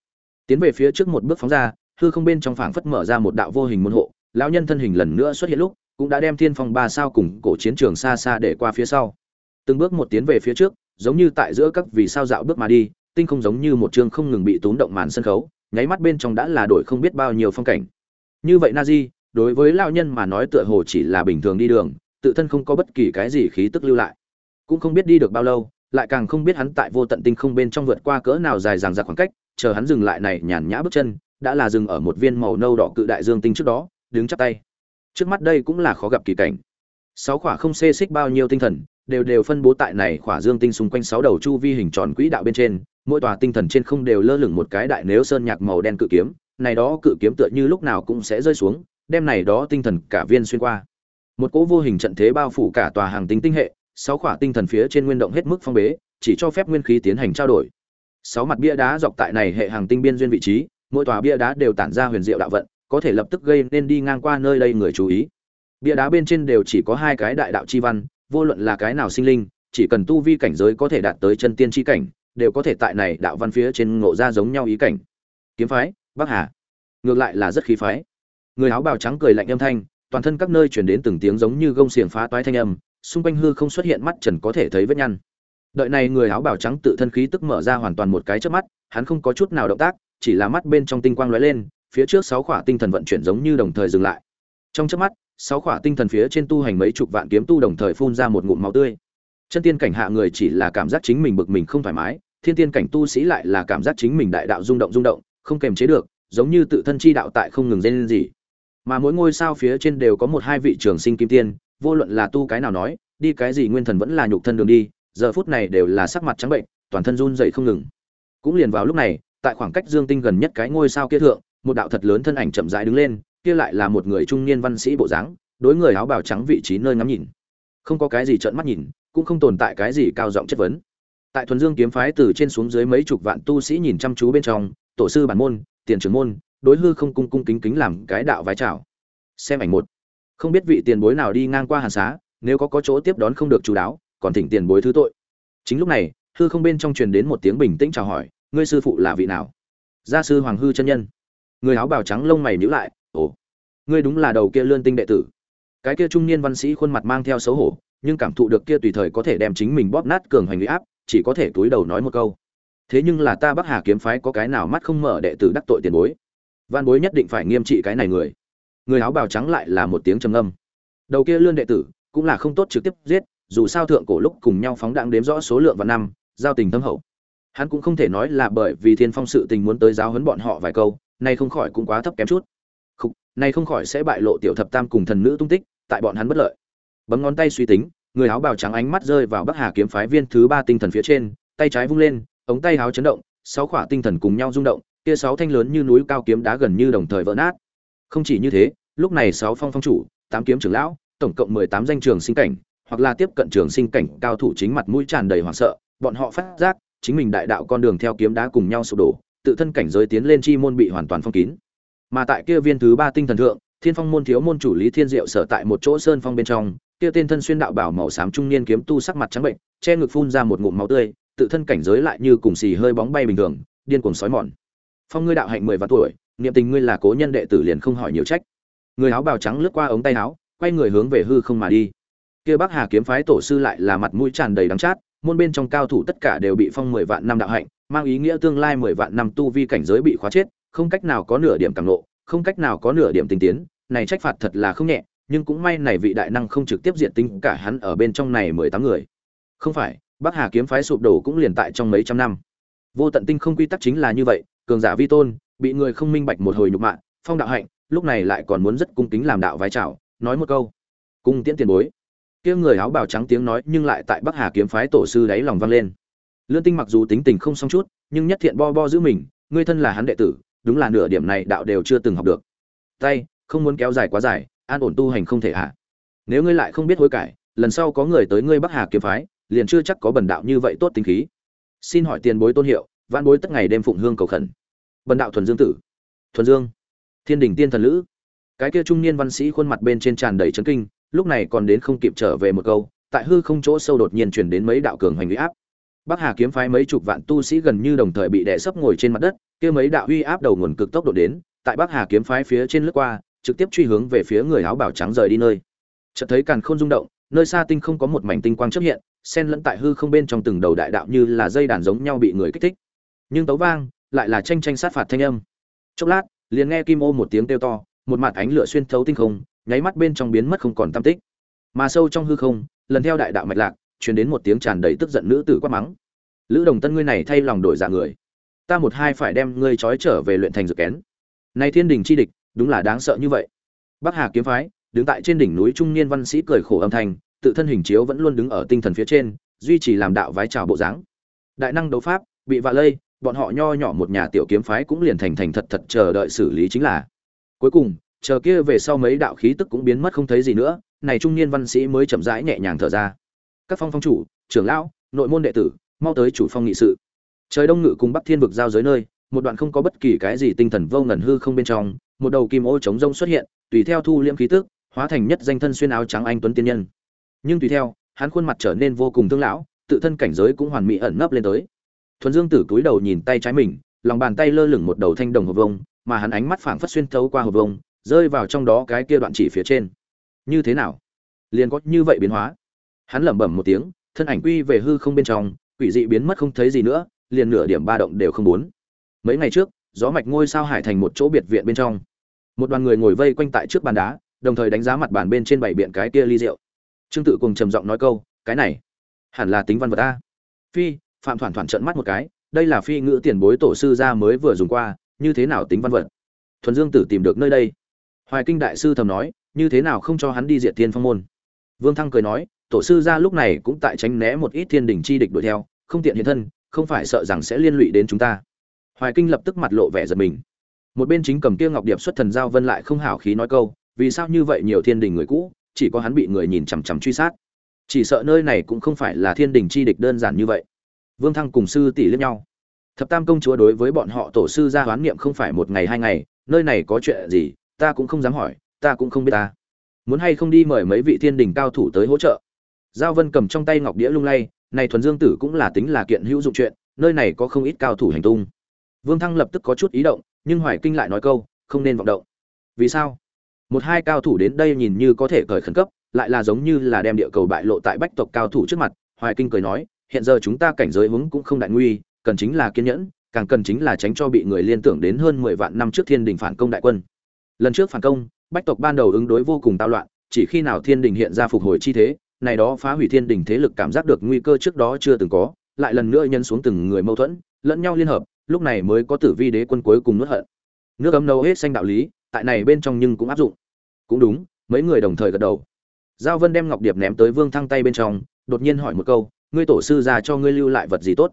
Tiến về phía trước một bước phóng ra, hư không bên trong phảng phất mở ra một đạo vô hình môn hộ, lão nhân thân hình lần nữa xuất hiện lúc, cũng đã đem thiên phong ba sao cùng cổ chiến trường xa xa để qua phía sau. Từng bước một tiến về phía trước, giống như tại giữa các vì sao dạo bước mà đi, tinh không giống như một chương không ngừng bị tốn động màn sân khấu nháy mắt bên trong đã là đổi không biết bao nhiêu phong cảnh. Như vậy na di, đối với lão nhân mà nói tựa hồ chỉ là bình thường đi đường, tự thân không có bất kỳ cái gì khí tức lưu lại. Cũng không biết đi được bao lâu, lại càng không biết hắn tại vô tận tinh không bên trong vượt qua cỡ nào dài dằng dặc khoảng cách, chờ hắn dừng lại này nhàn nhã bước chân, đã là dừng ở một viên màu nâu đỏ cự đại dương tinh trước đó, đứng chắp tay. Trước mắt đây cũng là khó gặp kỳ cảnh. Sáu khỏa không xê xích bao nhiêu tinh thần đều đều phân bố tại này khỏa dương tinh xung quanh sáu đầu chu vi hình tròn quỹ đạo bên trên, mỗi tòa tinh thần trên không đều lơ lửng một cái đại nếu sơn nhạc màu đen cự kiếm, này đó cự kiếm tựa như lúc nào cũng sẽ rơi xuống, đem này đó tinh thần cả viên xuyên qua. Một cỗ vô hình trận thế bao phủ cả tòa hàng tinh tinh hệ, sáu khỏa tinh thần phía trên nguyên động hết mức phong bế, chỉ cho phép nguyên khí tiến hành trao đổi. Sáu mặt bia đá dọc tại này hệ hàng tinh biên duyên vị trí, mỗi tòa bia đá đều tản ra huyền diệu đạo vận, có thể lập tức gây nên đi ngang qua nơi đây người chú ý. Bia đá bên trên đều chỉ có hai cái đại đạo chi văn vô luận là cái nào sinh linh, chỉ cần tu vi cảnh giới có thể đạt tới chân tiên chi cảnh, đều có thể tại này đạo văn phía trên ngộ ra giống nhau ý cảnh. Kiếm phái, bắc hà. Ngược lại là rất khí phái. Người áo bào trắng cười lạnh âm thanh, toàn thân các nơi truyền đến từng tiếng giống như gông xiềng phá toái thanh âm, xung quanh hư không xuất hiện mắt trần có thể thấy vết nhăn. Đợi này người áo bào trắng tự thân khí tức mở ra hoàn toàn một cái chớp mắt, hắn không có chút nào động tác, chỉ là mắt bên trong tinh quang lóe lên, phía trước sáu khỏa tinh thần vận chuyển giống như đồng thời dừng lại. Trong chớp mắt sáu khỏa tinh thần phía trên tu hành mấy chục vạn kiếm tu đồng thời phun ra một ngụm máu tươi. Chân tiên cảnh hạ người chỉ là cảm giác chính mình bực mình không thoải mái, thiên tiên cảnh tu sĩ lại là cảm giác chính mình đại đạo rung động rung động, không kềm chế được, giống như tự thân chi đạo tại không ngừng dây lên gì mà mỗi ngôi sao phía trên đều có một hai vị trường sinh kim tiên, vô luận là tu cái nào nói, đi cái gì nguyên thần vẫn là nhục thân đường đi, giờ phút này đều là sắc mặt trắng bệnh, toàn thân run dậy không ngừng. Cũng liền vào lúc này, tại khoảng cách dương tinh gần nhất cái ngôi sao kia thượng, một đạo thật lớn thân ảnh chậm rãi đứng lên kia lại là một người trung niên văn sĩ bộ dáng, đối người áo bào trắng vị trí nơi ngắm nhìn. Không có cái gì trợn mắt nhìn, cũng không tồn tại cái gì cao giọng chất vấn. Tại thuần dương kiếm phái từ trên xuống dưới mấy chục vạn tu sĩ nhìn chăm chú bên trong, tổ sư bản môn, tiền trưởng môn, đối hư không cung cung kính kính làm cái đạo vái chào. Xem ảnh một. Không biết vị tiền bối nào đi ngang qua hàn xá, nếu có có chỗ tiếp đón không được chú đáo, còn thỉnh tiền bối thứ tội. Chính lúc này, hư không bên trong truyền đến một tiếng bình tĩnh chào hỏi, ngươi sư phụ là vị nào? Gia sư hoàng hư chân nhân. Người áo bào trắng lông mày nhíu lại ngươi đúng là đầu kia lươn tinh đệ tử. Cái kia trung niên văn sĩ khuôn mặt mang theo xấu hổ, nhưng cảm thụ được kia tùy thời có thể đem chính mình bóp nát cường hành huy áp, chỉ có thể túi đầu nói một câu. Thế nhưng là ta bắc hà kiếm phái có cái nào mắt không mở đệ tử đắc tội tiền bối? Văn bối nhất định phải nghiêm trị cái này người. Người áo bào trắng lại là một tiếng trầm âm đầu kia lươn đệ tử cũng là không tốt trực tiếp giết, dù sao thượng cổ lúc cùng nhau phóng đạn đếm rõ số lượng và năm, giao tình thâm hậu. Hắn cũng không thể nói là bởi vì thiên phong sự tình muốn tới giáo huấn bọn họ vài câu, nay không khỏi cũng quá thấp kém chút này nay không khỏi sẽ bại lộ tiểu thập tam cùng thần nữ tung tích, tại bọn hắn bất lợi. Bấm ngón tay suy tính, người áo bào trắng ánh mắt rơi vào bắc hà kiếm phái viên thứ ba tinh thần phía trên, tay trái vung lên, ống tay áo chấn động, sáu khỏa tinh thần cùng nhau rung động, kia sáu thanh lớn như núi cao kiếm đá gần như đồng thời vỡ nát. Không chỉ như thế, lúc này sáu phong phong chủ, tám kiếm trưởng lão, tổng cộng mười tám danh trường sinh cảnh, hoặc là tiếp cận trường sinh cảnh cao thủ chính mặt mũi tràn đầy hoảng sợ, bọn họ phát giác, chính mình đại đạo con đường theo kiếm đá cùng nhau sụp đổ, tự thân cảnh giới tiến lên chi môn bị hoàn toàn phong kín mà tại kia viên thứ ba tinh thần thượng, thiên phong môn thiếu môn chủ lý thiên diệu sở tại một chỗ sơn phong bên trong, kia tên thân xuyên đạo bảo màu xám trung niên kiếm tu sắc mặt trắng bệnh, che ngực phun ra một ngụm máu tươi, tự thân cảnh giới lại như cùng xì hơi bóng bay bình thường, điên cuồng sói mòn. Phong ngươi đạo hạnh mười vạn tuổi, niệm tình ngươi là cố nhân đệ tử liền không hỏi nhiều trách. Người áo bào trắng lướt qua ống tay áo, quay người hướng về hư không mà đi. Kia bắc hà kiếm phái tổ sư lại là mặt mũi tràn đầy đắng chát, môn bên trong cao thủ tất cả đều bị phong mười vạn năm đạo hạnh, mang ý nghĩa tương lai mười vạn năm tu vi cảnh giới bị khóa chết không cách nào có nửa điểm càng lộ không cách nào có nửa điểm tinh tiến, này trách phạt thật là không nhẹ, nhưng cũng may này vị đại năng không trực tiếp diện tính cả hắn ở bên trong này mười tám người. Không phải, bắc hà kiếm phái sụp đổ cũng liền tại trong mấy trăm năm. Vô tận tinh không quy tắc chính là như vậy, cường giả vi tôn, bị người không minh bạch một hồi nhục mạ, phong đạo hạnh, lúc này lại còn muốn rất cung kính làm đạo vái chào, nói một câu. Cung tiễn tiền bối. Kia người áo bào trắng tiếng nói nhưng lại tại bắc hà kiếm phái tổ sư đáy lòng vang lên. Lương tinh mặc dù tính tình không xong chút, nhưng nhất thiện bo bo giữ mình ngươi thân là hắn đệ tử đúng là nửa điểm này đạo đều chưa từng học được. Tay, không muốn kéo dài quá dài, an ổn tu hành không thể hạ. Nếu ngươi lại không biết hối cải, lần sau có người tới ngươi bắc hà kiếm phái, liền chưa chắc có bần đạo như vậy tốt tính khí. Xin hỏi tiền bối tôn hiệu văn bối tất ngày đêm phụng hương cầu khẩn. Bần đạo thuần dương tử. Thuần dương. Thiên đình tiên thần lữ. Cái kia trung niên văn sĩ khuôn mặt bên trên tràn đầy chấn kinh, lúc này còn đến không kịp trở về một câu, tại hư không chỗ sâu đột nhiên truyền đến mấy đạo cường hành uy áp bắc hà kiếm phái mấy chục vạn tu sĩ gần như đồng thời bị đè sấp ngồi trên mặt đất, kia mấy đạo uy áp đầu nguồn cực tốc độ đến, tại bắc hà kiếm phái phía trên lướt qua, trực tiếp truy hướng về phía người áo bảo trắng rời đi nơi. Chợt thấy càn khôn rung động, nơi xa tinh không có một mảnh tinh quang xuất hiện, xen lẫn tại hư không bên trong từng đầu đại đạo như là dây đàn giống nhau bị người kích thích. Nhưng tấu vang, lại là tranh tranh sát phạt thanh âm. Chốc lát, liền nghe kim ô một tiếng kêu to, một mặt ánh lửa xuyên thấu tinh không, nháy mắt bên trong biến mất không còn tăm tích. Mà sâu trong hư không, lần theo đại đạo mạch lạc truyền đến một tiếng tràn đầy tức giận nữ tử quát mắng. Lữ đồng tân ngươi này thay lòng đổi dạ người. Ta một hai phải đem ngươi trói trở về luyện thành dược kén. Này thiên đình chi địch, đúng là đáng sợ như vậy. Bắc hà kiếm phái, đứng tại trên đỉnh núi trung niên văn sĩ cười khổ âm thanh, tự thân hình chiếu vẫn luôn đứng ở tinh thần phía trên, duy trì làm đạo vái chào bộ dáng. Đại năng đấu pháp, bị vạ lây, bọn họ nho nhỏ một nhà tiểu kiếm phái cũng liền thành thành thật thật chờ đợi xử lý chính là. Cuối cùng, chờ kia về sau mấy đạo khí tức cũng biến mất không thấy gì nữa, này trung niên văn sĩ mới chậm rãi nhẹ nhàng thở ra các phong phong chủ, trưởng lão, nội môn đệ tử, mau tới chủ phong nghị sự. Trời đông ngự cùng bắc thiên vực giao giới nơi, một đoạn không có bất kỳ cái gì tinh thần vô ngần hư không bên trong, một đầu kim ô chống rông xuất hiện, tùy theo thu liễm khí tức, hóa thành nhất danh thân xuyên áo trắng anh tuấn tiên nhân. Nhưng tùy theo, hắn khuôn mặt trở nên vô cùng thương lão, tự thân cảnh giới cũng hoàn mỹ ẩn nấp lên tới. Thuần dương tử cúi đầu nhìn tay trái mình, lòng bàn tay lơ lửng một đầu thanh đồng hộp vông mà hắn ánh mắt phảng phất xuyên thấu qua hộp vông rơi vào trong đó cái kia đoạn chỉ phía trên. Như thế nào? Liền có như vậy biến hóa hắn lẩm bẩm một tiếng, thân ảnh quy về hư không bên trong, quỷ dị biến mất không thấy gì nữa, liền nửa điểm ba động đều không muốn. Mấy ngày trước, gió mạch ngôi sao hải thành một chỗ biệt viện bên trong. Một đoàn người ngồi vây quanh tại trước bàn đá, đồng thời đánh giá mặt bàn bên trên bảy biện cái kia ly rượu. Trương tự cùng trầm giọng nói câu, cái này, hẳn là tính văn vật ta. Phi, phạm thoản thoản trợn mắt một cái, đây là phi ngữ tiền bối tổ sư gia mới vừa dùng qua, như thế nào tính văn vật? Thuần dương tử tìm được nơi đây. Hoài kinh đại sư thầm nói, như thế nào không cho hắn đi diệt thiên phong môn? Vương thăng cười nói tổ sư gia lúc này cũng tại tránh né một ít thiên đình chi địch đuổi theo, không tiện hiện thân, không phải sợ rằng sẽ liên lụy đến chúng ta. Hoài kinh lập tức mặt lộ vẻ giật mình. Một bên chính cầm kia ngọc điệp xuất thần giao vân lại không hảo khí nói câu, vì sao như vậy nhiều thiên đình người cũ, chỉ có hắn bị người nhìn chằm chằm truy sát. Chỉ sợ nơi này cũng không phải là thiên đình chi địch đơn giản như vậy. Vương thăng cùng sư tỷ liếc nhau. Thập tam công chúa đối với bọn họ tổ sư gia hoán niệm không phải một ngày hai ngày, nơi này có chuyện gì, ta cũng không dám hỏi, ta cũng không biết ta. Muốn hay không đi mời mấy vị thiên đình cao thủ tới hỗ trợ? Giao vân cầm trong tay ngọc đĩa lung lay, này thuần dương tử cũng là tính là kiện hữu dụng chuyện, nơi này có không ít cao thủ hành tung. Vương thăng lập tức có chút ý động, nhưng hoài kinh lại nói câu, không nên vọng động. Vì sao? Một hai cao thủ đến đây nhìn như có thể cởi khẩn cấp, lại là giống như là đem địa cầu bại lộ tại bách tộc cao thủ trước mặt, hoài kinh cười nói, hiện giờ chúng ta cảnh giới hướng cũng không đại nguy, cần chính là kiên nhẫn, càng cần chính là tránh cho bị người liên tưởng đến hơn mười vạn năm trước thiên đình phản công đại quân. Lần trước phản công, bách tộc ban đầu ứng đối vô cùng tao loạn, chỉ khi nào thiên đình hiện ra phục hồi chi thế này đó phá hủy thiên đình thế lực cảm giác được nguy cơ trước đó chưa từng có, lại lần nữa nhân xuống từng người mâu thuẫn, lẫn nhau liên hợp, lúc này mới có tử vi đế quân cuối cùng nuốt hận. Nước ấm nấu hết xanh đạo lý, tại này bên trong nhưng cũng áp dụng. Cũng đúng, mấy người đồng thời gật đầu. Giao vân đem ngọc điệp ném tới vương thăng tay bên trong, đột nhiên hỏi một câu, ngươi tổ sư già cho ngươi lưu lại vật gì tốt?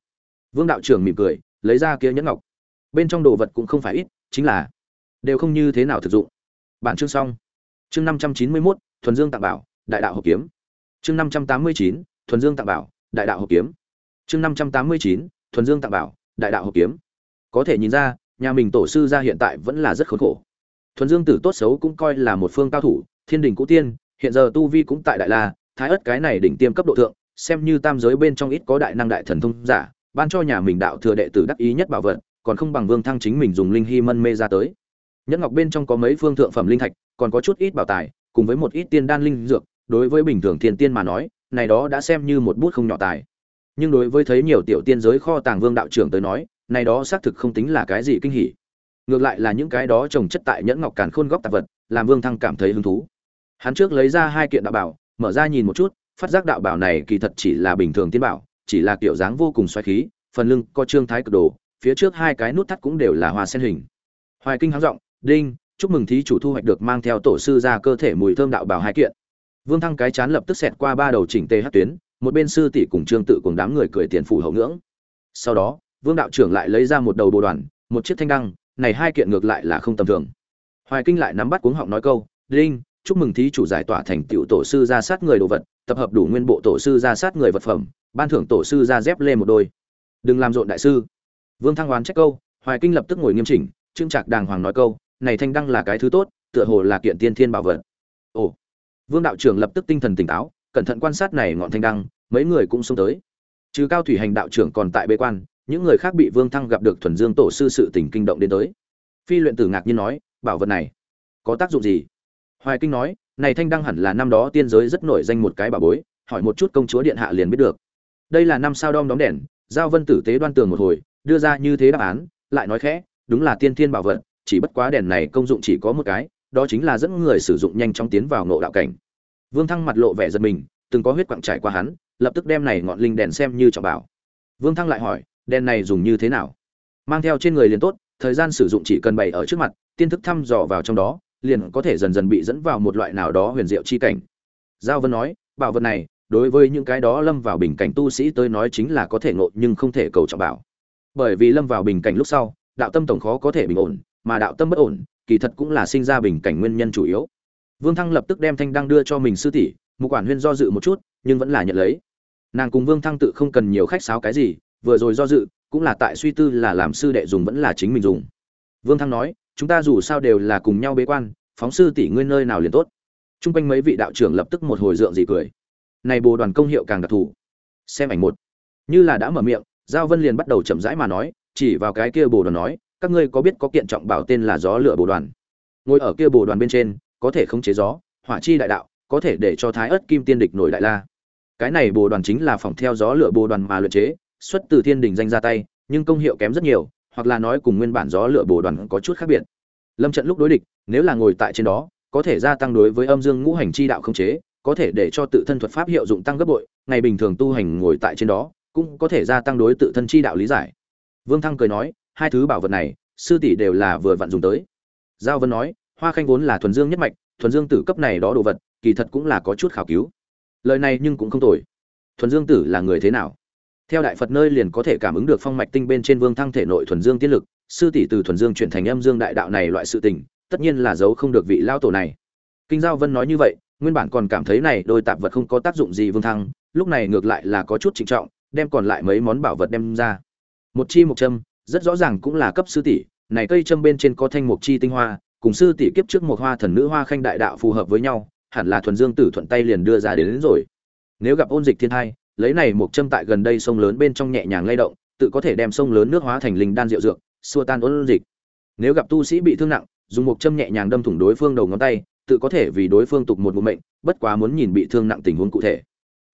Vương đạo trưởng mỉm cười, lấy ra kia nhẫn ngọc. Bên trong đồ vật cũng không phải ít, chính là đều không như thế nào thực dụng. Bản chương xong. Chương năm trăm chín mươi mốt, thuần dương tặng bảo, đại đạo hộp kiếm chương năm trăm tám mươi chín, thuần dương tặng bảo, đại đạo hộp kiếm. Chương năm trăm tám mươi chín, thuần dương tặng bảo, đại đạo hộp kiếm. Có thể nhìn ra, nhà mình tổ sư ra hiện tại vẫn là rất khốn khổ. Thuần dương tử tốt xấu cũng coi là một phương cao thủ, thiên đình cũ tiên, hiện giờ tu vi cũng tại đại la, thái ất cái này đỉnh tiêm cấp độ thượng, xem như tam giới bên trong ít có đại năng đại thần thông giả, ban cho nhà mình đạo thừa đệ tử đắc ý nhất bảo vật, còn không bằng vương thăng chính mình dùng linh hy mân mê ra tới. Nhất ngọc bên trong có mấy phương thượng phẩm linh thạch, còn có chút ít bảo tài, cùng với một ít tiên đan linh dược đối với bình thường thiên tiên mà nói, này đó đã xem như một bút không nhỏ tài. Nhưng đối với thấy nhiều tiểu tiên giới kho tàng vương đạo trưởng tới nói, này đó xác thực không tính là cái gì kinh hỉ. Ngược lại là những cái đó trồng chất tại nhẫn ngọc càn khôn góc tạp vật, làm vương thăng cảm thấy hứng thú. Hắn trước lấy ra hai kiện đạo bảo, mở ra nhìn một chút, phát giác đạo bảo này kỳ thật chỉ là bình thường tiên bảo, chỉ là kiểu dáng vô cùng xoáy khí, phần lưng có trương thái cực đồ, phía trước hai cái nút thắt cũng đều là hoa sen hình. Hoài kinh háng rộng đinh, chúc mừng thí chủ thu hoạch được mang theo tổ sư ra cơ thể mùi thơm đạo bảo hai kiện vương thăng cái chán lập tức xẹt qua ba đầu chỉnh tề hất tuyến, một bên sư tỷ cùng trương tự cùng đám người cười tiền phủ hậu ngưỡng. Sau đó, vương đạo trưởng lại lấy ra một đầu bồ đoàn, một chiếc thanh đăng, này hai kiện ngược lại là không tầm thường. Hoài kinh lại nắm bắt cuống họng nói câu, đinh, chúc mừng thí chủ giải tỏa thành tựu tổ sư ra sát người đồ vật, tập hợp đủ nguyên bộ tổ sư ra sát người vật phẩm, ban thưởng tổ sư ra dép lê một đôi. Đừng làm rộn đại sư. Vương thăng hoán trách câu, hoài kinh lập tức ngồi nghiêm chỉnh, trương trạc đàng hoàng nói câu, này thanh đăng là cái thứ tốt, tựa hồ là kiện tiên thiên bảo vật. Ồ vương đạo trưởng lập tức tinh thần tỉnh táo, cẩn thận quan sát này ngọn thanh đăng, mấy người cũng xông tới. Trừ cao thủy hành đạo trưởng còn tại bế quan, những người khác bị vương thăng gặp được thuần dương tổ sư sự tình kinh động đến tới. Phi luyện tử ngạc nhiên nói, bảo vật này, có tác dụng gì? Hoài kinh nói, này thanh đăng hẳn là năm đó tiên giới rất nổi danh một cái bảo bối, hỏi một chút công chúa điện hạ liền biết được. Đây là năm sao đom đóm đèn, giao vân tử tế đoan tường một hồi, đưa ra như thế đáp án, lại nói khẽ, đúng là tiên thiên bảo vật, chỉ bất quá đèn này công dụng chỉ có một cái đó chính là dẫn người sử dụng nhanh chóng tiến vào ngộ đạo cảnh. Vương thăng mặt lộ vẻ giật mình, từng có huyết quặng trải qua hắn, lập tức đem này ngọn linh đèn xem như trọng bảo. Vương thăng lại hỏi, đèn này dùng như thế nào? Mang theo trên người liền tốt, thời gian sử dụng chỉ cần bày ở trước mặt, tiên thức thăm dò vào trong đó, liền có thể dần dần bị dẫn vào một loại nào đó huyền diệu chi cảnh. Giao vân nói, bảo vật này, đối với những cái đó lâm vào bình cảnh tu sĩ tới nói chính là có thể ngộ nhưng không thể cầu trọng bảo. Bởi vì lâm vào bình cảnh lúc sau, đạo tâm tổng khó có thể bình ổn, mà đạo tâm bất ổn kỳ thật cũng là sinh ra bình cảnh nguyên nhân chủ yếu. Vương thăng lập tức đem thanh đăng đưa cho mình sư tỷ, mục quản huyên do dự một chút, nhưng vẫn là nhận lấy. Nàng cùng vương thăng tự không cần nhiều khách sáo cái gì, vừa rồi do dự, cũng là tại suy tư là làm sư đệ dùng vẫn là chính mình dùng. Vương thăng nói, chúng ta dù sao đều là cùng nhau bế quan, phóng sư tỷ ngươi nơi nào liền tốt. T r u n g quanh mấy vị đạo trưởng lập tức một hồi dượng gì cười. Này bồ đoàn công hiệu càng đặc thù. Xem ảnh một. Như là đã mở miệng, giao vân liền bắt đầu chậm rãi mà nói, chỉ vào cái kia bồ đoàn nói các ngươi có biết có kiện trọng bảo tên là gió lửa bồ đoàn? Ngồi ở kia bồ đoàn bên trên, có thể khống chế gió, hỏa chi đại đạo, có thể để cho thái ớt kim tiên địch nổi đại la. Cái này bồ đoàn chính là phòng theo gió lửa bồ đoàn mà luyện chế, xuất từ thiên đình danh ra tay, nhưng công hiệu kém rất nhiều, hoặc là nói cùng nguyên bản gió lửa bồ đoàn có chút khác biệt. Lâm trận lúc đối địch, nếu là ngồi tại trên đó, có thể gia tăng đối với âm dương ngũ hành chi đạo không chế, có thể để cho tự thân thuật pháp hiệu dụng tăng gấp bội, ngày bình thường tu hành ngồi tại trên đó, cũng có thể gia tăng đối tự thân chi đạo lý giải. Vương thăng cười nói hai thứ bảo vật này, sư tỷ đều là vừa vặn dùng tới. Giao vân nói, hoa khanh vốn là thuần dương nhất mạch, thuần dương tử cấp này đó đồ vật, kỳ thật cũng là có chút khảo cứu. Lời này nhưng cũng không tồi. Thuần dương tử là người thế nào? Theo đại phật nơi liền có thể cảm ứng được phong mạch tinh bên trên vương thăng thể nội thuần dương tiết lực, sư tỷ từ thuần dương chuyển thành âm dương đại đạo này loại sự tình, tất nhiên là giấu không được vị lao tổ này. Kinh giao vân nói như vậy, nguyên bản còn cảm thấy này đôi tạp vật không có tác dụng gì vương thăng, lúc này ngược lại là có chút trịnh trọng, đem còn lại mấy món bảo vật đem ra. Một chi một châm rất rõ ràng cũng là cấp sư tỷ này cây châm bên trên có thanh mục chi tinh hoa cùng sư tỷ kiếp trước một hoa thần nữ hoa khanh đại đạo phù hợp với nhau hẳn là thuần dương tử thuận tay liền đưa ra đến, đến rồi. Nếu gặp ôn dịch thiên thai lấy này một châm tại gần đây sông lớn bên trong nhẹ nhàng lay động tự có thể đem sông lớn nước hóa thành linh đan rượu dược xua tan ôn dịch. Nếu gặp tu sĩ bị thương nặng dùng một châm nhẹ nhàng đâm thủng đối phương đầu ngón tay tự có thể vì đối phương tục một một mệnh bất quá muốn nhìn bị thương nặng tình huống cụ thể.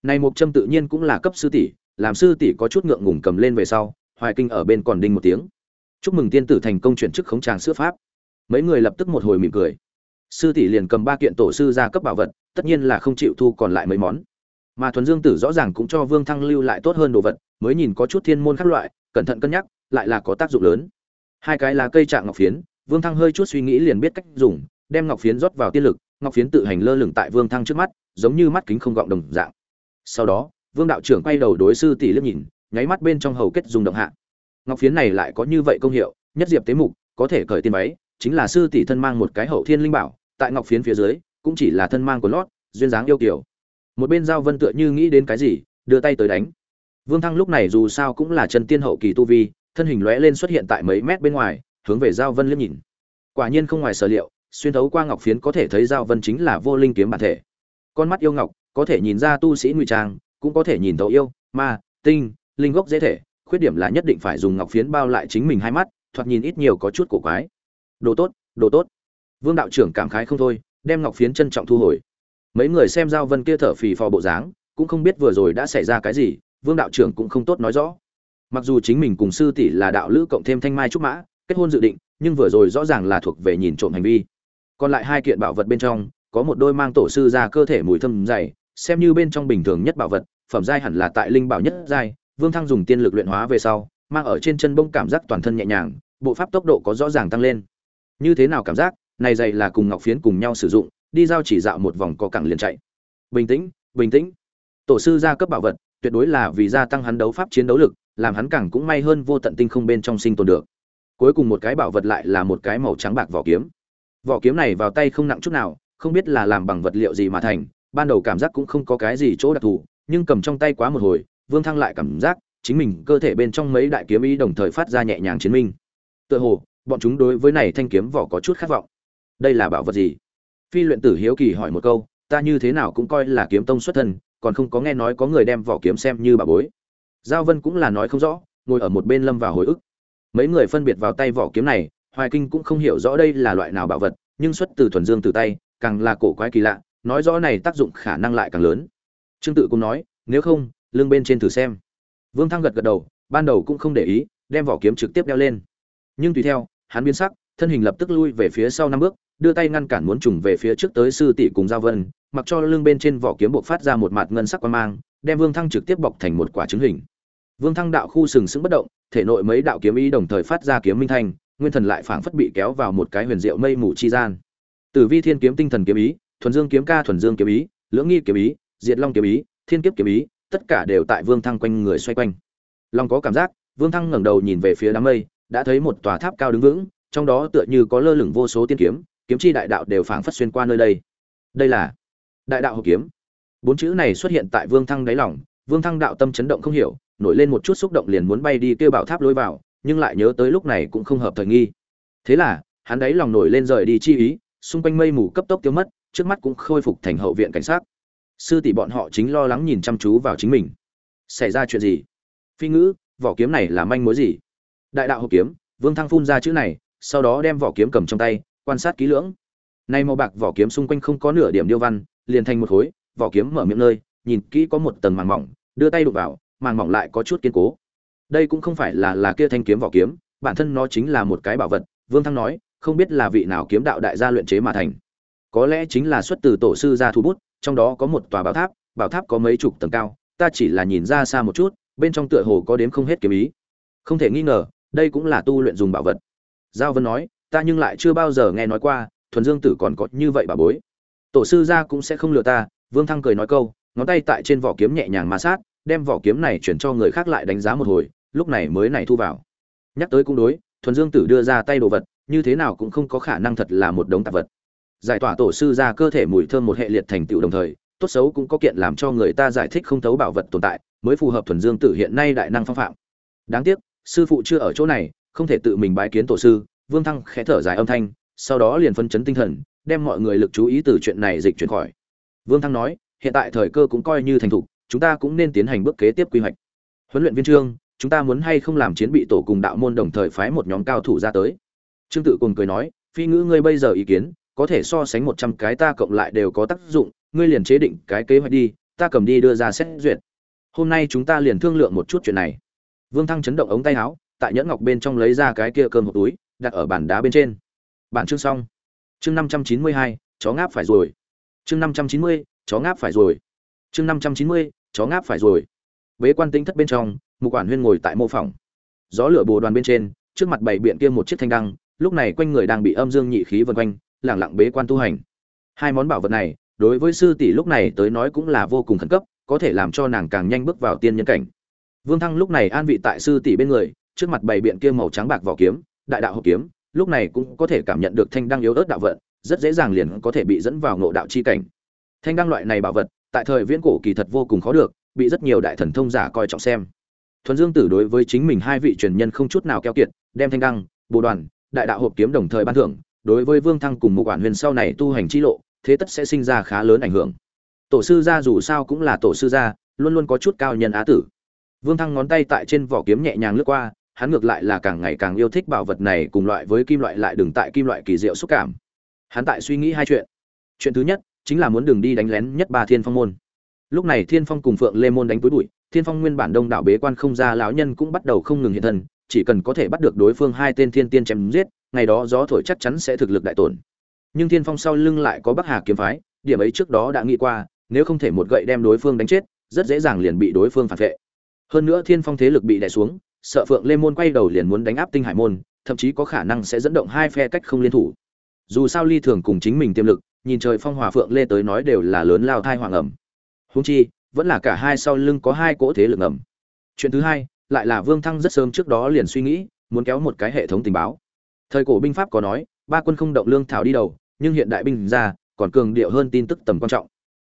Này một châm tự nhiên cũng là cấp sư tỷ làm sư tỷ có chút ngượng ngùng cầm lên về sau hoài kinh ở bên còn đinh một tiếng. Chúc mừng tiên tử thành công chuyển chức khống tràng sữa pháp. Mấy người lập tức một hồi mỉm cười. Sư tỷ liền cầm ba kiện tổ sư ra cấp bảo vật, tất nhiên là không chịu thu còn lại mấy món. Mà thuần dương tử rõ ràng cũng cho vương thăng lưu lại tốt hơn đồ vật, mới nhìn có chút thiên môn khác loại, cẩn thận cân nhắc, lại là có tác dụng lớn. Hai cái là cây trạng ngọc phiến, vương thăng hơi chút suy nghĩ liền biết cách dùng, đem ngọc phiến rót vào tiên lực, ngọc phiến tự hành lơ lửng tại vương thăng trước mắt, giống như mắt kính không gọng đồng dạng. Sau đó, vương đạo trưởng quay đầu đối sư tỷ liếc nhìn nháy mắt bên trong hầu kết dùng động hạ. Ngọc phiến này lại có như vậy công hiệu, nhất diệp tế mục, có thể cởi tiên váy, chính là sư tỷ thân mang một cái hậu thiên linh bảo, tại ngọc phiến phía dưới, cũng chỉ là thân mang của lót, duyên dáng yêu kiểu một bên giao vân tựa như nghĩ đến cái gì, đưa tay tới đánh. Vương thăng lúc này dù sao cũng là chân tiên hậu kỳ tu vi, thân hình lóe lên xuất hiện tại mấy mét bên ngoài, hướng về giao vân liếc nhìn. Quả nhiên không ngoài sở liệu, xuyên thấu qua ngọc phiến có thể thấy giao vân chính là vô linh kiếm bản thể. Con mắt yêu ngọc, có thể nhìn ra tu sĩ ngụy trang, cũng có thể nhìn thấu yêu, ma, tinh linh gốc dễ thể, khuyết điểm là nhất định phải dùng ngọc phiến bao lại chính mình hai mắt, thoạt nhìn ít nhiều có chút cổ quái. Đồ tốt đồ tốt. Vương đạo trưởng cảm khái không thôi, đem ngọc phiến trân trọng thu hồi. Mấy người xem giao vân kia thở phì phò bộ dáng, cũng không biết vừa rồi đã xảy ra cái gì, vương đạo trưởng cũng không tốt nói rõ. Mặc dù chính mình cùng sư tỷ là đạo lữ cộng thêm thanh mai trúc mã, kết hôn dự định, nhưng vừa rồi rõ ràng là thuộc về nhìn trộm hành vi. Còn lại hai kiện bảo vật bên trong, có một đôi mang tổ sư ra cơ thể mùi thơm dày, xem như bên trong bình thường nhất bảo vật, phẩm giai hẳn là tại linh bảo nhất giai vương thăng dùng tiên lực luyện hóa về sau, mang ở trên chân bông cảm giác toàn thân nhẹ nhàng, bộ pháp tốc độ có rõ ràng tăng lên. Như thế nào cảm giác? Này dày là cùng ngọc phiến cùng nhau sử dụng, đi giao chỉ dạo một vòng có cẳng liền chạy. Bình tĩnh bình tĩnh. Tổ sư gia cấp bảo vật, tuyệt đối là vì gia tăng hắn đấu pháp chiến đấu lực, làm hắn càng cũng may hơn vô tận tinh không bên trong sinh tồn được. Cuối cùng một cái bảo vật lại là một cái màu trắng bạc vỏ kiếm. Vỏ kiếm này vào tay không nặng chút nào, không biết là làm bằng vật liệu gì mà thành, ban đầu cảm giác cũng không có cái gì chỗ đặc thù, nhưng cầm trong tay quá một hồi vương thăng lại cảm giác chính mình cơ thể bên trong mấy đại kiếm ý đồng thời phát ra nhẹ nhàng chiến minh. Tựa hồ, bọn chúng đối với này thanh kiếm vỏ có chút khát vọng. Đây là bảo vật gì? Phi luyện tử hiếu kỳ hỏi một câu, ta như thế nào cũng coi là kiếm tông xuất thân, còn không có nghe nói có người đem vỏ kiếm xem như bà bối. Giao vân cũng là nói không rõ, ngồi ở một bên lâm vào hồi ức. Mấy người phân biệt vào tay vỏ kiếm này, hoài kinh cũng không hiểu rõ đây là loại nào bảo vật, nhưng xuất từ thuần dương từ tay, càng là cổ quái kỳ lạ, nói rõ này tác dụng khả năng lại càng lớn. Trương tự cũng nói, nếu không lưng bên trên thử xem. Vương thăng gật gật đầu, ban đầu cũng không để ý, đem vỏ kiếm trực tiếp đeo lên. Nhưng tùy theo, hắn biến sắc, thân hình lập tức lui về phía sau năm bước, đưa tay ngăn cản muốn trùng về phía trước tới sư tỷ cùng giao vân, mặc cho lưng bên trên vỏ kiếm buộc phát ra một mặt ngân sắc quan mang, đem vương thăng trực tiếp bọc thành một quả trứng hình. Vương thăng đạo khu sừng sững bất động, thể nội mấy đạo kiếm ý đồng thời phát ra kiếm minh thanh, nguyên thần lại phảng phất bị kéo vào một cái huyền diệu mây mù chi gian. Tử vi thiên kiếm tinh thần kiếm ý, thuần dương kiếm ca thuần dương kiếm ý, lưỡng nghi kiếm ý, diệt long kiếm ý, thiên kiếp kiếm ý tất cả đều tại vương thăng quanh người xoay quanh. Long có cảm giác, vương thăng ngẩng đầu nhìn về phía đám mây, đã thấy một tòa tháp cao đứng vững, trong đó tựa như có lơ lửng vô số tiên kiếm kiếm chi đại đạo đều phảng phất xuyên qua nơi đây. Đây là đại đạo hộ kiếm. Bốn chữ này xuất hiện tại vương thăng đáy lòng, vương thăng đạo tâm chấn động không hiểu, nổi lên một chút xúc động liền muốn bay đi kêu bảo tháp lối vào, nhưng lại nhớ tới lúc này cũng không hợp thời nghi. Thế là, hắn đáy lòng nổi lên rời đi chi ý, xung quanh mây mù cấp tốc tiêu mất, trước mắt cũng khôi phục thành hậu viện cảnh sát sư tỷ bọn họ chính lo lắng nhìn chăm chú vào chính mình. Xảy ra chuyện gì? Phi ngữ, vỏ kiếm này là manh mối gì? Đại đạo hộp kiếm, vương thăng phun ra chữ này, sau đó đem vỏ kiếm cầm trong tay, quan sát kỹ lưỡng. Nay màu bạc vỏ kiếm xung quanh không có nửa điểm điêu văn, liền thành một khối, vỏ kiếm mở miệng nơi, nhìn kỹ có một tầng màng mỏng, đưa tay đụt vào, màng mỏng lại có chút kiên cố. Đây cũng không phải là là kia thanh kiếm vỏ kiếm, bản thân nó chính là một cái bảo vật, vương thăng nói, không biết là vị nào kiếm đạo đại gia luyện chế mà thành. Có lẽ chính là xuất từ tổ sư gia thu bút trong đó có một tòa bảo tháp bảo tháp có mấy chục tầng cao, ta chỉ là nhìn ra xa một chút, bên trong tựa hồ có đếm không hết kiếm ý. Không thể nghi ngờ, đây cũng là tu luyện dùng bảo vật. Giao vân nói, ta nhưng lại chưa bao giờ nghe nói qua, thuần dương tử còn có như vậy bà bối. Tổ sư gia cũng sẽ không lừa ta, vương thăng cười nói câu, ngón tay tại trên vỏ kiếm nhẹ nhàng ma sát, đem vỏ kiếm này chuyển cho người khác lại đánh giá một hồi, lúc này mới này thu vào. Nhắc tới cũng đối, thuần dương tử đưa ra tay đồ vật, như thế nào cũng không có khả năng thật là một đống tạp vật giải tỏa tổ sư ra cơ thể mùi thơm một hệ liệt thành tựu đồng thời, tốt xấu cũng có kiện làm cho người ta giải thích không thấu bảo vật tồn tại, mới phù hợp thuần dương tử hiện nay đại năng phong phạm. Đáng tiếc, sư phụ chưa ở chỗ này, không thể tự mình bái kiến tổ sư, vương thăng khẽ thở dài âm thanh, sau đó liền phân chấn tinh thần, đem mọi người lực chú ý từ chuyện này dịch chuyển khỏi. Vương thăng nói, hiện tại thời cơ cũng coi như thành thục, chúng ta cũng nên tiến hành bước kế tiếp quy hoạch. Huấn luyện viên trương, chúng ta muốn hay không làm chiến bị tổ cùng đạo môn đồng thời phái một nhóm cao thủ ra tới? Trương tự cùng cười nói, phi ngữ ngươi bây giờ ý kiến có thể so sánh một trăm cái ta cộng lại đều có tác dụng, ngươi liền chế định cái kế hoạch đi, ta cầm đi đưa ra xét duyệt. Hôm nay chúng ta liền thương lượng một chút chuyện này. Vương thăng chấn động ống tay áo, tại nhẫn ngọc bên trong lấy ra cái kia cơm hộp túi, đặt ở bàn đá bên trên. Bản chương xong. Chương năm trăm chín mươi hai, chó ngáp phải rồi. Chương năm trăm chín mươi, chó ngáp phải rồi. Chương năm trăm chín mươi, chó ngáp phải rồi. Bế quan tinh thất bên trong, mục quản huyên ngồi tại mô phòng gió lửa bồ đoàn bên trên, trước mặt bảy biện kia một chiếc thanh đăng, lúc này quanh người đang bị âm dương nhị khí vần quanh lẳng lặng bế quan tu hành. Hai món bảo vật này, đối với sư tỷ lúc này tới nói cũng là vô cùng khẩn cấp, có thể làm cho nàng càng nhanh bước vào tiên nhân cảnh. Vương thăng lúc này an vị tại sư tỷ bên người, trước mặt bày biện kia màu trắng bạc vỏ kiếm, đại đạo hộ kiếm, lúc này cũng có thể cảm nhận được thanh đăng yếu ớt đạo vận, rất dễ dàng liền có thể bị dẫn vào ngộ đạo chi cảnh. Thanh đăng loại này bảo vật, tại thời viễn cổ kỳ thật vô cùng khó được, bị rất nhiều đại thần thông giả coi trọng xem. Thuần dương tử đối với chính mình hai vị truyền nhân không chút nào keo kiệt, đem thanh đăng, bồ đoàn, đại đạo hộp kiếm đồng thời ban thưởng đối với vương thăng cùng một quản huyền sau này tu hành chi lộ, thế tất sẽ sinh ra khá lớn ảnh hưởng. Tổ sư gia dù sao cũng là tổ sư gia, luôn luôn có chút cao nhân á tử. Vương thăng ngón tay tại trên vỏ kiếm nhẹ nhàng lướt qua, hắn ngược lại là càng ngày càng yêu thích bảo vật này cùng loại với kim loại lại đừng tại kim loại kỳ diệu xúc cảm. Hắn tại suy nghĩ hai chuyện. Chuyện thứ nhất, chính là muốn đường đi đánh lén nhất ba thiên phong môn. Lúc này thiên phong cùng phượng lê môn đánh túi bụi, thiên phong nguyên bản đông đảo bế quan không ra lão nhân cũng bắt đầu không ngừng hiện thân, chỉ cần có thể bắt được đối phương hai tên thiên tiên chém giết ngày đó gió thổi chắc chắn sẽ thực lực đại tổn. Nhưng thiên phong sau lưng lại có bắc hà kiếm phái, điểm ấy trước đó đã nghĩ qua, nếu không thể một gậy đem đối phương đánh chết, rất dễ dàng liền bị đối phương phản vệ. Hơn nữa thiên phong thế lực bị đè xuống, sợ phượng lê môn quay đầu liền muốn đánh áp tinh hải môn, thậm chí có khả năng sẽ dẫn động hai phe cách không liên thủ. Dù sao ly thường cùng chính mình tiềm lực, nhìn trời phong hòa phượng lê tới nói đều là lớn lao thai hoàng ẩm. Húng chi, vẫn là cả hai sau lưng có hai cỗ thế lực ẩm chuyện thứ hai, lại là vương thăng rất sớm trước đó liền suy nghĩ, muốn kéo một cái hệ thống tình báo thời cổ binh pháp có nói, ba quân không động lương thảo đi đầu, nhưng hiện đại binh ra, còn cường điệu hơn tin tức tầm quan trọng.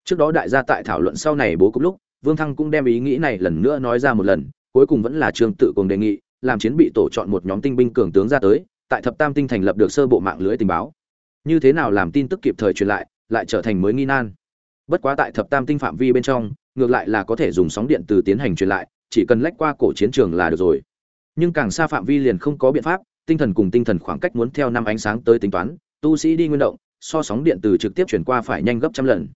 Trước đó đại gia tại thảo luận sau này bố cục lúc, vương thăng cũng đem ý nghĩ này lần nữa nói ra một lần, cuối cùng vẫn là trương tự cùng đề nghị, làm chiến bị tổ chọn một nhóm tinh binh cường tướng ra tới, tại thập tam tinh thành lập được sơ bộ mạng lưới tình báo. Như thế nào làm tin tức kịp thời truyền lại lại trở thành mới nghi nan. Bất quá tại thập tam tinh phạm vi bên trong, ngược lại là có thể dùng sóng điện từ tiến hành truyền lại, chỉ cần lách qua cổ chiến trường là được rồi. Nhưng càng xa phạm vi liền không có biện pháp tinh thần cùng tinh thần khoảng cách muốn theo năm ánh sáng tới tính toán, tu sĩ đi nguyên động, so sóng điện từ trực tiếp chuyển qua phải nhanh gấp trăm lần.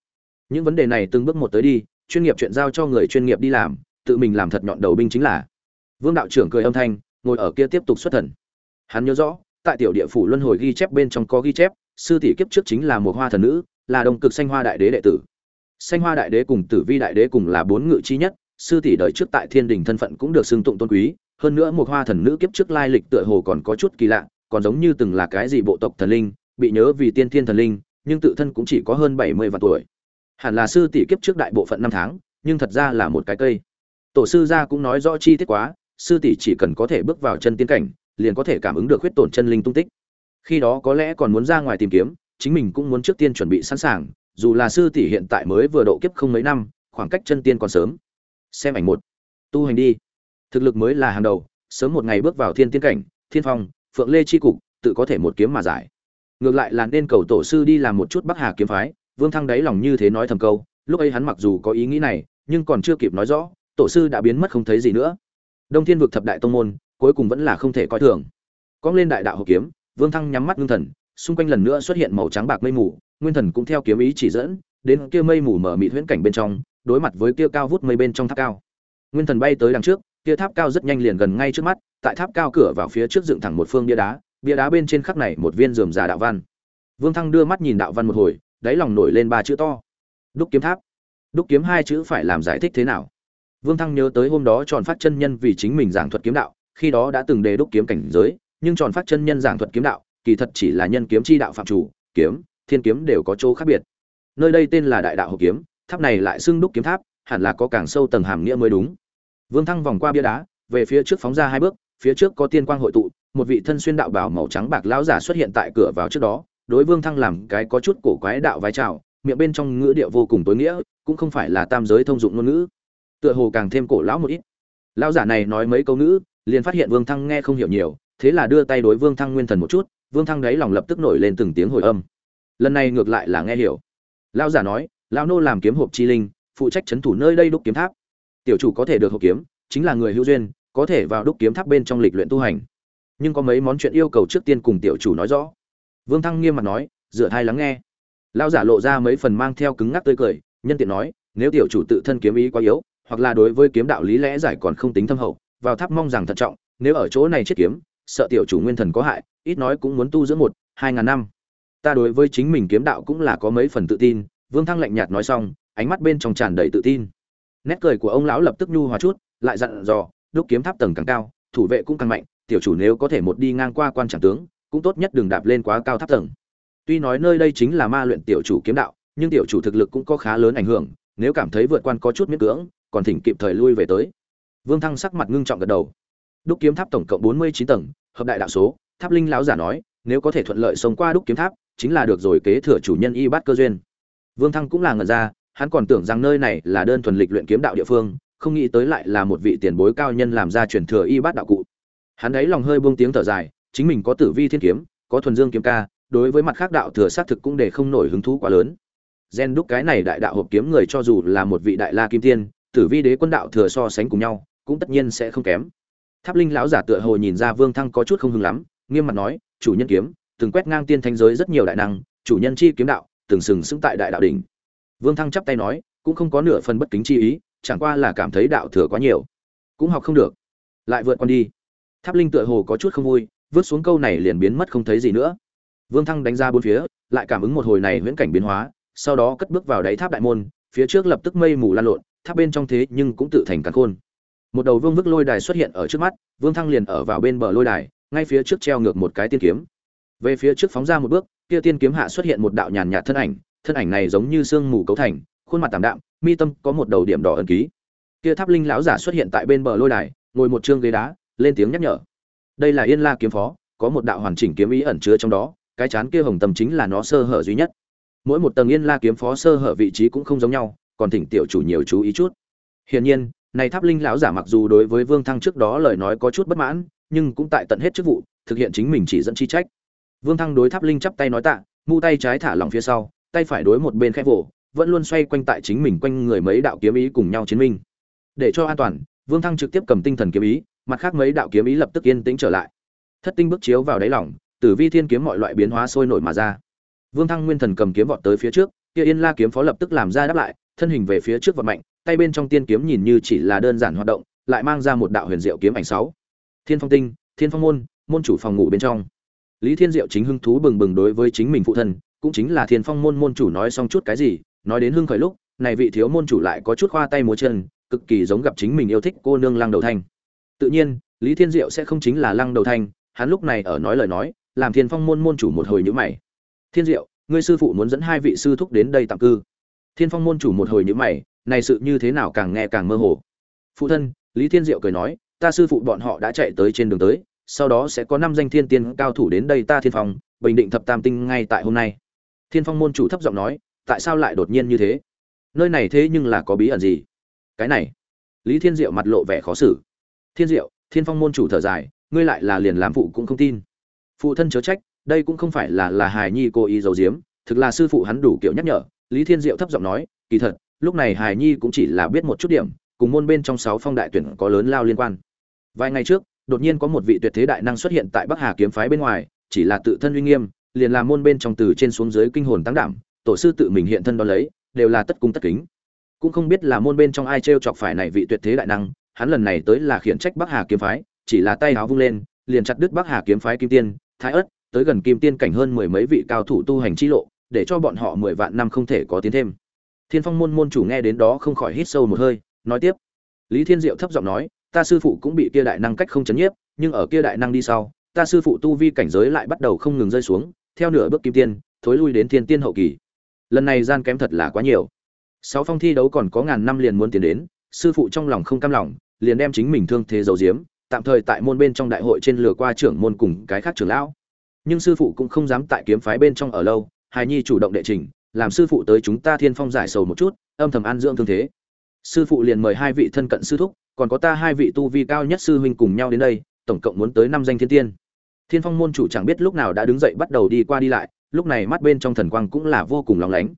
Những vấn đề này từng bước một tới đi, chuyên nghiệp chuyện giao cho người chuyên nghiệp đi làm, tự mình làm thật nhọn đầu binh chính là. Vương đạo trưởng cười âm thanh, ngồi ở kia tiếp tục xuất thần. Hắn nhớ rõ, tại tiểu địa phủ luân hồi ghi chép bên trong có ghi chép, sư tỷ kiếp trước chính là một hoa thần nữ, là đồng cực xanh hoa đại đế đệ tử. Xanh hoa đại đế cùng tử vi đại đế cùng là bốn ngự chi nhất, sư tỷ đời trước tại thiên đình thân phận cũng được xưng tụng tôn quý hơn nữa một hoa thần nữ kiếp trước lai lịch tựa hồ còn có chút kỳ lạ, còn giống như từng là cái gì bộ tộc thần linh, bị nhớ vì tiên thiên thần linh, nhưng tự thân cũng chỉ có hơn bảy mươi vạn tuổi. Hẳn là sư tỷ kiếp trước đại bộ phận năm tháng, nhưng thật ra là một cái cây. Tổ sư gia cũng nói rõ chi tiết quá, sư tỷ chỉ cần có thể bước vào chân tiên cảnh, liền có thể cảm ứng được huyết tổn chân linh tung tích. Khi đó có lẽ còn muốn ra ngoài tìm kiếm, chính mình cũng muốn trước tiên chuẩn bị sẵn sàng, dù là sư tỷ hiện tại mới vừa độ kiếp không mấy năm, khoảng cách chân tiên còn sớm. Xem ảnh một. Tu hành đi thực lực mới là hàng đầu, sớm một ngày bước vào thiên tiên cảnh, thiên phong, phượng lê chi cục, tự có thể một kiếm mà giải. Ngược lại là nên cầu tổ sư đi làm một chút bắc hà kiếm phái, vương thăng đáy lòng như thế nói thầm câu, lúc ấy hắn mặc dù có ý nghĩ này, nhưng còn chưa kịp nói rõ, tổ sư đã biến mất không thấy gì nữa. Đông thiên vực thập đại tông môn, cuối cùng vẫn là không thể coi thường. Cong lên đại đạo hộ kiếm, vương thăng nhắm mắt ngưng thần, xung quanh lần nữa xuất hiện màu trắng bạc mây mù, nguyên thần cũng theo kiếm ý chỉ dẫn, đến kia mây mù mở mịt huyễn cảnh bên trong, đối mặt với kia cao vút mây bên trong tháp cao. Nguyên thần bay tới đằng trước kia tháp cao rất nhanh liền gần ngay trước mắt, tại tháp cao cửa vào phía trước dựng thẳng một phương bia đá bia đá bên trên khắc này một viên rườm rà đạo văn. Vương thăng đưa mắt nhìn đạo văn một hồi, đáy lòng nổi lên ba chữ to. Đúc kiếm tháp. Đúc kiếm hai chữ phải làm giải thích thế nào? Vương thăng nhớ tới hôm đó tròn phát chân nhân vì chính mình giảng thuật kiếm đạo, khi đó đã từng đề đúc kiếm cảnh giới, nhưng tròn phát chân nhân giảng thuật kiếm đạo, kỳ thật chỉ là nhân kiếm chi đạo phạm chủ, kiếm, thiên kiếm đều có chỗ khác biệt. Nơi đây tên là đại đạo hộp kiếm, tháp này lại xưng đúc kiếm tháp, hẳn là có càng sâu tầng hàm nghĩa mới đúng vương thăng vòng qua bia đá, về phía trước phóng ra hai bước, phía trước có tiên quang hội tụ, một vị thân xuyên đạo bào màu trắng bạc lão giả xuất hiện tại cửa vào trước đó, đối vương thăng làm cái có chút cổ quái đạo vái chào, miệng bên trong ngữ điệu vô cùng tối nghĩa, cũng không phải là tam giới thông dụng ngôn ngữ. Tựa hồ càng thêm cổ lão một ít. Lão giả này nói mấy câu ngữ, liền phát hiện vương thăng nghe không hiểu nhiều, thế là đưa tay đối vương thăng nguyên thần một chút, vương thăng đấy lòng lập tức nổi lên từng tiếng hồi âm. Lần này ngược lại là nghe hiểu. Lão giả nói, lão nô làm kiếm hộp chi linh, phụ trách chấn thủ nơi đây đúc kiếm tháp tiểu chủ có thể được hộp kiếm, chính là người hữu duyên, có thể vào đúc kiếm tháp bên trong lịch luyện tu hành. Nhưng có mấy món chuyện yêu cầu trước tiên cùng tiểu chủ nói rõ. Vương thăng nghiêm mặt nói dựa thai lắng nghe. Lão giả lộ ra mấy phần mang theo cứng ngắc tươi cười, nhân tiện nói, nếu tiểu chủ tự thân kiếm ý quá yếu, hoặc là đối với kiếm đạo lý lẽ giải còn không tính thâm hậu, vào tháp mong rằng thận trọng, nếu ở chỗ này chết kiếm, sợ tiểu chủ nguyên thần có hại, ít nói cũng muốn tu dưỡng một, hai ngàn năm. Ta đối với chính mình kiếm đạo cũng là có mấy phần tự tin, vương thăng lạnh nhạt nói xong, ánh mắt bên trong tràn đầy tự tin nét cười của ông lão lập tức nhu hòa chút, lại dặn dò, đúc kiếm tháp tầng càng cao, thủ vệ cũng càng mạnh, tiểu chủ nếu có thể một đi ngang qua quan tràng tướng, cũng tốt nhất đừng đạp lên quá cao tháp tầng. Tuy nói nơi đây chính là ma luyện tiểu chủ kiếm đạo, nhưng tiểu chủ thực lực cũng có khá lớn ảnh hưởng, nếu cảm thấy vượt quan có chút miễn cưỡng, còn thỉnh kịp thời lui về tới. Vương thăng sắc mặt ngưng trọng gật đầu. Đúc kiếm tháp tổng cộng bốn mươi chín tầng, hợp đại đạo số, tháp linh lão giả nói, nếu có thể thuận lợi sống qua đúc kiếm tháp, chính là được rồi kế thừa chủ nhân y bát cơ duyên. Vương thăng cũng là ngần ra hắn còn tưởng rằng nơi này là đơn thuần lịch luyện kiếm đạo địa phương, không nghĩ tới lại là một vị tiền bối cao nhân làm ra truyền thừa y bát đạo cụ. Hắn ấy lòng hơi buông tiếng thở dài, chính mình có tử vi thiên kiếm, có thuần dương kiếm ca, đối với mặt khác đạo thừa xác thực cũng để không nổi hứng thú quá lớn. Gen đúc cái này đại đạo hộp kiếm người cho dù là một vị đại la kim tiên, tử vi đế quân đạo thừa so sánh cùng nhau, cũng tất nhiên sẽ không kém. Tháp linh lão giả tựa hồ nhìn ra vương thăng có chút không hứng lắm, nghiêm mặt nói, chủ nhân kiếm, từng quét ngang tiên thanh giới rất nhiều đại năng, chủ nhân chi kiếm đạo, từng sừng sững tại đại đạo đỉnh vương thăng chắp tay nói, cũng không có nửa phần bất kính chi ý, chẳng qua là cảm thấy đạo thừa quá nhiều. Cũng học không được. Lại vượt con đi. Tháp linh tựa hồ có chút không vui, vứt xuống câu này liền biến mất không thấy gì nữa. Vương thăng đánh ra bốn phía, lại cảm ứng một hồi này huyễn cảnh biến hóa, sau đó cất bước vào đáy tháp đại môn, phía trước lập tức mây mù lan lộn, tháp bên trong thế nhưng cũng tự thành càn khôn. Một đầu vương vức lôi đài xuất hiện ở trước mắt, vương thăng liền ở vào bên bờ lôi đài, ngay phía trước treo ngược một cái tiên kiếm. Về phía trước phóng ra một bước, kia tiên kiếm hạ xuất hiện một đạo nhàn nhạt thân ảnh thân ảnh này giống như sương mù cấu thành, khuôn mặt tảm đạm, mi tâm có một đầu điểm đỏ ẩn ký. Kia tháp linh lão giả xuất hiện tại bên bờ lôi đài, ngồi một trương ghế đá, lên tiếng nhắc nhở. Đây là yên la kiếm phó, có một đạo hoàn chỉnh kiếm ý ẩn chứa trong đó, cái chán kia hồng tầm chính là nó sơ hở duy nhất. Mỗi một tầng yên la kiếm phó sơ hở vị trí cũng không giống nhau, còn thỉnh tiểu chủ nhiều chú ý chút. Hiển nhiên, này tháp linh lão giả mặc dù đối với vương thăng trước đó lời nói có chút bất mãn, nhưng cũng tại tận hết chức vụ, thực hiện chính mình chỉ dẫn chi trách. Vương thăng đối tháp linh chắp tay nói tạ, mu tay trái thả lỏng phía sau tay phải đối một bên khẽ vỗ vẫn luôn xoay quanh tại chính mình quanh người mấy đạo kiếm ý cùng nhau chiến minh. Để cho an toàn vương thăng trực tiếp cầm tinh thần kiếm ý mặt khác mấy đạo kiếm ý lập tức yên tĩnh trở lại. Thất tinh bước chiếu vào đáy lòng, tử vi thiên kiếm mọi loại biến hóa sôi nổi mà ra. Vương thăng nguyên thần cầm kiếm vọt tới phía trước kia yên la kiếm phó lập tức làm ra đáp lại thân hình về phía trước vọt mạnh tay bên trong tiên kiếm nhìn như chỉ là đơn giản hoạt động lại mang ra một đạo huyền diệu kiếm ảnh sáu. Thiên phong tinh thiên phong môn môn chủ phòng ngủ bên trong. Lý thiên diệu chính hưng thú bừng bừng đối với chính mình phụ thân cũng chính là thiên phong môn môn chủ nói xong chút cái gì, nói đến hưng khởi lúc, này vị thiếu môn chủ lại có chút khoa tay múa chân, cực kỳ giống gặp chính mình yêu thích cô nương lăng đầu thanh. Tự nhiên, lý thiên diệu sẽ không chính là lăng đầu thanh, hắn lúc này ở nói lời nói, làm thiên phong môn môn chủ một hồi nhữ mày. Thiên diệu, ngươi sư phụ muốn dẫn hai vị sư thúc đến đây tạm cư. Thiên phong môn chủ một hồi nhữ mày, này sự như thế nào càng nghe càng mơ hồ. Phụ thân, lý thiên diệu cười nói, ta sư phụ bọn họ đã chạy tới trên đường tới, sau đó sẽ có năm danh thiên tiên cao thủ đến đây ta thiên phong, bình định thập tam tinh ngay tại hôm nay thiên phong môn chủ thấp giọng nói, tại sao lại đột nhiên như thế? Nơi này thế nhưng là có bí ẩn gì? Cái này, lý thiên diệu mặt lộ vẻ khó xử. Thiên diệu, thiên phong môn chủ thở dài, ngươi lại là liền làm phụ cũng không tin. Phụ thân chớ trách, đây cũng không phải là là hài nhi cố ý giấu giếm, thực là sư phụ hắn đủ kiểu nhắc nhở. Lý thiên diệu thấp giọng nói, kỳ thật, lúc này hài nhi cũng chỉ là biết một chút điểm, cùng môn bên trong sáu phong đại tuyển có lớn lao liên quan. Vài ngày trước, đột nhiên có một vị tuyệt thế đại năng xuất hiện tại bắc hà kiếm phái bên ngoài, chỉ là tự thân uy nghiêm liền làm môn bên trong từ trên xuống dưới kinh hồn tăng đảm, tổ sư tự mình hiện thân đo lấy, đều là tất cung tất kính. Cũng không biết là môn bên trong ai t chọc phải này vị tuyệt thế đại năng, hắn lần này tới là khiển trách bắc hà kiếm phái, chỉ là tay áo vung lên, liền chặt đứt bắc hà kiếm phái kim tiên, thái ất tới gần kim tiên cảnh hơn mười mấy vị cao thủ tu hành chi lộ, để cho bọn họ mười vạn năm không thể có tiến thêm. Thiên phong môn môn chủ nghe đến đó không khỏi hít sâu một hơi, nói tiếp. Lý thiên diệu thấp giọng nói, ta sư phụ cũng bị kia đại năng cách không chấn nhiếp, nhưng ở kia đại năng đi sau, ta sư phụ tu vi cảnh giới lại bắt đầu không ngừng rơi xuống theo nửa bước kim tiên, thối lui đến thiên tiên hậu kỳ. Lần này gian kém thật là quá nhiều. Sáu phong thi đấu còn có ngàn năm liền muốn tiến đến, sư phụ trong lòng không cam lòng, liền đem chính mình thương thế dầu diếm tạm thời tại môn bên trong đại hội trên lửa qua trưởng môn cùng cái khác trưởng lão. Nhưng sư phụ cũng không dám tại kiếm phái bên trong ở lâu, hài nhi chủ động đệ trình, làm sư phụ tới chúng ta thiên phong giải sầu một chút, âm thầm an dưỡng thương thế. Sư phụ liền mời hai vị thân cận sư thúc, còn có ta hai vị tu vi cao nhất sư huynh cùng nhau đến đây, tổng cộng muốn tới năm danh thiên tiên thiên phong môn chủ chẳng biết lúc nào đã đứng dậy bắt đầu đi qua đi lại, lúc này mắt bên trong thần quang cũng là vô cùng lóng lánh.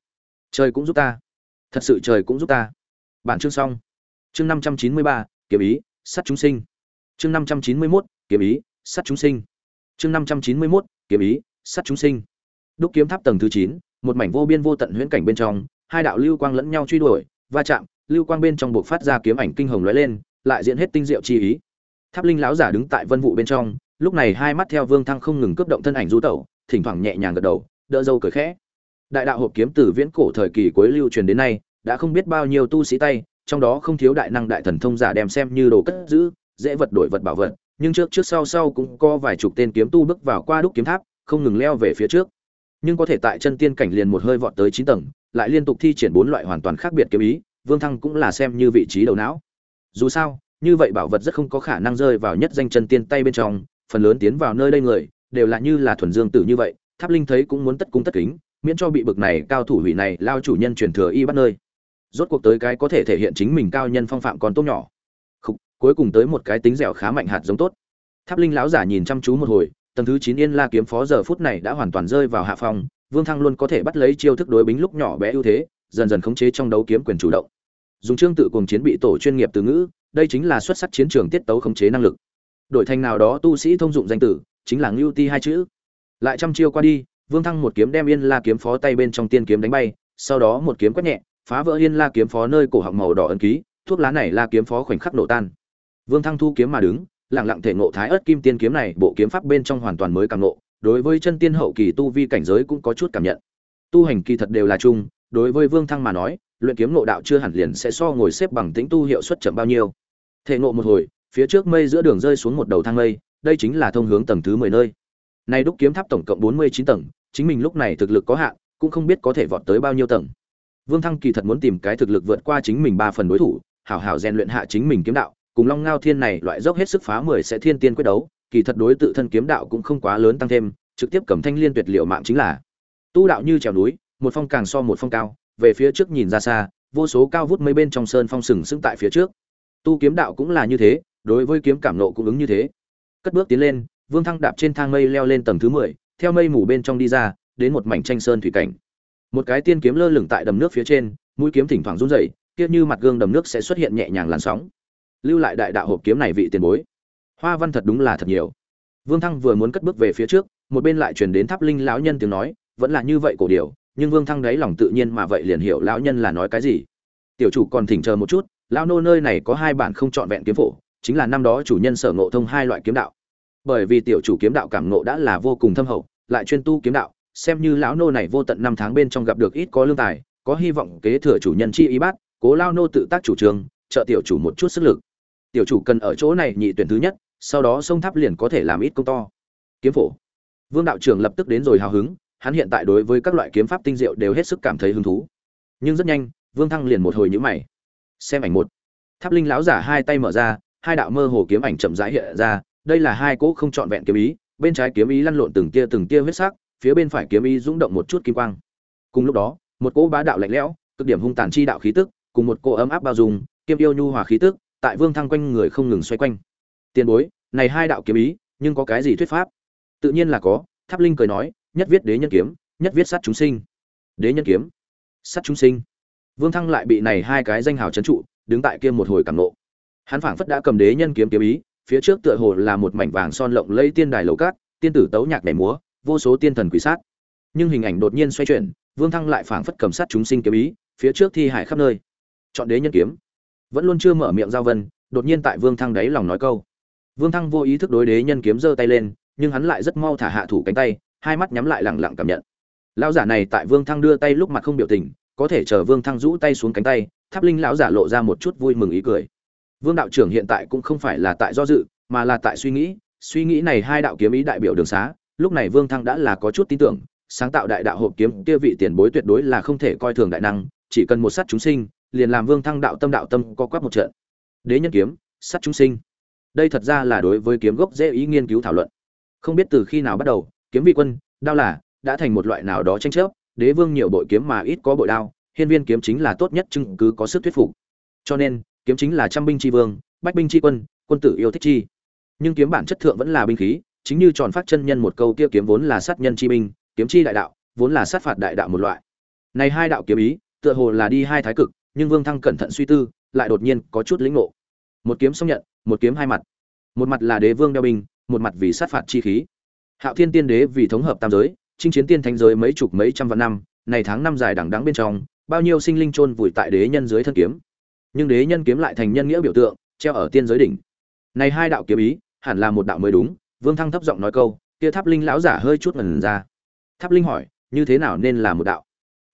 Trời cũng giúp ta. Thật sự trời cũng giúp ta. Bản chương xong. Chương năm trăm chín mươi ba, kiếm ý sắt chúng sinh. Chương năm trăm chín mươi mốt, kiếm ý sắt chúng sinh. Chương năm trăm chín mươi mốt, kiếm ý sắt chúng sinh. Đúc kiếm tháp tầng thứ chín, một mảnh vô biên vô tận huyễn cảnh bên trong, hai đạo lưu quang lẫn nhau truy đuổi, va chạm, lưu quang bên trong buộc phát ra kiếm ảnh kinh hồng lóe lên, lại diễn hết tinh diệu chi ý. Tháp linh lão giả đứng tại vân vụ bên trong lúc này hai mắt theo vương thăng không ngừng cướp động thân ảnh du tẩu, thỉnh thoảng nhẹ nhàng gật đầu, đỡ dâu cười khẽ. Đại đạo hộp kiếm từ viễn cổ thời kỳ cuối lưu truyền đến nay, đã không biết bao nhiêu tu sĩ tay, trong đó không thiếu đại năng đại thần thông giả đem xem như đồ cất giữ, dễ vật đổi vật bảo vật, nhưng trước trước sau sau cũng có vài chục tên kiếm tu bước vào qua đúc kiếm tháp, không ngừng leo về phía trước. Nhưng có thể tại chân tiên cảnh liền một hơi vọt tới chín tầng, lại liên tục thi triển bốn loại hoàn toàn khác biệt kiếm ý, vương thăng cũng là xem như vị trí đầu não. Dù sao, như vậy bảo vật rất không có khả năng rơi vào nhất danh chân tiên tay bên trong phần lớn tiến vào nơi đây người đều là như là thuần dương tử như vậy tháp linh thấy cũng muốn tất cung tất kính miễn cho bị bực này cao thủ hủy này lao chủ nhân truyền thừa y bắt nơi. Rốt cuộc tới cái có thể thể hiện chính mình cao nhân phong phạm còn tốt nhỏ. Khúc, cuối cùng tới một cái tính dẻo khá mạnh hạt giống tốt. Tháp linh lão giả nhìn chăm chú một hồi tầng thứ chín yên la kiếm phó giờ phút này đã hoàn toàn rơi vào hạ phong vương thăng luôn có thể bắt lấy chiêu thức đối bính lúc nhỏ bé ưu thế dần dần khống chế trong đấu kiếm quyền chủ động. Dùng chương tự cùng chiến bị tổ chuyên nghiệp từ ngữ đây chính là xuất sắc chiến trường tiết tấu khống chế năng lực đổi thành nào đó tu sĩ thông dụng danh tử, chính là ngưu ti hai chữ. Lại trăm chiêu qua đi, vương thăng một kiếm đem yên la kiếm phó tay bên trong tiên kiếm đánh bay, sau đó một kiếm quét nhẹ, phá vỡ yên la kiếm phó nơi cổ họng màu đỏ ấn ký, thuốc lá này la kiếm phó khoảnh khắc nổ tan. Vương thăng thu kiếm mà đứng, lặng lặng thể ngộ thái ớt kim tiên kiếm này, bộ kiếm pháp bên trong hoàn toàn mới càng ngộ, đối với chân tiên hậu kỳ tu vi cảnh giới cũng có chút cảm nhận. Tu hành kỳ thật đều là chung, đối với vương thăng mà nói, luyện kiếm ngộ đạo chưa hẳn liền sẽ so ngồi xếp bằng tĩnh tu hiệu suất chậm bao nhiêu. Thể ngộ một hồi phía trước mây giữa đường rơi xuống một đầu thang mây, đây chính là thông hướng tầng thứ mười nơi. Nay đúc kiếm tháp tổng cộng bốn mươi chín tầng, chính mình lúc này thực lực có hạn, cũng không biết có thể vọt tới bao nhiêu tầng. Vương thăng kỳ thật muốn tìm cái thực lực vượt qua chính mình ba phần đối thủ, hảo hảo rèn luyện hạ chính mình kiếm đạo, cùng long ngao thiên này loại dốc hết sức phá mười sẽ thiên tiên quyết đấu, kỳ thật đối tự thân kiếm đạo cũng không quá lớn tăng thêm, trực tiếp cầm thanh liên tuyệt liệu mạng chính là. Tu đạo như trèo núi, một phong càng so một phong cao, về phía trước nhìn ra xa, vô số cao vút mấy bên trong sơn phong sừng sững tại phía trước. Tu kiếm đạo cũng là như thế đối với kiếm cảm nộ cũng ứng như thế. Cất bước tiến lên, vương thăng đạp trên thang mây leo lên tầng thứ mười, theo mây mù bên trong đi ra, đến một mảnh tranh sơn thủy cảnh. Một cái tiên kiếm lơ lửng tại đầm nước phía trên, mũi kiếm thỉnh thoảng run rẩy, kia như mặt gương đầm nước sẽ xuất hiện nhẹ nhàng làn sóng. Lưu lại đại đạo hộp kiếm này vị tiền bối. Hoa văn thật đúng là thật nhiều. Vương thăng vừa muốn cất bước về phía trước, một bên lại truyền đến tháp linh lão nhân tiếng nói, vẫn là như vậy cổ điều nhưng vương thăng đáy lòng tự nhiên mà vậy liền hiểu lão nhân là nói cái gì. Tiểu chủ còn thỉnh chờ một chút, lão nô nơi này có hai bản không chọn vẹn kiếm phổ chính là năm đó chủ nhân sở ngộ thông hai loại kiếm đạo. Bởi vì tiểu chủ kiếm đạo cảm ngộ đã là vô cùng thâm hậu, lại chuyên tu kiếm đạo, xem như lão nô này vô tận năm tháng bên trong gặp được ít có lương tài, có hy vọng kế thừa chủ nhân chi ý bát, cố lao nô tự tác chủ trương, trợ tiểu chủ một chút sức lực. Tiểu chủ cần ở chỗ này nhị tuyển thứ nhất, sau đó sông tháp liền có thể làm ít công to. Kiếm phổ. Vương đạo trưởng lập tức đến rồi hào hứng, hắn hiện tại đối với các loại kiếm pháp tinh diệu đều hết sức cảm thấy hứng thú. Nhưng rất nhanh, vương thăng liền một hồi nhữ mày. Xem ảnh một. Tháp linh lão giả hai tay mở ra hai đạo mơ hồ kiếm ảnh chậm rãi hiện ra, đây là hai cỗ không trọn vẹn kiếm ý, bên trái kiếm ý lăn lộn từng tia từng tia huyết sắc, phía bên phải kiếm ý rung động một chút kim quang. Cùng lúc đó, một cỗ bá đạo lạnh lẽo, cực điểm hung tàn chi đạo khí tức, cùng một cỗ ấm áp bao dung, kiêm yêu nhu hòa khí tức, tại vương thăng quanh người không ngừng xoay quanh. Tiền bối, này hai đạo kiếm ý, nhưng có cái gì thuyết pháp? Tự nhiên là có, tháp linh cười nói, nhất viết đế nhân kiếm, nhất viết sát chúng sinh. Đế nhân kiếm, sát chúng sinh. Vương thăng lại bị này hai cái danh hào trấn trụ, đứng tại kia một hồi cảm nộ hắn phảng phất đã cầm đế nhân kiếm kiếm ý, phía trước tựa hồ là một mảnh vàng son lộng lẫy tiên đài lầu cát, tiên tử tấu nhạc nhảy múa, vô số tiên thần quỷ sát. Nhưng hình ảnh đột nhiên xoay chuyển, vương thăng lại phảng phất cầm sát chúng sinh kiếm ý, phía trước thi hải khắp nơi. Chọn đế nhân kiếm. Vẫn luôn chưa mở miệng giao vân, đột nhiên tại vương thăng đáy lòng nói câu. Vương thăng vô ý thức đối đế nhân kiếm giơ tay lên, nhưng hắn lại rất mau thả hạ thủ cánh tay, hai mắt nhắm lại lẳng lặng cảm nhận. Lão giả này tại vương thăng đưa tay lúc mặt không biểu tình, có thể chờ vương thăng rũ tay xuống cánh tay, tháp linh lão giả lộ ra một chút vui mừng ý cười vương đạo trưởng hiện tại cũng không phải là tại do dự, mà là tại suy nghĩ. Suy nghĩ này hai đạo kiếm ý đại biểu đường xá. Lúc này vương thăng đã là có chút tin tưởng, sáng tạo đại đạo hộp kiếm kia vị tiền bối tuyệt đối là không thể coi thường đại năng, chỉ cần một sát chúng sinh, liền làm vương thăng đạo tâm đạo tâm có quắp một trận. Đế nhân kiếm, sát chúng sinh. Đây thật ra là đối với kiếm gốc dễ ý nghiên cứu thảo luận. Không biết từ khi nào bắt đầu, kiếm vị quân, đao là, đã thành một loại nào đó tranh chấp. Đế vương nhiều bội kiếm mà ít có bội đao, hiên viên kiếm chính là tốt nhất chứng cứ có sức thuyết phục. Cho nên kiếm chính là trăm binh chi vương, bách binh chi quân quân tử yêu thích chi. Nhưng kiếm bản chất thượng vẫn là binh khí, chính như tròn phát chân nhân một câu kia kiếm vốn là sát nhân chi binh, kiếm chi đại đạo, vốn là sát phạt đại đạo một loại. Này hai đạo kiếm ý, tựa hồ là đi hai thái cực, nhưng vương thăng cẩn thận suy tư, lại đột nhiên có chút lĩnh ngộ. Một kiếm xong nhận, một kiếm hai mặt. Một mặt là đế vương đeo binh, một mặt vì sát phạt chi khí. Hạo thiên tiên đế vì thống hợp tam giới, chinh chiến tiên thánh giới mấy chục mấy trăm vạn năm, này tháng năm dài đằng đắng bên trong, bao nhiêu sinh linh chôn vùi tại đế nhân dưới thân kiếm nhưng đế nhân kiếm lại thành nhân nghĩa biểu tượng, treo ở tiên giới đỉnh. Này hai đạo kiếm ý, hẳn là một đạo mới đúng, vương thăng thấp giọng nói câu, kia tháp linh lão giả hơi chút ngần ra. Tháp linh hỏi, như thế nào nên là một đạo?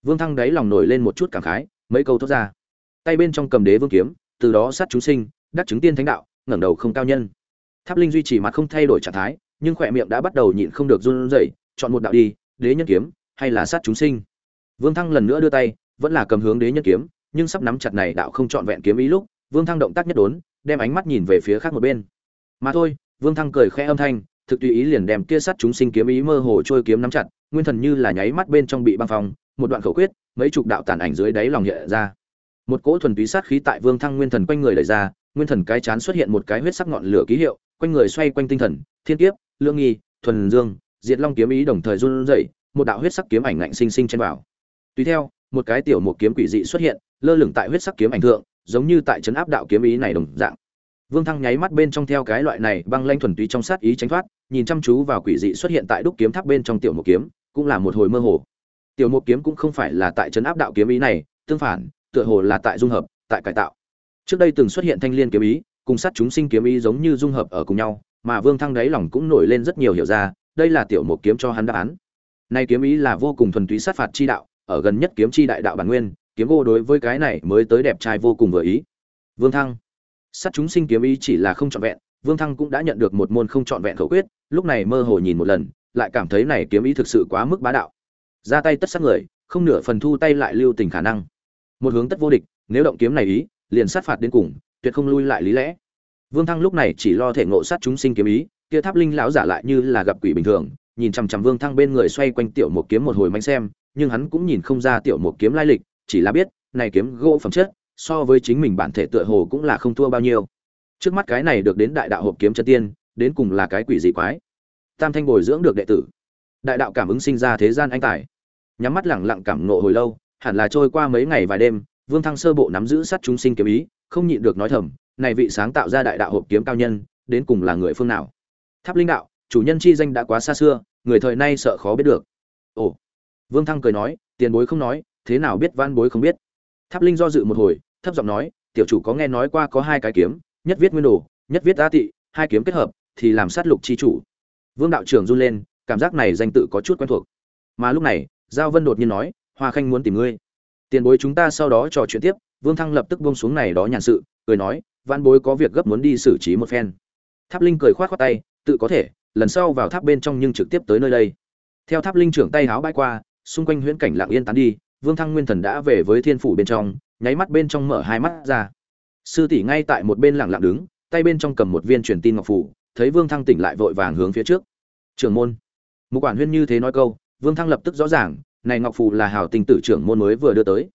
Vương thăng đáy lòng nổi lên một chút cảm khái, mấy câu thốt ra. Tay bên trong cầm đế vương kiếm, từ đó sát chúng sinh, đắc chứng tiên thánh đạo, ngẩng đầu không cao nhân. Tháp linh duy trì mặt không thay đổi trạng thái, nhưng khỏe miệng đã bắt đầu nhịn không được run rẩy, chọn một đạo đi, đế nhân kiếm, hay là sát chúng sinh? Vương thăng lần nữa đưa tay, vẫn là cầm hướng đế nhân kiếm nhưng sắp nắm chặt này đạo không chọn vẹn kiếm ý lúc, vương thăng động tác nhất đốn, đem ánh mắt nhìn về phía khác một bên. Mà thôi, vương thăng cười khẽ âm thanh, thực tùy ý liền đem kia sát chúng sinh kiếm ý mơ hồ trôi kiếm nắm chặt, nguyên thần như là nháy mắt bên trong bị băng phong, một đoạn khẩu quyết, mấy chục đạo tàn ảnh dưới đáy lòng hiện ra. Một cỗ thuần túy sát khí tại vương thăng nguyên thần quanh người đẩy ra, nguyên thần cái chán xuất hiện một cái huyết sắc ngọn lửa ký hiệu, quanh người xoay quanh tinh thần, thiên kiếp, lương nghi, thuần dương, diệt long kiếm ý đồng thời run rẩy, một đạo huyết sắc kiếm ảnh ngạnh sinh sinh chen vào. Tùy theo một cái tiểu một kiếm quỷ dị xuất hiện, lơ lửng tại huyết sắc kiếm ảnh thượng, giống như tại trấn áp đạo kiếm ý này đồng dạng. Vương thăng nháy mắt bên trong theo cái loại này băng lanh thuần túy trong sát ý tránh thoát, nhìn chăm chú vào quỷ dị xuất hiện tại đúc kiếm tháp bên trong tiểu một kiếm, cũng là một hồi mơ hồ. Tiểu một kiếm cũng không phải là tại trấn áp đạo kiếm ý này, tương phản, tựa hồ là tại dung hợp, tại cải tạo. Trước đây từng xuất hiện thanh liên kiếm ý, cùng sát chúng sinh kiếm ý giống như dung hợp ở cùng nhau, mà vương thăng đáy lòng cũng nổi lên rất nhiều hiểu ra, đây là tiểu một kiếm cho hắn đáp án. Nay kiếm ý là vô cùng thuần túy sát phạt chi đạo ở gần nhất kiếm chi đại đạo bản nguyên, kiếm gô đối với cái này mới tới đẹp trai vô cùng vừa ý. Vương thăng. Sát chúng sinh kiếm ý chỉ là không trọn vẹn, vương thăng cũng đã nhận được một môn không trọn vẹn khẩu quyết, lúc này mơ hồ nhìn một lần, lại cảm thấy này kiếm ý thực sự quá mức bá đạo. Ra tay tất sát người, không nửa phần thu tay lại lưu tình khả năng. Một hướng tất vô địch, nếu động kiếm này ý, liền sát phạt đến cùng, tuyệt không lui lại lý lẽ. Vương thăng lúc này chỉ lo thể ngộ sát chúng sinh kiếm ý, kia tháp linh lão giả lại như là gặp quỷ bình thường, nhìn chằm chằm vương thăng bên người xoay quanh tiểu một kiếm một hồi manh xem nhưng hắn cũng nhìn không ra tiểu một kiếm lai lịch, chỉ là biết, này kiếm gỗ phẩm chất, so với chính mình bản thể tựa hồ cũng là không thua bao nhiêu. Trước mắt cái này được đến đại đạo hộp kiếm chân tiên, đến cùng là cái quỷ gì quái. Tam thanh bồi dưỡng được đệ tử. Đại đạo cảm ứng sinh ra thế gian anh tài. Nhắm mắt lẳng lặng cảm nộ hồi lâu, hẳn là trôi qua mấy ngày vài đêm, vương thăng sơ bộ nắm giữ sát chúng sinh kiếm ý, không nhịn được nói thầm, này vị sáng tạo ra đại đạo hộp kiếm cao nhân, đến cùng là người phương nào? Tháp linh đạo, chủ nhân chi danh đã quá xa xưa, người thời nay sợ khó biết được. Ồ vương thăng cười nói, tiền bối không nói, thế nào biết van bối không biết? Tháp linh do dự một hồi, thấp giọng nói, tiểu chủ có nghe nói qua có hai cái kiếm, nhất viết nguyên đồ, nhất viết a tị, hai kiếm kết hợp, thì làm sát lục chi chủ. Vương đạo trưởng run lên, cảm giác này danh tự có chút quen thuộc. Mà lúc này, giao vân đột nhiên nói, hoa khanh muốn tìm ngươi. Tiền bối chúng ta sau đó trò chuyện tiếp. Vương thăng lập tức buông xuống này đó nhàn sự, cười nói, văn bối có việc gấp muốn đi xử trí một phen. Tháp linh cười khoát khoát tay, tự có thể, lần sau vào tháp bên trong nhưng trực tiếp tới nơi đây. Theo tháp linh trưởng tay háo bay qua xung quanh huyễn cảnh lặng yên tán đi, vương thăng nguyên thần đã về với thiên phủ bên trong, nháy mắt bên trong mở hai mắt ra. Sư tỷ ngay tại một bên lặng lặng đứng, tay bên trong cầm một viên truyền tin ngọc phủ, thấy vương thăng tỉnh lại vội vàng hướng phía trước. Trưởng môn. Một quản huyên như thế nói câu, vương thăng lập tức rõ ràng, này ngọc phù là hào tình tử trưởng môn mới vừa đưa tới.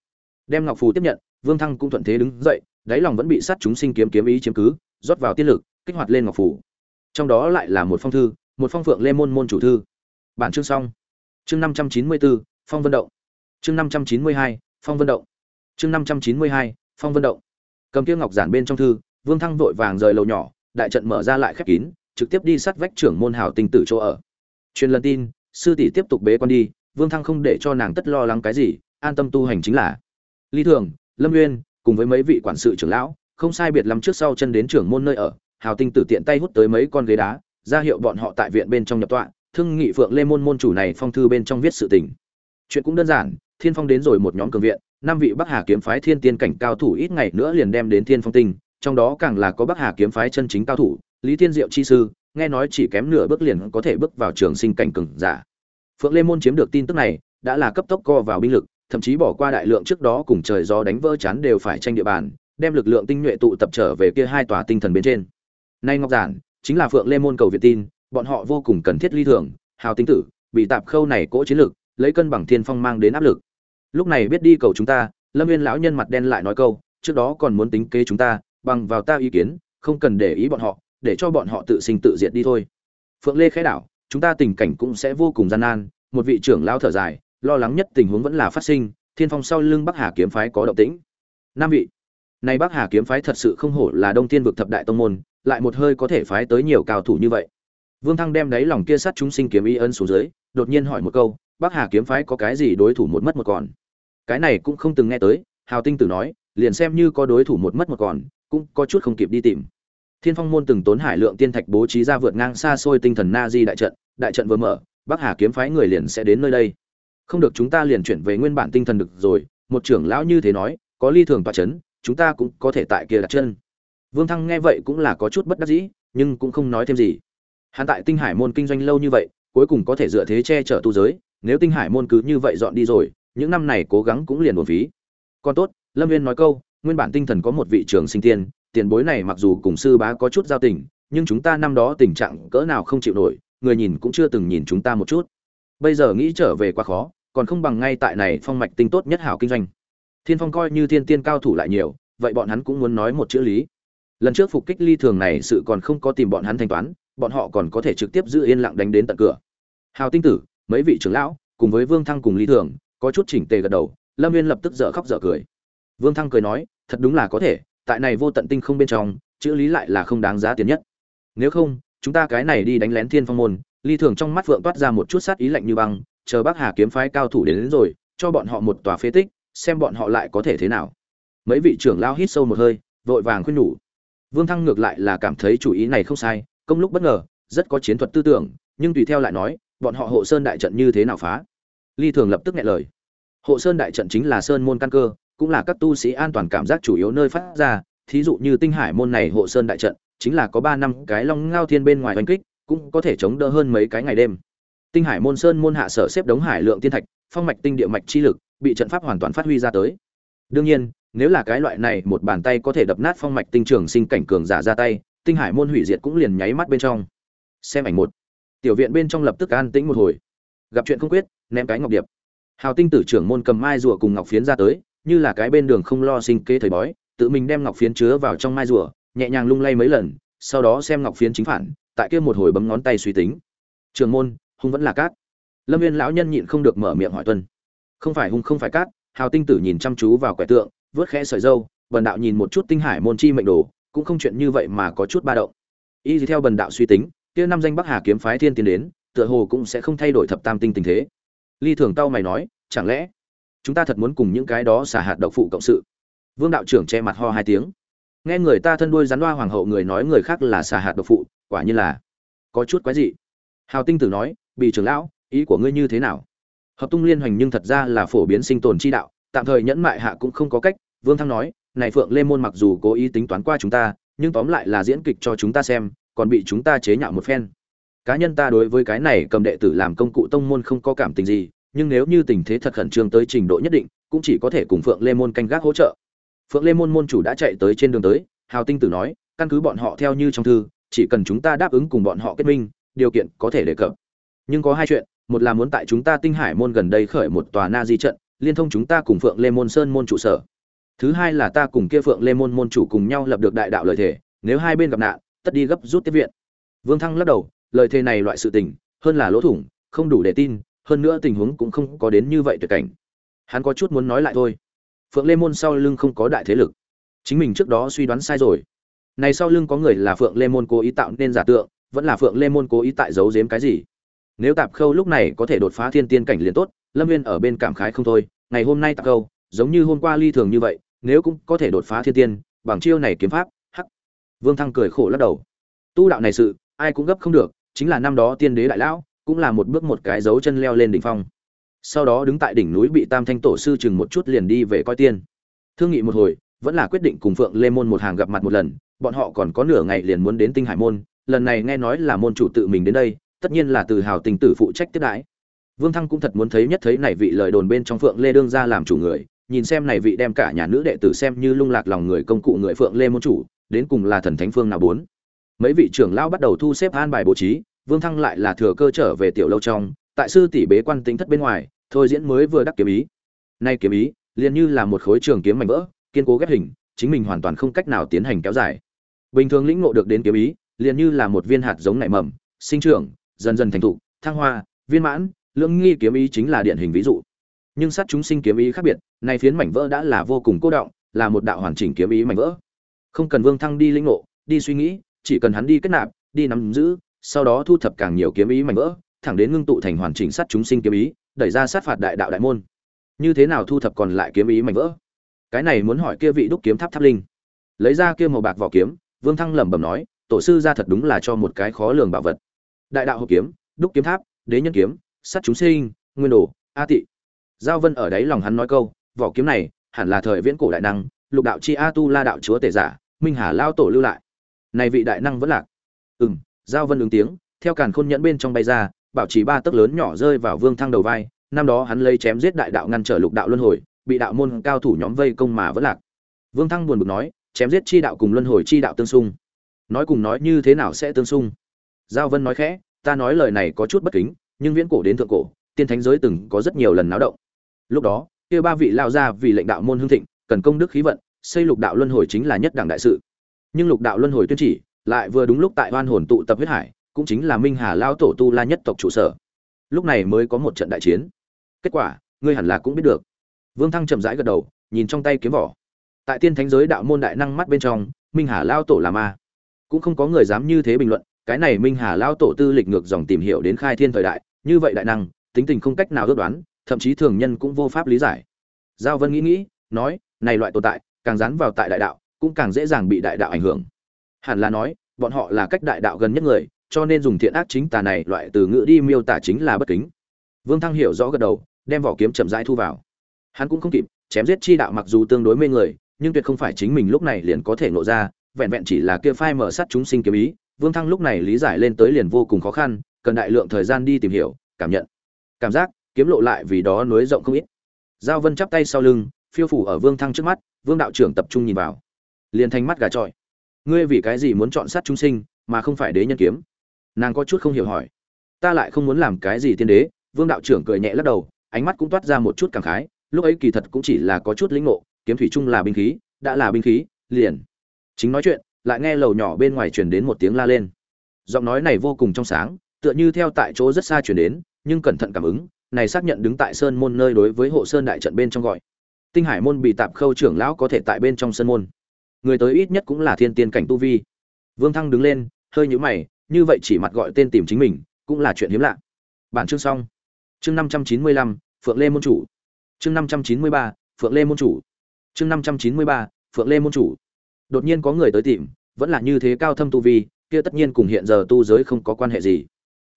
Đem ngọc phù tiếp nhận, vương thăng cũng thuận thế đứng dậy, đáy lòng vẫn bị sát chúng sinh kiếm kiếm ý chiếm cứ, rót vào tiên lực, kích hoạt lên ngọc phù trong đó lại là một phong thư, một phong phượng lê môn môn chủ thư. Bản chương xong chương năm trăm chín mươi bốn, phong vân động. Chương năm trăm chín mươi hai, phong vân động. Chương năm trăm chín mươi hai, phong vân động. Cầm kiếm ngọc giản bên trong thư, vương thăng vội vàng rời lầu nhỏ, đại trận mở ra lại khép kín, trực tiếp đi sát vách trưởng môn hào tinh tử chỗ ở. Truyền lần tin, sư tỷ tiếp tục bế quan đi, vương thăng không để cho nàng tất lo lắng cái gì, an tâm tu hành chính là. Lý thường, lâm nguyên, cùng với mấy vị quản sự trưởng lão, không sai biệt lắm trước sau chân đến trưởng môn nơi ở, hào tinh tử tiện tay hút tới mấy con ghế đá, ra hiệu bọn họ tại viện bên trong nhập tọa thương nghị phượng lê môn môn chủ này phong thư bên trong viết sự tình. Chuyện cũng đơn giản, thiên phong đến rồi một nhóm cường viện, năm vị bắc hà kiếm phái thiên tiên cảnh cao thủ ít ngày nữa liền đem đến thiên phong tinh, trong đó càng là có bắc hà kiếm phái chân chính cao thủ, lý thiên diệu chi sư, nghe nói chỉ kém nửa bước liền có thể bước vào trường sinh cảnh cường giả. Phượng lê môn chiếm được tin tức này, đã là cấp tốc co vào binh lực, thậm chí bỏ qua đại lượng trước đó cùng trời gió đánh vỡ chán đều phải tranh địa bàn, đem lực lượng tinh nhuệ tụ tập trở về kia hai tòa tinh thần bên trên. Nay ngọc giản, chính là phượng lê môn cầu việt tin bọn họ vô cùng cần thiết ly thường, hào tinh tử, bị tạp khâu này cỗ chiến lực, lấy cân bằng thiên phong mang đến áp lực. Lúc này biết đi cầu chúng ta, lâm viên lão nhân mặt đen lại nói câu, trước đó còn muốn tính kế chúng ta, bằng vào ta ý kiến, không cần để ý bọn họ, để cho bọn họ tự sinh tự diệt đi thôi. Phượng lê khẽ đảo, chúng ta tình cảnh cũng sẽ vô cùng gian nan, một vị trưởng lao thở dài, lo lắng nhất tình huống vẫn là phát sinh, thiên phong sau lưng bắc hà kiếm phái có động tĩnh. Năm vị nay bắc hà kiếm phái thật sự không hổ là đông tiên vực thập đại tông môn, lại một hơi có thể phái tới nhiều cao thủ như vậy vương thăng đem đáy lòng kia sát chúng sinh kiếm ý ân xuống dưới, đột nhiên hỏi một câu, bắc hà kiếm phái có cái gì đối thủ một mất một còn? Cái này cũng không từng nghe tới, hào tinh tử nói, liền xem như có đối thủ một mất một còn, cũng có chút không kịp đi tìm. Thiên phong môn từng tốn hải lượng tiên thạch bố trí ra vượt ngang xa xôi tinh thần na di đại trận đại trận vừa mở, bắc hà kiếm phái người liền sẽ đến nơi đây. Không được, chúng ta liền chuyển về nguyên bản tinh thần được rồi, một trưởng lão như thế nói, có ly thường tọa chấn, chúng ta cũng có thể tại kia đặt chân. Vương thăng nghe vậy cũng là có chút bất đắc dĩ, nhưng cũng không nói thêm gì hắn tại tinh hải môn kinh doanh lâu như vậy, cuối cùng có thể dựa thế che chở tu giới, nếu tinh hải môn cứ như vậy dọn đi rồi, những năm này cố gắng cũng liền buồn phí. Còn tốt, lâm viên nói câu, nguyên bản tinh thần có một vị trưởng sinh tiên, tiền bối này mặc dù cùng sư bá có chút giao tình, nhưng chúng ta năm đó tình trạng cỡ nào không chịu nổi, người nhìn cũng chưa từng nhìn chúng ta một chút. Bây giờ nghĩ trở về quá khó, còn không bằng ngay tại này phong mạch tinh tốt nhất hảo kinh doanh. Thiên phong coi như thiên tiên cao thủ lại nhiều, vậy bọn hắn cũng muốn nói một chữ lý. Lần trước phục kích ly thường này sự còn không có tìm bọn hắn thanh toán bọn họ còn có thể trực tiếp giữ yên lặng đánh đến tận cửa. Hào tinh tử mấy vị trưởng lão cùng với vương thăng cùng Lý thường có chút chỉnh tề gật đầu lâm viên lập tức dở khóc dở cười. Vương thăng cười nói thật đúng là có thể tại này vô tận tinh không bên trong chữ lý lại là không đáng giá tiền nhất. Nếu không chúng ta cái này đi đánh lén thiên phong môn. Ly thường trong mắt vượng toát ra một chút sát ý lạnh như băng chờ bác hà kiếm phái cao thủ đến, đến rồi cho bọn họ một tòa phế tích xem bọn họ lại có thể thế nào. Mấy vị trưởng lao hít sâu một hơi vội vàng khuyên nhủ. Vương thăng ngược lại là cảm thấy chủ ý này không sai công lúc bất ngờ, rất có chiến thuật tư tưởng, nhưng tùy theo lại nói, bọn họ hộ sơn đại trận như thế nào phá? Ly thường lập tức nghe lời. Hộ sơn đại trận chính là sơn môn căn cơ, cũng là các tu sĩ an toàn cảm giác chủ yếu nơi phát ra. Thí dụ như tinh hải môn này hộ sơn đại trận, chính là có ba năm cái long ngao thiên bên ngoài oanh kích, cũng có thể chống đỡ hơn mấy cái ngày đêm. Tinh hải môn sơn môn hạ sở xếp đống hải lượng tiên thạch, phong mạch tinh địa mạch chi lực, bị trận pháp hoàn toàn phát huy ra tới. Đương nhiên, nếu là cái loại này một bàn tay có thể đập nát phong mạch tinh trường sinh cảnh cường giả ra tay tinh hải môn hủy diệt cũng liền nháy mắt bên trong. Xem ảnh một. Tiểu viện bên trong lập tức an tĩnh một hồi. Gặp chuyện không quyết, ném cái ngọc điệp. Hào tinh tử trưởng môn cầm mai rùa cùng ngọc phiến ra tới, như là cái bên đường không lo sinh kế thời bói, tự mình đem ngọc phiến chứa vào trong mai rùa, nhẹ nhàng lung lay mấy lần, sau đó xem ngọc phiến chính phản, tại kia một hồi bấm ngón tay suy tính. Trường môn, hung vẫn là cát. Lâm viên lão nhân nhịn không được mở miệng hỏi tuân. Không phải hung không phải cát, hào tinh tử nhìn chăm chú vào quẻ tượng, vớt khẽ sợi dâu bần đạo nhìn một chút tinh hải môn chi mệnh đồ cũng không chuyện như vậy mà có chút ba động. Y theo bần đạo suy tính, kia năm danh bắc hà kiếm phái thiên tiến đến, tựa hồ cũng sẽ không thay đổi thập tam tinh tình thế. Ly thường tao mày nói, chẳng lẽ chúng ta thật muốn cùng những cái đó xả hạt độc phụ cộng sự? Vương đạo trưởng che mặt ho hai tiếng. Nghe người ta thân đuôi rắn đoa hoàng hậu người nói người khác là xả hạt độc phụ, quả nhiên là có chút quái gì hào tinh tử nói bị trưởng lão, ý của ngươi như thế nào? Hợp tung liên hoành nhưng thật ra là phổ biến sinh tồn chi đạo, tạm thời nhẫn mại hạ cũng không có cách, vương thăng nói này phượng lê môn mặc dù cố ý tính toán qua chúng ta, nhưng tóm lại là diễn kịch cho chúng ta xem, còn bị chúng ta chế nhạo một phen. Cá nhân ta đối với cái này cầm đệ tử làm công cụ tông môn không có cảm tình gì, nhưng nếu như tình thế thật khẩn trương tới trình độ nhất định, cũng chỉ có thể cùng phượng lê môn canh gác hỗ trợ. Phượng lê môn môn chủ đã chạy tới trên đường tới, hào tinh tử nói, căn cứ bọn họ theo như trong thư, chỉ cần chúng ta đáp ứng cùng bọn họ kết minh, điều kiện có thể đề cập. Nhưng có hai chuyện, một là muốn tại chúng ta tinh hải môn gần đây khởi một tòa na di trận, liên thông chúng ta cùng phượng lê môn sơn môn trụ sở thứ hai là ta cùng kia phượng lê môn môn chủ cùng nhau lập được đại đạo lời thề, nếu hai bên gặp nạn, tất đi gấp rút tiếp viện. Vương thăng lắc đầu, lời thề này loại sự tình, hơn là lỗ thủng, không đủ để tin, hơn nữa tình huống cũng không có đến như vậy tuyệt cảnh. Hắn có chút muốn nói lại thôi. Phượng lê môn sau lưng không có đại thế lực. Chính mình trước đó suy đoán sai rồi. Này sau lưng có người là phượng lê môn cố ý tạo nên giả tượng, vẫn là phượng lê môn cố ý tại giấu giếm cái gì? Nếu tạp khâu lúc này có thể đột phá thiên tiên cảnh liền tốt, lâm viên ở bên cảm khái không thôi, ngày hôm nay tạp khâu giống như hôm qua ly thường như vậy, nếu cũng có thể đột phá thiên tiên, bằng chiêu này kiếm pháp, hắc. Vương thăng cười khổ lắc đầu. Tu đạo này sự, ai cũng gấp không được, chính là năm đó tiên đế đại lão, cũng là một bước một cái dấu chân leo lên đỉnh phong. Sau đó đứng tại đỉnh núi bị tam thanh tổ sư chừng một chút liền đi về coi tiên. Thương nghị một hồi, vẫn là quyết định cùng phượng lê môn một hàng gặp mặt một lần, bọn họ còn có nửa ngày liền muốn đến tinh hải môn, lần này nghe nói là môn chủ tự mình đến đây, tất nhiên là từ hào tình tử phụ trách tiếp đãi. Vương thăng cũng thật muốn thấy nhất thấy này vị lời đồn bên trong phượng lê đương ra làm chủ người nhìn xem này vị đem cả nhà nữ đệ tử xem như lung lạc lòng người công cụ người phượng lê môn chủ, đến cùng là thần thánh phương nào bốn. Mấy vị trưởng lão bắt đầu thu xếp an bài bố trí, vương thăng lại là thừa cơ trở về tiểu lâu trong, tại sư tỷ bế quan tính thất bên ngoài, thôi diễn mới vừa đắc kiếm ý. Nay kiếm ý, liền như là một khối trường kiếm mảnh vỡ, kiên cố ghép hình, chính mình hoàn toàn không cách nào tiến hành kéo dài. Bình thường lĩnh ngộ được đến kiếm ý, liền như là một viên hạt giống nảy mầm, sinh trưởng, dần dần thành thụ, thăng hoa, viên mãn, lưỡng nghi kiếm ý chính là điển hình ví dụ nhưng sát chúng sinh kiếm ý khác biệt này phiến mảnh vỡ đã là vô cùng cô động, là một đạo hoàn chỉnh kiếm ý mảnh vỡ. Không cần vương thăng đi linh ngộ, đi suy nghĩ, chỉ cần hắn đi kết nạp, đi nắm giữ, sau đó thu thập càng nhiều kiếm ý mảnh vỡ, thẳng đến ngưng tụ thành hoàn chỉnh sát chúng sinh kiếm ý, đẩy ra sát phạt đại đạo đại môn. Như thế nào thu thập còn lại kiếm ý mảnh vỡ? Cái này muốn hỏi kia vị đúc kiếm tháp tháp linh. Lấy ra kia màu bạc vỏ kiếm, vương thăng lẩm bẩm nói, tổ sư ra thật đúng là cho một cái khó lường bảo vật. Đại đạo hộ kiếm, đúc kiếm tháp, đế nhân kiếm sắt chúng sinh, nguyên đồ, a tị giao vân ở đấy lòng hắn nói câu, vỏ kiếm này, hẳn là thời viễn cổ đại năng, lục đạo chi a tu la đạo chúa tể giả, minh hà lao tổ lưu lại. Này vị đại năng vẫn lạc. Ừ m giao vân ứng tiếng, theo càn khôn nhẫn bên trong bay ra, bảo trì ba tấc lớn nhỏ rơi vào vương thăng đầu vai, năm đó hắn lấy chém giết đại đạo ngăn trở lục đạo luân hồi, bị đạo môn cao thủ nhóm vây công mà vẫn lạc. Vương thăng buồn bực nói, chém giết chi đạo cùng luân hồi chi đạo tương xung. Nói cùng nói như thế nào sẽ tương xung? Giao vân nói khẽ, ta nói lời này có chút bất kính, nhưng viễn cổ đến thượng cổ tiên thánh giới từng có rất nhiều lần náo động. Lúc đó, kia ba vị lao ra vì lệnh đạo môn hưng thịnh, cần công đức khí vận, xây lục đạo luân hồi chính là nhất đẳng đại sự. Nhưng lục đạo luân hồi tuyên chỉ, lại vừa đúng lúc tại oan hồn tụ tập huyết hải, cũng chính là minh hà lao tổ tu la nhất tộc trụ sở. Lúc này mới có một trận đại chiến. Kết quả, ngươi hẳn là cũng biết được. Vương thăng chậm rãi gật đầu, nhìn trong tay kiếm vỏ. Tại tiên thánh giới đạo môn đại năng mắt bên trong, minh hà lao tổ là ma. Cũng không có người dám như thế bình luận, cái này minh hà lao tổ tư lịch ngược dòng tìm hiểu đến khai thiên thời đại, như vậy đại năng tính tình không cách nào ước đoán, thậm chí thường nhân cũng vô pháp lý giải. Giao vân nghĩ nghĩ, nói, này loại tồn tại, càng dán vào tại đại đạo, cũng càng dễ dàng bị đại đạo ảnh hưởng. Hẳn là nói, bọn họ là cách đại đạo gần nhất người, cho nên dùng thiện ác chính tà này loại từ ngữ đi miêu tả chính là bất kính. Vương thăng hiểu rõ gật đầu, đem vỏ kiếm chậm rãi thu vào. Hắn cũng không kịp, chém giết chi đạo mặc dù tương đối mê người, nhưng tuyệt không phải chính mình lúc này liền có thể nộ ra, vẹn vẹn chỉ là kia phai mở sát chúng sinh kiếm ý. Vương thăng lúc này lý giải lên tới liền vô cùng khó khăn, cần đại lượng thời gian đi tìm hiểu, cảm nhận cảm giác kiếm lộ lại vì đó nối rộng không ít. Giao vân chắp tay sau lưng, phiêu phủ ở vương thăng trước mắt, vương đạo trưởng tập trung nhìn vào. Liền thanh mắt gà trọi. Ngươi vì cái gì muốn chọn sát chúng sinh, mà không phải đế nhân kiếm? Nàng có chút không hiểu hỏi. Ta lại không muốn làm cái gì tiên đế, vương đạo trưởng cười nhẹ lắc đầu, ánh mắt cũng toát ra một chút cảm khái, lúc ấy kỳ thật cũng chỉ là có chút lĩnh ngộ, kiếm thủy chung là binh khí, đã là binh khí, liền. Chính nói chuyện, lại nghe lầu nhỏ bên ngoài truyền đến một tiếng la lên. Giọng nói này vô cùng trong sáng, tựa như theo tại chỗ rất xa truyền đến nhưng cẩn thận cảm ứng, này xác nhận đứng tại sơn môn nơi đối với hộ sơn đại trận bên trong gọi. Tinh hải môn bị tạp khâu trưởng lão có thể tại bên trong sơn môn. Người tới ít nhất cũng là thiên tiên cảnh tu vi. Vương thăng đứng lên, hơi nhũ mày, như vậy chỉ mặt gọi tên tìm chính mình, cũng là chuyện hiếm lạ. Bản chương xong. Chương năm trăm chín mươi lăm, phượng lê môn chủ. Chương năm trăm chín mươi ba, phượng lê môn chủ. Chương năm trăm chín mươi ba, phượng lê môn chủ. Đột nhiên có người tới tìm, vẫn là như thế cao thâm tu vi, kia tất nhiên cùng hiện giờ tu giới không có quan hệ gì.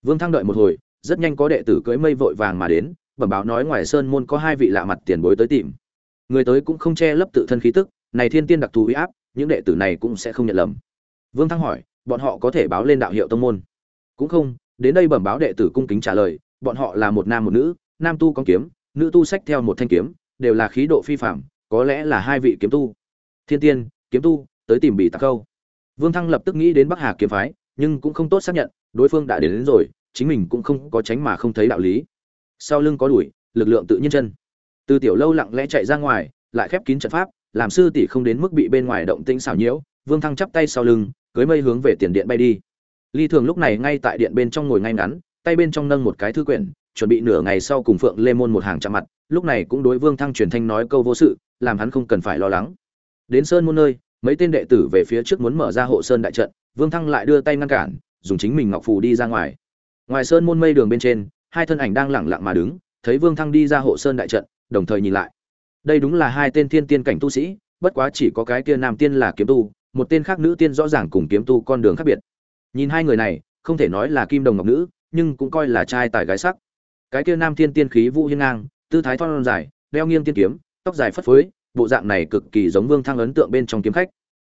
Vương thăng đợi một hồi rất nhanh có đệ tử cưỡi mây vội vàng mà đến bẩm báo nói ngoài sơn môn có hai vị lạ mặt tiền bối tới tìm. Người tới cũng không che lấp tự thân khí tức này thiên tiên đặc thù uy áp những đệ tử này cũng sẽ không nhận lầm. Vương thăng hỏi bọn họ có thể báo lên đạo hiệu tông môn? Cũng không đến đây bẩm báo đệ tử cung kính trả lời bọn họ là một nam một nữ nam tu con kiếm nữ tu sách theo một thanh kiếm đều là khí độ phi phạm có lẽ là hai vị kiếm tu. Thiên tiên kiếm tu tới tìm bị tạc câu. Vương thăng lập tức nghĩ đến bắc hà kiếm phái nhưng cũng không tốt xác nhận đối phương đã đến, đến rồi chính mình cũng không có tránh mà không thấy đạo lý. Sau lưng có đuổi lực lượng tự nhiên chân. Từ tiểu lâu lặng lẽ chạy ra ngoài, lại khép kín trận pháp, làm sư tỷ không đến mức bị bên ngoài động tĩnh xảo nhiễu, vương thăng chắp tay sau lưng, cưới mây hướng về tiền điện bay đi. Ly thường lúc này ngay tại điện bên trong ngồi ngay ngắn, tay bên trong nâng một cái thư quyển, chuẩn bị nửa ngày sau cùng phượng lê môn một hàng chạm mặt, lúc này cũng đối vương thăng truyền thanh nói câu vô sự, làm hắn không cần phải lo lắng. Đến sơn môn nơi, mấy tên đệ tử về phía trước muốn mở ra hộ sơn đại trận, vương thăng lại đưa tay ngăn cản, dùng chính mình ngọc phù đi ra ngoài ngoài sơn môn mây đường bên trên, hai thân ảnh đang lẳng lặng mà đứng, thấy vương thăng đi ra hộ sơn đại trận, đồng thời nhìn lại. Đây đúng là hai tên thiên tiên cảnh tu sĩ, bất quá chỉ có cái kia nam tiên là kiếm tu, một tên khác nữ tiên rõ ràng cùng kiếm tu con đường khác biệt. Nhìn hai người này, không thể nói là kim đồng ngọc nữ, nhưng cũng coi là trai tài gái sắc. Cái kia nam tiên tiên khí vũ hiên ngang, tư thái thon dài, đeo nghiêng tiên kiếm, tóc dài phất phới, bộ dạng này cực kỳ giống vương thăng ấn tượng bên trong kiếm khách.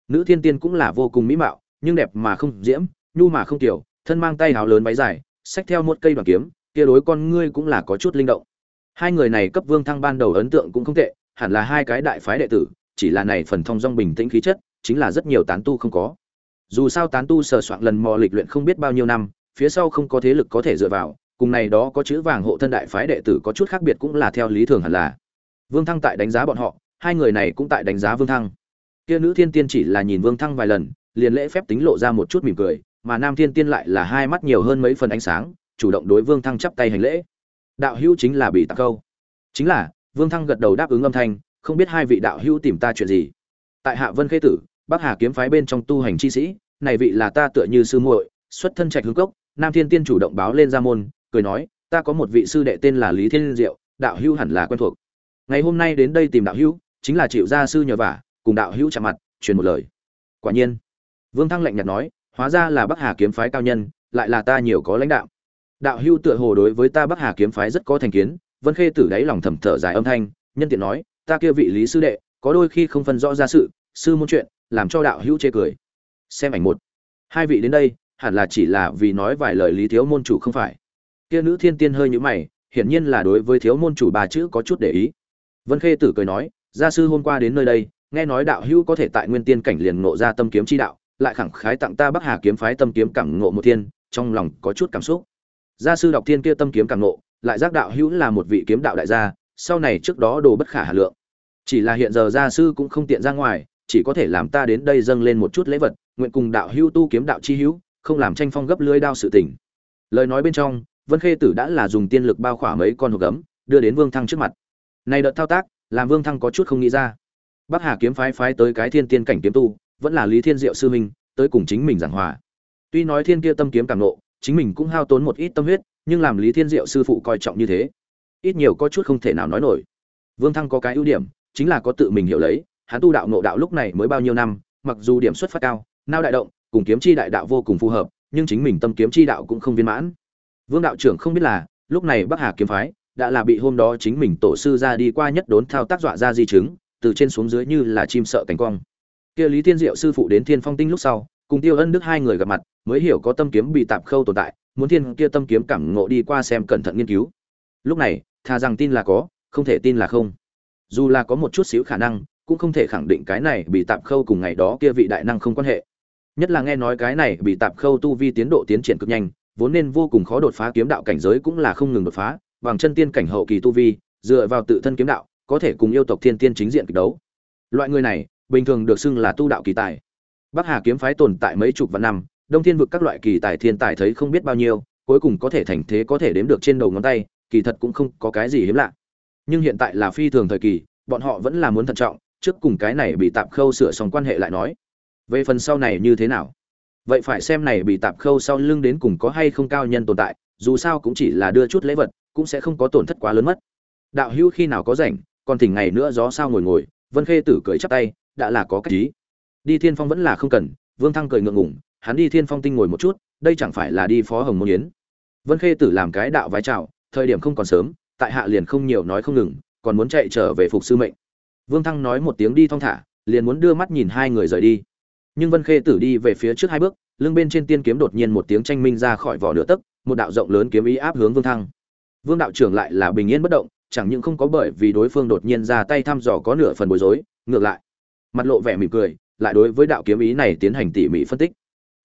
Nữ thiên tiên cũng là vô cùng mỹ mạo, nhưng đẹp mà không diễm, nhu mà không tiểu, thân mang tay háo lớn váy dài xách theo một cây đoàn kiếm, kia đối con ngươi cũng là có chút linh động. Hai người này cấp vương thăng ban đầu ấn tượng cũng không tệ, hẳn là hai cái đại phái đệ tử, chỉ là này phần thông dong bình tĩnh khí chất, chính là rất nhiều tán tu không có. Dù sao tán tu sờ soạn lần mò lịch luyện không biết bao nhiêu năm, phía sau không có thế lực có thể dựa vào, cùng này đó có chữ vàng hộ thân đại phái đệ tử có chút khác biệt cũng là theo lý thường hẳn là. Vương thăng tại đánh giá bọn họ, hai người này cũng tại đánh giá vương thăng. Kia nữ thiên tiên chỉ là nhìn vương thăng vài lần, liền lễ phép tính lộ ra một chút mỉm cười mà nam thiên tiên lại là hai mắt nhiều hơn mấy phần ánh sáng, chủ động đối vương thăng chắp tay hành lễ. Đạo hữu chính là bị tạc câu. Chính là, vương thăng gật đầu đáp ứng âm thanh, không biết hai vị đạo hữu tìm ta chuyện gì. Tại hạ vân khê tử, bắc hà kiếm phái bên trong tu hành chi sĩ, này vị là ta tựa như sư muội, xuất thân trạch hướng cốc, nam thiên tiên chủ động báo lên ra môn, cười nói, ta có một vị sư đệ tên là lý thiên diệu, đạo hữu hẳn là quen thuộc. Ngày hôm nay đến đây tìm đạo hữu, chính là chịu gia sư nhờ vả, cùng đạo hữu chạm mặt, truyền một lời. Quả nhiên, vương thăng lạnh nhạt nói hóa ra là bắc hà kiếm phái cao nhân, lại là ta nhiều có lãnh đạo. Đạo Hưu tựa hồ đối với ta bắc hà kiếm phái rất có thành kiến, vân khê tử đáy lòng thầm thở dài âm thanh, nhân tiện nói, ta kia vị lý sư đệ, có đôi khi không phân rõ ra sự, sư môn chuyện, làm cho đạo hữu chê cười. Xem ảnh một. Hai vị đến đây, hẳn là chỉ là vì nói vài lời lý thiếu môn chủ không phải. Kia nữ thiên tiên hơi nhũ mày, hiển nhiên là đối với thiếu môn chủ bà chữ có chút để ý. Vân khê tử cười nói, gia sư hôm qua đến nơi đây, nghe nói đạo hữu có thể tại nguyên tiên cảnh liền ngộ ra tâm kiếm chi đạo lại khẳng khái tặng ta bắc hà kiếm phái tâm kiếm cảm ngộ một thiên, trong lòng có chút cảm xúc. Gia sư đọc thiên kia tâm kiếm cảm ngộ, lại giác đạo hữu là một vị kiếm đạo đại gia, sau này trước đó đồ bất khả hà lượng. Chỉ là hiện giờ gia sư cũng không tiện ra ngoài, chỉ có thể làm ta đến đây dâng lên một chút lễ vật, nguyện cùng đạo hữu tu kiếm đạo chi hữu, không làm tranh phong gấp lưới đao sự tình. Lời nói bên trong, vân khê tử đã là dùng tiên lực bao khỏa mấy con hộp gấm, đưa đến vương thăng trước mặt. Này đợt thao tác, làm vương thăng có chút không nghĩ ra. Bắc hà kiếm phái phái tới cái thiên tiên cảnh kiếm tu vẫn là lý thiên diệu sư minh tới cùng chính mình giảng hòa. Tuy nói thiên kia tâm kiếm càng nộ, chính mình cũng hao tốn một ít tâm huyết, nhưng làm lý thiên diệu sư phụ coi trọng như thế, ít nhiều có chút không thể nào nói nổi. Vương thăng có cái ưu điểm, chính là có tự mình hiểu lấy, hắn tu đạo nộ đạo lúc này mới bao nhiêu năm, mặc dù điểm xuất phát cao, nao đại động, cùng kiếm chi đại đạo vô cùng phù hợp, nhưng chính mình tâm kiếm chi đạo cũng không viên mãn. Vương đạo trưởng không biết là, lúc này bắc hà kiếm phái đã là bị hôm đó chính mình tổ sư ra đi qua nhất đốn thao tác dọa ra di chứng, từ trên xuống dưới như là chim sợ cánh quang kia lý thiên diệu sư phụ đến thiên phong tinh lúc sau, cùng tiêu ân đức hai người gặp mặt, mới hiểu có tâm kiếm bị tạm khâu tồn tại, muốn thiên kia tâm kiếm cảm ngộ đi qua xem cẩn thận nghiên cứu. Lúc này, thà rằng tin là có, không thể tin là không. Dù là có một chút xíu khả năng, cũng không thể khẳng định cái này bị tạm khâu cùng ngày đó kia vị đại năng không quan hệ. Nhất là nghe nói cái này bị tạm khâu tu vi tiến độ tiến triển cực nhanh, vốn nên vô cùng khó đột phá kiếm đạo cảnh giới cũng là không ngừng đột phá, bằng chân tiên cảnh hậu kỳ tu vi, dựa vào tự thân kiếm đạo, có thể cùng yêu tộc thiên tiên chính diện kịch đấu. Loại người này bình thường được xưng là tu đạo kỳ tài. Bắc hà kiếm phái tồn tại mấy chục vạn năm, đông thiên vực các loại kỳ tài thiên tài thấy không biết bao nhiêu, cuối cùng có thể thành thế có thể đếm được trên đầu ngón tay, kỳ thật cũng không có cái gì hiếm lạ. Nhưng hiện tại là phi thường thời kỳ, bọn họ vẫn là muốn thận trọng, trước cùng cái này bị tạm khâu sửa xong quan hệ lại nói. Về phần sau này như thế nào? Vậy phải xem này bị tạm khâu sau lưng đến cùng có hay không cao nhân tồn tại, dù sao cũng chỉ là đưa chút lễ vật, cũng sẽ không có tổn thất quá lớn mất. Đạo hữu khi nào có rảnh, còn thỉnh ngày nữa gió sao ngồi ngồi, vân khê tử cười chắp tay đã là có cách ý. Đi thiên phong vẫn là không cần, vương thăng cười ngượng ngủng hắn đi thiên phong tinh ngồi một chút, đây chẳng phải là đi phó hồng môn yến. Vân khê tử làm cái đạo vái chào, thời điểm không còn sớm, tại hạ liền không nhiều nói không ngừng, còn muốn chạy trở về phục sư mệnh. Vương thăng nói một tiếng đi thong thả, liền muốn đưa mắt nhìn hai người rời đi. Nhưng vân khê tử đi về phía trước hai bước, lưng bên trên tiên kiếm đột nhiên một tiếng tranh minh ra khỏi vỏ nửa tấc, một đạo rộng lớn kiếm ý áp hướng vương thăng. Vương đạo trưởng lại là bình yên bất động, chẳng những không có bởi vì đối phương đột nhiên ra tay thăm dò có nửa phần bối rối, ngược lại mặt lộ vẻ mỉm cười, lại đối với đạo kiếm ý này tiến hành tỉ mỉ phân tích.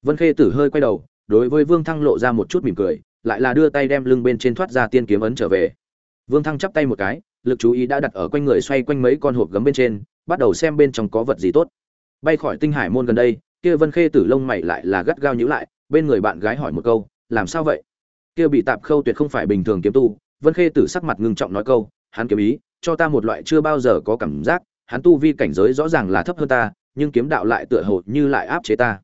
Vân khê tử hơi quay đầu, đối với vương thăng lộ ra một chút mỉm cười, lại là đưa tay đem lưng bên trên thoát ra tiên kiếm ấn trở về. Vương thăng chắp tay một cái, lực chú ý đã đặt ở quanh người xoay quanh mấy con hộp gấm bên trên, bắt đầu xem bên trong có vật gì tốt. Bay khỏi tinh hải môn gần đây, kia vân khê tử lông mày lại là gắt gao nhữ lại, bên người bạn gái hỏi một câu, làm sao vậy? Kia bị tạp khâu tuyệt không phải bình thường kiếm tu, vân khê tử sắc mặt ngưng trọng nói câu, hắn kiếm ý, cho ta một loại chưa bao giờ có cảm giác hắn tu vi cảnh giới rõ ràng là thấp hơn ta, nhưng kiếm đạo lại tựa hồ như lại áp chế ta.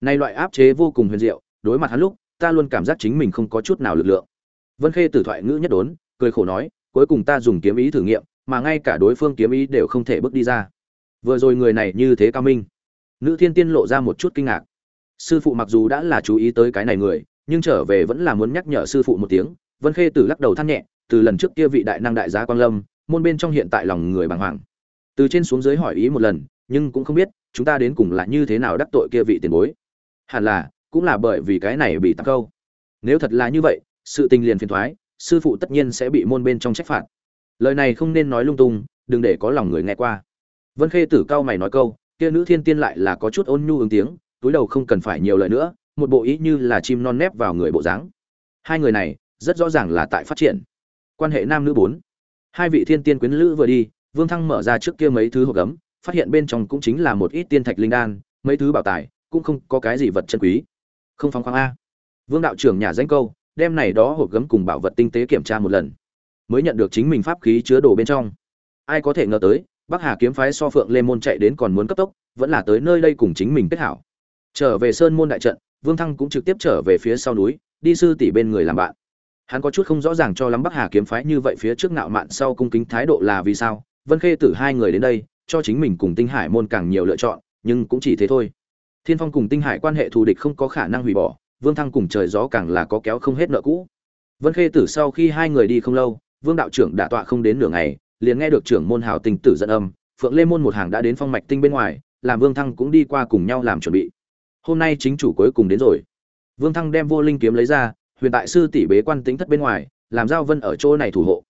Nay loại áp chế vô cùng huyền diệu, đối mặt hắn lúc, ta luôn cảm giác chính mình không có chút nào lực lượng. Vân khê tử thoại ngữ nhất đốn, cười khổ nói, cuối cùng ta dùng kiếm ý thử nghiệm, mà ngay cả đối phương kiếm ý đều không thể bước đi ra. Vừa rồi người này như thế cao minh. Nữ thiên tiên lộ ra một chút kinh ngạc. Sư phụ mặc dù đã là chú ý tới cái này người, nhưng trở về vẫn là muốn nhắc nhở sư phụ một tiếng, vân khê tử lắc đầu than nhẹ, từ lần trước kia vị đại năng đại gia quang lâm, môn bên trong hiện tại lòng người bàng hoàng từ trên xuống dưới hỏi ý một lần, nhưng cũng không biết, chúng ta đến cùng là như thế nào đắc tội kia vị tiền bối. Hẳn là, cũng là bởi vì cái này bị tắc câu. Nếu thật là như vậy, sự tình liền phiền thoái, sư phụ tất nhiên sẽ bị môn bên trong trách phạt. Lời này không nên nói lung tung, đừng để có lòng người nghe qua. Vân khê tử cao mày nói câu, kia nữ thiên tiên lại là có chút ôn nhu ứng tiếng, túi đầu không cần phải nhiều lời nữa, một bộ ý như là chim non nép vào người bộ dáng. Hai người này, rất rõ ràng là tại phát triển. Quan hệ nam nữ bốn. Hai vị thiên tiên quyến lữ vừa đi vương thăng mở ra trước kia mấy thứ hộp gấm, phát hiện bên trong cũng chính là một ít tiên thạch linh đan, mấy thứ bảo tài, cũng không có cái gì vật chân quý. Không phóng khoáng a. Vương đạo trưởng nhà danh câu, đem này đó hộp gấm cùng bảo vật tinh tế kiểm tra một lần. Mới nhận được chính mình pháp khí chứa đồ bên trong. Ai có thể ngờ tới, bắc hà kiếm phái so phượng lê môn chạy đến còn muốn cấp tốc, vẫn là tới nơi đây cùng chính mình kết hảo. Trở về sơn môn đại trận, vương thăng cũng trực tiếp trở về phía sau núi, đi sư tỷ bên người làm bạn. Hắn có chút không rõ ràng cho lắm bắc hà kiếm phái như vậy phía trước ngạo mạn sau cung kính thái độ là vì sao vân khê tử hai người đến đây, cho chính mình cùng tinh hải môn càng nhiều lựa chọn, nhưng cũng chỉ thế thôi. Thiên phong cùng tinh hải quan hệ thù địch không có khả năng hủy bỏ, vương thăng cùng trời gió càng là có kéo không hết nợ cũ. Vân khê tử sau khi hai người đi không lâu, vương đạo trưởng đã tọa không đến nửa ngày, liền nghe được trưởng môn hào tinh tử dẫn âm, phượng lê môn một hàng đã đến phong mạch tinh bên ngoài, làm vương thăng cũng đi qua cùng nhau làm chuẩn bị. Hôm nay chính chủ cuối cùng đến rồi. Vương thăng đem vô linh kiếm lấy ra, huyền tại sư tỷ bế quan tính thất bên ngoài, làm giao vân ở chỗ này thủ hộ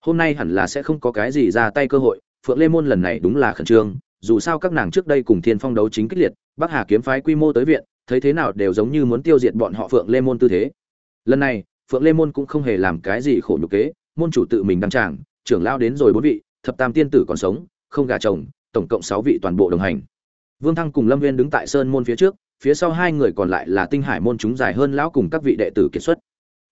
hôm nay hẳn là sẽ không có cái gì ra tay cơ hội, phượng lê môn lần này đúng là khẩn trương, dù sao các nàng trước đây cùng thiên phong đấu chính kích liệt, bắc hà kiếm phái quy mô tới viện, thấy thế nào đều giống như muốn tiêu diệt bọn họ phượng lê môn tư thế. Lần này, phượng lê môn cũng không hề làm cái gì khổ nhục kế, môn chủ tự mình đăng tràng, trưởng lao đến rồi bốn vị, thập tam tiên tử còn sống, không gà chồng, tổng cộng sáu vị toàn bộ đồng hành. Vương thăng cùng lâm viên đứng tại sơn môn phía trước, phía sau hai người còn lại là tinh hải môn chúng dài hơn lão cùng các vị đệ tử kiệt xuất.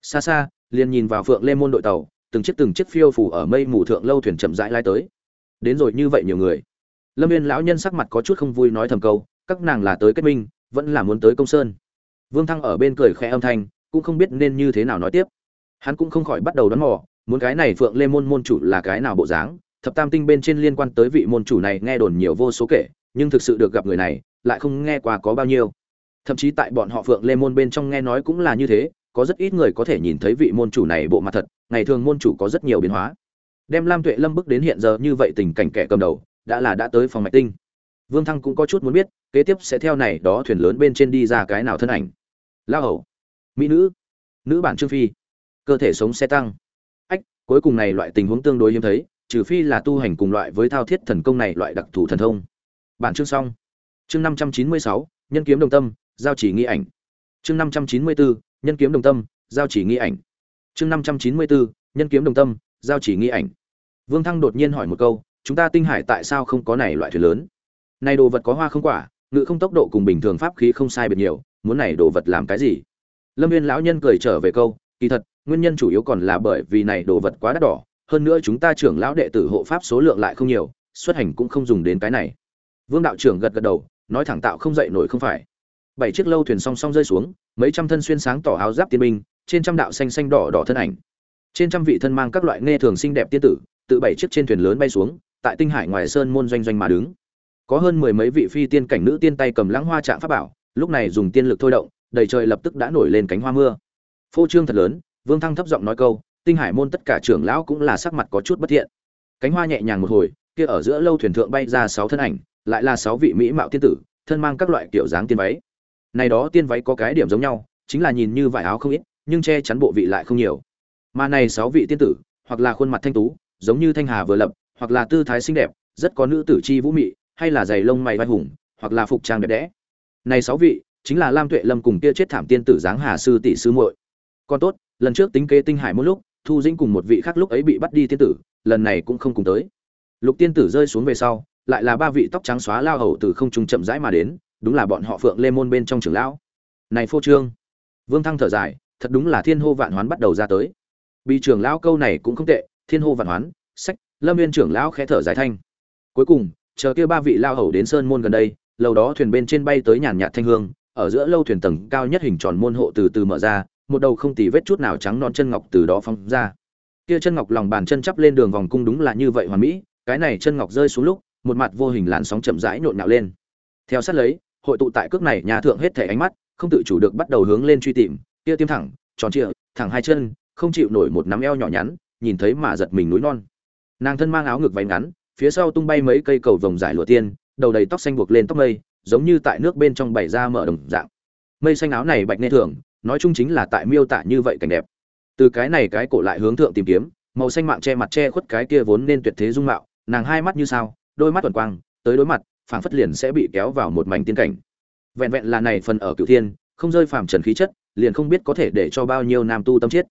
Xa xa, liền nhìn vào phượng lê môn đội tàu từng chiếc từng chiếc phiêu phủ ở mây mù thượng lâu thuyền chậm rãi lai tới. Đến rồi như vậy nhiều người. Lâm viên lão nhân sắc mặt có chút không vui nói thầm câu, các nàng là tới kết minh, vẫn là muốn tới công sơn. Vương thăng ở bên cười khẽ âm thanh, cũng không biết nên như thế nào nói tiếp. Hắn cũng không khỏi bắt đầu đón mò, muốn cái này phượng lê môn môn chủ là cái nào bộ dáng? Thập tam tinh bên trên liên quan tới vị môn chủ này nghe đồn nhiều vô số kể, nhưng thực sự được gặp người này, lại không nghe qua có bao nhiêu. Thậm chí tại bọn họ phượng lê môn bên trong nghe nói cũng là như thế, có rất ít người có thể nhìn thấy vị môn chủ này bộ mặt thật ngày thường môn chủ có rất nhiều biến hóa. Đem lam tuệ lâm bước đến hiện giờ như vậy tình cảnh kẻ cầm đầu, đã là đã tới phòng mạch tinh. Vương thăng cũng có chút muốn biết, kế tiếp sẽ theo này đó thuyền lớn bên trên đi ra cái nào thân ảnh. Lao hầu, mỹ nữ nữ bản trương phi. Cơ thể sống xe tăng. Ách, cuối cùng này loại tình huống tương đối hiếm thấy, trừ phi là tu hành cùng loại với thao thiết thần công này loại đặc thù thần thông. Bản chương xong. Chương năm trăm chín mươi sáu, nhân kiếm đồng tâm, giao chỉ nghi ảnh. Chương năm trăm chín mươi bốn nhân kiếm đồng tâm, giao chỉ nghi ảnh chương năm trăm chín mươi bốn, nhân kiếm đồng tâm, giao chỉ nghi ảnh. Vương thăng đột nhiên hỏi một câu, chúng ta tinh hải tại sao không có này loại thuyền lớn? Này đồ vật có hoa không quả, ngự không tốc độ cùng bình thường pháp khí không sai biệt nhiều, muốn này đồ vật làm cái gì? Lâm viên lão nhân cười trở về câu, kỳ thật, nguyên nhân chủ yếu còn là bởi vì này đồ vật quá đắt đỏ, hơn nữa chúng ta trưởng lão đệ tử hộ pháp số lượng lại không nhiều, xuất hành cũng không dùng đến cái này. Vương đạo trưởng gật gật đầu, nói thẳng tạo không dậy nổi không phải. Bảy chiếc lâu thuyền song song rơi xuống, mấy trăm thân xuyên sáng tỏ áo giáp tiên binh trên trăm đạo xanh xanh đỏ đỏ thân ảnh. Trên trăm vị thân mang các loại nghe thường xinh đẹp tiên tử tự bảy chiếc trên thuyền lớn bay xuống, tại tinh hải ngoài sơn môn doanh doanh mà đứng. Có hơn mười mấy vị phi tiên cảnh nữ tiên tay cầm lãng hoa trạng pháp bảo, lúc này dùng tiên lực thôi động, đầy trời lập tức đã nổi lên cánh hoa mưa. Phô trương thật lớn, vương thăng thấp giọng nói câu, tinh hải môn tất cả trưởng lão cũng là sắc mặt có chút bất thiện. Cánh hoa nhẹ nhàng một hồi, kia ở giữa lâu thuyền thượng bay ra sáu thân ảnh, lại là sáu vị mỹ mạo tiên tử, thân mang các loại kiểu dáng tiên váy. Này đó tiên váy có cái điểm giống nhau, chính là nhìn như vải áo không ít nhưng che chắn bộ vị lại không nhiều. Mà này sáu vị tiên tử, hoặc là khuôn mặt thanh tú, giống như thanh hà vừa lập, hoặc là tư thái xinh đẹp, rất có nữ tử chi vũ mị, hay là giày lông mày vai hùng, hoặc là phục trang đẹp đẽ. Này sáu vị, chính là lam tuệ lâm cùng kia chết thảm tiên tử dáng hà sư tỷ sư muội. Còn tốt, lần trước tính kế tinh hải một lúc, thu dĩnh cùng một vị khác lúc ấy bị bắt đi tiên tử, lần này cũng không cùng tới. Lục tiên tử rơi xuống về sau, lại là ba vị tóc trắng xóa lao hầu từ không trung chậm rãi mà đến, đúng là bọn họ phượng lê môn bên trong trường lão. Này phô trương. Vương thăng thở dài thật đúng là thiên hô vạn hoán bắt đầu ra tới. Bị trưởng lão câu này cũng không tệ, thiên hô vạn hoán, sách, lâm viên trưởng lão khẽ thở dài thanh. Cuối cùng, chờ kia ba vị lao hầu đến sơn môn gần đây lâu đó thuyền bên trên bay tới nhàn nhạt thanh hương, ở giữa lâu thuyền tầng cao nhất hình tròn môn hộ từ từ mở ra, một đầu không tì vết chút nào trắng non chân ngọc từ đó phóng ra. Kia chân ngọc lòng bàn chân chắp lên đường vòng cung đúng là như vậy hoàn mỹ, cái này chân ngọc rơi xuống lúc, một mặt vô hình làn sóng chậm rãi nhộn nhạo lên. Theo sát lấy, hội tụ tại cước này nhà thượng hết thể ánh mắt, không tự chủ được bắt đầu hướng lên truy tìm kia tiêm thẳng, tròn trịa, thẳng hai chân, không chịu nổi một nắm eo nhỏ nhắn, nhìn thấy mà giật mình núi non. Nàng thân mang áo ngực váy ngắn, phía sau tung bay mấy cây cầu vồng dài lụa tiên, đầu đầy tóc xanh buộc lên tóc mây, giống như tại nước bên trong bày ra mở đồng dạng. Mây xanh áo này bạch nên thường, nói chung chính là tại miêu tả như vậy cảnh đẹp. Từ cái này cái cổ lại hướng thượng tìm kiếm, màu xanh mạng che mặt che khuất cái kia vốn nên tuyệt thế dung mạo, nàng hai mắt như sao, đôi mắt tuần quang, tới đối mặt, phảng phất liền sẽ bị kéo vào một mảnh tiên cảnh. Vẹn vẹn là này phần ở cửu thiên, không rơi phàm trần khí chất liền không biết có thể để cho bao nhiêu nam tu tâm chết.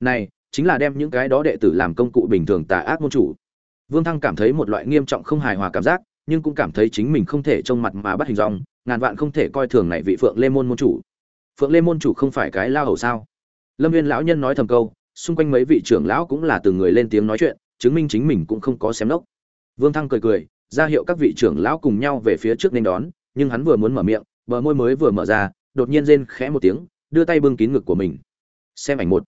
Này, chính là đem những cái đó đệ tử làm công cụ bình thường tà ác môn chủ. Vương thăng cảm thấy một loại nghiêm trọng không hài hòa cảm giác, nhưng cũng cảm thấy chính mình không thể trông mặt mà bắt hình dong, ngàn vạn không thể coi thường này vị phượng lê môn môn chủ. Phượng lê môn chủ không phải cái lao hầu sao? Lâm viên lão nhân nói thầm câu, xung quanh mấy vị trưởng lão cũng là từng người lên tiếng nói chuyện, chứng minh chính mình cũng không có xém lốc. Vương thăng cười cười, ra hiệu các vị trưởng lão cùng nhau về phía trước nên đón, nhưng hắn vừa muốn mở miệng, bờ môi mới vừa mở ra, đột nhiên rên khẽ một tiếng đưa tay bưng kín ngực của mình. Xem ảnh một.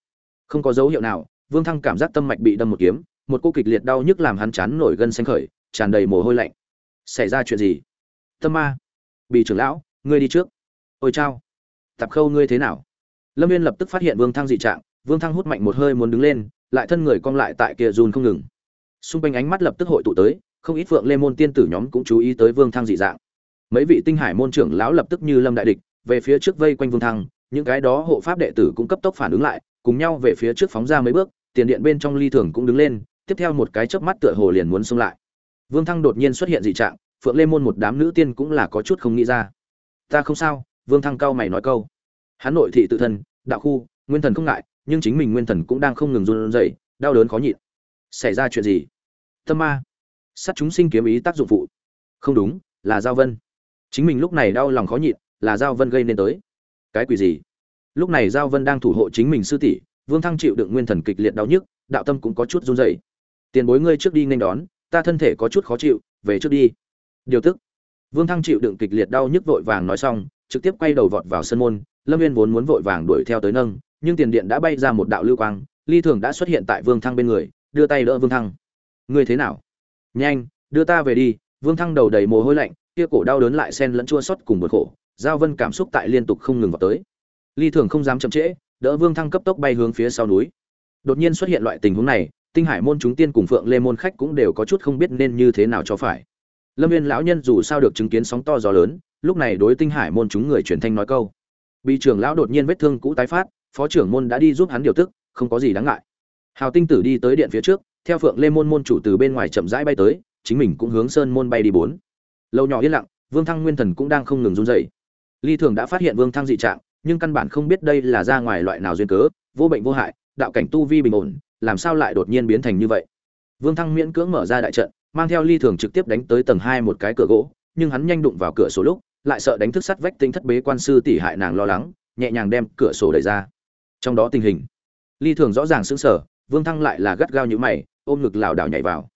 Không có dấu hiệu nào, vương thăng cảm giác tâm mạch bị đâm một kiếm, một cô kịch liệt đau nhức làm hắn chán nổi gân xanh khởi, tràn đầy mồ hôi lạnh. Xảy ra chuyện gì? Tâm ma. Bị trưởng lão, ngươi đi trước. Ôi chao. Tạp khâu ngươi thế nào? Lâm viên lập tức phát hiện vương thăng dị trạng, vương thăng hút mạnh một hơi muốn đứng lên, lại thân người cong lại tại kia run không ngừng. Xung quanh ánh mắt lập tức hội tụ tới, không ít phượng lê môn tiên tử nhóm cũng chú ý tới vương thăng dị dạng. Mấy vị tinh hải môn trưởng lão lập tức như lâm đại địch, về phía trước vây quanh vương thăng những cái đó hộ pháp đệ tử cũng cấp tốc phản ứng lại, cùng nhau về phía trước phóng ra mấy bước, tiền điện bên trong ly thường cũng đứng lên, tiếp theo một cái chớp mắt tựa hồ liền muốn xông lại. Vương thăng đột nhiên xuất hiện dị trạng, phượng lê môn một đám nữ tiên cũng là có chút không nghĩ ra. Ta không sao, vương thăng cao mày nói câu. Hắn nội thị tự thân, đạo khu, nguyên thần không ngại, nhưng chính mình nguyên thần cũng đang không ngừng run rẩy, đau đớn khó nhịn. Xảy ra chuyện gì? Tâm ma. Sát chúng sinh kiếm ý tác dụng phụ. Không đúng, là giao vân. Chính mình lúc này đau lòng khó nhịn, là giao vân gây nên tới cái quỷ gì? Lúc này giao vân đang thủ hộ chính mình sư tỷ, vương thăng chịu đựng nguyên thần kịch liệt đau nhức, đạo tâm cũng có chút run rẩy. Tiền bối ngươi trước đi nên đón, ta thân thể có chút khó chịu, về trước đi. Điều tức. Vương thăng chịu đựng kịch liệt đau nhức vội vàng nói xong, trực tiếp quay đầu vọt vào sân môn, lâm viên vốn muốn vội vàng đuổi theo tới nâng, nhưng tiền điện đã bay ra một đạo lưu quang, ly thường đã xuất hiện tại vương thăng bên người, đưa tay đỡ vương thăng. Ngươi thế nào? Nhanh, đưa ta về đi. Vương thăng đầu đầy mồ hôi lạnh, kia cổ đau đớn lại xen lẫn chua xót cùng bực khổ giao vân cảm xúc tại liên tục không ngừng vào tới. Ly thường không dám chậm trễ, đỡ vương thăng cấp tốc bay hướng phía sau núi. Đột nhiên xuất hiện loại tình huống này, tinh hải môn chúng tiên cùng phượng lê môn khách cũng đều có chút không biết nên như thế nào cho phải. Lâm viên lão nhân dù sao được chứng kiến sóng to gió lớn, lúc này đối tinh hải môn chúng người truyền thanh nói câu. Bị trưởng lão đột nhiên vết thương cũ tái phát, phó trưởng môn đã đi giúp hắn điều tức, không có gì đáng ngại. Hào tinh tử đi tới điện phía trước, theo phượng lê môn môn chủ từ bên ngoài chậm rãi bay tới, chính mình cũng hướng sơn môn bay đi bốn. Lâu nhỏ yên lặng, vương thăng nguyên thần cũng đang không ngừng run dậy ly thường đã phát hiện vương thăng dị trạng, nhưng căn bản không biết đây là ra ngoài loại nào duyên cớ, vô bệnh vô hại, đạo cảnh tu vi bình ổn, làm sao lại đột nhiên biến thành như vậy? Vương thăng miễn cưỡng mở ra đại trận, mang theo ly thường trực tiếp đánh tới tầng hai một cái cửa gỗ, nhưng hắn nhanh đụng vào cửa sổ lúc, lại sợ đánh thức sắt vách tinh thất bế quan sư tỷ hại nàng lo lắng, nhẹ nhàng đem cửa sổ đẩy ra. Trong đó tình hình, ly thường rõ ràng sững sờ, vương thăng lại là gắt gao như mày, ôm ngực lảo đảo nhảy vào.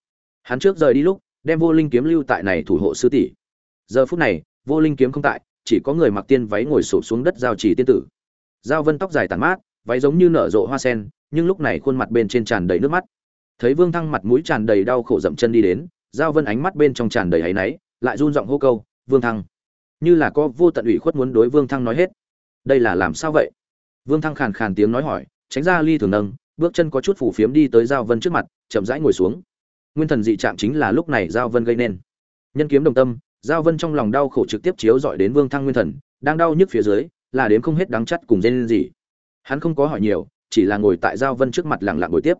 Hắn trước rời đi lúc, đem vô linh kiếm lưu tại này thủ hộ sư tỷ. Giờ phút này, vô linh kiếm không tại chỉ có người mặc tiên váy ngồi sụp xuống đất giao chỉ tiên tử. Giao vân tóc dài tàn mát, váy giống như nở rộ hoa sen, nhưng lúc này khuôn mặt bên trên tràn đầy nước mắt. Thấy vương thăng mặt mũi tràn đầy đau khổ dậm chân đi đến, giao vân ánh mắt bên trong tràn đầy áy náy, lại run giọng hô câu, vương thăng. Như là có vô tận ủy khuất muốn đối vương thăng nói hết. Đây là làm sao vậy? Vương thăng khàn khàn tiếng nói hỏi, tránh ra ly thường nâng, bước chân có chút phủ phiếm đi tới giao vân trước mặt, chậm rãi ngồi xuống. Nguyên thần dị trạng chính là lúc này giao vân gây nên. Nhân kiếm đồng tâm giao vân trong lòng đau khổ trực tiếp chiếu dọi đến vương thăng nguyên thần, đang đau nhức phía dưới, là đến không hết đắng chắt cùng dây lên gì hắn không có hỏi nhiều, chỉ là ngồi tại giao vân trước mặt lặng lặng ngồi tiếp.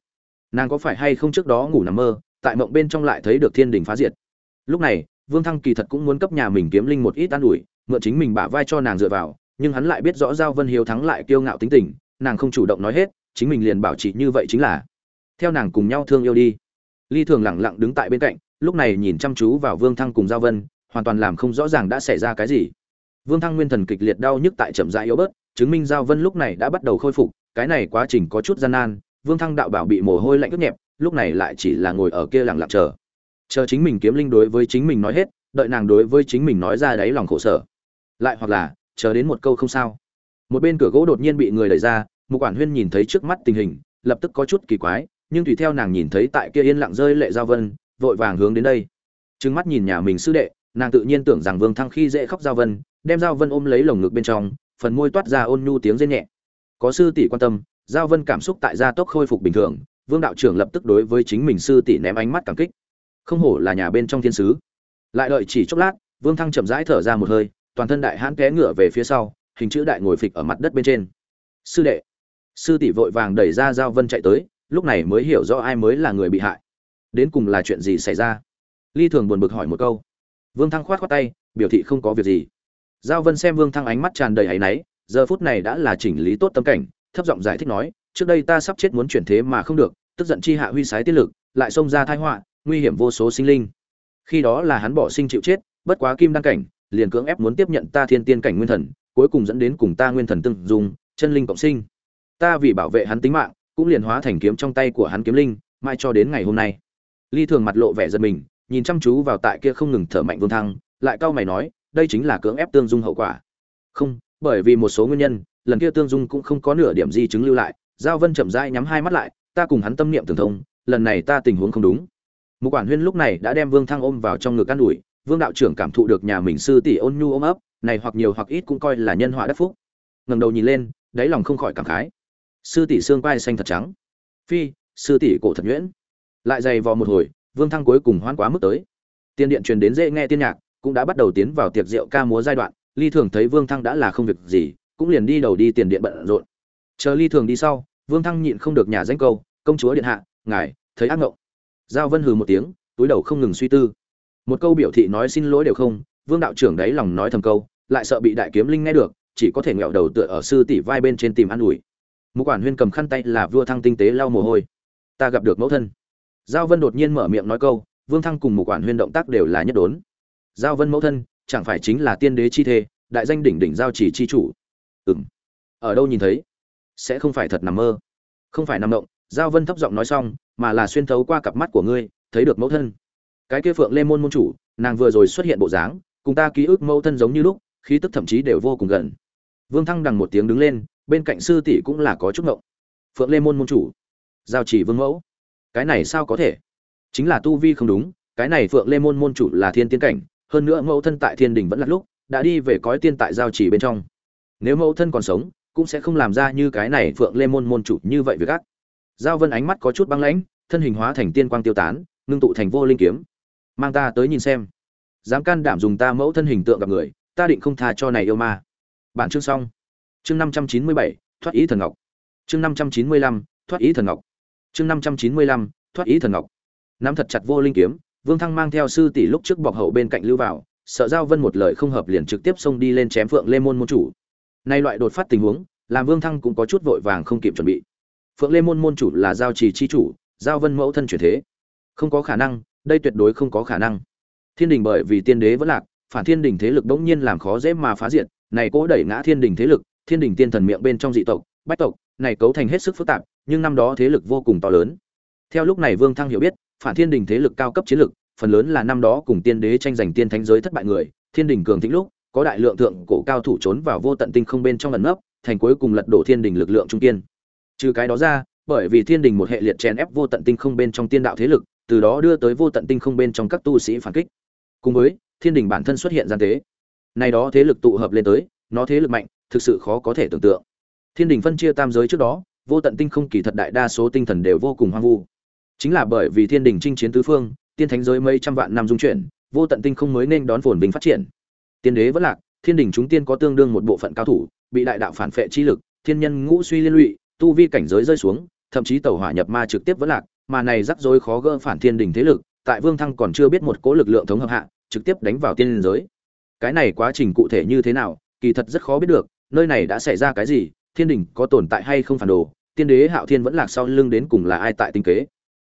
Nàng có phải hay không trước đó ngủ nằm mơ, tại mộng bên trong lại thấy được thiên đình phá diệt. Lúc này, vương thăng kỳ thật cũng muốn cấp nhà mình kiếm linh một ít an ủi, mượn chính mình bả vai cho nàng dựa vào, nhưng hắn lại biết rõ giao vân hiếu thắng lại kiêu ngạo tính tình, nàng không chủ động nói hết, chính mình liền bảo trì như vậy chính là. Theo nàng cùng nhau thương yêu đi. Ly thường lẳng lặng đứng tại bên cạnh, lúc này nhìn chăm chú vào vương thăng cùng giao vân hoàn toàn làm không rõ ràng đã xảy ra cái gì. Vương thăng nguyên thần kịch liệt đau nhức tại chậm rãi yếu bớt, chứng minh giao vân lúc này đã bắt đầu khôi phục, cái này quá trình có chút gian nan, vương thăng đạo bảo bị mồ hôi lạnh ướt nhẹp, lúc này lại chỉ là ngồi ở kia lặng lặng chờ. Chờ chính mình kiếm linh đối với chính mình nói hết, đợi nàng đối với chính mình nói ra đáy lòng khổ sở. Lại hoặc là, chờ đến một câu không sao. Một bên cửa gỗ đột nhiên bị người đẩy ra một quản huyên nhìn thấy trước mắt tình hình, lập tức có chút kỳ quái, nhưng tùy theo nàng nhìn thấy tại kia yên lặng rơi lệ giao vân, vội vàng hướng đến đây. Trừng mắt nhìn nhà mình sư đệ nàng tự nhiên tưởng rằng vương thăng khi dễ khóc giao vân, đem giao vân ôm lấy lồng ngực bên trong, phần môi toát ra ôn nhu tiếng rên nhẹ. Có sư tỷ quan tâm, giao vân cảm xúc tại gia tốc khôi phục bình thường, vương đạo trưởng lập tức đối với chính mình sư tỷ ném ánh mắt cảm kích. Không hổ là nhà bên trong thiên sứ. Lại đợi chỉ chốc lát, vương thăng chậm rãi thở ra một hơi, toàn thân đại hãn té ngựa về phía sau, hình chữ đại ngồi phịch ở mặt đất bên trên. Sư đệ. Sư tỷ vội vàng đẩy ra giao vân chạy tới, lúc này mới hiểu rõ ai mới là người bị hại. Đến cùng là chuyện gì xảy ra? Ly thường buồn bực hỏi một câu vương thăng khoát khoát tay biểu thị không có việc gì. Giao vân xem vương thăng ánh mắt tràn đầy áy náy giờ phút này đã là chỉnh lý tốt tâm cảnh thấp giọng giải thích nói trước đây ta sắp chết muốn chuyển thế mà không được tức giận chi hạ huy sái tiết lực lại xông ra tai họa nguy hiểm vô số sinh linh. Khi đó là hắn bỏ sinh chịu chết bất quá kim đăng cảnh liền cưỡng ép muốn tiếp nhận ta thiên tiên cảnh nguyên thần cuối cùng dẫn đến cùng ta nguyên thần tương dung, chân linh cộng sinh. Ta vì bảo vệ hắn tính mạng cũng liền hóa thành kiếm trong tay của hắn kiếm linh mai cho đến ngày hôm nay. Ly thường mặt lộ vẻ giận mình nhìn chăm chú vào tại kia không ngừng thở mạnh vương thăng, lại cau mày nói, đây chính là cưỡng ép tương dung hậu quả. Không, bởi vì một số nguyên nhân, lần kia tương dung cũng không có nửa điểm di chứng lưu lại, giao vân chậm rãi nhắm hai mắt lại, ta cùng hắn tâm niệm tường thông, lần này ta tình huống không đúng. Một quản huyên lúc này đã đem vương thăng ôm vào trong ngực an ủi, vương đạo trưởng cảm thụ được nhà mình sư tỷ ôn nhu ôm ấp, này hoặc nhiều hoặc ít cũng coi là nhân họa đất phúc. Ngẩng đầu nhìn lên, đáy lòng không khỏi cảm khái. Sư tỷ xương quai xanh thật trắng. Phi, sư tỷ cổ thật nhuyễn. Lại dày vò một hồi vương thăng cuối cùng hoan quá mức tới. Tiên điện truyền đến dễ nghe tiên nhạc, cũng đã bắt đầu tiến vào tiệc rượu ca múa giai đoạn, ly thường thấy vương thăng đã là không việc gì, cũng liền đi đầu đi tiền điện bận rộn. Chờ ly thường đi sau, vương thăng nhịn không được nhà danh câu, công chúa điện hạ, ngài, thấy ác ngộng. Giao vân hừ một tiếng, túi đầu không ngừng suy tư. Một câu biểu thị nói xin lỗi đều không, vương đạo trưởng đáy lòng nói thầm câu, lại sợ bị đại kiếm linh nghe được, chỉ có thể nghẹo đầu tựa ở sư tỷ vai bên trên tìm an ủi. Một quản huyên cầm khăn tay là vua thăng tinh tế lau mồ hôi. Ta gặp được mẫu thân giao vân đột nhiên mở miệng nói câu, vương thăng cùng một quản huyên động tác đều là nhất đốn. Giao vân mẫu thân, chẳng phải chính là tiên đế chi thê, đại danh đỉnh đỉnh giao chỉ chi chủ. Ừ m ở đâu nhìn thấy? Sẽ không phải thật nằm mơ. Không phải nằm động, giao vân thấp giọng nói xong, mà là xuyên thấu qua cặp mắt của ngươi, thấy được mẫu thân. Cái kia phượng lê môn môn chủ, nàng vừa rồi xuất hiện bộ dáng, cùng ta ký ức mẫu thân giống như lúc, khí tức thậm chí đều vô cùng gần. Vương thăng đằng một tiếng đứng lên, bên cạnh sư tỷ cũng là có chút ngộng. Phượng lê môn môn chủ, giao chỉ vương mẫu cái này sao có thể? Chính là tu vi không đúng, cái này phượng lê môn môn chủ là thiên tiên cảnh, hơn nữa mẫu thân tại thiên đình vẫn là lúc, đã đi về cõi tiên tại giao chỉ bên trong. Nếu mẫu thân còn sống, cũng sẽ không làm ra như cái này phượng lê môn môn chủ như vậy với gác giao vân ánh mắt có chút băng lãnh, thân hình hóa thành tiên quang tiêu tán, ngưng tụ thành vô linh kiếm. Mang ta tới nhìn xem. Dám can đảm dùng ta mẫu thân hình tượng gặp người, ta định không tha cho này yêu ma. Bản chương xong. Chương năm trăm chín mươi bảy, thoát ý thần ngọc. Chương năm trăm chín mươi lăm, thoát ý thần ngọc chương năm trăm chín mươi lăm, thoát ý thần ngọc. Nắm thật chặt vô linh kiếm, vương thăng mang theo sư tỷ lúc trước bọc hậu bên cạnh lưu vào, sợ giao vân một lời không hợp liền trực tiếp xông đi lên chém phượng lê môn môn chủ. Nay loại đột phát tình huống, làm vương thăng cũng có chút vội vàng không kịp chuẩn bị. Phượng lê môn môn chủ là giao trì chi chủ, giao vân mẫu thân chuyển thế. Không có khả năng, đây tuyệt đối không có khả năng. Thiên đình bởi vì tiên đế vẫn lạc, phản thiên đình thế lực đống nhiên làm khó dễ mà phá diệt, này cố đẩy ngã thiên đình thế lực, thiên đình tiên thần miệng bên trong dị tộc bách tộc, này cấu thành hết sức phức tạp, nhưng năm đó thế lực vô cùng to lớn. Theo lúc này vương thăng hiểu biết, phản thiên đình thế lực cao cấp chiến lực, phần lớn là năm đó cùng tiên đế tranh giành tiên thánh giới thất bại người, thiên đình cường thịnh lúc, có đại lượng thượng cổ cao thủ trốn vào vô tận tinh không bên trong lần nấp, thành cuối cùng lật đổ thiên đình lực lượng trung tiên trừ cái đó ra, bởi vì thiên đình một hệ liệt chèn ép vô tận tinh không bên trong tiên đạo thế lực, từ đó đưa tới vô tận tinh không bên trong các tu sĩ phản kích. Cùng với, thiên đình bản thân xuất hiện gian tế. Nay đó thế lực tụ hợp lên tới, nó thế lực mạnh, thực sự khó có thể tưởng tượng thiên đình phân chia tam giới trước đó, vô tận tinh không kỳ thật đại đa số tinh thần đều vô cùng hoang vu. Chính là bởi vì thiên đình chinh chiến tứ phương, tiên thánh giới mấy trăm vạn năm dung chuyển, vô tận tinh không mới nên đón phồn vinh phát triển. Tiên đế vẫn lạc, thiên đình chúng tiên có tương đương một bộ phận cao thủ, bị đại đạo phản phệ chi lực, thiên nhân ngũ suy liên lụy, tu vi cảnh giới rơi xuống, thậm chí tàu hỏa nhập ma trực tiếp vẫn lạc, mà này rắc rối khó gỡ phản thiên đình thế lực, tại vương thăng còn chưa biết một cố lực lượng thống hợp hạ, trực tiếp đánh vào tiên giới. Cái này quá trình cụ thể như thế nào, kỳ thật rất khó biết được, nơi này đã xảy ra cái gì thiên đình có tồn tại hay không phản đồ, tiên đế hạo thiên vẫn lạc sau lưng đến cùng là ai tại tinh kế.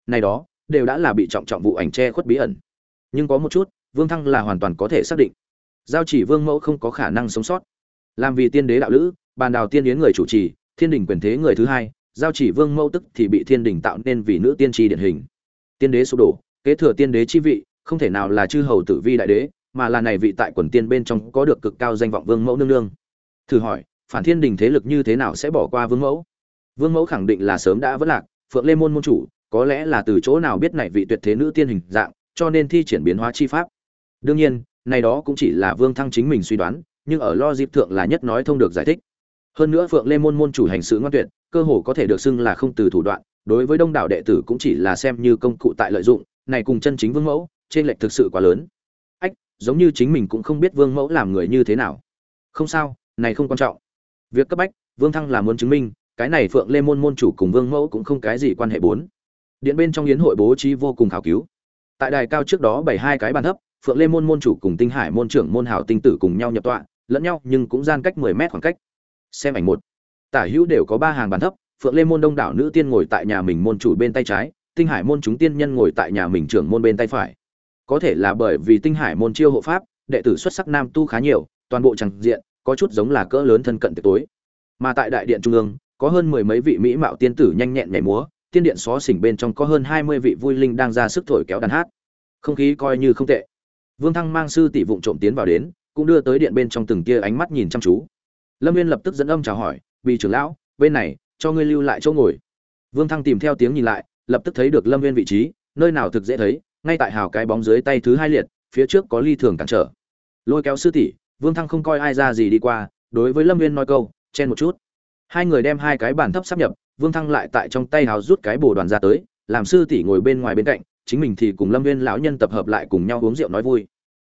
Này đó, đều đã là bị trọng trọng vụ ảnh che khuất bí ẩn. Nhưng có một chút, vương thăng là hoàn toàn có thể xác định. Giao chỉ vương mẫu không có khả năng sống sót. Làm vì tiên đế đạo lữ, bàn đào tiên yến người chủ trì, thiên đình quyền thế người thứ hai, giao chỉ vương mẫu tức thì bị thiên đình tạo nên vì nữ tiên tri điển hình. Tiên đế sụp đổ, kế thừa tiên đế chi vị, không thể nào là chư hầu tử vi đại đế, mà là này vị tại quần tiên bên trong có được cực cao danh vọng vương mẫu nương nương. Thử hỏi phản thiên đình thế lực như thế nào sẽ bỏ qua vương mẫu? Vương mẫu khẳng định là sớm đã vất lạc, phượng lê môn môn chủ, có lẽ là từ chỗ nào biết này vị tuyệt thế nữ tiên hình dạng, cho nên thi triển biến hóa chi pháp. Đương nhiên, này đó cũng chỉ là vương thăng chính mình suy đoán, nhưng ở lo dịp thượng là nhất nói thông được giải thích. Hơn nữa phượng lê môn môn chủ hành sự ngoan tuyệt, cơ hồ có thể được xưng là không từ thủ đoạn, đối với đông đảo đệ tử cũng chỉ là xem như công cụ tại lợi dụng, này cùng chân chính vương mẫu trên lệch thực sự quá lớn. Ách, giống như chính mình cũng không biết vương mẫu làm người như thế nào. Không sao, này không quan trọng việc cấp bách, vương thăng là muốn chứng minh, cái này phượng lê môn môn chủ cùng vương mẫu cũng không cái gì quan hệ bốn. Điện bên trong yến hội bố trí vô cùng khảo cứu. Tại đài cao trước đó bảy hai cái bàn thấp, phượng lê môn môn chủ cùng tinh hải môn trưởng môn hảo tinh tử cùng nhau nhập tọa, lẫn nhau nhưng cũng gian cách mười mét khoảng cách. Xem ảnh một. Tả hữu đều có ba hàng bàn thấp, phượng lê môn đông đảo nữ tiên ngồi tại nhà mình môn chủ bên tay trái, tinh hải môn chúng tiên nhân ngồi tại nhà mình trưởng môn bên tay phải. Có thể là bởi vì tinh hải môn chiêu hộ pháp, đệ tử xuất sắc nam tu khá nhiều, toàn bộ chẳng diện có chút giống là cỡ lớn thân cận tiệc tối. Mà tại đại điện trung ương, có hơn mười mấy vị mỹ mạo tiên tử nhanh nhẹn nhảy múa, tiên điện xó xỉnh bên trong có hơn hai mươi vị vui linh đang ra sức thổi kéo đàn hát. Không khí coi như không tệ. Vương thăng mang sư tỷ vụng trộm tiến vào đến, cũng đưa tới điện bên trong từng tia ánh mắt nhìn chăm chú. Lâm viên lập tức dẫn âm chào hỏi vị trưởng lão, bên này, cho ngươi lưu lại chỗ ngồi. Vương thăng tìm theo tiếng nhìn lại, lập tức thấy được lâm viên vị trí, nơi nào thực dễ thấy, ngay tại hào cái bóng dưới tay thứ hai liệt, phía trước có ly thường cản trở. Lôi kéo sư tỷ vương thăng không coi ai ra gì đi qua, đối với lâm viên nói câu, chen một chút. Hai người đem hai cái bàn thấp sắp nhập, vương thăng lại tại trong tay hào rút cái bồ đoàn ra tới, làm sư tỷ ngồi bên ngoài bên cạnh, chính mình thì cùng lâm viên lão nhân tập hợp lại cùng nhau uống rượu nói vui.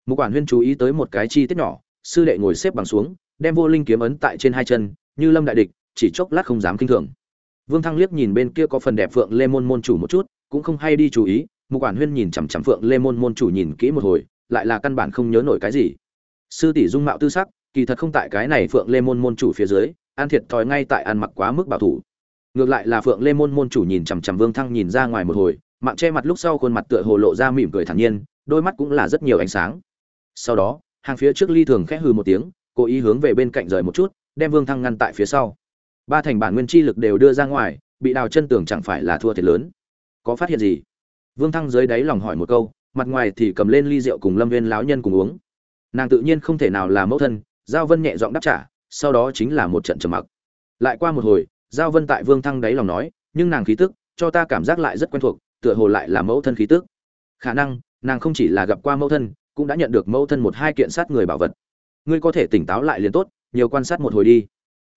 Một quản huyên chú ý tới một cái chi tiết nhỏ, sư đệ ngồi xếp bằng xuống, đem vô linh kiếm ấn tại trên hai chân, như lâm đại địch, chỉ chốc lát không dám kinh thường. Vương thăng liếc nhìn bên kia có phần đẹp phượng lê môn môn chủ một chút, cũng không hay đi chú ý một quản huyên nhìn chằm chằm phượng lê môn môn chủ nhìn kỹ một hồi, lại là căn bản không nhớ nổi cái gì sư tỷ dung mạo tư sắc, kỳ thật không tại cái này phượng lê môn môn chủ phía dưới an thiệt thòi ngay tại ăn mặc quá mức bảo thủ. Ngược lại là phượng lê môn môn chủ nhìn chằm chằm vương thăng nhìn ra ngoài một hồi, mạng che mặt lúc sau khuôn mặt tựa hồ lộ ra mỉm cười thản nhiên, đôi mắt cũng là rất nhiều ánh sáng. Sau đó, hàng phía trước ly thường khẽ hừ một tiếng, cố ý hướng về bên cạnh rời một chút, đem vương thăng ngăn tại phía sau. Ba thành bản nguyên chi lực đều đưa ra ngoài, bị đào chân tường chẳng phải là thua thiệt lớn. Có phát hiện gì? Vương thăng dưới đáy lòng hỏi một câu, mặt ngoài thì cầm lên ly rượu cùng lâm viên lão nhân cùng uống nàng tự nhiên không thể nào là mẫu thân, giao vân nhẹ giọng đáp trả, sau đó chính là một trận trầm mặc. Lại qua một hồi, giao vân tại vương thăng đáy lòng nói, nhưng nàng khí tức, cho ta cảm giác lại rất quen thuộc, tựa hồ lại là mẫu thân khí tức. Khả năng, nàng không chỉ là gặp qua mẫu thân, cũng đã nhận được mẫu thân một hai kiện sát người bảo vật. Ngươi có thể tỉnh táo lại liền tốt, nhiều quan sát một hồi đi.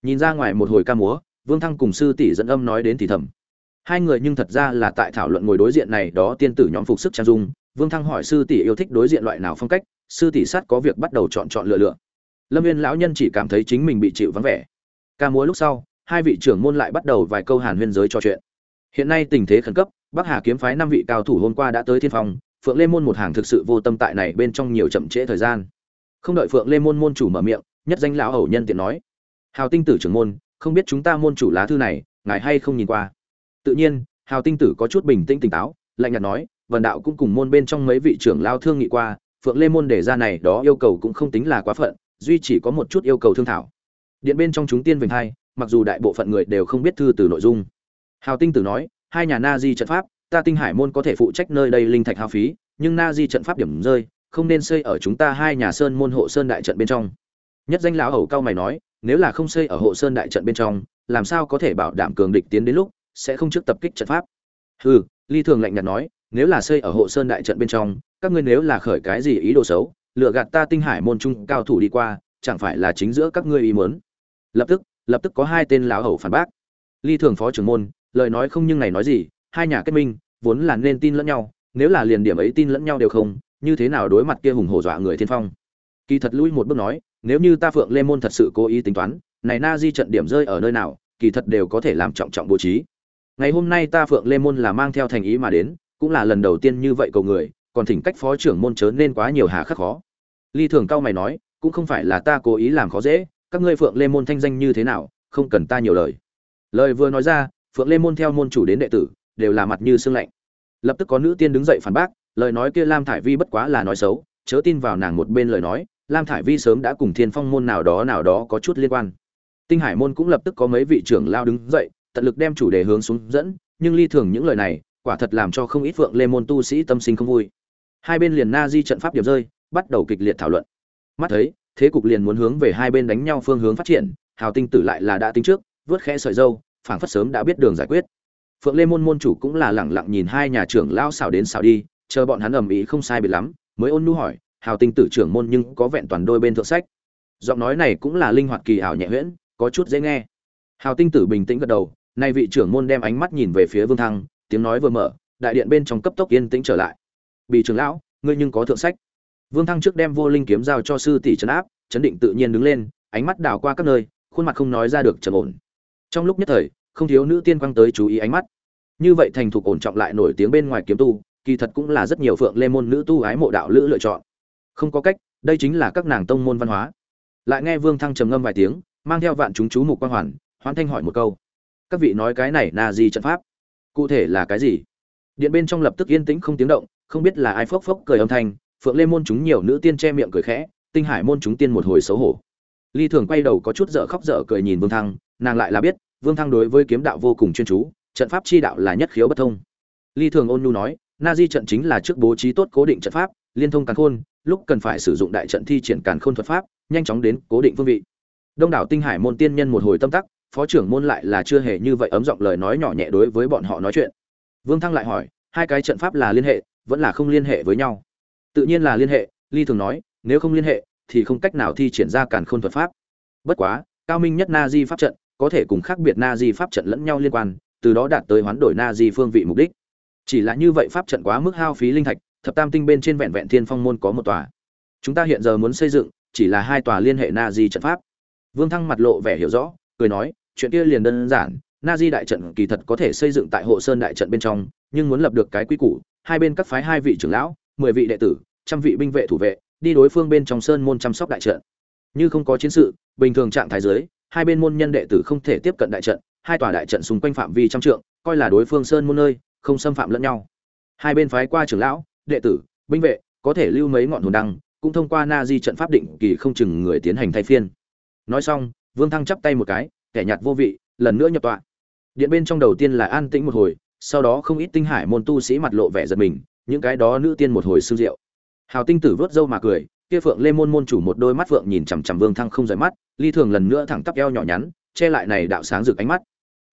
Nhìn ra ngoài một hồi ca múa, vương thăng cùng sư tỷ dẫn âm nói đến thì thầm. Hai người nhưng thật ra là tại thảo luận ngồi đối diện này, đó tiên tử nhóm phục sức trang dung. Vương thăng hỏi sư tỷ yêu thích đối diện loại nào phong cách sư tỷ sát có việc bắt đầu chọn chọn lựa lựa. Lâm viên lão nhân chỉ cảm thấy chính mình bị chịu vắng vẻ. Ca múa lúc sau, hai vị trưởng môn lại bắt đầu vài câu hàn huyên giới trò chuyện. Hiện nay tình thế khẩn cấp, bắc hà kiếm phái năm vị cao thủ hôm qua đã tới thiên phong phượng lê môn một hàng thực sự vô tâm tại này bên trong nhiều chậm trễ thời gian. Không đợi phượng lê môn môn chủ mở miệng, nhất danh lão hầu nhân tiện nói, hào tinh tử trưởng môn, không biết chúng ta môn chủ lá thư này, ngài hay không nhìn qua? Tự nhiên, hào tinh tử có chút bình tĩnh tỉnh táo, lạnh nhạt nói vần đạo cũng cùng môn bên trong mấy vị trưởng lao thương nghị qua phượng lê môn đề ra này đó yêu cầu cũng không tính là quá phận, duy chỉ có một chút yêu cầu thương thảo. Điện bên trong chúng tiên vành hai, mặc dù đại bộ phận người đều không biết thư từ nội dung. Hào tinh tử nói, hai nhà na di trận pháp, ta tinh hải môn có thể phụ trách nơi đây linh thạch hao phí, nhưng na di trận pháp điểm rơi, không nên xây ở chúng ta hai nhà sơn môn hộ sơn đại trận bên trong. Nhất danh lão hầu cao mày nói, nếu là không xây ở hộ sơn đại trận bên trong, làm sao có thể bảo đảm cường địch tiến đến lúc sẽ không trước tập kích trận pháp? Hừ, ly thường lạnh nhạt nói nếu là xây ở hộ sơn đại trận bên trong, các ngươi nếu là khởi cái gì ý đồ xấu lựa gạt ta tinh hải môn trung cao thủ đi qua, chẳng phải là chính giữa các ngươi ý muốn? Lập tức lập tức có hai tên lão hầu phản bác. Ly thường phó trưởng môn, lời nói không nhưng này nói gì, hai nhà kết minh, vốn là nên tin lẫn nhau, nếu là liền điểm ấy tin lẫn nhau đều không, như thế nào đối mặt kia hùng hổ dọa người thiên phong? Kỳ thật lui một bước nói, nếu như ta phượng lê môn thật sự cố ý tính toán, này na di trận điểm rơi ở nơi nào, kỳ thật đều có thể làm trọng trọng bố trí. Ngày hôm nay ta phượng lê môn là mang theo thành ý mà đến cũng là lần đầu tiên như vậy cầu người, còn thỉnh cách phó trưởng môn chớ nên quá nhiều hà khắc khó. Ly thường cao mày nói, cũng không phải là ta cố ý làm khó dễ, các ngươi phượng lê môn thanh danh như thế nào, không cần ta nhiều lời. Lời vừa nói ra, phượng lê môn theo môn chủ đến đệ tử, đều là mặt như sương lạnh. Lập tức có nữ tiên đứng dậy phản bác, lời nói kia lam thải vi bất quá là nói xấu, chớ tin vào nàng một bên lời nói, lam thải vi sớm đã cùng thiên phong môn nào đó nào đó có chút liên quan. Tinh hải môn cũng lập tức có mấy vị trưởng lao đứng dậy, tận lực đem chủ đề hướng xuống dẫn, nhưng ly thường những lời này quả thật làm cho không ít phượng lê môn tu sĩ tâm sinh không vui. Hai bên liền na di trận pháp điểm rơi, bắt đầu kịch liệt thảo luận. Mắt thấy, thế cục liền muốn hướng về hai bên đánh nhau phương hướng phát triển, hào tinh tử lại là đã tính trước, vớt khẽ sợi dâu, phảng phất sớm đã biết đường giải quyết. Phượng lê môn môn chủ cũng là lẳng lặng nhìn hai nhà trưởng lao xảo đến xảo đi, chờ bọn hắn ầm ĩ không sai biệt lắm, mới ôn nhu hỏi, hào tinh tử trưởng môn nhưng có vẹn toàn đôi bên thượng sách? Giọng nói này cũng là linh hoạt kỳ ảo nhẹ huyễn có chút dễ nghe. Hào tinh tử bình tĩnh gật đầu, nay vị trưởng môn đem ánh mắt nhìn về phía vương thăng tiếng nói vừa mở, đại điện bên trong cấp tốc yên tĩnh trở lại. Bị trưởng lão, ngươi nhưng có thượng sách. Vương thăng trước đem vô linh kiếm giao cho sư tỷ trấn áp, chấn định tự nhiên đứng lên, ánh mắt đảo qua các nơi, khuôn mặt không nói ra được trầm ổn. Trong lúc nhất thời, không thiếu nữ tiên quang tới chú ý ánh mắt. Như vậy thành thục ổn trọng lại nổi tiếng bên ngoài kiếm tu, kỳ thật cũng là rất nhiều phượng lê môn nữ tu ái mộ đạo lữ lựa chọn. Không có cách, đây chính là các nàng tông môn văn hóa. Lại nghe vương thăng trầm ngâm vài tiếng, mang theo vạn chúng chú mục quang hoàn, hoan thanh hỏi một câu. Các vị nói cái này là gì trận pháp? Cụ thể là cái gì? Điện bên trong lập tức yên tĩnh không tiếng động, không biết là ai phốc phốc cười âm thanh, phượng lê môn chúng nhiều nữ tiên che miệng cười khẽ, tinh hải môn chúng tiên một hồi xấu hổ. Ly thường quay đầu có chút dở khóc dở cười nhìn vương thăng, nàng lại là biết, vương thăng đối với kiếm đạo vô cùng chuyên chú, trận pháp chi đạo là nhất khiếu bất thông. Ly thường ôn nhu nói, na di trận chính là trước bố trí tốt cố định trận pháp, liên thông càn khôn, lúc cần phải sử dụng đại trận thi triển càn khôn thuật pháp, nhanh chóng đến cố định phương vị. Đông đảo tinh hải môn tiên nhân một hồi tâm tắc phó trưởng môn lại là chưa hề như vậy ấm giọng lời nói nhỏ nhẹ đối với bọn họ nói chuyện. Vương thăng lại hỏi, hai cái trận pháp là liên hệ, vẫn là không liên hệ với nhau? Tự nhiên là liên hệ, ly thường nói, nếu không liên hệ, thì không cách nào thi triển ra càn khôn thuật pháp. Bất quá, cao minh nhất na di pháp trận, có thể cùng khác biệt na di pháp trận lẫn nhau liên quan, từ đó đạt tới hoán đổi na di phương vị mục đích. Chỉ là như vậy pháp trận quá mức hao phí linh thạch, thập tam tinh bên trên vẹn vẹn thiên phong môn có một tòa. Chúng ta hiện giờ muốn xây dựng, chỉ là hai tòa liên hệ na di trận pháp. Vương thăng mặt lộ vẻ hiểu rõ, cười nói chuyện kia liền đơn giản na di đại trận kỳ thật có thể xây dựng tại hộ sơn đại trận bên trong, nhưng muốn lập được cái quy củ, hai bên các phái hai vị trưởng lão, mười vị đệ tử, trăm vị binh vệ thủ vệ, đi đối phương bên trong sơn môn chăm sóc đại trận. Như không có chiến sự, bình thường trạng thái giới hai bên môn nhân đệ tử không thể tiếp cận đại trận, hai tòa đại trận xung quanh phạm vi trăm trượng, coi là đối phương sơn môn nơi, không xâm phạm lẫn nhau. Hai bên phái qua trưởng lão, đệ tử, binh vệ, có thể lưu mấy ngọn hồn đăng, cũng thông qua na di trận pháp định kỳ không chừng người tiến hành thay phiên. Nói xong, vương thăng chắp tay một cái kẻ nhạt vô vị, lần nữa nhập tọa. Điện bên trong đầu tiên là an tĩnh một hồi, sau đó không ít tinh hải môn tu sĩ mặt lộ vẻ giật mình, những cái đó nữ tiên một hồi sương rượu. Hào tinh tử vớt râu mà cười, kia phượng lê môn môn chủ một đôi mắt phượng nhìn chằm chằm vương thăng không rời mắt, ly thường lần nữa thẳng tắp eo nhỏ nhắn, che lại này đạo sáng rực ánh mắt.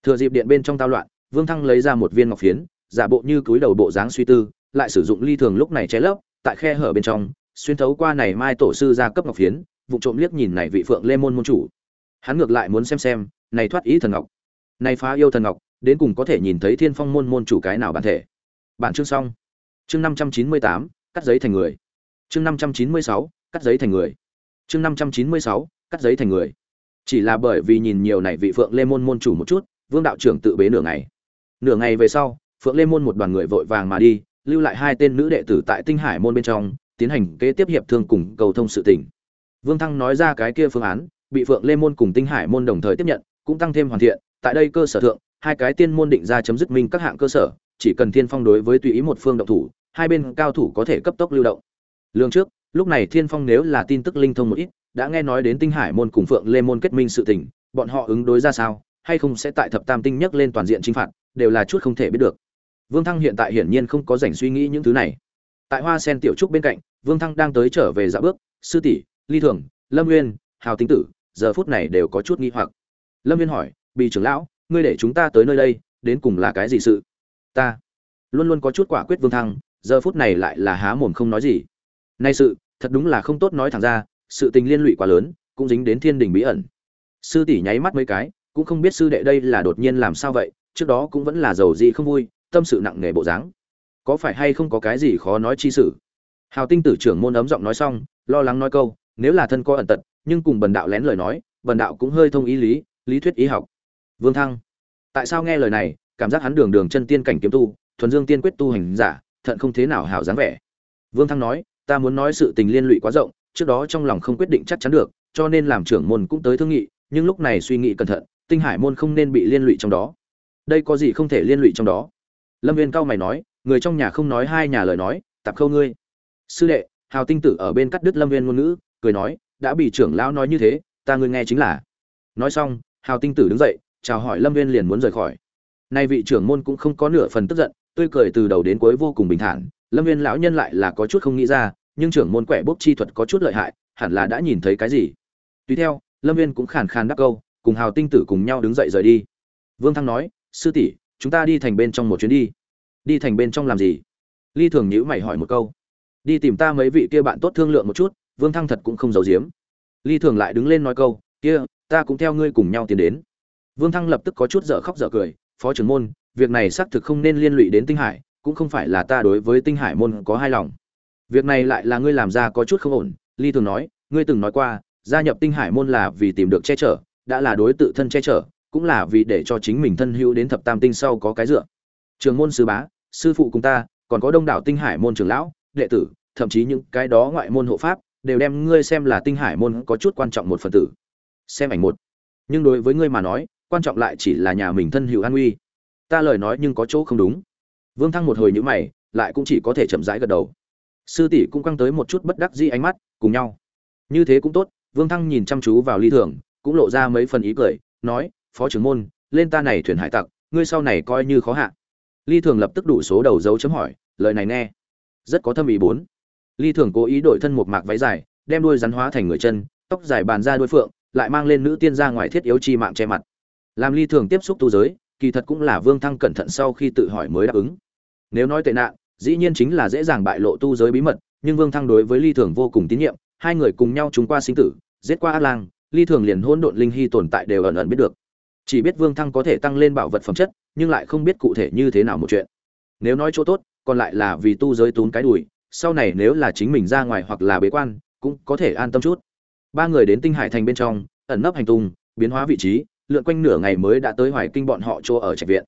Thừa dịp điện bên trong tao loạn, vương thăng lấy ra một viên ngọc phiến, giả bộ như cúi đầu bộ dáng suy tư, lại sử dụng ly thường lúc này che lấp, tại khe hở bên trong, xuyên thấu qua này mai tổ sư ra cấp ngọc phiến vụ trộm liếc nhìn này vị phượng lê môn môn chủ hắn ngược lại muốn xem xem, này thoát ý thần ngọc. Này phá yêu thần ngọc, đến cùng có thể nhìn thấy thiên phong môn môn chủ cái nào bản thể. Bản chương xong. Chương năm trăm chín mươi tám, cắt giấy thành người. Chương năm trăm chín mươi sáu, cắt giấy thành người. Chương năm trăm chín mươi sáu, cắt giấy thành người. Chỉ là bởi vì nhìn nhiều này vị phượng lê môn môn chủ một chút, vương đạo trưởng tự bế nửa ngày. Nửa ngày về sau, phượng lê môn một đoàn người vội vàng mà đi, lưu lại hai tên nữ đệ tử tại tinh hải môn bên trong, tiến hành kế tiếp hiệp thương cùng cầu thông sự tỉnh vương thăng nói ra cái kia phương án bị phượng lê môn cùng tinh hải môn đồng thời tiếp nhận, cũng tăng thêm hoàn thiện. Tại đây cơ sở thượng, hai cái tiên môn định ra chấm dứt minh các hạng cơ sở, chỉ cần thiên phong đối với tùy ý một phương động thủ, hai bên cao thủ có thể cấp tốc lưu động. Lương trước, lúc này thiên phong nếu là tin tức linh thông một ít, đã nghe nói đến tinh hải môn cùng phượng lê môn kết minh sự tình, bọn họ ứng đối ra sao, hay không sẽ tại thập tam tinh nhắc lên toàn diện chinh phạt, đều là chút không thể biết được. Vương thăng hiện tại hiển nhiên không có rảnh suy nghĩ những thứ này. Tại hoa sen tiểu trúc bên cạnh, vương thăng đang tới trở về dạ bước, sư tỷ, ly thường, lâm nguyên hào tính tử giờ phút này đều có chút nghi hoặc. Lâm viên hỏi bị trưởng lão, ngươi để chúng ta tới nơi đây, đến cùng là cái gì sự? Ta. Luôn luôn có chút quả quyết vương thăng, giờ phút này lại là há mồm không nói gì. Nay sự, thật đúng là không tốt nói thẳng ra, sự tình liên lụy quá lớn, cũng dính đến thiên đình bí ẩn. Sư tỷ nháy mắt mấy cái, cũng không biết sư đệ đây là đột nhiên làm sao vậy, trước đó cũng vẫn là giàu gì không vui, tâm sự nặng nề bộ dáng. Có phải hay không có cái gì khó nói chi sự? Hào tinh tử trưởng môn ấm giọng nói xong, lo lắng nói câu, nếu là thân có ẩn tật nhưng cùng bần đạo lén lời nói, bần đạo cũng hơi thông ý lý lý thuyết ý học. Vương thăng, tại sao nghe lời này, cảm giác hắn đường đường chân tiên cảnh kiếm tu, thuần dương tiên quyết tu hành giả, thận không thế nào hảo dáng vẻ. Vương thăng nói, ta muốn nói sự tình liên lụy quá rộng, trước đó trong lòng không quyết định chắc chắn được, cho nên làm trưởng môn cũng tới thương nghị, nhưng lúc này suy nghĩ cẩn thận, tinh hải môn không nên bị liên lụy trong đó. Đây có gì không thể liên lụy trong đó? Lâm viên cao mày nói, người trong nhà không nói hai nhà lời nói, tạp khâu ngươi. Sư đệ, hào tinh tử ở bên cắt đứt lâm viên ngôn ngữ, cười nói đã bị trưởng lão nói như thế, ta ngươi nghe chính là. Nói xong, hào tinh tử đứng dậy, chào hỏi lâm viên liền muốn rời khỏi. Nay vị trưởng môn cũng không có nửa phần tức giận, tươi cười từ đầu đến cuối vô cùng bình thản. Lâm viên lão nhân lại là có chút không nghĩ ra, nhưng trưởng môn quẻ bốc chi thuật có chút lợi hại, hẳn là đã nhìn thấy cái gì. Tùy theo, lâm viên cũng khàn khàn đáp câu, cùng hào tinh tử cùng nhau đứng dậy rời đi. Vương thăng nói, sư tỷ, chúng ta đi thành bên trong một chuyến đi. Đi thành bên trong làm gì? Ly thường nhữ mày hỏi một câu. Đi tìm ta mấy vị kia bạn tốt thương lượng một chút vương thăng thật cũng không giấu giếm. Ly thường lại đứng lên nói câu, kia, ta cũng theo ngươi cùng nhau tiến đến. Vương thăng lập tức có chút dở khóc dở cười, phó trưởng môn, việc này xác thực không nên liên lụy đến tinh hải, cũng không phải là ta đối với tinh hải môn có hai lòng. Việc này lại là ngươi làm ra có chút không ổn. Ly thường nói, ngươi từng nói qua, gia nhập tinh hải môn là vì tìm được che chở, đã là đối tự thân che chở, cũng là vì để cho chính mình thân hữu đến thập tam tinh sau có cái dựa. Trường môn sư bá, sư phụ cùng ta, còn có đông đảo tinh hải môn trưởng lão, đệ tử, thậm chí những cái đó ngoại môn hộ pháp đều đem ngươi xem là tinh hải môn có chút quan trọng một phần tử. Xem ảnh một. Nhưng đối với ngươi mà nói, quan trọng lại chỉ là nhà mình thân hữu an uy ta lời nói nhưng có chỗ không đúng. Vương thăng một hồi nhữ mày, lại cũng chỉ có thể chậm rãi gật đầu. Sư tỷ cũng căng tới một chút bất đắc dĩ ánh mắt, cùng nhau. Như thế cũng tốt, vương thăng nhìn chăm chú vào ly thường, cũng lộ ra mấy phần ý cười, nói, phó trưởng môn, lên ta này thuyền hải tặc, ngươi sau này coi như khó hạ. Ly thường lập tức đủ số đầu dấu chấm hỏi, lời này nghe. Rất có thâm ý bốn ly thường cố ý đổi thân một mạc váy dài, đem đuôi rắn hóa thành người chân, tóc dài bàn ra đuôi phượng, lại mang lên nữ tiên ra ngoài thiết yếu chi mạng che mặt. Làm ly thường tiếp xúc tu giới, kỳ thật cũng là vương thăng cẩn thận sau khi tự hỏi mới đáp ứng. Nếu nói tệ nạn, dĩ nhiên chính là dễ dàng bại lộ tu giới bí mật, nhưng vương thăng đối với ly thường vô cùng tín nhiệm, hai người cùng nhau trúng qua sinh tử, giết qua ác lang, ly thường liền hôn độn linh hy tồn tại đều ẩn ẩn biết được. Chỉ biết vương thăng có thể tăng lên bảo vật phẩm chất, nhưng lại không biết cụ thể như thế nào một chuyện. Nếu nói chỗ tốt, còn lại là vì tu giới tốn cái đùi sau này nếu là chính mình ra ngoài hoặc là bế quan, cũng có thể an tâm chút. Ba người đến tinh hải thành bên trong, ẩn nấp hành tung, biến hóa vị trí, lượn quanh nửa ngày mới đã tới hoài kinh bọn họ chỗ ở trạch viện.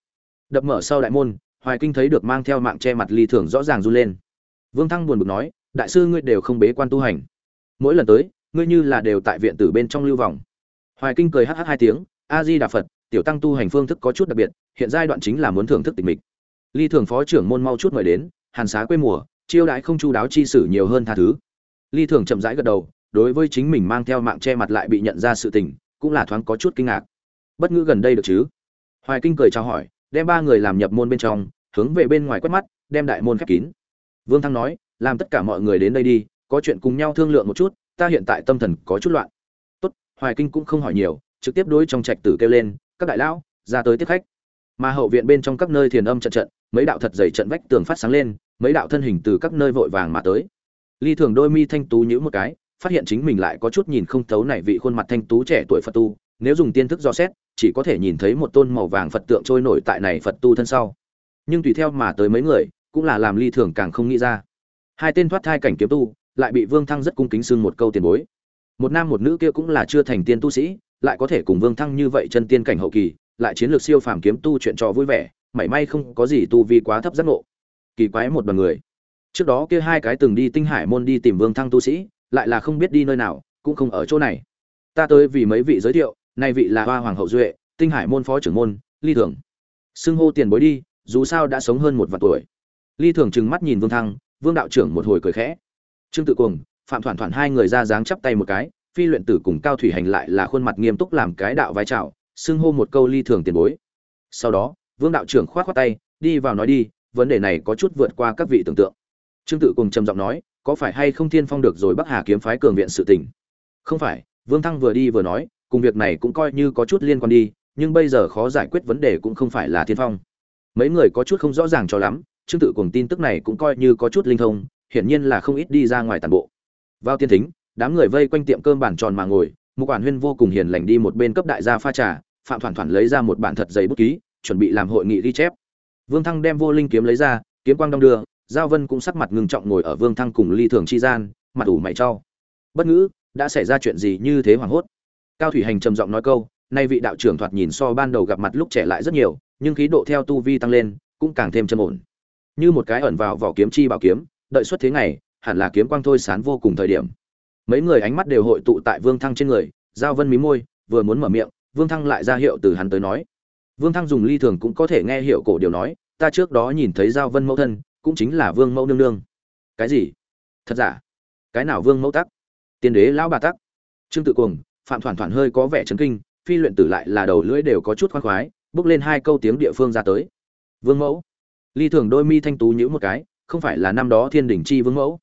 Đập mở sau đại môn, hoài kinh thấy được mang theo mạng che mặt ly thường rõ ràng run lên. Vương thăng buồn bực nói, đại sư ngươi đều không bế quan tu hành. Mỗi lần tới, ngươi như là đều tại viện tử bên trong lưu vòng. Hoài kinh cười hh hai tiếng, a di đà phật, tiểu tăng tu hành phương thức có chút đặc biệt, hiện giai đoạn chính là muốn thưởng thức tịch mịch. Ly thường phó trưởng môn mau chút mời đến, hàn xá quê mùa chiêu đãi không chu đáo chi sử nhiều hơn tha thứ. Ly thường chậm rãi gật đầu, đối với chính mình mang theo mạng che mặt lại bị nhận ra sự tình, cũng là thoáng có chút kinh ngạc. Bất ngữ gần đây được chứ? Hoài kinh cười chào hỏi, đem ba người làm nhập môn bên trong, hướng về bên ngoài quét mắt, đem đại môn khép kín. Vương thăng nói, làm tất cả mọi người đến đây đi, có chuyện cùng nhau thương lượng một chút, ta hiện tại tâm thần có chút loạn. Tốt, hoài kinh cũng không hỏi nhiều, trực tiếp đối trong trạch tử kêu lên, các đại lão, ra tới tiếp khách. Mà hậu viện bên trong các nơi thiền âm trận trận mấy đạo thật dày trận vách tường phát sáng lên, mấy đạo thân hình từ các nơi vội vàng mà tới. Ly thường đôi mi thanh tú nhữ một cái, phát hiện chính mình lại có chút nhìn không thấu này vị khuôn mặt thanh tú trẻ tuổi phật tu, nếu dùng tiên thức do xét, chỉ có thể nhìn thấy một tôn màu vàng phật tượng trôi nổi tại này phật tu thân sau. Nhưng tùy theo mà tới mấy người, cũng là làm ly thường càng không nghĩ ra. Hai tên thoát thai cảnh kiếm tu, lại bị vương thăng rất cung kính xưng một câu tiền bối. Một nam một nữ kia cũng là chưa thành tiên tu sĩ, lại có thể cùng vương thăng như vậy chân tiên cảnh hậu kỳ, lại chiến lược siêu phàm kiếm tu chuyện trò vui vẻ mảy may không có gì tu vi quá thấp giác ngộ. Kỳ quái một đoàn người. Trước đó kia hai cái từng đi tinh hải môn đi tìm vương thăng tu sĩ, lại là không biết đi nơi nào, cũng không ở chỗ này. Ta tới vì mấy vị giới thiệu này vị là hoa hoàng hậu duệ, tinh hải môn phó trưởng môn, ly thường. Xưng hô tiền bối đi, dù sao đã sống hơn một vạn tuổi. Ly thường trừng mắt nhìn vương thăng, vương đạo trưởng một hồi cười khẽ. Trương tự cùng phạm thoản thoản hai người ra dáng chắp tay một cái, phi luyện tử cùng cao thủy hành lại là khuôn mặt nghiêm túc làm cái đạo vai trào, xưng hô một câu ly thường tiền bối. Sau đó vương đạo trưởng khoát khoát tay, đi vào nói đi, vấn đề này có chút vượt qua các vị tưởng tượng. Trương tự cùng trầm giọng nói, có phải hay không thiên phong được rồi bắc hà kiếm phái cường viện sự tình? Không phải, vương thăng vừa đi vừa nói, cùng việc này cũng coi như có chút liên quan đi, nhưng bây giờ khó giải quyết vấn đề cũng không phải là thiên phong. Mấy người có chút không rõ ràng cho lắm, trương tự cùng tin tức này cũng coi như có chút linh thông, hiển nhiên là không ít đi ra ngoài tàn bộ. Vào tiên thính, đám người vây quanh tiệm cơm bàn tròn mà ngồi một quản huyên vô cùng hiền lành đi một bên cấp đại gia pha trà, phạm thoản thoản lấy ra một bản thật giấy bút ký chuẩn bị làm hội nghị ghi chép. Vương thăng đem vô linh kiếm lấy ra, kiếm quang đong đưa, giao vân cũng sắc mặt ngừng trọng ngồi ở vương thăng cùng ly thường chi gian, mặt ủ mày trao bất ngữ, đã xảy ra chuyện gì như thế hoảng hốt? Cao thủy hành trầm giọng nói câu, nay vị đạo trưởng thoạt nhìn so ban đầu gặp mặt lúc trẻ lại rất nhiều, nhưng khí độ theo tu vi tăng lên, cũng càng thêm trầm ổn. Như một cái ẩn vào vỏ kiếm chi bảo kiếm, đợi suốt thế ngày, hẳn là kiếm quang thôi sán vô cùng thời điểm. Mấy người ánh mắt đều hội tụ tại vương thăng trên người, giao vân mí môi, vừa muốn mở miệng, vương thăng lại ra hiệu từ hắn tới nói vương thăng dùng ly thường cũng có thể nghe hiểu cổ điều nói, ta trước đó nhìn thấy giao vân mẫu thân, cũng chính là vương mẫu nương nương. Cái gì? Thật giả? Cái nào vương mẫu tắc? Tiên đế lão bà tắc? Trương tự cuồng, phạm thoản thoản hơi có vẻ chấn kinh, phi luyện tử lại là đầu lưỡi đều có chút khoan khoái, bước lên hai câu tiếng địa phương ra tới. Vương mẫu? Ly thường đôi mi thanh tú nhíu một cái, không phải là năm đó thiên đình chi vương mẫu?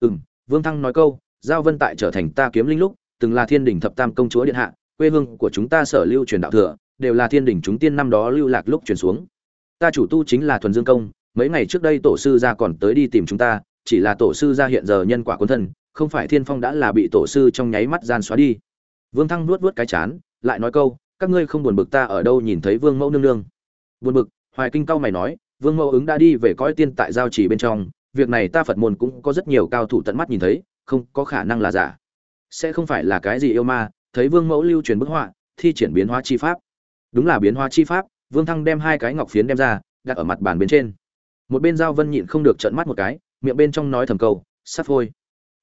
Ừ vương thăng nói câu, giao vân tại trở thành ta kiếm linh lúc, từng là thiên đình thập tam công chúa điện hạ, quê hương của chúng ta sở lưu truyền đạo thừa đều là thiên đỉnh chúng tiên năm đó lưu lạc lúc truyền xuống. Ta chủ tu chính là thuần dương công, mấy ngày trước đây tổ sư gia còn tới đi tìm chúng ta, chỉ là tổ sư gia hiện giờ nhân quả quân thân, không phải thiên phong đã là bị tổ sư trong nháy mắt gian xóa đi. Vương thăng nuốt nuốt cái chán, lại nói câu, các ngươi không buồn bực ta ở đâu nhìn thấy vương mẫu nương nương? Buồn bực? Hoài kinh cao mày nói, vương mẫu ứng đã đi về cõi tiên tại giao trì bên trong, việc này ta phật môn cũng có rất nhiều cao thủ tận mắt nhìn thấy, không có khả năng là giả. Sẽ không phải là cái gì yêu ma, thấy vương mẫu lưu truyền bức họa, thi triển biến hóa chi pháp đúng là biến hóa chi pháp, vương thăng đem hai cái ngọc phiến đem ra, đặt ở mặt bàn bên trên. Một bên giao vân nhịn không được trợn mắt một cái, miệng bên trong nói thầm câu, sắp thôi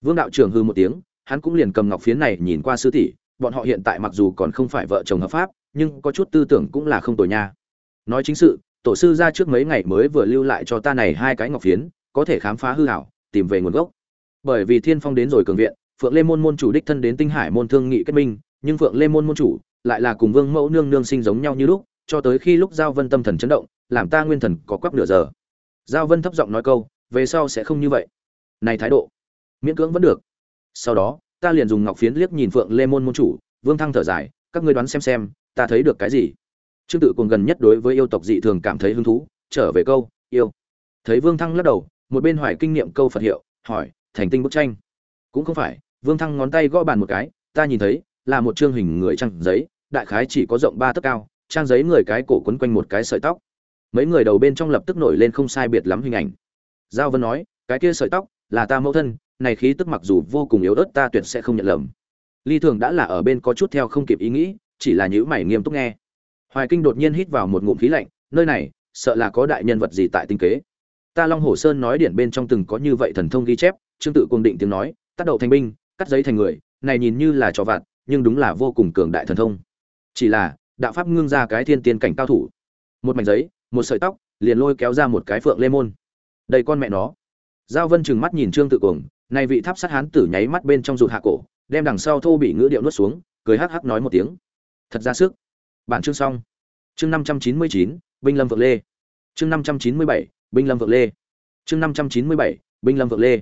vương đạo trưởng hư một tiếng, hắn cũng liền cầm ngọc phiến này nhìn qua sư tỷ, bọn họ hiện tại mặc dù còn không phải vợ chồng hợp pháp, nhưng có chút tư tưởng cũng là không tồi nha. Nói chính sự, tổ sư ra trước mấy ngày mới vừa lưu lại cho ta này hai cái ngọc phiến, có thể khám phá hư hảo, tìm về nguồn gốc. Bởi vì thiên phong đến rồi cường viện, phượng lê môn môn chủ đích thân đến tinh hải môn thương nghị kết minh, nhưng phượng lê môn môn chủ lại là cùng vương mẫu nương nương sinh giống nhau như lúc, cho tới khi lúc giao vân tâm thần chấn động, làm ta nguyên thần có quắc nửa giờ. Giao vân thấp giọng nói câu, về sau sẽ không như vậy. Này thái độ, miễn cưỡng vẫn được. Sau đó, ta liền dùng ngọc phiến liếc nhìn phượng lê môn môn chủ, vương thăng thở dài, các ngươi đoán xem xem, ta thấy được cái gì? Trương tự cùng gần nhất đối với yêu tộc dị thường cảm thấy hứng thú, trở về câu, yêu. Thấy vương thăng lắc đầu, một bên hoài kinh nghiệm câu phật hiệu, hỏi, thành tinh bức tranh. Cũng không phải, vương thăng ngón tay gõ bàn một cái, ta nhìn thấy, là một chương hình người trăng giấy đại khái chỉ có rộng ba tấc cao, trang giấy người cái cổ quấn quanh một cái sợi tóc. Mấy người đầu bên trong lập tức nổi lên không sai biệt lắm hình ảnh. Giao vân nói, cái kia sợi tóc là ta mẫu thân, này khí tức mặc dù vô cùng yếu ớt ta tuyệt sẽ không nhận lầm. Ly thường đã là ở bên có chút theo không kịp ý nghĩ, chỉ là nhữ mày nghiêm túc nghe. Hoài kinh đột nhiên hít vào một ngụm khí lạnh, nơi này, sợ là có đại nhân vật gì tại tinh kế. Ta long hồ sơn nói điển bên trong từng có như vậy thần thông ghi chép, trương tự cung định tiếng nói tác đầu thành binh, cắt giấy thành người, này nhìn như là trò vặt, nhưng đúng là vô cùng cường đại thần thông chỉ là, đạo pháp ngưng ra cái thiên tiên cảnh cao thủ. Một mảnh giấy, một sợi tóc, liền lôi kéo ra một cái phượng lê môn. Đây con mẹ nó. Giao vân chừng mắt nhìn trương tự cuồng này vị tháp sát hán tử nháy mắt bên trong rụt hạ cổ, đem đằng sau thô bị ngữ điệu nuốt xuống, cười hắc hắc nói một tiếng. Thật ra sức. Bản chương xong. Chương năm trăm chín mươi chín, binh lâm vượng lê. Chương năm trăm chín mươi bảy, binh lâm vượng lê. Chương năm trăm chín mươi bảy, binh lâm vượng lê.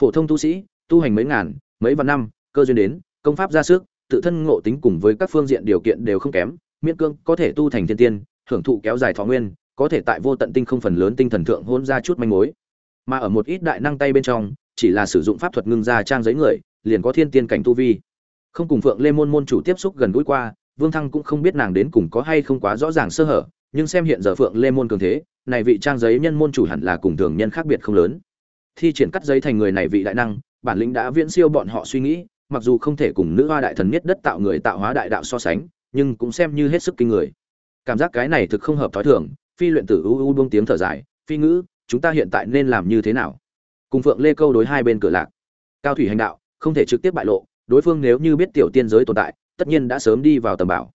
Phổ thông tu sĩ, tu hành mấy ngàn, mấy vạn năm, cơ duyên đến, công pháp ra sức tự thân ngộ tính cùng với các phương diện điều kiện đều không kém, miễn cương có thể tu thành thiên tiên, hưởng thụ kéo dài thọ nguyên, có thể tại vô tận tinh không phần lớn tinh thần thượng hôn ra chút manh mối. Mà ở một ít đại năng tay bên trong, chỉ là sử dụng pháp thuật ngưng ra trang giấy người, liền có thiên tiên cảnh tu vi. Không cùng phượng lê môn môn chủ tiếp xúc gần gũi qua, vương thăng cũng không biết nàng đến cùng có hay không quá rõ ràng sơ hở, nhưng xem hiện giờ phượng lê môn cường thế, này vị trang giấy nhân môn chủ hẳn là cùng thường nhân khác biệt không lớn. Thi triển cắt giấy thành người này vị đại năng, bản lĩnh đã viễn siêu bọn họ suy nghĩ mặc dù không thể cùng nữ hoa đại thần nhất đất tạo người tạo hóa đại đạo so sánh, nhưng cũng xem như hết sức kinh người. Cảm giác cái này thực không hợp thói thường, phi luyện tử u u buông tiếng thở dài, phi ngữ, chúng ta hiện tại nên làm như thế nào? Cùng phượng lê câu đối hai bên cửa lạc. Cao thủy hành đạo, không thể trực tiếp bại lộ, đối phương nếu như biết tiểu tiên giới tồn tại, tất nhiên đã sớm đi vào tầm bảo.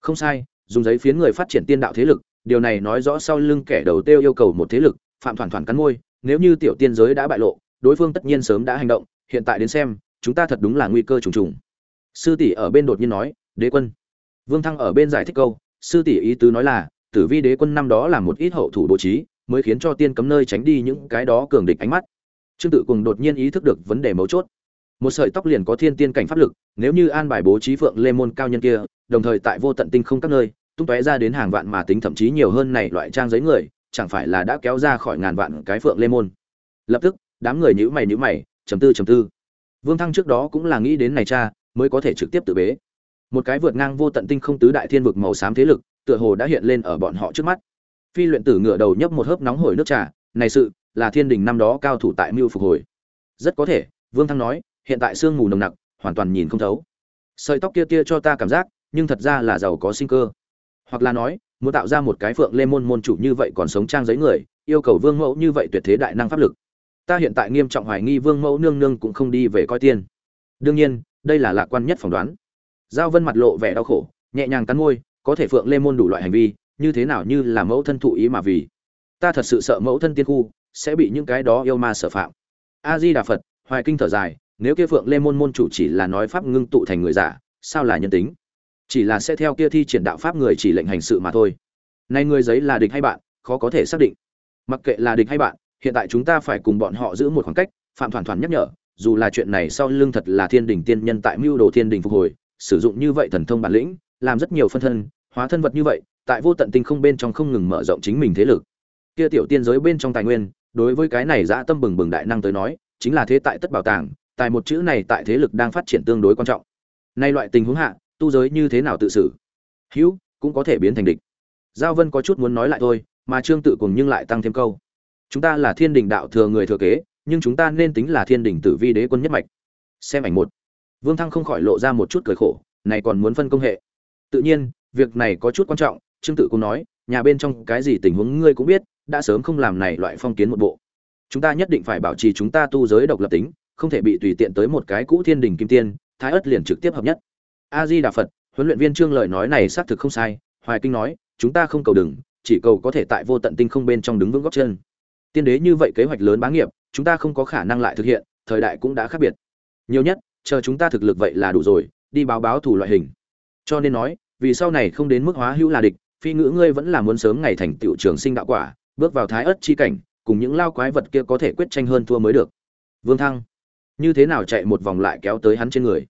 Không sai, dùng giấy phiến người phát triển tiên đạo thế lực, điều này nói rõ sau lưng kẻ đầu tiêu yêu cầu một thế lực, phạm thoản thoản cắn môi, nếu như tiểu tiên giới đã bại lộ, đối phương tất nhiên sớm đã hành động, hiện tại đến xem chúng ta thật đúng là nguy cơ trùng trùng. Sư tỷ ở bên đột nhiên nói, đế quân. Vương thăng ở bên giải thích câu, sư tỷ ý tứ nói là, tử vi đế quân năm đó là một ít hậu thủ bố trí, mới khiến cho tiên cấm nơi tránh đi những cái đó cường địch ánh mắt. Trương tự cùng đột nhiên ý thức được vấn đề mấu chốt. Một sợi tóc liền có thiên tiên cảnh pháp lực, nếu như an bài bố trí phượng lê môn cao nhân kia, đồng thời tại vô tận tinh không các nơi, tung tóe ra đến hàng vạn mà tính thậm chí nhiều hơn này loại trang giấy người, chẳng phải là đã kéo ra khỏi ngàn vạn cái phượng lê môn. Lập tức, đám người nhữ mày nhữ mày chấm tư chấm tư vương thăng trước đó cũng là nghĩ đến này cha, mới có thể trực tiếp tự bế. Một cái vượt ngang vô tận tinh không tứ đại thiên vực màu xám thế lực, tựa hồ đã hiện lên ở bọn họ trước mắt. Phi luyện tử ngựa đầu nhấp một hớp nóng hổi nước trà, này sự, là thiên đình năm đó cao thủ tại mưu phục hồi. Rất có thể, vương thăng nói, hiện tại sương mù nồng nặc, hoàn toàn nhìn không thấu. Sợi tóc kia kia cho ta cảm giác, nhưng thật ra là giàu có sinh cơ. Hoặc là nói, muốn tạo ra một cái phượng lê môn môn chủ như vậy còn sống trang giấy người, yêu cầu vương mẫu như vậy tuyệt thế đại năng pháp lực ta hiện tại nghiêm trọng hoài nghi vương mẫu nương nương cũng không đi về coi tiên. Đương nhiên, đây là lạc quan nhất phỏng đoán. Giao vân mặt lộ vẻ đau khổ, nhẹ nhàng cắn môi, có thể phượng lê môn đủ loại hành vi, như thế nào như là mẫu thân thụ ý mà vì. Ta thật sự sợ mẫu thân tiên khu, sẽ bị những cái đó yêu ma sợ phạm. A di đà phật, hoài kinh thở dài, nếu kia phượng lê môn môn chủ chỉ là nói pháp ngưng tụ thành người giả, sao là nhân tính? Chỉ là sẽ theo kia thi triển đạo pháp người chỉ lệnh hành sự mà thôi. Nay người giấy là địch hay bạn, khó có thể xác định. Mặc kệ là địch hay bạn hiện tại chúng ta phải cùng bọn họ giữ một khoảng cách, phạm thoản thoản nhắc nhở, dù là chuyện này sau lưng thật là thiên đình tiên nhân tại mưu đồ thiên đình phục hồi, sử dụng như vậy thần thông bản lĩnh, làm rất nhiều phân thân, hóa thân vật như vậy, tại vô tận tinh không bên trong không ngừng mở rộng chính mình thế lực. Kia tiểu tiên giới bên trong tài nguyên, đối với cái này dã tâm bừng bừng đại năng tới nói, chính là thế tại tất bảo tàng, tài một chữ này tại thế lực đang phát triển tương đối quan trọng. Nay loại tình huống hạ, tu giới như thế nào tự xử? Hữu, cũng có thể biến thành địch. Giao vân có chút muốn nói lại thôi, mà trương tự cùng nhưng lại tăng thêm câu chúng ta là thiên đình đạo thừa người thừa kế, nhưng chúng ta nên tính là thiên đình tử vi đế quân nhất mạch. Xem ảnh một. Vương thăng không khỏi lộ ra một chút cười khổ, này còn muốn phân công hệ. Tự nhiên, việc này có chút quan trọng, trương tự cũng nói, nhà bên trong cái gì tình huống ngươi cũng biết, đã sớm không làm này loại phong kiến một bộ. Chúng ta nhất định phải bảo trì chúng ta tu giới độc lập tính, không thể bị tùy tiện tới một cái cũ thiên đình kim tiên, thái ất liền trực tiếp hợp nhất. A di đà phật, huấn luyện viên trương lời nói này xác thực không sai, hoài kinh nói, chúng ta không cầu đừng, chỉ cầu có thể tại vô tận tinh không bên trong đứng vững góc chân tiên đế như vậy kế hoạch lớn bá nghiệp, chúng ta không có khả năng lại thực hiện, thời đại cũng đã khác biệt. Nhiều nhất, chờ chúng ta thực lực vậy là đủ rồi, đi báo báo thủ loại hình. Cho nên nói, vì sau này không đến mức hóa hữu là địch, phi ngữ ngươi vẫn là muốn sớm ngày thành tựu trường sinh đạo quả, bước vào thái ất chi cảnh, cùng những lao quái vật kia có thể quyết tranh hơn thua mới được. Vương thăng, như thế nào chạy một vòng lại kéo tới hắn trên người?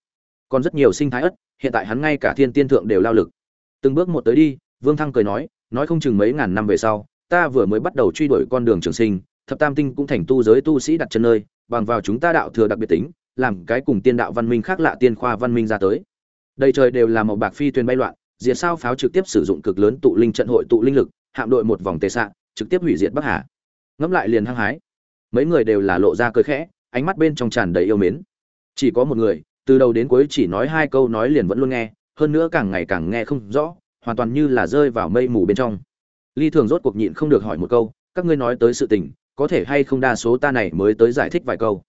Còn rất nhiều sinh thái ất hiện tại hắn ngay cả thiên tiên thượng đều lao lực. Từng bước một tới đi, vương thăng cười nói nói không chừng mấy ngàn năm về sau ta vừa mới bắt đầu truy đuổi con đường trường sinh, thập tam tinh cũng thành tu giới tu sĩ đặt chân nơi, bằng vào chúng ta đạo thừa đặc biệt tính, làm cái cùng tiên đạo văn minh khác lạ tiên khoa văn minh ra tới. Đầy trời đều là màu bạc phi thuyền bay loạn, diệt sao pháo trực tiếp sử dụng cực lớn tụ linh trận hội tụ linh lực, hạm đội một vòng tề xạ trực tiếp hủy diệt bắc hà. Ngẫm lại liền hăng hái. Mấy người đều là lộ ra cười khẽ, ánh mắt bên trong tràn đầy yêu mến. Chỉ có một người, từ đầu đến cuối chỉ nói hai câu nói liền vẫn luôn nghe, hơn nữa càng ngày càng nghe không rõ, hoàn toàn như là rơi vào mây mù bên trong ly thường rốt cuộc nhịn không được hỏi một câu, các ngươi nói tới sự tình, có thể hay không đa số ta này mới tới giải thích vài câu?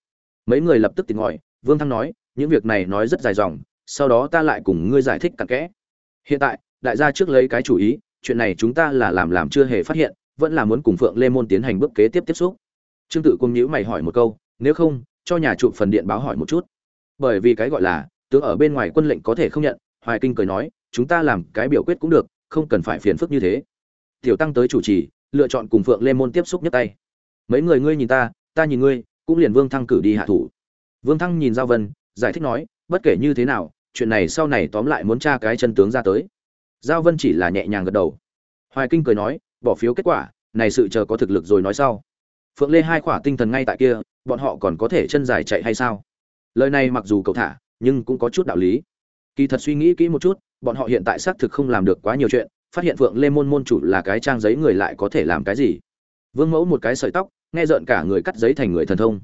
Mấy người lập tức tỉnh ngòi vương thăng nói, những việc này nói rất dài dòng, sau đó ta lại cùng ngươi giải thích cặn kẽ. Hiện tại, đại gia trước lấy cái chủ ý, chuyện này chúng ta là làm làm chưa hề phát hiện, vẫn là muốn cùng phượng lê môn tiến hành bước kế tiếp tiếp xúc. Trương tự cung nhữ mày hỏi một câu, nếu không, cho nhà trụ phần điện báo hỏi một chút. Bởi vì cái gọi là, tướng ở bên ngoài quân lệnh có thể không nhận, hoài kinh cười nói, chúng ta làm cái biểu quyết cũng được, không cần phải phiền phức như thế tiểu tăng tới chủ trì, lựa chọn cùng phượng lê môn tiếp xúc nhất tay. Mấy người ngươi nhìn ta ta nhìn ngươi, cũng liền vương thăng cử đi hạ thủ. Vương thăng nhìn giao vân, giải thích nói, bất kể như thế nào, chuyện này sau này tóm lại muốn tra cái chân tướng ra tới. Giao vân chỉ là nhẹ nhàng gật đầu. Hoài kinh cười nói, bỏ phiếu kết quả, này sự chờ có thực lực rồi nói sau. Phượng lê hai khỏa tinh thần ngay tại kia, bọn họ còn có thể chân dài chạy hay sao? Lời này mặc dù cậu thả, nhưng cũng có chút đạo lý. Kỳ thật suy nghĩ kỹ một chút, bọn họ hiện tại xác thực không làm được quá nhiều chuyện phát hiện phượng lê môn môn chủ là cái trang giấy người lại có thể làm cái gì? Vương mẫu một cái sợi tóc, nghe rợn cả người cắt giấy thành người thần thông.